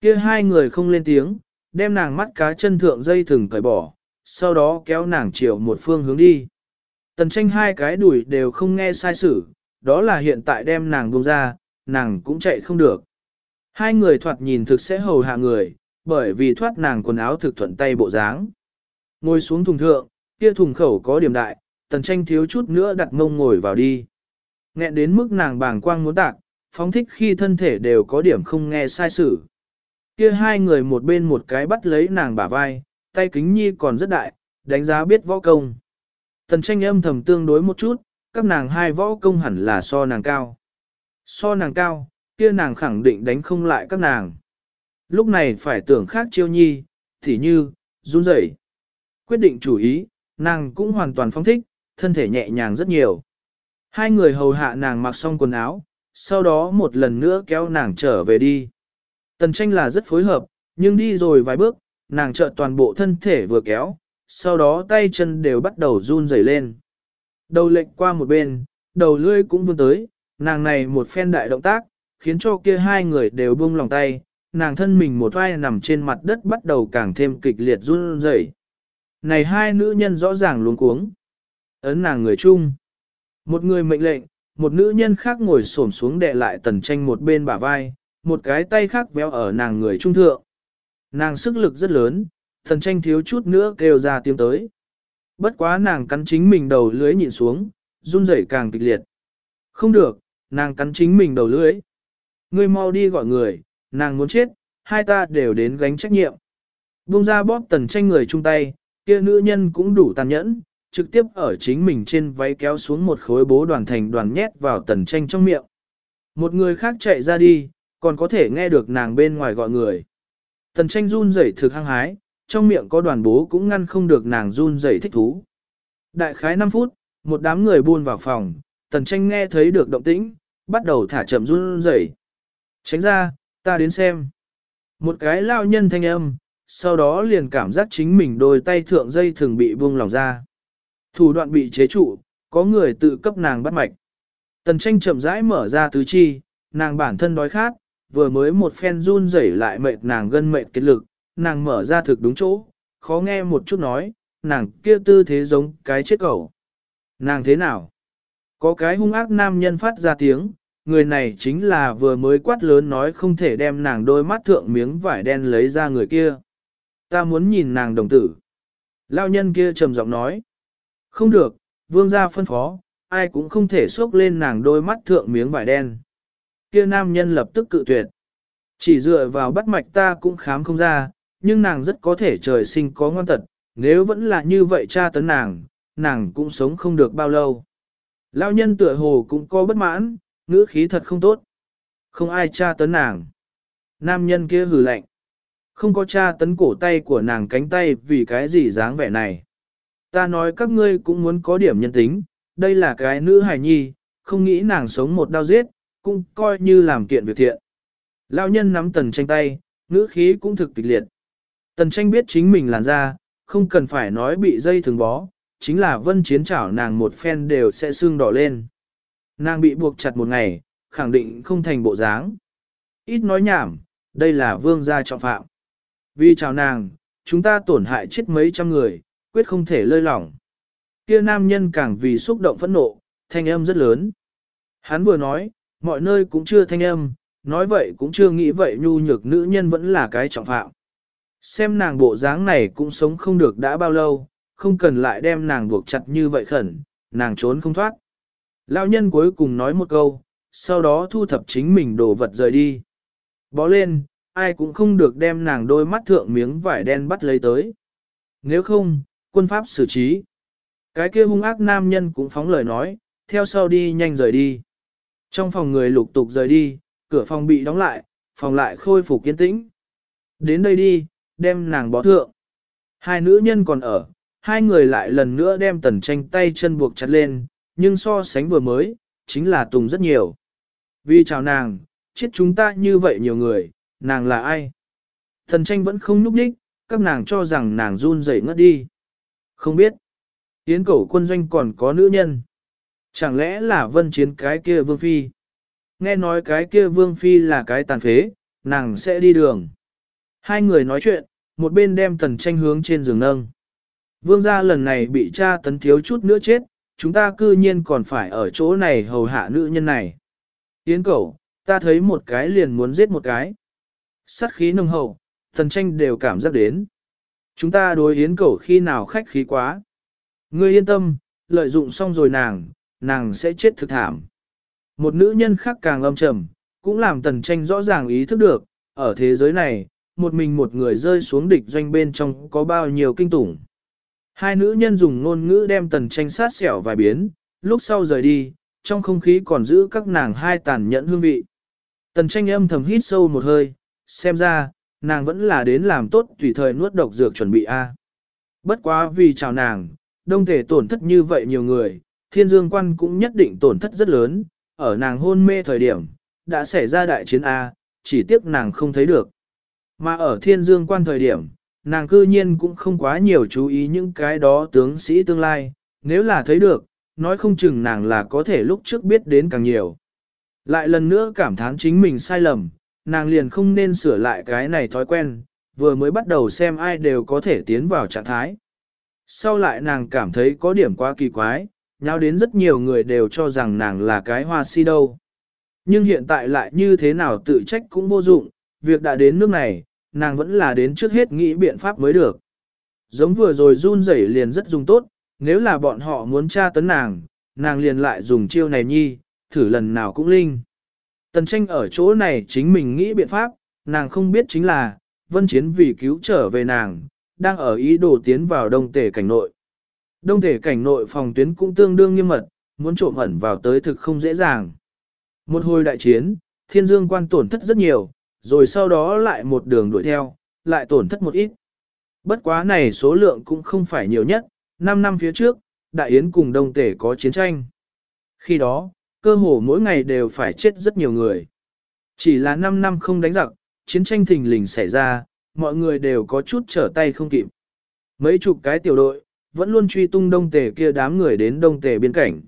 Kia hai người không lên tiếng, đem nàng mắt cá chân thượng dây thừng cởi bỏ, sau đó kéo nàng chiều một phương hướng đi. Tần tranh hai cái đuổi đều không nghe sai sử, đó là hiện tại đem nàng buông ra, nàng cũng chạy không được. Hai người thoạt nhìn thực sẽ hầu hạ người, bởi vì thoát nàng quần áo thực thuận tay bộ dáng. Ngồi xuống thùng thượng, kia thùng khẩu có điểm đại, tần tranh thiếu chút nữa đặt mông ngồi vào đi. nghe đến mức nàng bàng quang muốn tạc, phóng thích khi thân thể đều có điểm không nghe sai sử. Kia hai người một bên một cái bắt lấy nàng bả vai, tay kính nhi còn rất đại, đánh giá biết võ công. Tần tranh âm thầm tương đối một chút, các nàng hai võ công hẳn là so nàng cao. So nàng cao, kia nàng khẳng định đánh không lại các nàng. Lúc này phải tưởng khác chiêu nhi, thì như, run rẩy. Quyết định chủ ý, nàng cũng hoàn toàn phong thích, thân thể nhẹ nhàng rất nhiều. Hai người hầu hạ nàng mặc xong quần áo, sau đó một lần nữa kéo nàng trở về đi. Tần tranh là rất phối hợp, nhưng đi rồi vài bước, nàng trợ toàn bộ thân thể vừa kéo, sau đó tay chân đều bắt đầu run rẩy lên. Đầu lệnh qua một bên, đầu lươi cũng vươn tới, nàng này một phen đại động tác, khiến cho kia hai người đều buông lòng tay, nàng thân mình một vai nằm trên mặt đất bắt đầu càng thêm kịch liệt run rẩy. Này hai nữ nhân rõ ràng luống cuống. Ấn nàng người chung. Một người mệnh lệnh, một nữ nhân khác ngồi xổm xuống đè lại tần tranh một bên bả vai, một cái tay khác véo ở nàng người trung thượng. Nàng sức lực rất lớn, tần tranh thiếu chút nữa kêu ra tiếng tới. Bất quá nàng cắn chính mình đầu lưới nhịn xuống, run rẩy càng kịch liệt. Không được, nàng cắn chính mình đầu lưới. Ngươi mau đi gọi người, nàng muốn chết, hai ta đều đến gánh trách nhiệm. Bung ra bóp tần tranh người chung tay, kia nữ nhân cũng đủ tàn nhẫn, trực tiếp ở chính mình trên váy kéo xuống một khối bố đoàn thành đoàn nhét vào tần tranh trong miệng. Một người khác chạy ra đi, còn có thể nghe được nàng bên ngoài gọi người. Tần tranh run rẩy thực hăng hái, trong miệng có đoàn bố cũng ngăn không được nàng run rẩy thích thú. Đại khái 5 phút, một đám người buôn vào phòng, tần tranh nghe thấy được động tĩnh, bắt đầu thả chậm run rẩy. Tránh ra, ta đến xem. Một cái lao nhân thanh âm, sau đó liền cảm giác chính mình đôi tay thượng dây thường bị buông lỏng ra. Thủ đoạn bị chế trụ, có người tự cấp nàng bắt mạch. Tần tranh chậm rãi mở ra tứ chi, nàng bản thân đói khát, vừa mới một phen run rẩy lại mệt nàng gân mệt kết lực, nàng mở ra thực đúng chỗ, khó nghe một chút nói, nàng kia tư thế giống cái chết cẩu. Nàng thế nào? Có cái hung ác nam nhân phát ra tiếng, người này chính là vừa mới quát lớn nói không thể đem nàng đôi mắt thượng miếng vải đen lấy ra người kia. Ta muốn nhìn nàng đồng tử. Lao nhân kia trầm giọng nói. Không được, vương gia phân phó, ai cũng không thể xốc lên nàng đôi mắt thượng miếng vải đen. Kia nam nhân lập tức cự tuyệt. Chỉ dựa vào bắt mạch ta cũng khám không ra, nhưng nàng rất có thể trời sinh có ngon tật, nếu vẫn là như vậy cha tấn nàng, nàng cũng sống không được bao lâu. Lao nhân tựa hồ cũng có bất mãn, ngữ khí thật không tốt. Không ai tra tấn nàng. Nam nhân kia hừ lạnh. Không có tra tấn cổ tay của nàng cánh tay vì cái gì dáng vẻ này. Ta nói các ngươi cũng muốn có điểm nhân tính, đây là cái nữ hài nhi, không nghĩ nàng sống một đau giết, cũng coi như làm kiện việc thiện. Lão nhân nắm tần tranh tay, ngữ khí cũng thực kịch liệt. Tần tranh biết chính mình làn ra, không cần phải nói bị dây thường bó, chính là vân chiến chảo nàng một phen đều sẽ sưng đỏ lên. Nàng bị buộc chặt một ngày, khẳng định không thành bộ dáng. Ít nói nhảm, đây là vương gia trọng phạm. Vì chào nàng, chúng ta tổn hại chết mấy trăm người, quyết không thể lơi lỏng. Kia nam nhân càng vì xúc động phẫn nộ, thanh âm rất lớn. Hắn vừa nói, mọi nơi cũng chưa thanh âm, nói vậy cũng chưa nghĩ vậy nhu nhược nữ nhân vẫn là cái trọng phạm. Xem nàng bộ dáng này cũng sống không được đã bao lâu, không cần lại đem nàng buộc chặt như vậy khẩn, nàng trốn không thoát. Lão nhân cuối cùng nói một câu, sau đó thu thập chính mình đồ vật rời đi. Bó lên, ai cũng không được đem nàng đôi mắt thượng miếng vải đen bắt lấy tới. Nếu không, quân pháp xử trí. Cái kia hung ác nam nhân cũng phóng lời nói, theo sau đi nhanh rời đi. Trong phòng người lục tục rời đi, cửa phòng bị đóng lại, phòng lại khôi phục kiên tĩnh. Đến đây đi, đem nàng bó thượng. Hai nữ nhân còn ở, hai người lại lần nữa đem tần tranh tay chân buộc chặt lên, nhưng so sánh vừa mới, chính là tùng rất nhiều. Vì chào nàng, chết chúng ta như vậy nhiều người, nàng là ai? thần tranh vẫn không núp đích, các nàng cho rằng nàng run rẩy ngất đi. Không biết, tiến cầu quân doanh còn có nữ nhân. Chẳng lẽ là vân chiến cái kia vương phi? Nghe nói cái kia vương phi là cái tàn phế, nàng sẽ đi đường. Hai người nói chuyện, một bên đem tần tranh hướng trên giường nâng. Vương gia lần này bị cha tấn thiếu chút nữa chết, chúng ta cư nhiên còn phải ở chỗ này hầu hạ nữ nhân này. Yến cẩu, ta thấy một cái liền muốn giết một cái. Sát khí nồng hậu, thần tranh đều cảm giác đến. Chúng ta đối yến cẩu khi nào khách khí quá. Ngươi yên tâm, lợi dụng xong rồi nàng, nàng sẽ chết thực thảm. Một nữ nhân khác càng âm trầm, cũng làm tần tranh rõ ràng ý thức được, ở thế giới này, một mình một người rơi xuống địch doanh bên trong có bao nhiêu kinh tủng. Hai nữ nhân dùng ngôn ngữ đem tần tranh sát xẻo vài biến, lúc sau rời đi, trong không khí còn giữ các nàng hai tàn nhẫn hương vị. Tần tranh âm thầm hít sâu một hơi, xem ra, nàng vẫn là đến làm tốt tùy thời nuốt độc dược chuẩn bị A. Bất quá vì chào nàng, đông thể tổn thất như vậy nhiều người, thiên dương quan cũng nhất định tổn thất rất lớn, ở nàng hôn mê thời điểm, đã xảy ra đại chiến A, chỉ tiếc nàng không thấy được. Mà ở thiên dương quan thời điểm, nàng cư nhiên cũng không quá nhiều chú ý những cái đó tướng sĩ tương lai, nếu là thấy được, nói không chừng nàng là có thể lúc trước biết đến càng nhiều. Lại lần nữa cảm thán chính mình sai lầm, nàng liền không nên sửa lại cái này thói quen, vừa mới bắt đầu xem ai đều có thể tiến vào trạng thái. Sau lại nàng cảm thấy có điểm quá kỳ quái, nhau đến rất nhiều người đều cho rằng nàng là cái hoa si đâu. Nhưng hiện tại lại như thế nào tự trách cũng vô dụng, việc đã đến nước này, nàng vẫn là đến trước hết nghĩ biện pháp mới được. Giống vừa rồi run rẩy liền rất dùng tốt, nếu là bọn họ muốn tra tấn nàng, nàng liền lại dùng chiêu này nhi, thử lần nào cũng linh. Tần tranh ở chỗ này chính mình nghĩ biện pháp, nàng không biết chính là, vân chiến vì cứu trở về nàng, đang ở ý đồ tiến vào đông tể cảnh nội. Đông thể cảnh nội phòng tuyến cũng tương đương nghiêm mật, muốn trộm ẩn vào tới thực không dễ dàng. Một hồi đại chiến, thiên dương quan tổn thất rất nhiều, rồi sau đó lại một đường đuổi theo, lại tổn thất một ít. Bất quá này số lượng cũng không phải nhiều nhất, 5 năm phía trước, Đại Yến cùng Đông Tể có chiến tranh. Khi đó, cơ hồ mỗi ngày đều phải chết rất nhiều người. Chỉ là 5 năm không đánh giặc, chiến tranh thình lình xảy ra, mọi người đều có chút trở tay không kịp. Mấy chục cái tiểu đội, vẫn luôn truy tung Đông Tể kia đám người đến Đông Tể biên cảnh.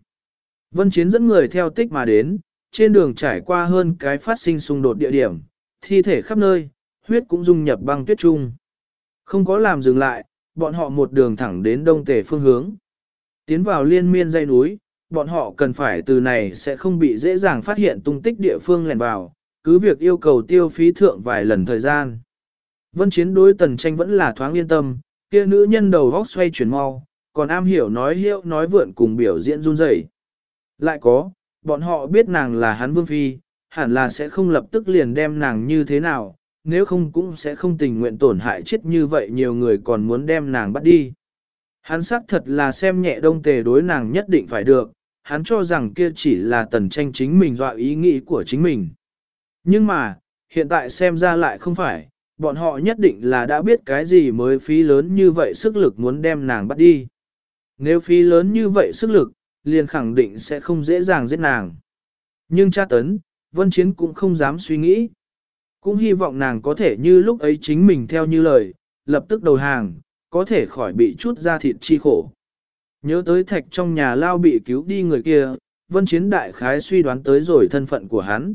Vân Chiến dẫn người theo tích mà đến, trên đường trải qua hơn cái phát sinh xung đột địa điểm, thi thể khắp nơi, huyết cũng dung nhập băng tuyết trung. Không có làm dừng lại, bọn họ một đường thẳng đến đông tề phương hướng. Tiến vào liên miên dây núi, bọn họ cần phải từ này sẽ không bị dễ dàng phát hiện tung tích địa phương lẻn vào, cứ việc yêu cầu tiêu phí thượng vài lần thời gian. Vân chiến đối tần tranh vẫn là thoáng yên tâm, kia nữ nhân đầu góc xoay chuyển mau, còn am hiểu nói hiệu nói vượn cùng biểu diễn run rẩy. Lại có, bọn họ biết nàng là hắn vương phi, hẳn là sẽ không lập tức liền đem nàng như thế nào, nếu không cũng sẽ không tình nguyện tổn hại chết như vậy nhiều người còn muốn đem nàng bắt đi. Hắn xác thật là xem nhẹ đông tề đối nàng nhất định phải được, hắn cho rằng kia chỉ là tần tranh chính mình dọa ý nghĩ của chính mình. Nhưng mà, hiện tại xem ra lại không phải, bọn họ nhất định là đã biết cái gì mới phí lớn như vậy sức lực muốn đem nàng bắt đi. Nếu phí lớn như vậy sức lực, liền khẳng định sẽ không dễ dàng giết nàng. Nhưng cha tấn, Vân Chiến cũng không dám suy nghĩ. Cũng hy vọng nàng có thể như lúc ấy chính mình theo như lời, lập tức đầu hàng, có thể khỏi bị chút ra thịt chi khổ. Nhớ tới thạch trong nhà lao bị cứu đi người kia, Vân Chiến đại khái suy đoán tới rồi thân phận của hắn.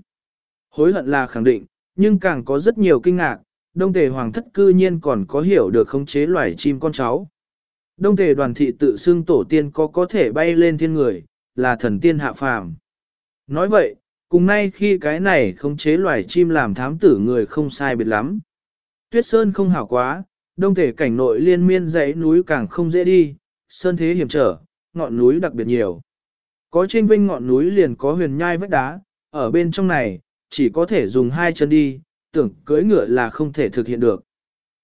Hối hận là khẳng định, nhưng càng có rất nhiều kinh ngạc, Đông Tề Hoàng thất cư nhiên còn có hiểu được khống chế loài chim con cháu. Đông Tề đoàn thị tự xưng tổ tiên có có thể bay lên thiên người, là thần tiên hạ phàm. Nói vậy, cùng nay khi cái này khống chế loài chim làm thám tử người không sai biệt lắm. Tuyết sơn không hảo quá, đông thể cảnh nội liên miên dãy núi càng không dễ đi, sơn thế hiểm trở, ngọn núi đặc biệt nhiều. Có trên vinh ngọn núi liền có huyền nhai vách đá, ở bên trong này, chỉ có thể dùng hai chân đi, tưởng cưỡi ngựa là không thể thực hiện được.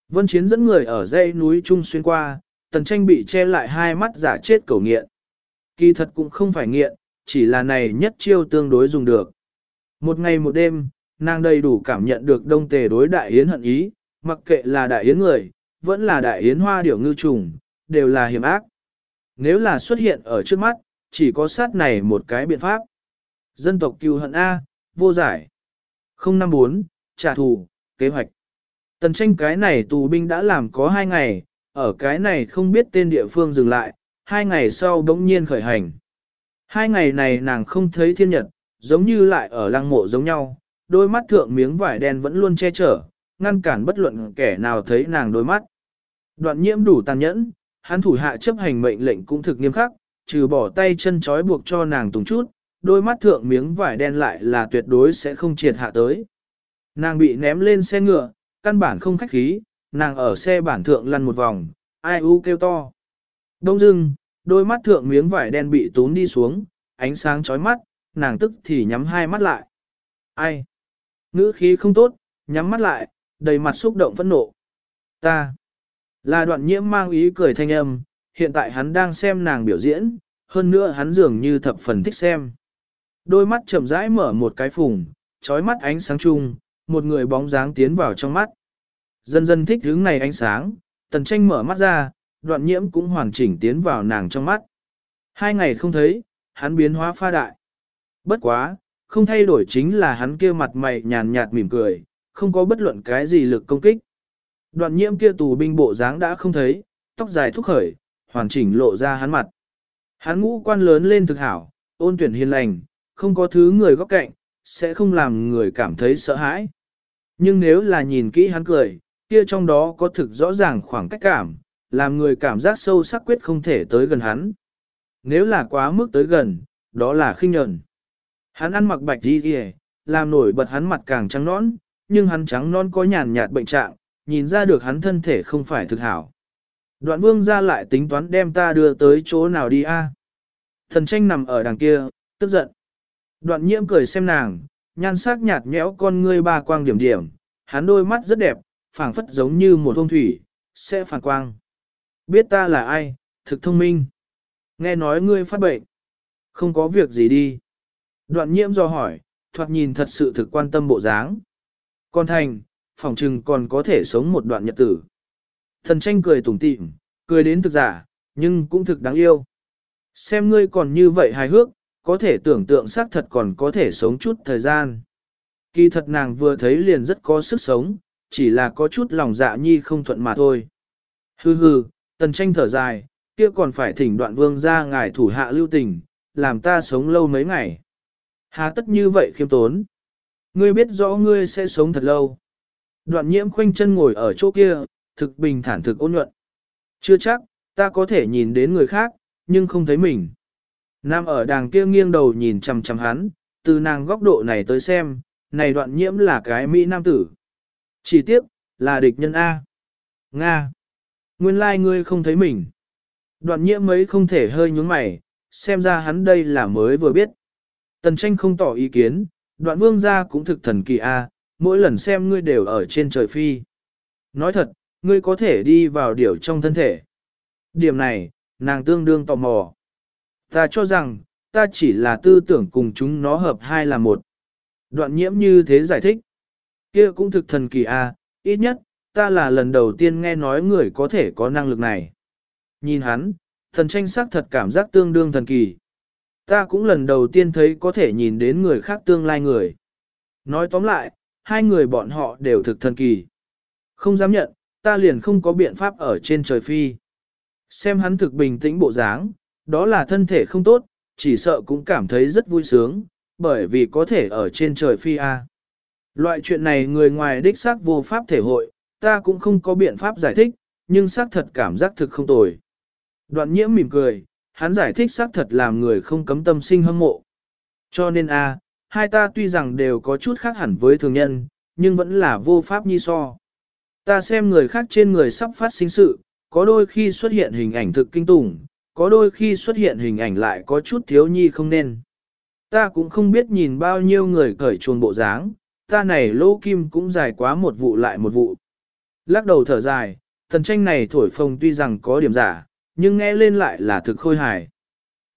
Vân Chiến dẫn người ở dãy núi trung xuyên qua, tần tranh bị che lại hai mắt giả chết cầu nghiện. Kỳ thật cũng không phải nghiện, chỉ là này nhất chiêu tương đối dùng được. Một ngày một đêm, nàng đầy đủ cảm nhận được đông tề đối đại yến hận ý, mặc kệ là đại yến người, vẫn là đại yến hoa điểu ngư trùng, đều là hiểm ác. Nếu là xuất hiện ở trước mắt, chỉ có sát này một cái biện pháp. Dân tộc cừu hận A, vô giải. 054, trả thù, kế hoạch. Tần tranh cái này tù binh đã làm có hai ngày, ở cái này không biết tên địa phương dừng lại, hai ngày sau đống nhiên khởi hành. Hai ngày này nàng không thấy thiên nhật, giống như lại ở lăng mộ giống nhau, đôi mắt thượng miếng vải đen vẫn luôn che chở, ngăn cản bất luận kẻ nào thấy nàng đôi mắt. Đoạn nhiễm đủ tàn nhẫn, hắn thủ hạ chấp hành mệnh lệnh cũng thực nghiêm khắc, trừ bỏ tay chân trói buộc cho nàng tùng chút, đôi mắt thượng miếng vải đen lại là tuyệt đối sẽ không triệt hạ tới. Nàng bị ném lên xe ngựa, căn bản không khách khí, nàng ở xe bản thượng lăn một vòng, ai u kêu to. Đông dưng, đôi mắt thượng miếng vải đen bị tún đi xuống, ánh sáng chói mắt, nàng tức thì nhắm hai mắt lại. Ai? Ngữ khí không tốt, nhắm mắt lại, đầy mặt xúc động phẫn nộ. Ta. Là đoạn nhiễm mang ý cười thanh âm, hiện tại hắn đang xem nàng biểu diễn, hơn nữa hắn dường như thập phần thích xem. Đôi mắt chậm rãi mở một cái phùng, trói mắt ánh sáng chung, một người bóng dáng tiến vào trong mắt. Dần dần thích hướng này ánh sáng, tần tranh mở mắt ra, đoạn nhiễm cũng hoàn chỉnh tiến vào nàng trong mắt. Hai ngày không thấy, hắn biến hóa pha đại. Bất quá, không thay đổi chính là hắn kia mặt mày nhàn nhạt mỉm cười, không có bất luận cái gì lực công kích. Đoạn nhiễm kia tù binh bộ dáng đã không thấy, tóc dài thúc khởi, hoàn chỉnh lộ ra hắn mặt. Hắn ngũ quan lớn lên thực hảo, ôn tuyển hiền lành, không có thứ người góc cạnh, sẽ không làm người cảm thấy sợ hãi. Nhưng nếu là nhìn kỹ hắn cười, kia trong đó có thực rõ ràng khoảng cách cảm, làm người cảm giác sâu sắc quyết không thể tới gần hắn. Nếu là quá mức tới gần, đó là khinh nhẫn. Hắn ăn mặc bạch đi kìa, làm nổi bật hắn mặt càng trắng nõn, nhưng hắn trắng non có nhàn nhạt bệnh trạng, nhìn ra được hắn thân thể không phải thực hảo. Đoạn vương ra lại tính toán đem ta đưa tới chỗ nào đi a? Thần tranh nằm ở đằng kia, tức giận. Đoạn nhiễm cười xem nàng, nhan sắc nhạt nhẽo con ngươi ba quang điểm điểm, hắn đôi mắt rất đẹp, phảng phất giống như một thông thủy, sẽ phản quang. Biết ta là ai, thực thông minh. Nghe nói ngươi phát bệnh. Không có việc gì đi. Đoạn nhiễm do hỏi, thoạt nhìn thật sự thực quan tâm bộ dáng. Con thành, phòng trừng còn có thể sống một đoạn nhật tử. Thần tranh cười tủm tỉm, cười đến thực giả, nhưng cũng thực đáng yêu. Xem ngươi còn như vậy hài hước, có thể tưởng tượng xác thật còn có thể sống chút thời gian. Kỳ thật nàng vừa thấy liền rất có sức sống, chỉ là có chút lòng dạ nhi không thuận mà thôi. Hừ hừ, tần tranh thở dài, kia còn phải thỉnh đoạn vương ra ngài thủ hạ lưu tình, làm ta sống lâu mấy ngày. Hà tất như vậy khiêm tốn. Ngươi biết rõ ngươi sẽ sống thật lâu. Đoạn nhiễm khoanh chân ngồi ở chỗ kia, thực bình thản thực ôn nhuận. Chưa chắc, ta có thể nhìn đến người khác, nhưng không thấy mình. Nam ở đàng kia nghiêng đầu nhìn chằm chằm hắn, từ nàng góc độ này tới xem, này đoạn nhiễm là cái Mỹ Nam tử. Chỉ tiếc, là địch nhân A. Nga. Nguyên lai like ngươi không thấy mình. Đoạn nhiễm mấy không thể hơi nhúng mày, xem ra hắn đây là mới vừa biết. Tần tranh không tỏ ý kiến, đoạn vương gia cũng thực thần kỳ A, mỗi lần xem ngươi đều ở trên trời phi. Nói thật, ngươi có thể đi vào điều trong thân thể. Điểm này, nàng tương đương tò mò. Ta cho rằng, ta chỉ là tư tưởng cùng chúng nó hợp hai là một. Đoạn nhiễm như thế giải thích. kia cũng thực thần kỳ a, ít nhất, ta là lần đầu tiên nghe nói người có thể có năng lực này. Nhìn hắn, thần tranh sắc thật cảm giác tương đương thần kỳ. Ta cũng lần đầu tiên thấy có thể nhìn đến người khác tương lai người. Nói tóm lại, hai người bọn họ đều thực thần kỳ. Không dám nhận, ta liền không có biện pháp ở trên trời phi. Xem hắn thực bình tĩnh bộ dáng, đó là thân thể không tốt, chỉ sợ cũng cảm thấy rất vui sướng, bởi vì có thể ở trên trời phi A. Loại chuyện này người ngoài đích xác vô pháp thể hội, ta cũng không có biện pháp giải thích, nhưng xác thật cảm giác thực không tồi. Đoạn nhiễm mỉm cười, hắn giải thích xác thật làm người không cấm tâm sinh hâm mộ. Cho nên A, hai ta tuy rằng đều có chút khác hẳn với thường nhân, nhưng vẫn là vô pháp nhi so. Ta xem người khác trên người sắp phát sinh sự, có đôi khi xuất hiện hình ảnh thực kinh tủng, có đôi khi xuất hiện hình ảnh lại có chút thiếu nhi không nên. Ta cũng không biết nhìn bao nhiêu người cởi chuồng bộ dáng, ta này lô kim cũng dài quá một vụ lại một vụ. Lắc đầu thở dài, thần tranh này thổi phồng tuy rằng có điểm giả, nhưng nghe lên lại là thực khôi hài.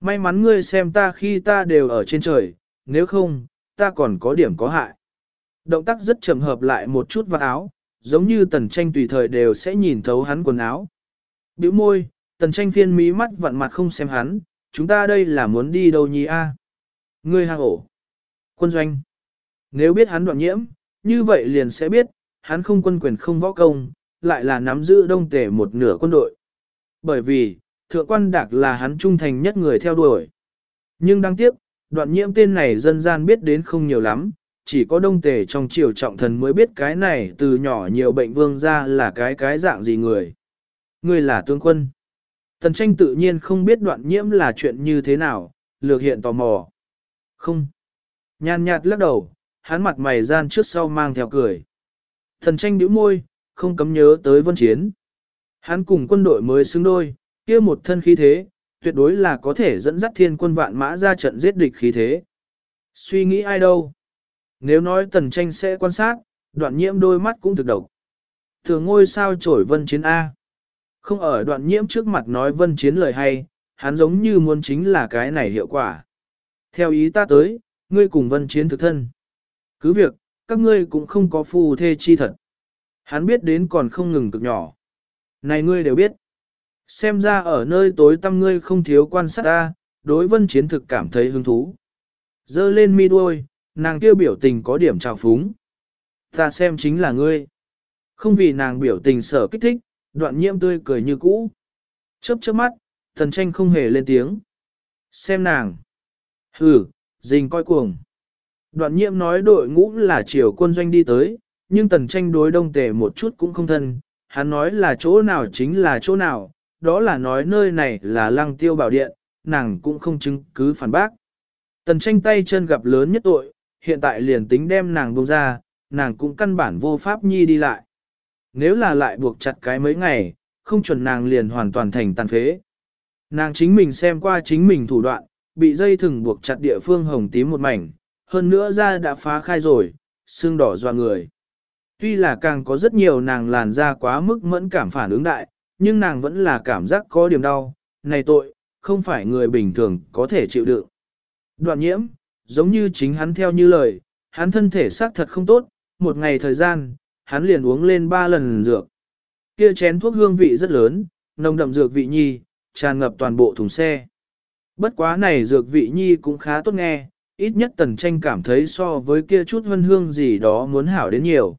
May mắn ngươi xem ta khi ta đều ở trên trời, nếu không, ta còn có điểm có hại. Động tác rất chậm hợp lại một chút vào áo, giống như tần tranh tùy thời đều sẽ nhìn thấu hắn quần áo. Biểu môi, tần tranh phiên mí mắt vặn mặt không xem hắn, chúng ta đây là muốn đi đâu nhỉ a? Ngươi hàng ổ. Quân doanh. Nếu biết hắn đoạn nhiễm, như vậy liền sẽ biết, hắn không quân quyền không võ công, lại là nắm giữ đông tể một nửa quân đội. Bởi vì, thượng quan đạc là hắn trung thành nhất người theo đuổi. Nhưng đáng tiếc, đoạn nhiễm tên này dân gian biết đến không nhiều lắm, chỉ có đông tề trong triều trọng thần mới biết cái này từ nhỏ nhiều bệnh vương ra là cái cái dạng gì người. Người là tướng quân. Tần tranh tự nhiên không biết đoạn nhiễm là chuyện như thế nào, lược hiện tò mò. Không. Nhàn nhạt lắc đầu, hắn mặt mày gian trước sau mang theo cười. Thần tranh bĩu môi, không cấm nhớ tới vân chiến. Hắn cùng quân đội mới xứng đôi, kia một thân khí thế, tuyệt đối là có thể dẫn dắt thiên quân vạn mã ra trận giết địch khí thế. Suy nghĩ ai đâu? Nếu nói tần tranh sẽ quan sát, đoạn nhiễm đôi mắt cũng thực độc. Thường ngôi sao trổi vân chiến A. Không ở đoạn nhiễm trước mặt nói vân chiến lời hay, hắn giống như muốn chính là cái này hiệu quả. Theo ý ta tới, ngươi cùng vân chiến thực thân. Cứ việc, các ngươi cũng không có phù thê chi thật. Hắn biết đến còn không ngừng cực nhỏ. Này ngươi đều biết. Xem ra ở nơi tối tăm ngươi không thiếu quan sát ta, đối vân chiến thực cảm thấy hứng thú. Dơ lên mi đuôi, nàng kêu biểu tình có điểm trào phúng. Ta xem chính là ngươi. Không vì nàng biểu tình sở kích thích, đoạn nhiễm tươi cười như cũ. Chớp chớp mắt, thần tranh không hề lên tiếng. Xem nàng. Hừ, dình coi cuồng. Đoạn nhiễm nói đội ngũ là chiều quân doanh đi tới, nhưng tần tranh đối đông tề một chút cũng không thân, hắn nói là chỗ nào chính là chỗ nào, đó là nói nơi này là lăng tiêu bảo điện, nàng cũng không chứng cứ phản bác. Tần tranh tay chân gặp lớn nhất tội, hiện tại liền tính đem nàng buông ra, nàng cũng căn bản vô pháp nhi đi lại. Nếu là lại buộc chặt cái mấy ngày, không chuẩn nàng liền hoàn toàn thành tàn phế. Nàng chính mình xem qua chính mình thủ đoạn, bị dây thừng buộc chặt địa phương hồng tím một mảnh, hơn nữa da đã phá khai rồi, xương đỏ doa người. Tuy là càng có rất nhiều nàng làn da quá mức mẫn cảm phản ứng đại, nhưng nàng vẫn là cảm giác có điểm đau, này tội, không phải người bình thường có thể chịu đựng. Đoạn nhiễm, giống như chính hắn theo như lời, hắn thân thể xác thật không tốt, một ngày thời gian, hắn liền uống lên ba lần dược. Kia chén thuốc hương vị rất lớn, nồng đậm dược vị nhi, tràn ngập toàn bộ thùng xe. Bất quá này dược vị nhi cũng khá tốt nghe, ít nhất tần tranh cảm thấy so với kia chút hân hương gì đó muốn hảo đến nhiều.